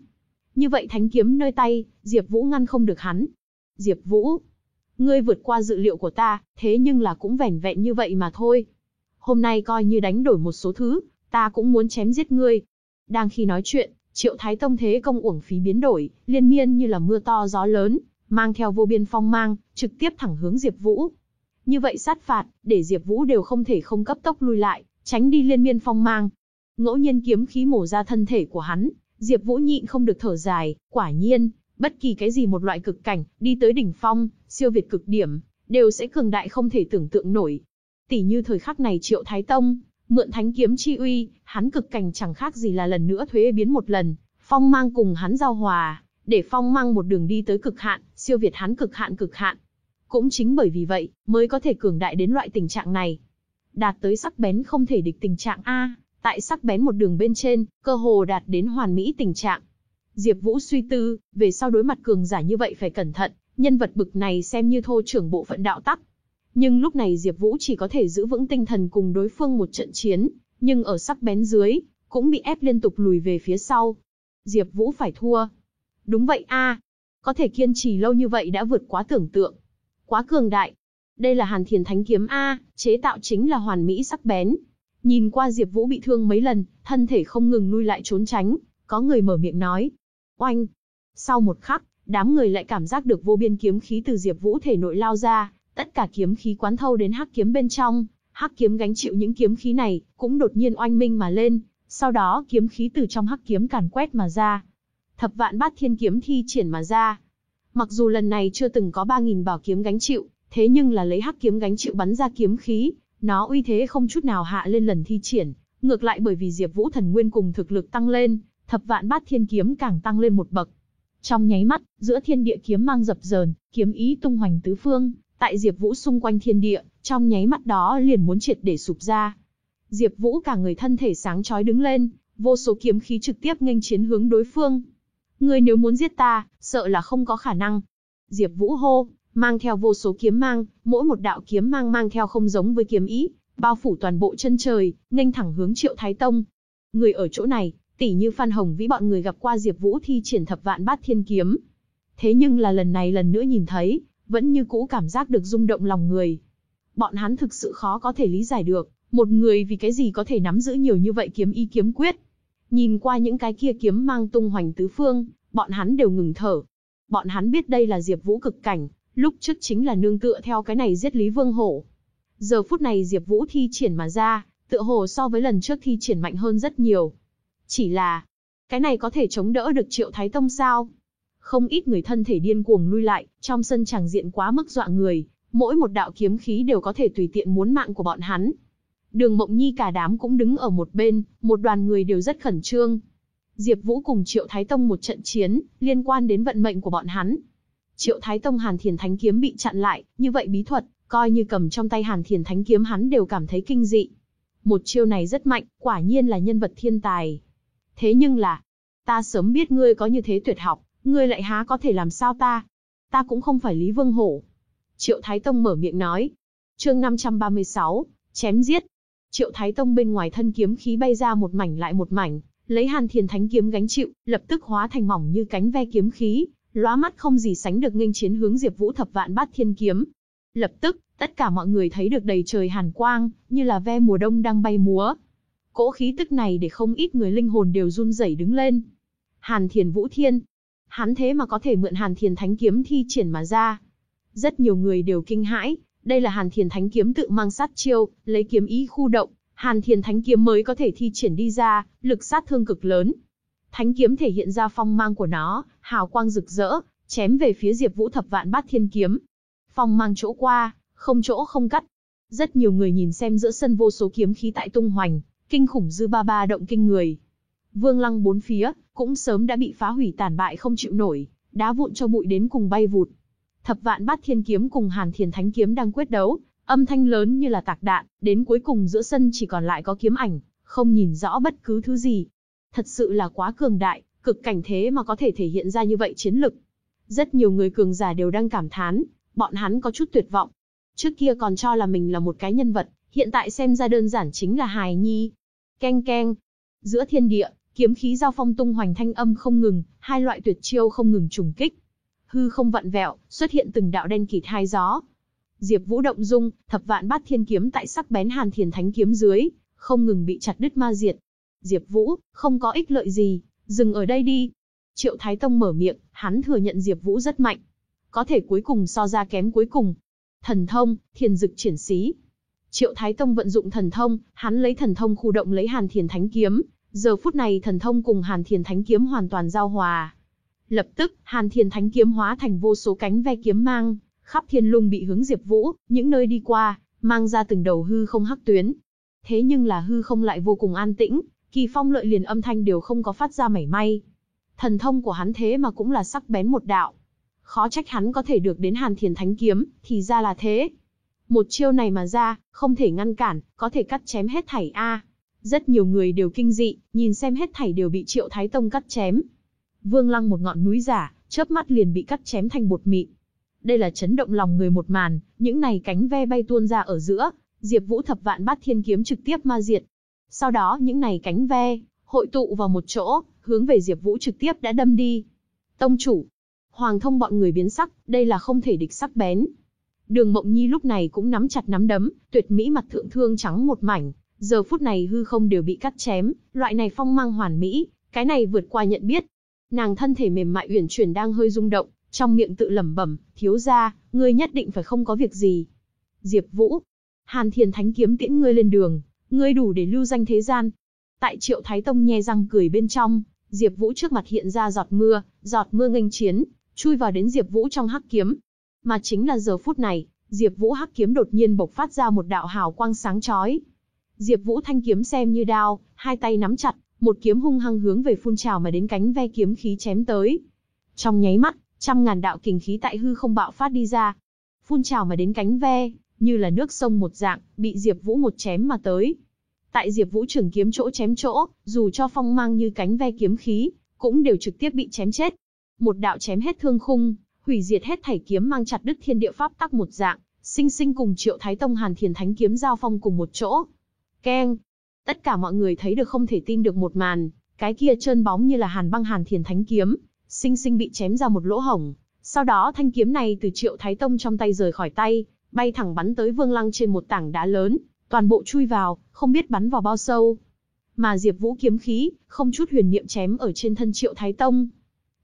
Như vậy thánh kiếm nơi tay, Diệp Vũ ngăn không được hắn. Diệp Vũ, ngươi vượt qua dự liệu của ta, thế nhưng là cũng vẻn vẹn như vậy mà thôi. Hôm nay coi như đánh đổi một số thứ, ta cũng muốn chém giết ngươi. Đang khi nói chuyện, Triệu Thái Tông thế công uổng phí biến đổi, liên miên như là mưa to gió lớn, mang theo vô biên phong mang, trực tiếp thẳng hướng Diệp Vũ. Như vậy sát phạt, để Diệp Vũ đều không thể không cấp tốc lui lại, tránh đi liên miên phong mang. ngẫu nhiên kiếm khí mổ ra thân thể của hắn, Diệp Vũ nhịn không được thở dài, quả nhiên, bất kỳ cái gì một loại cực cảnh, đi tới đỉnh phong, siêu việt cực điểm, đều sẽ cường đại không thể tưởng tượng nổi. Tỷ như thời khắc này Triệu Thái Tông, mượn thánh kiếm chi uy, hắn cực cảnh chẳng khác gì là lần nữa thuế biến một lần, phong mang cùng hắn giao hòa, để phong mang một đường đi tới cực hạn, siêu việt hắn cực hạn cực hạn. Cũng chính bởi vì vậy, mới có thể cường đại đến loại tình trạng này. Đạt tới sắc bén không thể địch tình trạng A, tại sắc bén một đường bên trên, cơ hồ đạt đến hoàn mỹ tình trạng. Diệp Vũ suy tư, về sau đối mặt cường giả như vậy phải cẩn thận, nhân vật bực này xem như thô trưởng bộ phận đạo tắc. Nhưng lúc này Diệp Vũ chỉ có thể giữ vững tinh thần cùng đối phương một trận chiến, nhưng ở sắc bén dưới, cũng bị ép liên tục lùi về phía sau. Diệp Vũ phải thua. Đúng vậy a, có thể kiên trì lâu như vậy đã vượt quá tưởng tượng. Quá cường đại. Đây là Hàn Thiền Thánh kiếm a, chế tạo chính là hoàn mỹ sắc bén. Nhìn qua Diệp Vũ bị thương mấy lần, thân thể không ngừng lui lại trốn tránh, có người mở miệng nói. Oanh! Sau một khắc, đám người lại cảm giác được vô biên kiếm khí từ Diệp Vũ thể nội lao ra, tất cả kiếm khí quán thâu đến hắc kiếm bên trong, hắc kiếm gánh chịu những kiếm khí này, cũng đột nhiên oanh minh mà lên, sau đó kiếm khí từ trong hắc kiếm càn quét mà ra. Thập vạn bát thiên kiếm thi triển mà ra. Mặc dù lần này chưa từng có 3000 bảo kiếm gánh chịu, thế nhưng là lấy hắc kiếm gánh chịu bắn ra kiếm khí, nó uy thế không chút nào hạ lên lần thi triển, ngược lại bởi vì Diệp Vũ thần nguyên cùng thực lực tăng lên, thập vạn bát thiên kiếm càng tăng lên một bậc. Trong nháy mắt, giữa thiên địa kiếm mang dập dờn, kiếm ý tung hoành tứ phương, tại Diệp Vũ xung quanh thiên địa, trong nháy mắt đó liền muốn triệt để sụp ra. Diệp Vũ cả người thân thể sáng chói đứng lên, vô số kiếm khí trực tiếp nghênh chiến hướng đối phương. Ngươi nếu muốn giết ta, sợ là không có khả năng. Diệp Vũ hô, mang theo vô số kiếm mang, mỗi một đạo kiếm mang mang theo không giống với kiếm ý, bao phủ toàn bộ chân trời, nghênh thẳng hướng Triệu Thái Tông. Người ở chỗ này, tỷ như Phan Hồng Vĩ bọn người gặp qua Diệp Vũ thi triển thập vạn bát thiên kiếm. Thế nhưng là lần này lần nữa nhìn thấy, vẫn như cũ cảm giác được rung động lòng người. Bọn hắn thực sự khó có thể lý giải được, một người vì cái gì có thể nắm giữ nhiều như vậy kiếm ý kiếm quyết. Nhìn qua những cái kia kiếm mang tung hoành tứ phương, bọn hắn đều ngừng thở. Bọn hắn biết đây là Diệp Vũ cực cảnh, lúc trước chính là nương tựa theo cái này giết Lý Vương Hổ. Giờ phút này Diệp Vũ thi triển mà ra, tựa hồ so với lần trước thi triển mạnh hơn rất nhiều. Chỉ là, cái này có thể chống đỡ được Triệu Thái Tông sao? Không ít người thân thể điên cuồng lui lại, trong sân chẳng diện quá mức dọa người, mỗi một đạo kiếm khí đều có thể tùy tiện muốn mạng của bọn hắn. Đường Mộng Nhi cả đám cũng đứng ở một bên, một đoàn người đều rất khẩn trương. Diệp Vũ cùng Triệu Thái Tông một trận chiến, liên quan đến vận mệnh của bọn hắn. Triệu Thái Tông Hàn Thiền Thánh kiếm bị chặn lại, như vậy bí thuật, coi như cầm trong tay Hàn Thiền Thánh kiếm hắn đều cảm thấy kinh dị. Một chiêu này rất mạnh, quả nhiên là nhân vật thiên tài. Thế nhưng là, ta sớm biết ngươi có như thế tuyệt học, ngươi lại há có thể làm sao ta? Ta cũng không phải Lý Vương Hổ. Triệu Thái Tông mở miệng nói. Chương 536, chém giết. Triệu Thái Tông bên ngoài thân kiếm khí bay ra một mảnh lại một mảnh, lấy Hàn Thiền Thánh kiếm gánh chịu, lập tức hóa thành mỏng như cánh ve kiếm khí, lóa mắt không gì sánh được nghênh chiến hướng Diệp Vũ thập vạn bát thiên kiếm. Lập tức, tất cả mọi người thấy được đầy trời hàn quang, như là ve mùa đông đang bay múa. Cỗ khí tức này để không ít người linh hồn đều run rẩy đứng lên. Hàn Thiền Vũ Thiên, hắn thế mà có thể mượn Hàn Thiền Thánh kiếm thi triển mà ra. Rất nhiều người đều kinh hãi, đây là Hàn Thiền Thánh kiếm tự mang sát chiêu, lấy kiếm ý khu động, Hàn Thiền Thánh kiếm mới có thể thi triển đi ra, lực sát thương cực lớn. Thánh kiếm thể hiện ra phong mang của nó, hào quang rực rỡ, chém về phía Diệp Vũ Thập Vạn Bát Thiên kiếm. Phong mang chỗ qua, không chỗ không cắt. Rất nhiều người nhìn xem giữa sân vô số kiếm khí tại tung hoành, kinh khủng dư ba ba động kinh người. Vương Lăng bốn phía, cũng sớm đã bị phá hủy tàn bại không chịu nổi, đá vụn cho bụi đến cùng bay vụt. Thập vạn bát thiên kiếm cùng Hàn Thiền Thánh kiếm đang quyết đấu, âm thanh lớn như là tạc đạn, đến cuối cùng giữa sân chỉ còn lại có kiếm ảnh, không nhìn rõ bất cứ thứ gì. Thật sự là quá cường đại, cực cảnh thế mà có thể thể hiện ra như vậy chiến lực. Rất nhiều người cường giả đều đang cảm thán, bọn hắn có chút tuyệt vọng. Trước kia còn cho là mình là một cái nhân vật, hiện tại xem ra đơn giản chính là hài nhi. Keng keng. Giữa thiên địa, kiếm khí giao phong tung hoành thanh âm không ngừng, hai loại tuyệt chiêu không ngừng trùng kích. Hư không vặn vẹo, xuất hiện từng đạo đen kịt hai gió. Diệp Vũ động dung, thập vạn bát thiên kiếm tại sắc bén Hàn Thiền Thánh kiếm dưới, không ngừng bị chặt đứt ma diệt. Diệp Vũ, không có ích lợi gì, dừng ở đây đi. Triệu Thái Tông mở miệng, hắn thừa nhận Diệp Vũ rất mạnh. Có thể cuối cùng so ra kém cuối cùng. Thần thông, thiền dực triển xí. Triệu Thái Tông vận dụng thần thông, hắn lấy thần thông khu động lấy Hàn Thiền Thánh Kiếm, giờ phút này thần thông cùng Hàn Thiền Thánh Kiếm hoàn toàn giao hòa. Lập tức, Hàn Thiên Thánh Kiếm hóa thành vô số cánh ve kiếm mang, khắp thiên lung bị hướng Diệp Vũ, những nơi đi qua, mang ra từng đầu hư không hắc tuyến. Thế nhưng là hư không lại vô cùng an tĩnh, kỳ phong lợi liền âm thanh đều không có phát ra mảy may. Thần thông của hắn thế mà cũng là sắc bén một đạo. Khó trách hắn có thể được đến Hàn Thiên Thánh Kiếm, thì ra là thế. Một chiêu này mà ra, không thể ngăn cản, có thể cắt chém hết thảy a. Rất nhiều người đều kinh dị, nhìn xem hết thảy đều bị Triệu Thái Tông cắt chém. Vương Lăng một ngọn núi giả, chớp mắt liền bị cắt chém thành bột mịn. Đây là chấn động lòng người một màn, những này cánh ve bay tuôn ra ở giữa, Diệp Vũ thập vạn bát thiên kiếm trực tiếp ma diệt. Sau đó những này cánh ve hội tụ vào một chỗ, hướng về Diệp Vũ trực tiếp đã đâm đi. Tông chủ, Hoàng Thông bọn người biến sắc, đây là không thể địch sắc bén. Đường Mộng Nhi lúc này cũng nắm chặt nắm đấm, tuyệt mỹ mặt thượng thương trắng một mảnh, giờ phút này hư không đều bị cắt chém, loại này phong mang hoàn mỹ, cái này vượt qua nhận biết. Nàng thân thể mềm mại uyển chuyển đang hơi rung động, trong miệng tự lẩm bẩm, thiếu gia, ngươi nhất định phải không có việc gì. Diệp Vũ, Hàn Thiên Thánh kiếm tiễn ngươi lên đường, ngươi đủ để lưu danh thế gian. Tại Triệu Thái Tông nhe răng cười bên trong, Diệp Vũ trước mặt hiện ra giọt mưa, giọt mưa nghênh chiến, chui vào đến Diệp Vũ trong hắc kiếm. Mà chính là giờ phút này, Diệp Vũ hắc kiếm đột nhiên bộc phát ra một đạo hào quang sáng chói. Diệp Vũ thanh kiếm xem như đao, hai tay nắm chặt, một kiếm hung hăng hướng về phun trào mà đến cánh ve kiếm khí chém tới. Trong nháy mắt, trăm ngàn đạo kình khí tại hư không bạo phát đi ra, phun trào mà đến cánh ve, như là nước sông một dạng, bị Diệp Vũ một chém mà tới. Tại Diệp Vũ trường kiếm chỗ chém chỗ, dù cho phong mang như cánh ve kiếm khí, cũng đều trực tiếp bị chém chết. Một đạo chém hết thương khung, hủy diệt hết thảy kiếm mang chặt đứt thiên địa pháp tắc một dạng, sinh sinh cùng Triệu Thái Tông Hàn Thiền Thánh kiếm giao phong cùng một chỗ. Keng! Tất cả mọi người thấy được không thể tin được một màn, cái kia trơn bóng như là Hàn Băng Hàn Thiền Thánh kiếm, sinh sinh bị chém ra một lỗ hổng. Sau đó thanh kiếm này từ Triệu Thái Tông trong tay rời khỏi tay, bay thẳng bắn tới Vương Lăng trên một tảng đá lớn, toàn bộ chui vào, không biết bắn vào bao sâu. Mà Diệp Vũ kiếm khí, không chút huyền niệm chém ở trên thân Triệu Thái Tông.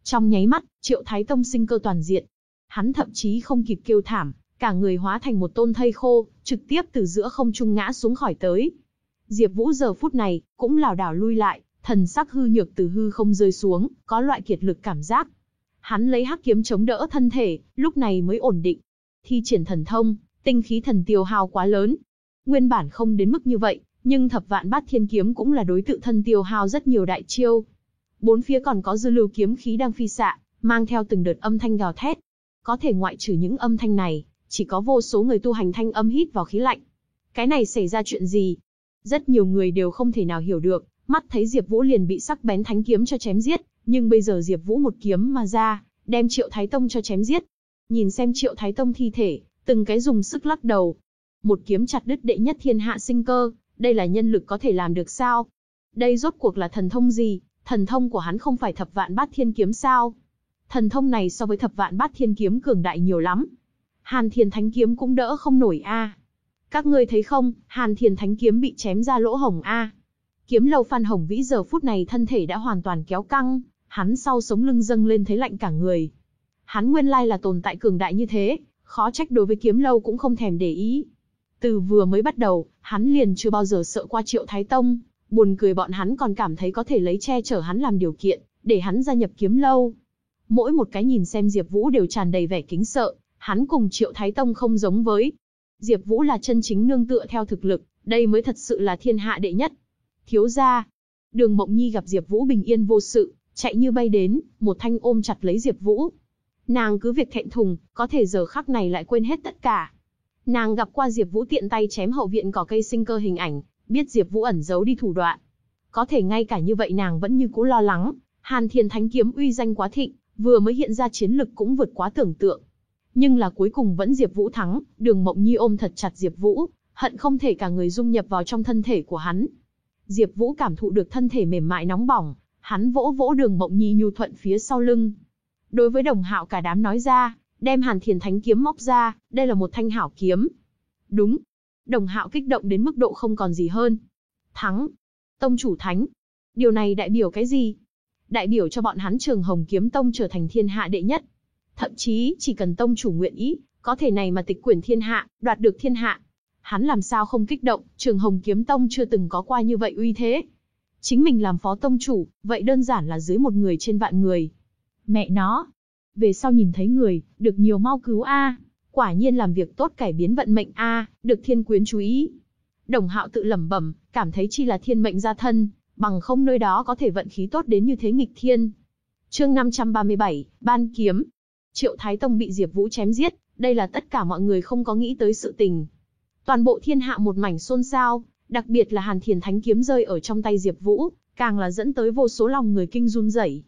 Trong nháy mắt, Triệu Thái Tông sinh cơ toàn diện. Hắn thậm chí không kịp kêu thảm, cả người hóa thành một tôn thây khô, trực tiếp từ giữa không trung ngã xuống khỏi tới. Diệp Vũ giờ phút này, cũng lảo đảo lui lại, thần sắc hư nhược từ hư không rơi xuống, có loại kiệt lực cảm giác. Hắn lấy hắc kiếm chống đỡ thân thể, lúc này mới ổn định. Thi triển thần thông, tinh khí thần tiêu hao quá lớn. Nguyên bản không đến mức như vậy, nhưng thập vạn bát thiên kiếm cũng là đối tự thân tiêu hao rất nhiều đại chiêu. Bốn phía còn có dư lưu kiếm khí đang phi xạ, mang theo từng đợt âm thanh gào thét. Có thể ngoại trừ những âm thanh này, chỉ có vô số người tu hành thanh âm hít vào khí lạnh. Cái này xảy ra chuyện gì? Rất nhiều người đều không thể nào hiểu được, mắt thấy Diệp Vũ liền bị sắc bén thánh kiếm cho chém giết, nhưng bây giờ Diệp Vũ một kiếm mà ra, đem Triệu Thái Tông cho chém giết. Nhìn xem Triệu Thái Tông thi thể, từng cái dùng sức lắc đầu. Một kiếm chặt đứt đệ nhất thiên hạ sinh cơ, đây là nhân lực có thể làm được sao? Đây rốt cuộc là thần thông gì? Thần thông của hắn không phải thập vạn bát thiên kiếm sao? Thần thông này so với thập vạn bát thiên kiếm cường đại nhiều lắm. Hàn Thiên Thánh kiếm cũng đỡ không nổi a. Các ngươi thấy không, Hàn Thiền Thánh kiếm bị chém ra lỗ hổng a. Kiếm lâu Phan Hồng Vĩ giờ phút này thân thể đã hoàn toàn kéo căng, hắn sau sống lưng dâng lên thấy lạnh cả người. Hắn nguyên lai là tồn tại cường đại như thế, khó trách đối với kiếm lâu cũng không thèm để ý. Từ vừa mới bắt đầu, hắn liền chưa bao giờ sợ qua Triệu Thái Tông, buồn cười bọn hắn còn cảm thấy có thể lấy che chở hắn làm điều kiện, để hắn gia nhập kiếm lâu. Mỗi một cái nhìn xem Diệp Vũ đều tràn đầy vẻ kính sợ, hắn cùng Triệu Thái Tông không giống với. Diệp Vũ là chân chính nương tựa theo thực lực, đây mới thật sự là thiên hạ đệ nhất. Thiếu gia, Đường Mộng Nhi gặp Diệp Vũ bình yên vô sự, chạy như bay đến, một thanh ôm chặt lấy Diệp Vũ. Nàng cứ việc thẹn thùng, có thể giờ khắc này lại quên hết tất cả. Nàng gặp qua Diệp Vũ tiện tay chém hậu viện cỏ cây sinh cơ hình ảnh, biết Diệp Vũ ẩn giấu đi thủ đoạn. Có thể ngay cả như vậy nàng vẫn như cũ lo lắng, Hàn Thiên Thánh kiếm uy danh quá thịnh, vừa mới hiện ra chiến lực cũng vượt quá tưởng tượng. Nhưng là cuối cùng vẫn Diệp Vũ thắng, Đường Mộng Nhi ôm thật chặt Diệp Vũ, hận không thể cả người dung nhập vào trong thân thể của hắn. Diệp Vũ cảm thụ được thân thể mềm mại nóng bỏng, hắn vỗ vỗ Đường Mộng Nhi nhu thuận phía sau lưng. Đối với Đồng Hạo cả đám nói ra, đem Hàn Thiền Thánh kiếm móc ra, đây là một thanh hảo kiếm. Đúng. Đồng Hạo kích động đến mức độ không còn gì hơn. Thắng. Tông chủ thánh. Điều này đại biểu cái gì? Đại biểu cho bọn hắn Trường Hồng Kiếm Tông trở thành thiên hạ đệ nhất. Thậm chí, chỉ cần tông chủ nguyện ý, có thể này mà tịch quyển thiên hạ, đoạt được thiên hạ. Hắn làm sao không kích động, trường Hồng Kiếm Tông chưa từng có qua như vậy uy thế. Chính mình làm phó tông chủ, vậy đơn giản là dưới một người trên vạn người. Mẹ nó. Về sau nhìn thấy người, được nhiều mau cứu a. Quả nhiên làm việc tốt cải biến vận mệnh a, được thiên quyến chú ý. Đồng hạo tự lẩm bẩm, cảm thấy chi là thiên mệnh gia thân, bằng không nơi đó có thể vận khí tốt đến như thế nghịch thiên. Chương 537, Ban kiếm. Triệu Thái Tông bị Diệp Vũ chém giết, đây là tất cả mọi người không có nghĩ tới sự tình. Toàn bộ thiên hạ một mảnh xôn xao, đặc biệt là Hàn Thiền Thánh kiếm rơi ở trong tay Diệp Vũ, càng là dẫn tới vô số lòng người kinh run rẩy.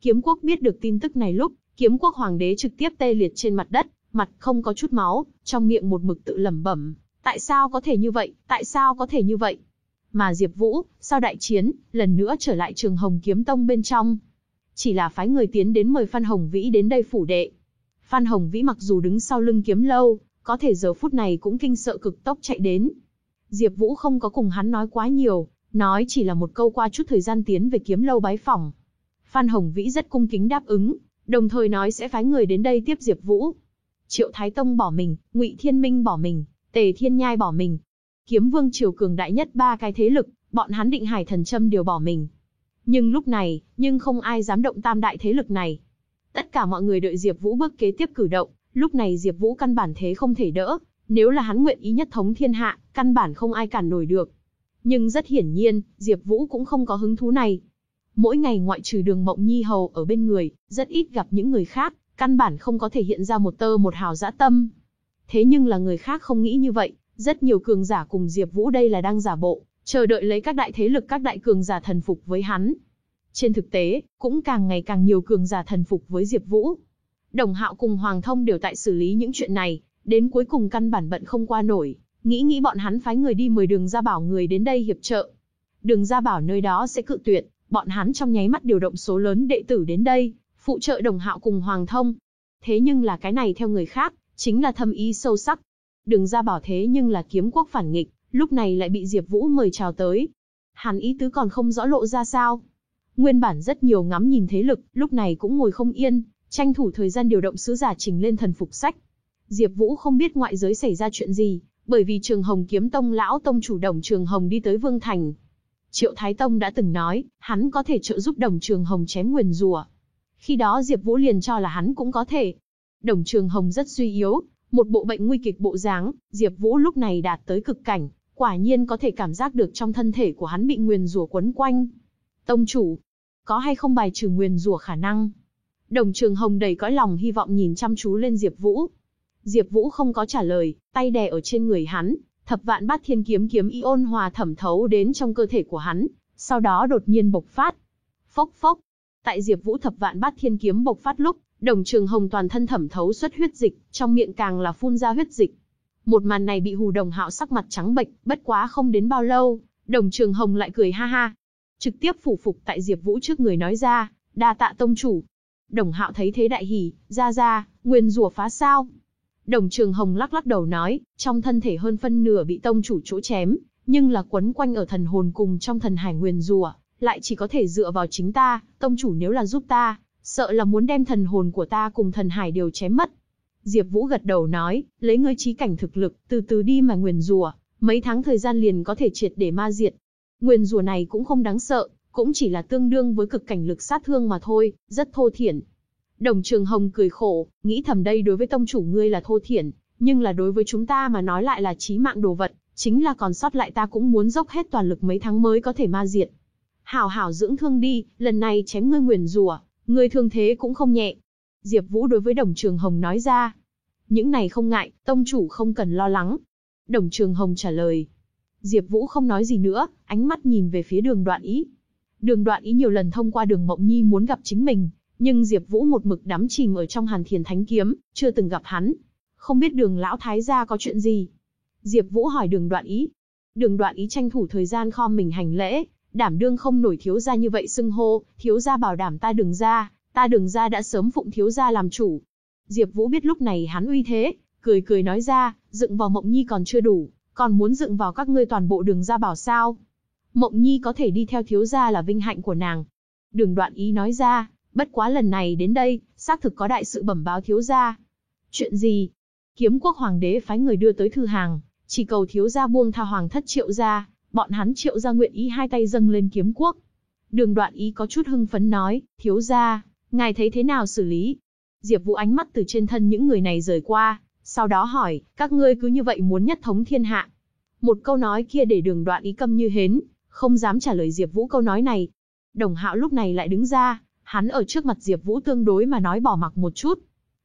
Kiếm quốc biết được tin tức này lúc, Kiếm quốc hoàng đế trực tiếp tê liệt trên mặt đất, mặt không có chút máu, trong miệng một mực tự lẩm bẩm, tại sao có thể như vậy, tại sao có thể như vậy? Mà Diệp Vũ, sau đại chiến, lần nữa trở lại Trường Hồng Kiếm Tông bên trong, chỉ là phái người tiến đến mời Phan Hồng Vĩ đến đây phủ đệ. Phan Hồng Vĩ mặc dù đứng sau lưng kiếm lâu, có thể giờ phút này cũng kinh sợ cực tốc chạy đến. Diệp Vũ không có cùng hắn nói quá nhiều, nói chỉ là một câu qua chút thời gian tiến về kiếm lâu bái phỏng. Phan Hồng Vĩ rất cung kính đáp ứng, đồng thời nói sẽ phái người đến đây tiếp Diệp Vũ. Triệu Thái Tông bỏ mình, Ngụy Thiên Minh bỏ mình, Tề Thiên Nhai bỏ mình. Kiếm Vương triều cường đại nhất ba cái thế lực, bọn hắn Định Hải Thần Châm đều bỏ mình. Nhưng lúc này, nhưng không ai dám động tam đại thế lực này. Tất cả mọi người đợi Diệp Vũ bước kế tiếp cử động, lúc này Diệp Vũ căn bản thế không thể đỡ, nếu là hắn nguyện ý nhất thống thiên hạ, căn bản không ai cản nổi được. Nhưng rất hiển nhiên, Diệp Vũ cũng không có hứng thú này. Mỗi ngày ngoại trừ Đường Mộng Nhi hầu ở bên người, rất ít gặp những người khác, căn bản không có thể hiện ra một tơ một hào dã tâm. Thế nhưng là người khác không nghĩ như vậy, rất nhiều cường giả cùng Diệp Vũ đây là đang giả bộ, chờ đợi lấy các đại thế lực các đại cường giả thần phục với hắn. Trên thực tế, cũng càng ngày càng nhiều cường giả thần phục với Diệp Vũ. Đồng Hạo cùng Hoàng Thông đều tại xử lý những chuyện này, đến cuối cùng căn bản bận không qua nổi, nghĩ nghĩ bọn hắn phái người đi mời Đường Gia Bảo người đến đây hiệp trợ. Đường Gia Bảo nơi đó sẽ cự tuyệt, bọn hắn trong nháy mắt điều động số lớn đệ tử đến đây, phụ trợ Đồng Hạo cùng Hoàng Thông. Thế nhưng là cái này theo người khác, chính là thâm ý sâu sắc. Đường Gia Bảo thế nhưng là kiếm quốc phản nghịch, lúc này lại bị Diệp Vũ mời chào tới. Hàn ý tứ còn không rõ lộ ra sao. Nguyên bản rất nhiều ngắm nhìn thế lực, lúc này cũng ngồi không yên, tranh thủ thời gian điều động sứ giả trình lên thần phục sách. Diệp Vũ không biết ngoại giới xảy ra chuyện gì, bởi vì Trường Hồng Kiếm Tông lão tông chủ Đồng Trường Hồng đi tới Vương Thành. Triệu Thái Tông đã từng nói, hắn có thể trợ giúp Đồng Trường Hồng chém nguyền rủa. Khi đó Diệp Vũ liền cho là hắn cũng có thể. Đồng Trường Hồng rất suy yếu, một bộ bệnh nguy kịch bộ dáng, Diệp Vũ lúc này đạt tới cực cảnh, quả nhiên có thể cảm giác được trong thân thể của hắn bị nguyền rủa quấn quanh. Tông chủ, có hay không bài trừ nguyền rủa khả năng? Đồng Trường Hồng đầy cõi lòng hy vọng nhìn chăm chú lên Diệp Vũ. Diệp Vũ không có trả lời, tay đè ở trên người hắn, thập vạn bát thiên kiếm kiếm y ôn hòa thẩm thấu đến trong cơ thể của hắn, sau đó đột nhiên bộc phát. Phốc phốc. Tại Diệp Vũ thập vạn bát thiên kiếm bộc phát lúc, Đồng Trường Hồng toàn thân thẩm thấu xuất huyết dịch, trong miệng càng là phun ra huyết dịch. Một màn này bị Hù Đồng Hạo sắc mặt trắng bệch, bất quá không đến bao lâu, Đồng Trường Hồng lại cười ha ha, trực tiếp phủ phục tại Diệp Vũ trước người nói ra, "Đa tạ tông chủ." Đồng Hạo thấy thế đại hỉ, "Ra ra, nguyên rủa phá sao?" Đồng Trường Hồng lắc lắc đầu nói, trong thân thể hơn phân nửa bị tông chủ chỗ chém, nhưng là quấn quanh ở thần hồn cùng trong thần hải nguyên rủa, lại chỉ có thể dựa vào chính ta, tông chủ nếu là giúp ta, sợ là muốn đem thần hồn của ta cùng thần hải đều chém mất. Diệp Vũ gật đầu nói, lấy ngươi trí cảnh thực lực, từ từ đi mà nguyền rủa, mấy tháng thời gian liền có thể triệt để ma diệt. Nguyền rủa này cũng không đáng sợ, cũng chỉ là tương đương với cực cảnh lực sát thương mà thôi, rất thô thiển. Đồng Trường Hồng cười khổ, nghĩ thầm đây đối với tông chủ ngươi là thô thiển, nhưng là đối với chúng ta mà nói lại là chí mạng đồ vật, chính là còn sót lại ta cũng muốn dốc hết toàn lực mấy tháng mới có thể ma diệt. Hảo hảo dưỡng thương đi, lần này chém ngươi nguyền rủa, ngươi thương thế cũng không nhẹ. Diệp Vũ đối với Đồng Trường Hồng nói ra. Những này không ngại, tông chủ không cần lo lắng. Đồng Trường Hồng trả lời. Diệp Vũ không nói gì nữa, ánh mắt nhìn về phía đường đoạn ý. Đường đoạn ý nhiều lần thông qua đường Mộng Nhi muốn gặp chính mình, nhưng Diệp Vũ một mực đắm chìm ở trong Hàn Thiền Thánh Kiếm, chưa từng gặp hắn. Không biết đường lão thái gia có chuyện gì. Diệp Vũ hỏi đường đoạn ý. Đường đoạn ý tranh thủ thời gian khom mình hành lễ, đảm đương không nổi thiếu gia như vậy xưng hô, thiếu gia bảo đảm ta đường gia, ta đường gia đã sớm phụng thiếu gia làm chủ. Diệp Vũ biết lúc này hắn uy thế, cười cười nói ra, dựng vào Mộng Nhi còn chưa đủ, còn muốn dựng vào các ngươi toàn bộ đường gia bảo sao? Mộng Nhi có thể đi theo thiếu gia là vinh hạnh của nàng. Đường Đoạn Ý nói ra, bất quá lần này đến đây, xác thực có đại sự bẩm báo thiếu gia. Chuyện gì? Kiếm quốc hoàng đế phái người đưa tới thư hàng, chỉ cầu thiếu gia buông tha hoàng thất triệu gia, bọn hắn triệu gia nguyện ý hai tay dâng lên kiếm quốc. Đường đoạn ý có chút hưng phấn nói, thiếu gia, ngài thấy thế nào xử lý? Diệp Vũ ánh mắt từ trên thân những người này rời qua, sau đó hỏi, các ngươi cứ như vậy muốn nhất thống thiên hạ. Một câu nói kia để đường đoạn ý câm như hến, không dám trả lời Diệp Vũ câu nói này. Đồng Hạo lúc này lại đứng ra, hắn ở trước mặt Diệp Vũ tương đối mà nói bỏ mặc một chút.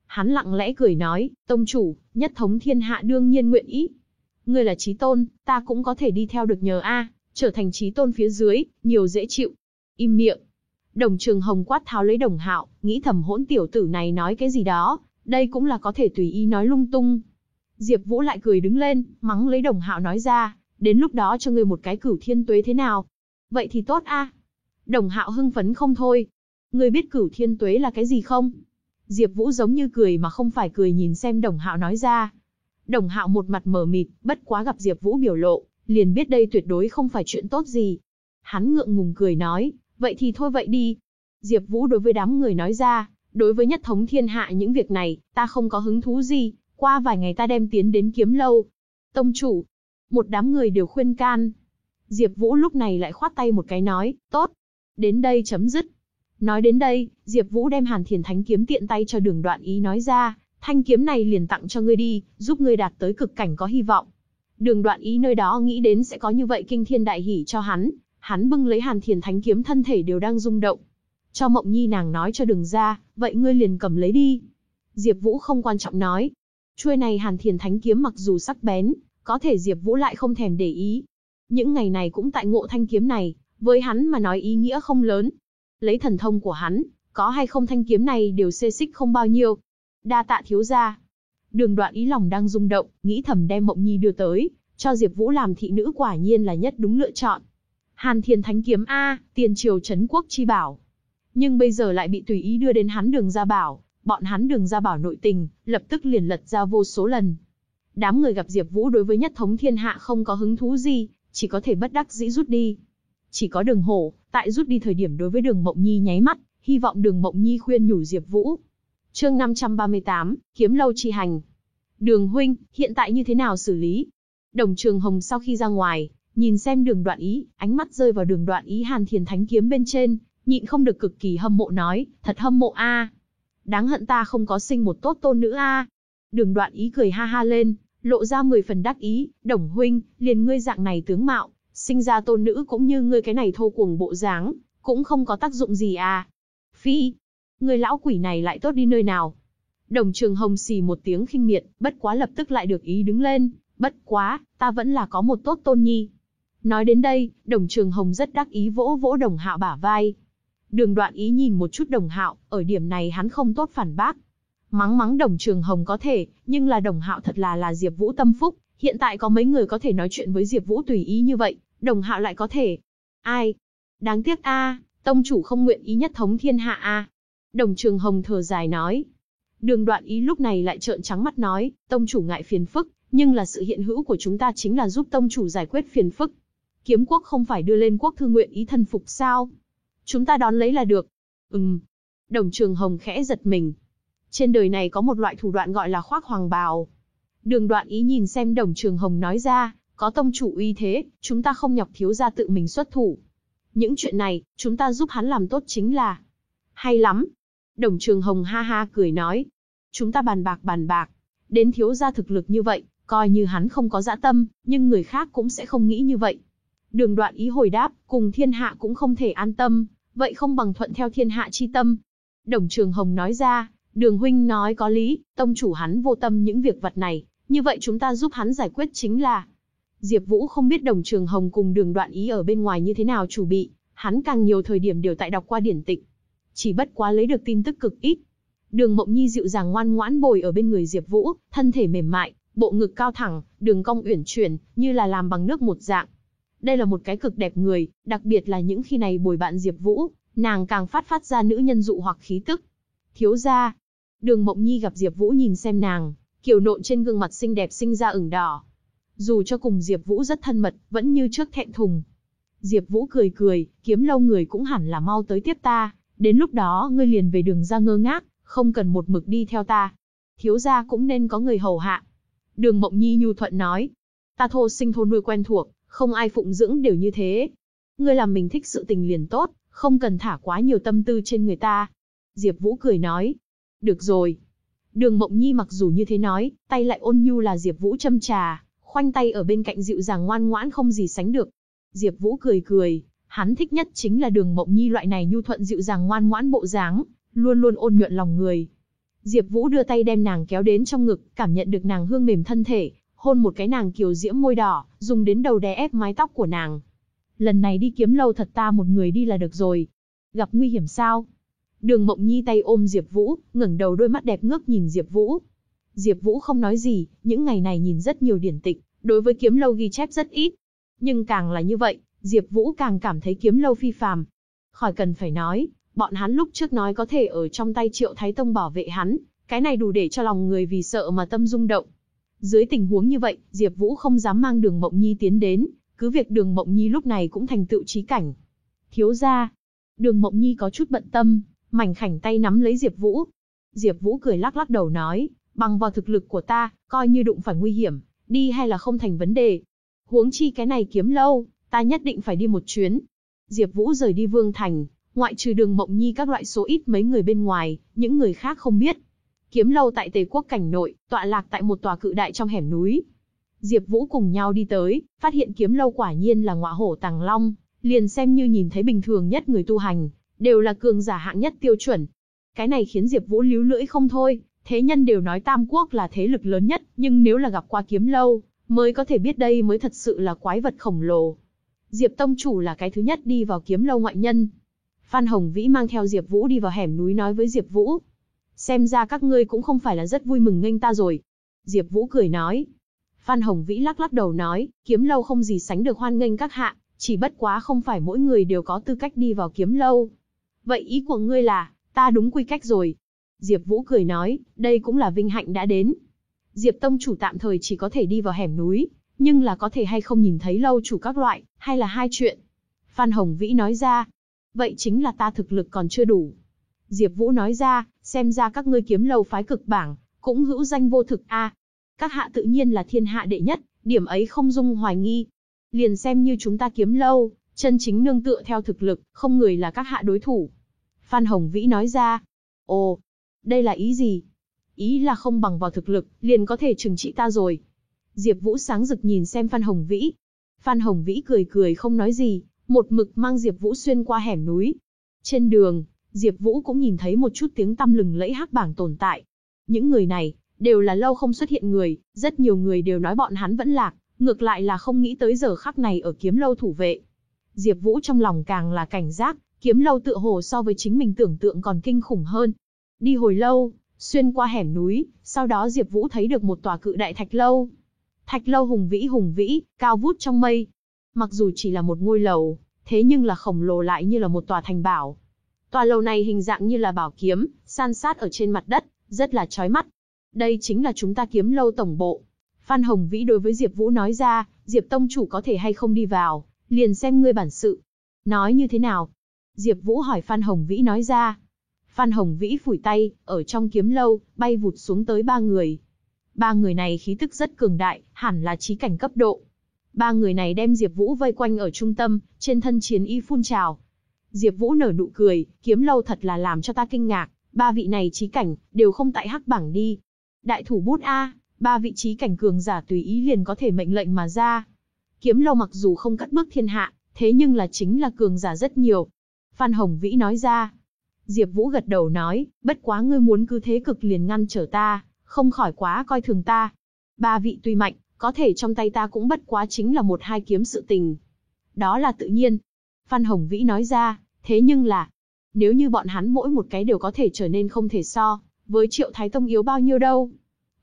Hắn lặng lẽ cười nói, tông chủ, nhất thống thiên hạ đương nhiên nguyện ý. Ngươi là chí tôn, ta cũng có thể đi theo được nhờ a, trở thành chí tôn phía dưới, nhiều dễ chịu. Im miệng. Đồng Trường Hồng quát tháo lấy Đồng Hạo, nghĩ thầm hỗn tiểu tử này nói cái gì đó, đây cũng là có thể tùy ý nói lung tung. Diệp Vũ lại cười đứng lên, mắng lấy Đồng Hạo nói ra, đến lúc đó cho ngươi một cái cửu thiên tuế thế nào? Vậy thì tốt a. Đồng Hạo hưng phấn không thôi. Ngươi biết cửu thiên tuế là cái gì không? Diệp Vũ giống như cười mà không phải cười nhìn xem Đồng Hạo nói ra. Đồng Hạo một mặt mờ mịt, bất quá gặp Diệp Vũ biểu lộ, liền biết đây tuyệt đối không phải chuyện tốt gì. Hắn ngượng ngùng cười nói, vậy thì thôi vậy đi. Diệp Vũ đối với đám người nói ra, đối với nhất thống thiên hạ những việc này, ta không có hứng thú gì, qua vài ngày ta đem tiến đến kiếm lâu. Tông chủ, một đám người đều khuyên can. Diệp Vũ lúc này lại khoát tay một cái nói, tốt, đến đây chấm dứt. Nói đến đây, Diệp Vũ đem Hàn Thiền Thánh kiếm tiện tay cho Đường Đoạn Ý nói ra, thanh kiếm này liền tặng cho ngươi đi, giúp ngươi đạt tới cực cảnh có hy vọng. Đường Đoạn Ý nơi đó nghĩ đến sẽ có như vậy kinh thiên đại hỉ cho hắn, hắn bưng lấy Hàn Thiền Thánh kiếm thân thể đều đang rung động. Cho Mộng Nhi nàng nói cho Đường ra, vậy ngươi liền cầm lấy đi. Diệp Vũ không quan trọng nói. Chuôi này Hàn Thiền Thánh kiếm mặc dù sắc bén, có thể Diệp Vũ lại không thèm để ý. Những ngày này cũng tại ngộ thanh kiếm này, với hắn mà nói ý nghĩa không lớn. Lấy thần thông của hắn, có hay không thanh kiếm này đều xê xích không bao nhiêu. Đa tạ thiếu gia. Đường Đoạn ý lòng đang rung động, nghĩ thầm đem Mộng Nhi đưa tới, cho Diệp Vũ làm thị nữ quả nhiên là nhất đúng lựa chọn. Hàn Thiên Thánh kiếm a, tiền triều trấn quốc chi bảo. Nhưng bây giờ lại bị tùy ý đưa đến hắn Đường gia bảo, bọn hắn Đường gia bảo nội tình, lập tức liền lật ra vô số lần. Đám người gặp Diệp Vũ đối với nhất thống thiên hạ không có hứng thú gì, chỉ có thể bất đắc dĩ rút đi. Chỉ có Đường Hổ, tại rút đi thời điểm đối với Đường Mộng Nhi nháy mắt, hy vọng Đường Mộng Nhi khuyên nhủ Diệp Vũ. Chương 538, Kiếm lâu chi hành. Đường huynh, hiện tại như thế nào xử lý? Đồng Trường Hồng sau khi ra ngoài, nhìn xem Đường Đoạn Ý, ánh mắt rơi vào Đường Đoạn Ý Hàn Thiền Thánh kiếm bên trên, nhịn không được cực kỳ hâm mộ nói, thật hâm mộ a. Đáng hận ta không có sinh một tốt tôn nữ a. Đường Đoạn Ý cười ha ha lên, lộ ra mười phần đắc ý, "Đồng huynh, liền ngươi dạng này tướng mạo, sinh ra tôn nữ cũng như ngươi cái này thô cuồng bộ dáng, cũng không có tác dụng gì à?" "Phi, người lão quỷ này lại tốt đi nơi nào?" Đồng Trường Hồng xì một tiếng khinh miệt, bất quá lập tức lại được ý đứng lên, "Bất quá, ta vẫn là có một tốt tôn nhi." Nói đến đây, Đồng Trường Hồng rất đắc ý vỗ vỗ Đồng Hạo bả vai. Đường Đoạn Ý nhìn một chút Đồng Hạo, ở điểm này hắn không tốt phản bác, Mắng mắng đồng trường hồng có thể, nhưng là đồng hạo thật là là Diệp Vũ tâm phúc, hiện tại có mấy người có thể nói chuyện với Diệp Vũ tùy ý như vậy, đồng hạo lại có thể. Ai? Đáng tiếc a, tông chủ không nguyện ý nhất thống thiên hạ a. Đồng trường hồng thở dài nói. Đường đoạn ý lúc này lại trợn trắng mắt nói, tông chủ ngại phiền phức, nhưng là sự hiện hữu của chúng ta chính là giúp tông chủ giải quyết phiền phức. Kiếm quốc không phải đưa lên quốc thư nguyện ý thân phục sao? Chúng ta đón lấy là được. Ừm. Đồng trường hồng khẽ giật mình, trên đời này có một loại thủ đoạn gọi là khoác hoàng bào. Đường đoạn ý nhìn xem đồng trường hồng nói ra, có tông chủ uy thế, chúng ta không nhọc thiếu gia tự mình xuất thủ. Những chuyện này, chúng ta giúp hắn làm tốt chính là... Hay lắm. Đồng trường hồng ha ha cười nói. Chúng ta bàn bạc bàn bạc. Đến thiếu gia thực lực như vậy, coi như hắn không có dã tâm, nhưng người khác cũng sẽ không nghĩ như vậy. Đường đoạn ý hồi đáp, cùng thiên hạ cũng không thể an tâm, vậy không bằng thuận theo thiên hạ chi tâm. Đồng Trường Hồng nói ra, Đường huynh nói có lý, tông chủ hắn vô tâm những việc vật này, như vậy chúng ta giúp hắn giải quyết chính là. Diệp Vũ không biết đồng trường hồng cùng đường đoạn ý ở bên ngoài như thế nào chủ bị, hắn càng nhiều thời điểm đều tại đọc qua điển tịch. Chỉ bất quá lấy được tin tức cực ít. Đường Mộng Nhi dịu dàng ngoan ngoãn bồi ở bên người Diệp Vũ, thân thể mềm mại, bộ ngực cao thẳng, đường cong uyển chuyển, như là làm bằng nước một dạng. Đây là một cái cực đẹp người, đặc biệt là những khi này bồi bạn Diệp Vũ, nàng càng phát phát ra nữ nhân dụ hoặc khí tức. Thiếu gia, Đường Mộng Nhi gặp Diệp Vũ nhìn xem nàng, kiều nộn trên gương mặt xinh đẹp sinh ra ửng đỏ. Dù cho cùng Diệp Vũ rất thân mật, vẫn như trước thẹn thùng. Diệp Vũ cười cười, kiếm lâu người cũng hẳn là mau tới tiếp ta, đến lúc đó ngươi liền về đường ra ngơ ngác, không cần một mực đi theo ta. Thiếu gia cũng nên có người hầu hạ. Đường Mộng Nhi nhu thuận nói. Ta thô sinh thô nuôi quen thuộc, không ai phụng dưỡng đều như thế. Ngươi làm mình thích sự tình liền tốt, không cần thả quá nhiều tâm tư trên người ta. Diệp Vũ cười nói. Được rồi. Đường Mộng Nhi mặc dù như thế nói, tay lại ôn nhu là Diệp Vũ châm trà, khoanh tay ở bên cạnh dịu dàng ngoan ngoãn không gì sánh được. Diệp Vũ cười cười, hắn thích nhất chính là Đường Mộng Nhi loại này nhu thuận dịu dàng ngoan ngoãn bộ dáng, luôn luôn ôn nhuận lòng người. Diệp Vũ đưa tay đem nàng kéo đến trong ngực, cảm nhận được nàng hương mềm thân thể, hôn một cái nàng kiều diễm môi đỏ, dùng đến đầu đè ép mái tóc của nàng. Lần này đi kiếm lâu thật ta một người đi là được rồi. Gặp nguy hiểm sao? Đường Mộng Nhi tay ôm Diệp Vũ, ngẩng đầu đôi mắt đẹp ngước nhìn Diệp Vũ. Diệp Vũ không nói gì, những ngày này nhìn rất nhiều điển tịch, đối với kiếm lâu ghi chép rất ít. Nhưng càng là như vậy, Diệp Vũ càng cảm thấy kiếm lâu phi phàm. Khỏi cần phải nói, bọn hắn lúc trước nói có thể ở trong tay Triệu Thái Tông bảo vệ hắn, cái này đủ để cho lòng người vì sợ mà tâm rung động. Dưới tình huống như vậy, Diệp Vũ không dám mang Đường Mộng Nhi tiến đến, cứ việc Đường Mộng Nhi lúc này cũng thành tựu chí cảnh. Thiếu gia, Đường Mộng Nhi có chút bận tâm, mảnh khảnh tay nắm lấy Diệp Vũ. Diệp Vũ cười lắc lắc đầu nói, bằng vào thực lực của ta, coi như đụng phải nguy hiểm, đi hay là không thành vấn đề. Huống chi cái này kiếm lâu, ta nhất định phải đi một chuyến. Diệp Vũ rời đi Vương Thành, ngoại trừ Đường Mộng Nhi các loại số ít mấy người bên ngoài, những người khác không biết. Kiếm lâu tại Tề Quốc cảnh nội, tọa lạc tại một tòa cự đại trong hẻm núi. Diệp Vũ cùng nhau đi tới, phát hiện kiếm lâu quả nhiên là ngọa hổ tàng long, liền xem như nhìn thấy bình thường nhất người tu hành, đều là cường giả hạng nhất tiêu chuẩn. Cái này khiến Diệp Vũ líu lưỡi không thôi, thế nhân đều nói Tam Quốc là thế lực lớn nhất, nhưng nếu là gặp qua kiếm lâu, mới có thể biết đây mới thật sự là quái vật khổng lồ. Diệp Tông chủ là cái thứ nhất đi vào kiếm lâu ngoại nhân. Phan Hồng Vĩ mang theo Diệp Vũ đi vào hẻm núi nói với Diệp Vũ. Xem ra các ngươi cũng không phải là rất vui mừng nghênh ta rồi. Diệp Vũ cười nói. Phan Hồng Vĩ lắc lắc đầu nói, kiếm lâu không gì sánh được hoan nghênh các hạ, chỉ bất quá không phải mỗi người đều có tư cách đi vào kiếm lâu. Vậy ý của ngươi là, ta đúng quy cách rồi. Diệp Vũ cười nói, đây cũng là vinh hạnh đã đến. Diệp Tông chủ tạm thời chỉ có thể đi vào hẻm núi, nhưng là có thể hay không nhìn thấy lâu chủ các loại, hay là hai chuyện. Phan Hồng Vĩ nói ra, vậy chính là ta thực lực còn chưa đủ. Diệp Vũ nói ra, xem ra các ngươi kiếm lâu phái cực bảng, cũng hữu danh vô thực a. Các hạ tự nhiên là thiên hạ đệ nhất, điểm ấy không dung hoài nghi. Liền xem như chúng ta kiếm lâu, chân chính nương tựa theo thực lực, không người là các hạ đối thủ. Phan Hồng Vĩ nói ra, ồ, đây là ý gì? Ý là không bằng vào thực lực, liền có thể trừng trị ta rồi. Diệp Vũ sáng rực nhìn xem Phan Hồng Vĩ. Phan Hồng Vĩ cười cười không nói gì, một mực mang Diệp Vũ xuyên qua hẻm núi. Trên đường, Diệp Vũ cũng nhìn thấy một chút tiếng tăm lừng lẫy hắc bảng tồn tại. Những người này, đều là lâu không xuất hiện người, rất nhiều người đều nói bọn hắn vẫn lạc, ngược lại là không nghĩ tới giờ khắc này ở kiếm lâu thủ vệ. Diệp Vũ trong lòng càng là cảnh giác, kiếm lâu tựa hồ so với chính mình tưởng tượng còn kinh khủng hơn. Đi hồi lâu, xuyên qua hẻm núi, sau đó Diệp Vũ thấy được một tòa cự đại thạch lâu. Thạch lâu hùng vĩ hùng vĩ, cao vút trong mây. Mặc dù chỉ là một ngôi lầu, thế nhưng là khổng lồ lại như là một tòa thành bảo. Tòa lầu này hình dạng như là bảo kiếm, san sát ở trên mặt đất, rất là chói mắt. Đây chính là chúng ta kiếm lâu tổng bộ. Phan Hồng Vĩ đối với Diệp Vũ nói ra, Diệp Tông chủ có thể hay không đi vào, liền xem ngươi bản sự. Nói như thế nào? Diệp Vũ hỏi Phan Hồng Vĩ nói ra. Phan Hồng Vĩ phủi tay, ở trong kiếm lâu, bay vụt xuống tới ba người. Ba người này khí tức rất cường đại, hẳn là trí cảnh cấp độ. Ba người này đem Diệp Vũ vây quanh ở trung tâm, trên thân chiến y phun trào. Diệp Vũ nở nụ cười, kiếm lâu thật là làm cho ta kinh ngạc, ba vị này trí cảnh, đều không tại hắc bảng đi. Đại thủ bút A, ba vị trí cảnh cường giả tùy ý liền có thể mệnh lệnh mà ra. Kiếm lâu mặc dù không cắt bước thiên hạ, thế nhưng là chính là cường giả rất nhiều. Phan Hồng Vĩ nói ra. Diệp Vũ gật đầu nói, bất quá ngươi muốn cứ thế cực liền ngăn trở ta, không khỏi quá coi thường ta. Ba vị tuy mạnh, có thể trong tay ta cũng bất quá chính là một hai kiếm sự tình. Đó là tự nhiên. Phan Hồng Vĩ nói ra, thế nhưng là, nếu như bọn hắn mỗi một cái đều có thể trở nên không thể so, với Triệu Thái Tông yếu bao nhiêu đâu.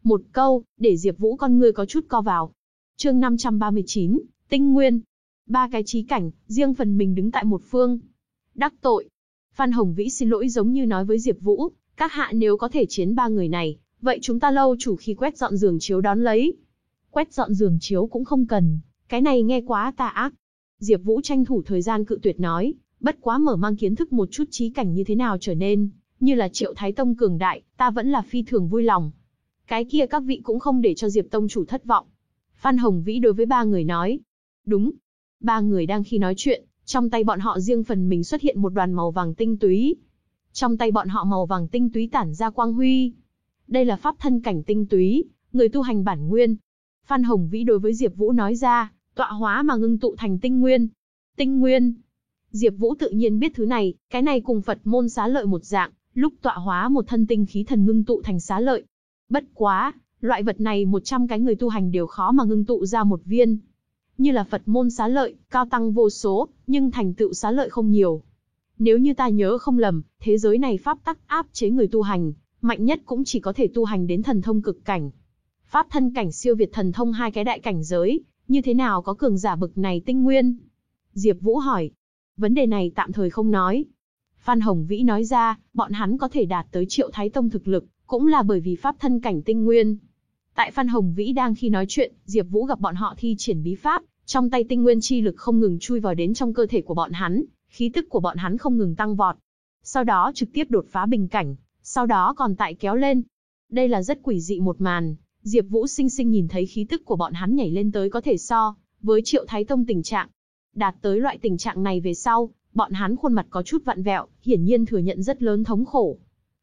Một câu, để Diệp Vũ con người có chút co vào. Chương 539, Tinh Nguyên. Ba cái chí cảnh, riêng phần mình đứng tại một phương. Đắc tội. Phan Hồng Vĩ xin lỗi giống như nói với Diệp Vũ, các hạ nếu có thể chiến ba người này, vậy chúng ta lâu chủ khi quét dọn giường chiếu đón lấy. Quét dọn giường chiếu cũng không cần, cái này nghe quá tà ác. Diệp Vũ tranh thủ thời gian cự tuyệt nói, bất quá mở mang kiến thức một chút trí cảnh như thế nào trở nên, như là Triệu Thái Tông cường đại, ta vẫn là phi thường vui lòng. Cái kia các vị cũng không để cho Diệp Tông chủ thất vọng. Phan Hồng Vĩ đối với ba người nói. Đúng. Ba người đang khi nói chuyện, trong tay bọn họ riêng phần mình xuất hiện một đoàn màu vàng tinh túy. Trong tay bọn họ màu vàng tinh túy tản ra quang huy. Đây là pháp thân cảnh tinh túy, người tu hành bản nguyên. Phan Hồng Vĩ đối với Diệp Vũ nói ra, tọa hóa mà ngưng tụ thành tinh nguyên. Tinh nguyên. Diệp Vũ tự nhiên biết thứ này, cái này cùng Phật môn xá lợi một dạng, lúc tọa hóa một thân tinh khí thần ngưng tụ thành xá lợi. Bất quá, loại vật này 100 cái người tu hành đều khó mà ngưng tụ ra một viên. Như là Phật môn xá lợi, cao tăng vô số, nhưng thành tựu xá lợi không nhiều. Nếu như ta nhớ không lầm, thế giới này pháp tắc áp chế người tu hành, mạnh nhất cũng chỉ có thể tu hành đến thần thông cực cảnh. Pháp thân cảnh siêu việt thần thông hai cái đại cảnh giới, như thế nào có cường giả bực này tinh nguyên? Diệp Vũ hỏi. Vấn đề này tạm thời không nói. Phan Hồng Vĩ nói ra, bọn hắn có thể đạt tới Triệu Thái Tông thực lực, cũng là bởi vì pháp thân cảnh tinh nguyên. Tại Phan Hồng Vĩ đang khi nói chuyện, Diệp Vũ gặp bọn họ thi triển bí pháp, trong tay tinh nguyên chi lực không ngừng chui vào đến trong cơ thể của bọn hắn, khí tức của bọn hắn không ngừng tăng vọt. Sau đó trực tiếp đột phá bình cảnh, sau đó còn tại kéo lên. Đây là rất quỷ dị một màn, Diệp Vũ sinh sinh nhìn thấy khí tức của bọn hắn nhảy lên tới có thể so với Triệu Thái Tông tình trạng. Đạt tới loại tình trạng này về sau, bọn hắn khuôn mặt có chút vặn vẹo, hiển nhiên thừa nhận rất lớn thống khổ.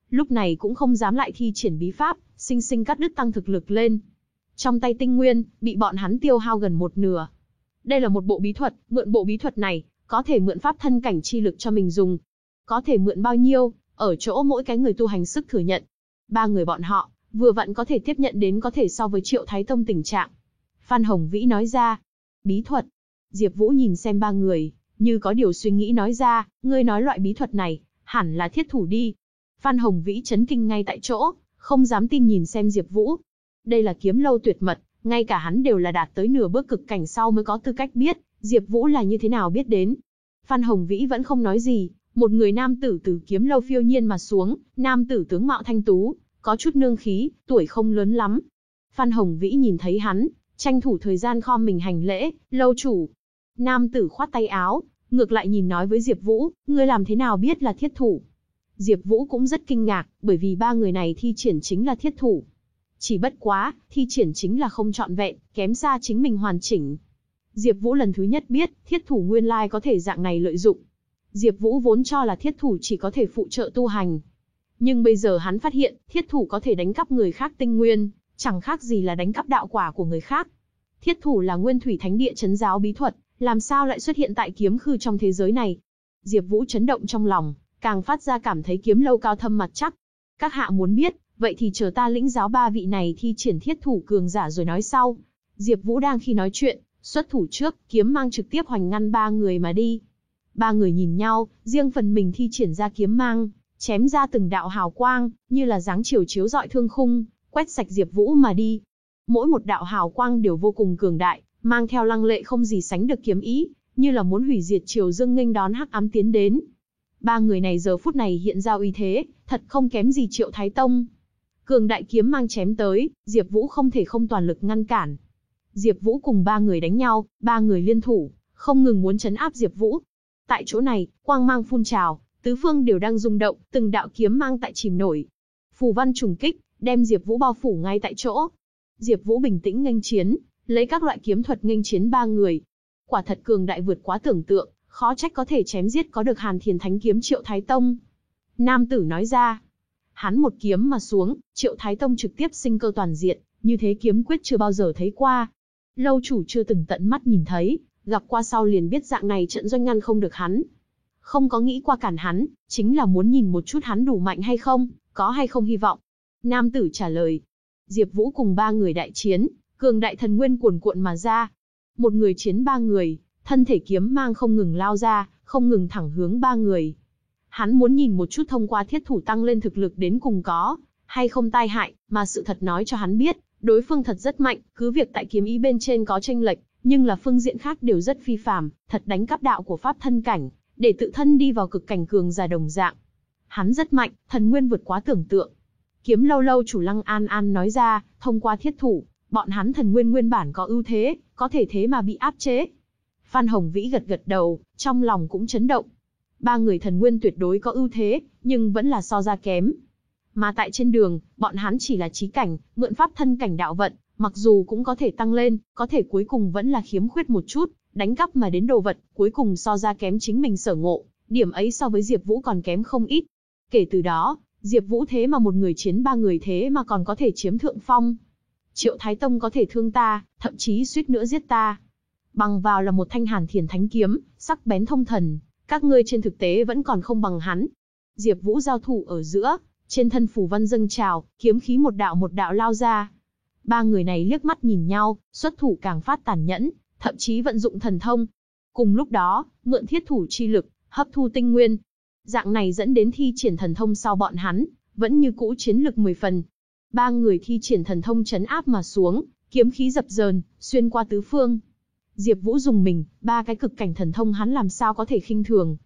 Lúc này cũng không dám lại thi triển bí pháp, sinh sinh cắt đứt tăng thực lực lên. Trong tay tinh nguyên, bị bọn hắn tiêu hao gần một nửa. Đây là một bộ bí thuật, mượn bộ bí thuật này, có thể mượn pháp thân cảnh chi lực cho mình dùng. Có thể mượn bao nhiêu, ở chỗ mỗi cái người tu hành sức thừa nhận. Ba người bọn họ, vừa vặn có thể tiếp nhận đến có thể so với triệu thái tông tình trạng. Phan Hồng Vĩ nói ra, bí thuật. Diệp Vũ nhìn xem ba người, như có điều suy nghĩ nói ra, ngươi nói loại bí thuật này, hẳn là thiết thủ đi. Phan Hồng Vĩ chấn kinh ngay tại chỗ, không dám tin nhìn xem Diệp Vũ. Đây là kiếm lâu tuyệt mật, ngay cả hắn đều là đạt tới nửa bước cực cảnh sau mới có tư cách biết, Diệp Vũ là như thế nào biết đến. Phan Hồng Vĩ vẫn không nói gì, một người nam tử từ kiếm lâu phiêu nhiên mà xuống, nam tử tướng mạo thanh tú, có chút nương khí, tuổi không lớn lắm. Phan Hồng Vĩ nhìn thấy hắn, tranh thủ thời gian khom mình hành lễ, lâu chủ. Nam tử khoát tay áo, ngược lại nhìn nói với Diệp Vũ, ngươi làm thế nào biết là thiết thủ? Diệp Vũ cũng rất kinh ngạc, bởi vì ba người này thi triển chính là thiết thủ. Chỉ bất quá, thi triển chính là không trọn vẹn, kém xa chính mình hoàn chỉnh. Diệp Vũ lần thứ nhất biết, thiết thủ nguyên lai có thể dạng này lợi dụng. Diệp Vũ vốn cho là thiết thủ chỉ có thể phụ trợ tu hành. Nhưng bây giờ hắn phát hiện, thiết thủ có thể đánh cắp người khác tinh nguyên, chẳng khác gì là đánh cắp đạo quả của người khác. Thiết thủ là nguyên thủy thánh địa trấn giáo bí thuật, làm sao lại xuất hiện tại kiếm khư trong thế giới này? Diệp Vũ chấn động trong lòng, càng phát ra cảm thấy kiếm lâu cao thâm mặt chắc. Các hạ muốn biết, vậy thì chờ ta lĩnh giáo ba vị này thi triển thiết thủ cường giả rồi nói sau. Diệp Vũ đang khi nói chuyện, xuất thủ trước, kiếm mang trực tiếp hoành ngăn ba người mà đi. Ba người nhìn nhau, riêng phần mình thi triển ra kiếm mang, chém ra từng đạo hào quang, như là dáng chiều chiếu rọi thương khung, quét sạch Diệp Vũ mà đi. Mỗi một đạo hào quang đều vô cùng cường đại, mang theo lăng lệ không gì sánh được kiếm ý, như là muốn hủy diệt triều dương nghênh đón hắc ám tiến đến. Ba người này giờ phút này hiện ra uy thế, thật không kém gì Triệu Thái Tông. Cường đại kiếm mang chém tới, Diệp Vũ không thể không toàn lực ngăn cản. Diệp Vũ cùng ba người đánh nhau, ba người liên thủ, không ngừng muốn chấn áp Diệp Vũ. Tại chỗ này, quang mang phun trào, tứ phương đều đang rung động, từng đạo kiếm mang tại chìm nổi. Phù văn trùng kích, đem Diệp Vũ bao phủ ngay tại chỗ. Diệp Vũ bình tĩnh nghênh chiến, lấy các loại kiếm thuật nghênh chiến ba người. Quả thật cường đại vượt quá tưởng tượng, khó trách có thể chém giết có được Hàn Thiền Thánh kiếm Triệu Thái Tông. Nam tử nói ra, hắn một kiếm mà xuống, Triệu Thái Tông trực tiếp sinh cơ toàn diện, như thế kiếm quyết chưa bao giờ thấy qua. Lâu chủ chưa từng tận mắt nhìn thấy, gặp qua sau liền biết dạng này trận doanh ngăn không được hắn. Không có nghĩ qua cản hắn, chính là muốn nhìn một chút hắn đủ mạnh hay không, có hay không hy vọng. Nam tử trả lời. Diệp Vũ cùng ba người đại chiến, cường đại thần nguyên cuồn cuộn mà ra. Một người chiến ba người, thân thể kiếm mang không ngừng lao ra, không ngừng thẳng hướng ba người. Hắn muốn nhìn một chút thông qua thiết thủ tăng lên thực lực đến cùng có, hay không tai hại, mà sự thật nói cho hắn biết, đối phương thật rất mạnh, cứ việc tại kiếm ý bên trên có tranh lệch, nhưng là phương diện khác đều rất phi phàm, thật đánh cắp đạo của pháp thân cảnh, để tự thân đi vào cực cảnh cường giả đồng dạng. Hắn rất mạnh, thần nguyên vượt quá tưởng tượng. Kiếm lâu lâu chủ Lăng An An nói ra, thông qua thiết thủ, bọn hắn thần nguyên nguyên bản có ưu thế, có thể thế mà bị áp chế. Phan Hồng Vĩ gật gật đầu, trong lòng cũng chấn động. Ba người thần nguyên tuyệt đối có ưu thế, nhưng vẫn là so ra kém. Mà tại trên đường, bọn hắn chỉ là trí cảnh, mượn pháp thân cảnh đạo vận, Mặc dù cũng có thể tăng lên, có thể cuối cùng vẫn là khiếm khuyết một chút, đánh cắp mà đến đồ vật, cuối cùng so ra kém chính mình sở ngộ, điểm ấy so với Diệp Vũ còn kém không ít. Kể từ đó, Diệp Vũ thế mà một người chiến ba người thế mà còn có thể chiếm thượng phong. Triệu Thái Tông có thể thương ta, thậm chí suýt nữa giết ta. Bằng vào là một thanh Hàn Thiền Thánh kiếm, sắc bén thông thần, các ngươi trên thực tế vẫn còn không bằng hắn. Diệp Vũ giao thủ ở giữa, trên thân phù văn dâng trào, kiếm khí một đạo một đạo lao ra. Ba người này liếc mắt nhìn nhau, xuất thủ càng phát tàn nhẫn, thậm chí vận dụng thần thông. Cùng lúc đó, mượn thiết thủ chi lực, hấp thu tinh nguyên. Dạng này dẫn đến thi triển thần thông sau bọn hắn, vẫn như cũ chiến lực 10 phần. Ba người thi triển thần thông chấn áp mà xuống, kiếm khí dập dờn, xuyên qua tứ phương. Diệp Vũ dùng mình, ba cái cực cảnh thần thông hắn làm sao có thể khinh thường.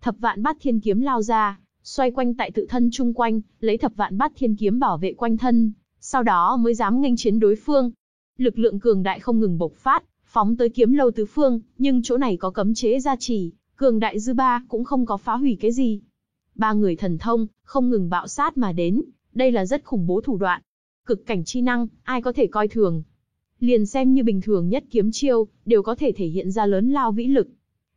Thập vạn bát thiên kiếm lao ra, xoay quanh tại tự thân chung quanh, lấy thập vạn bát thiên kiếm bảo vệ quanh thân, sau đó mới dám nghênh chiến đối phương. Lực lượng cường đại không ngừng bộc phát, phóng tới kiếm lâu tứ phương, nhưng chỗ này có cấm chế gia trì, cường đại dư ba cũng không có phá hủy cái gì. Ba người thần thông, không ngừng bạo sát mà đến, đây là rất khủng bố thủ đoạn. Cực cảnh chi năng, ai có thể coi thường. Liền xem như bình thường nhất kiếm chiêu, đều có thể thể hiện ra lớn lao vĩ lực.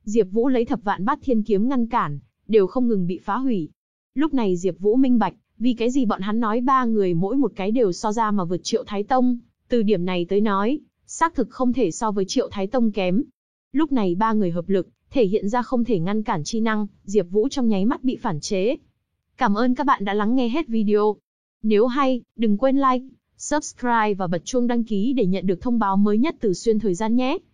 Diệp Vũ lấy thập vạn bát thiên kiếm ngăn cản, đều không ngừng bị phá hủy. Lúc này Diệp Vũ minh bạch, vì cái gì bọn hắn nói ba người mỗi một cái đều so ra mà vượt Triệu Thái Tông, từ điểm này tới nói, xác thực không thể so với Triệu Thái Tông kém. Lúc này ba người hợp lực, thể hiện ra không thể ngăn cản chi năng, Diệp Vũ trong nháy mắt bị phản chế. Cảm ơn các bạn đã lắng nghe hết video. Nếu hay, đừng quên like, subscribe và bật chuông đăng ký để nhận được thông báo mới nhất từ xuyên thời gian nhé.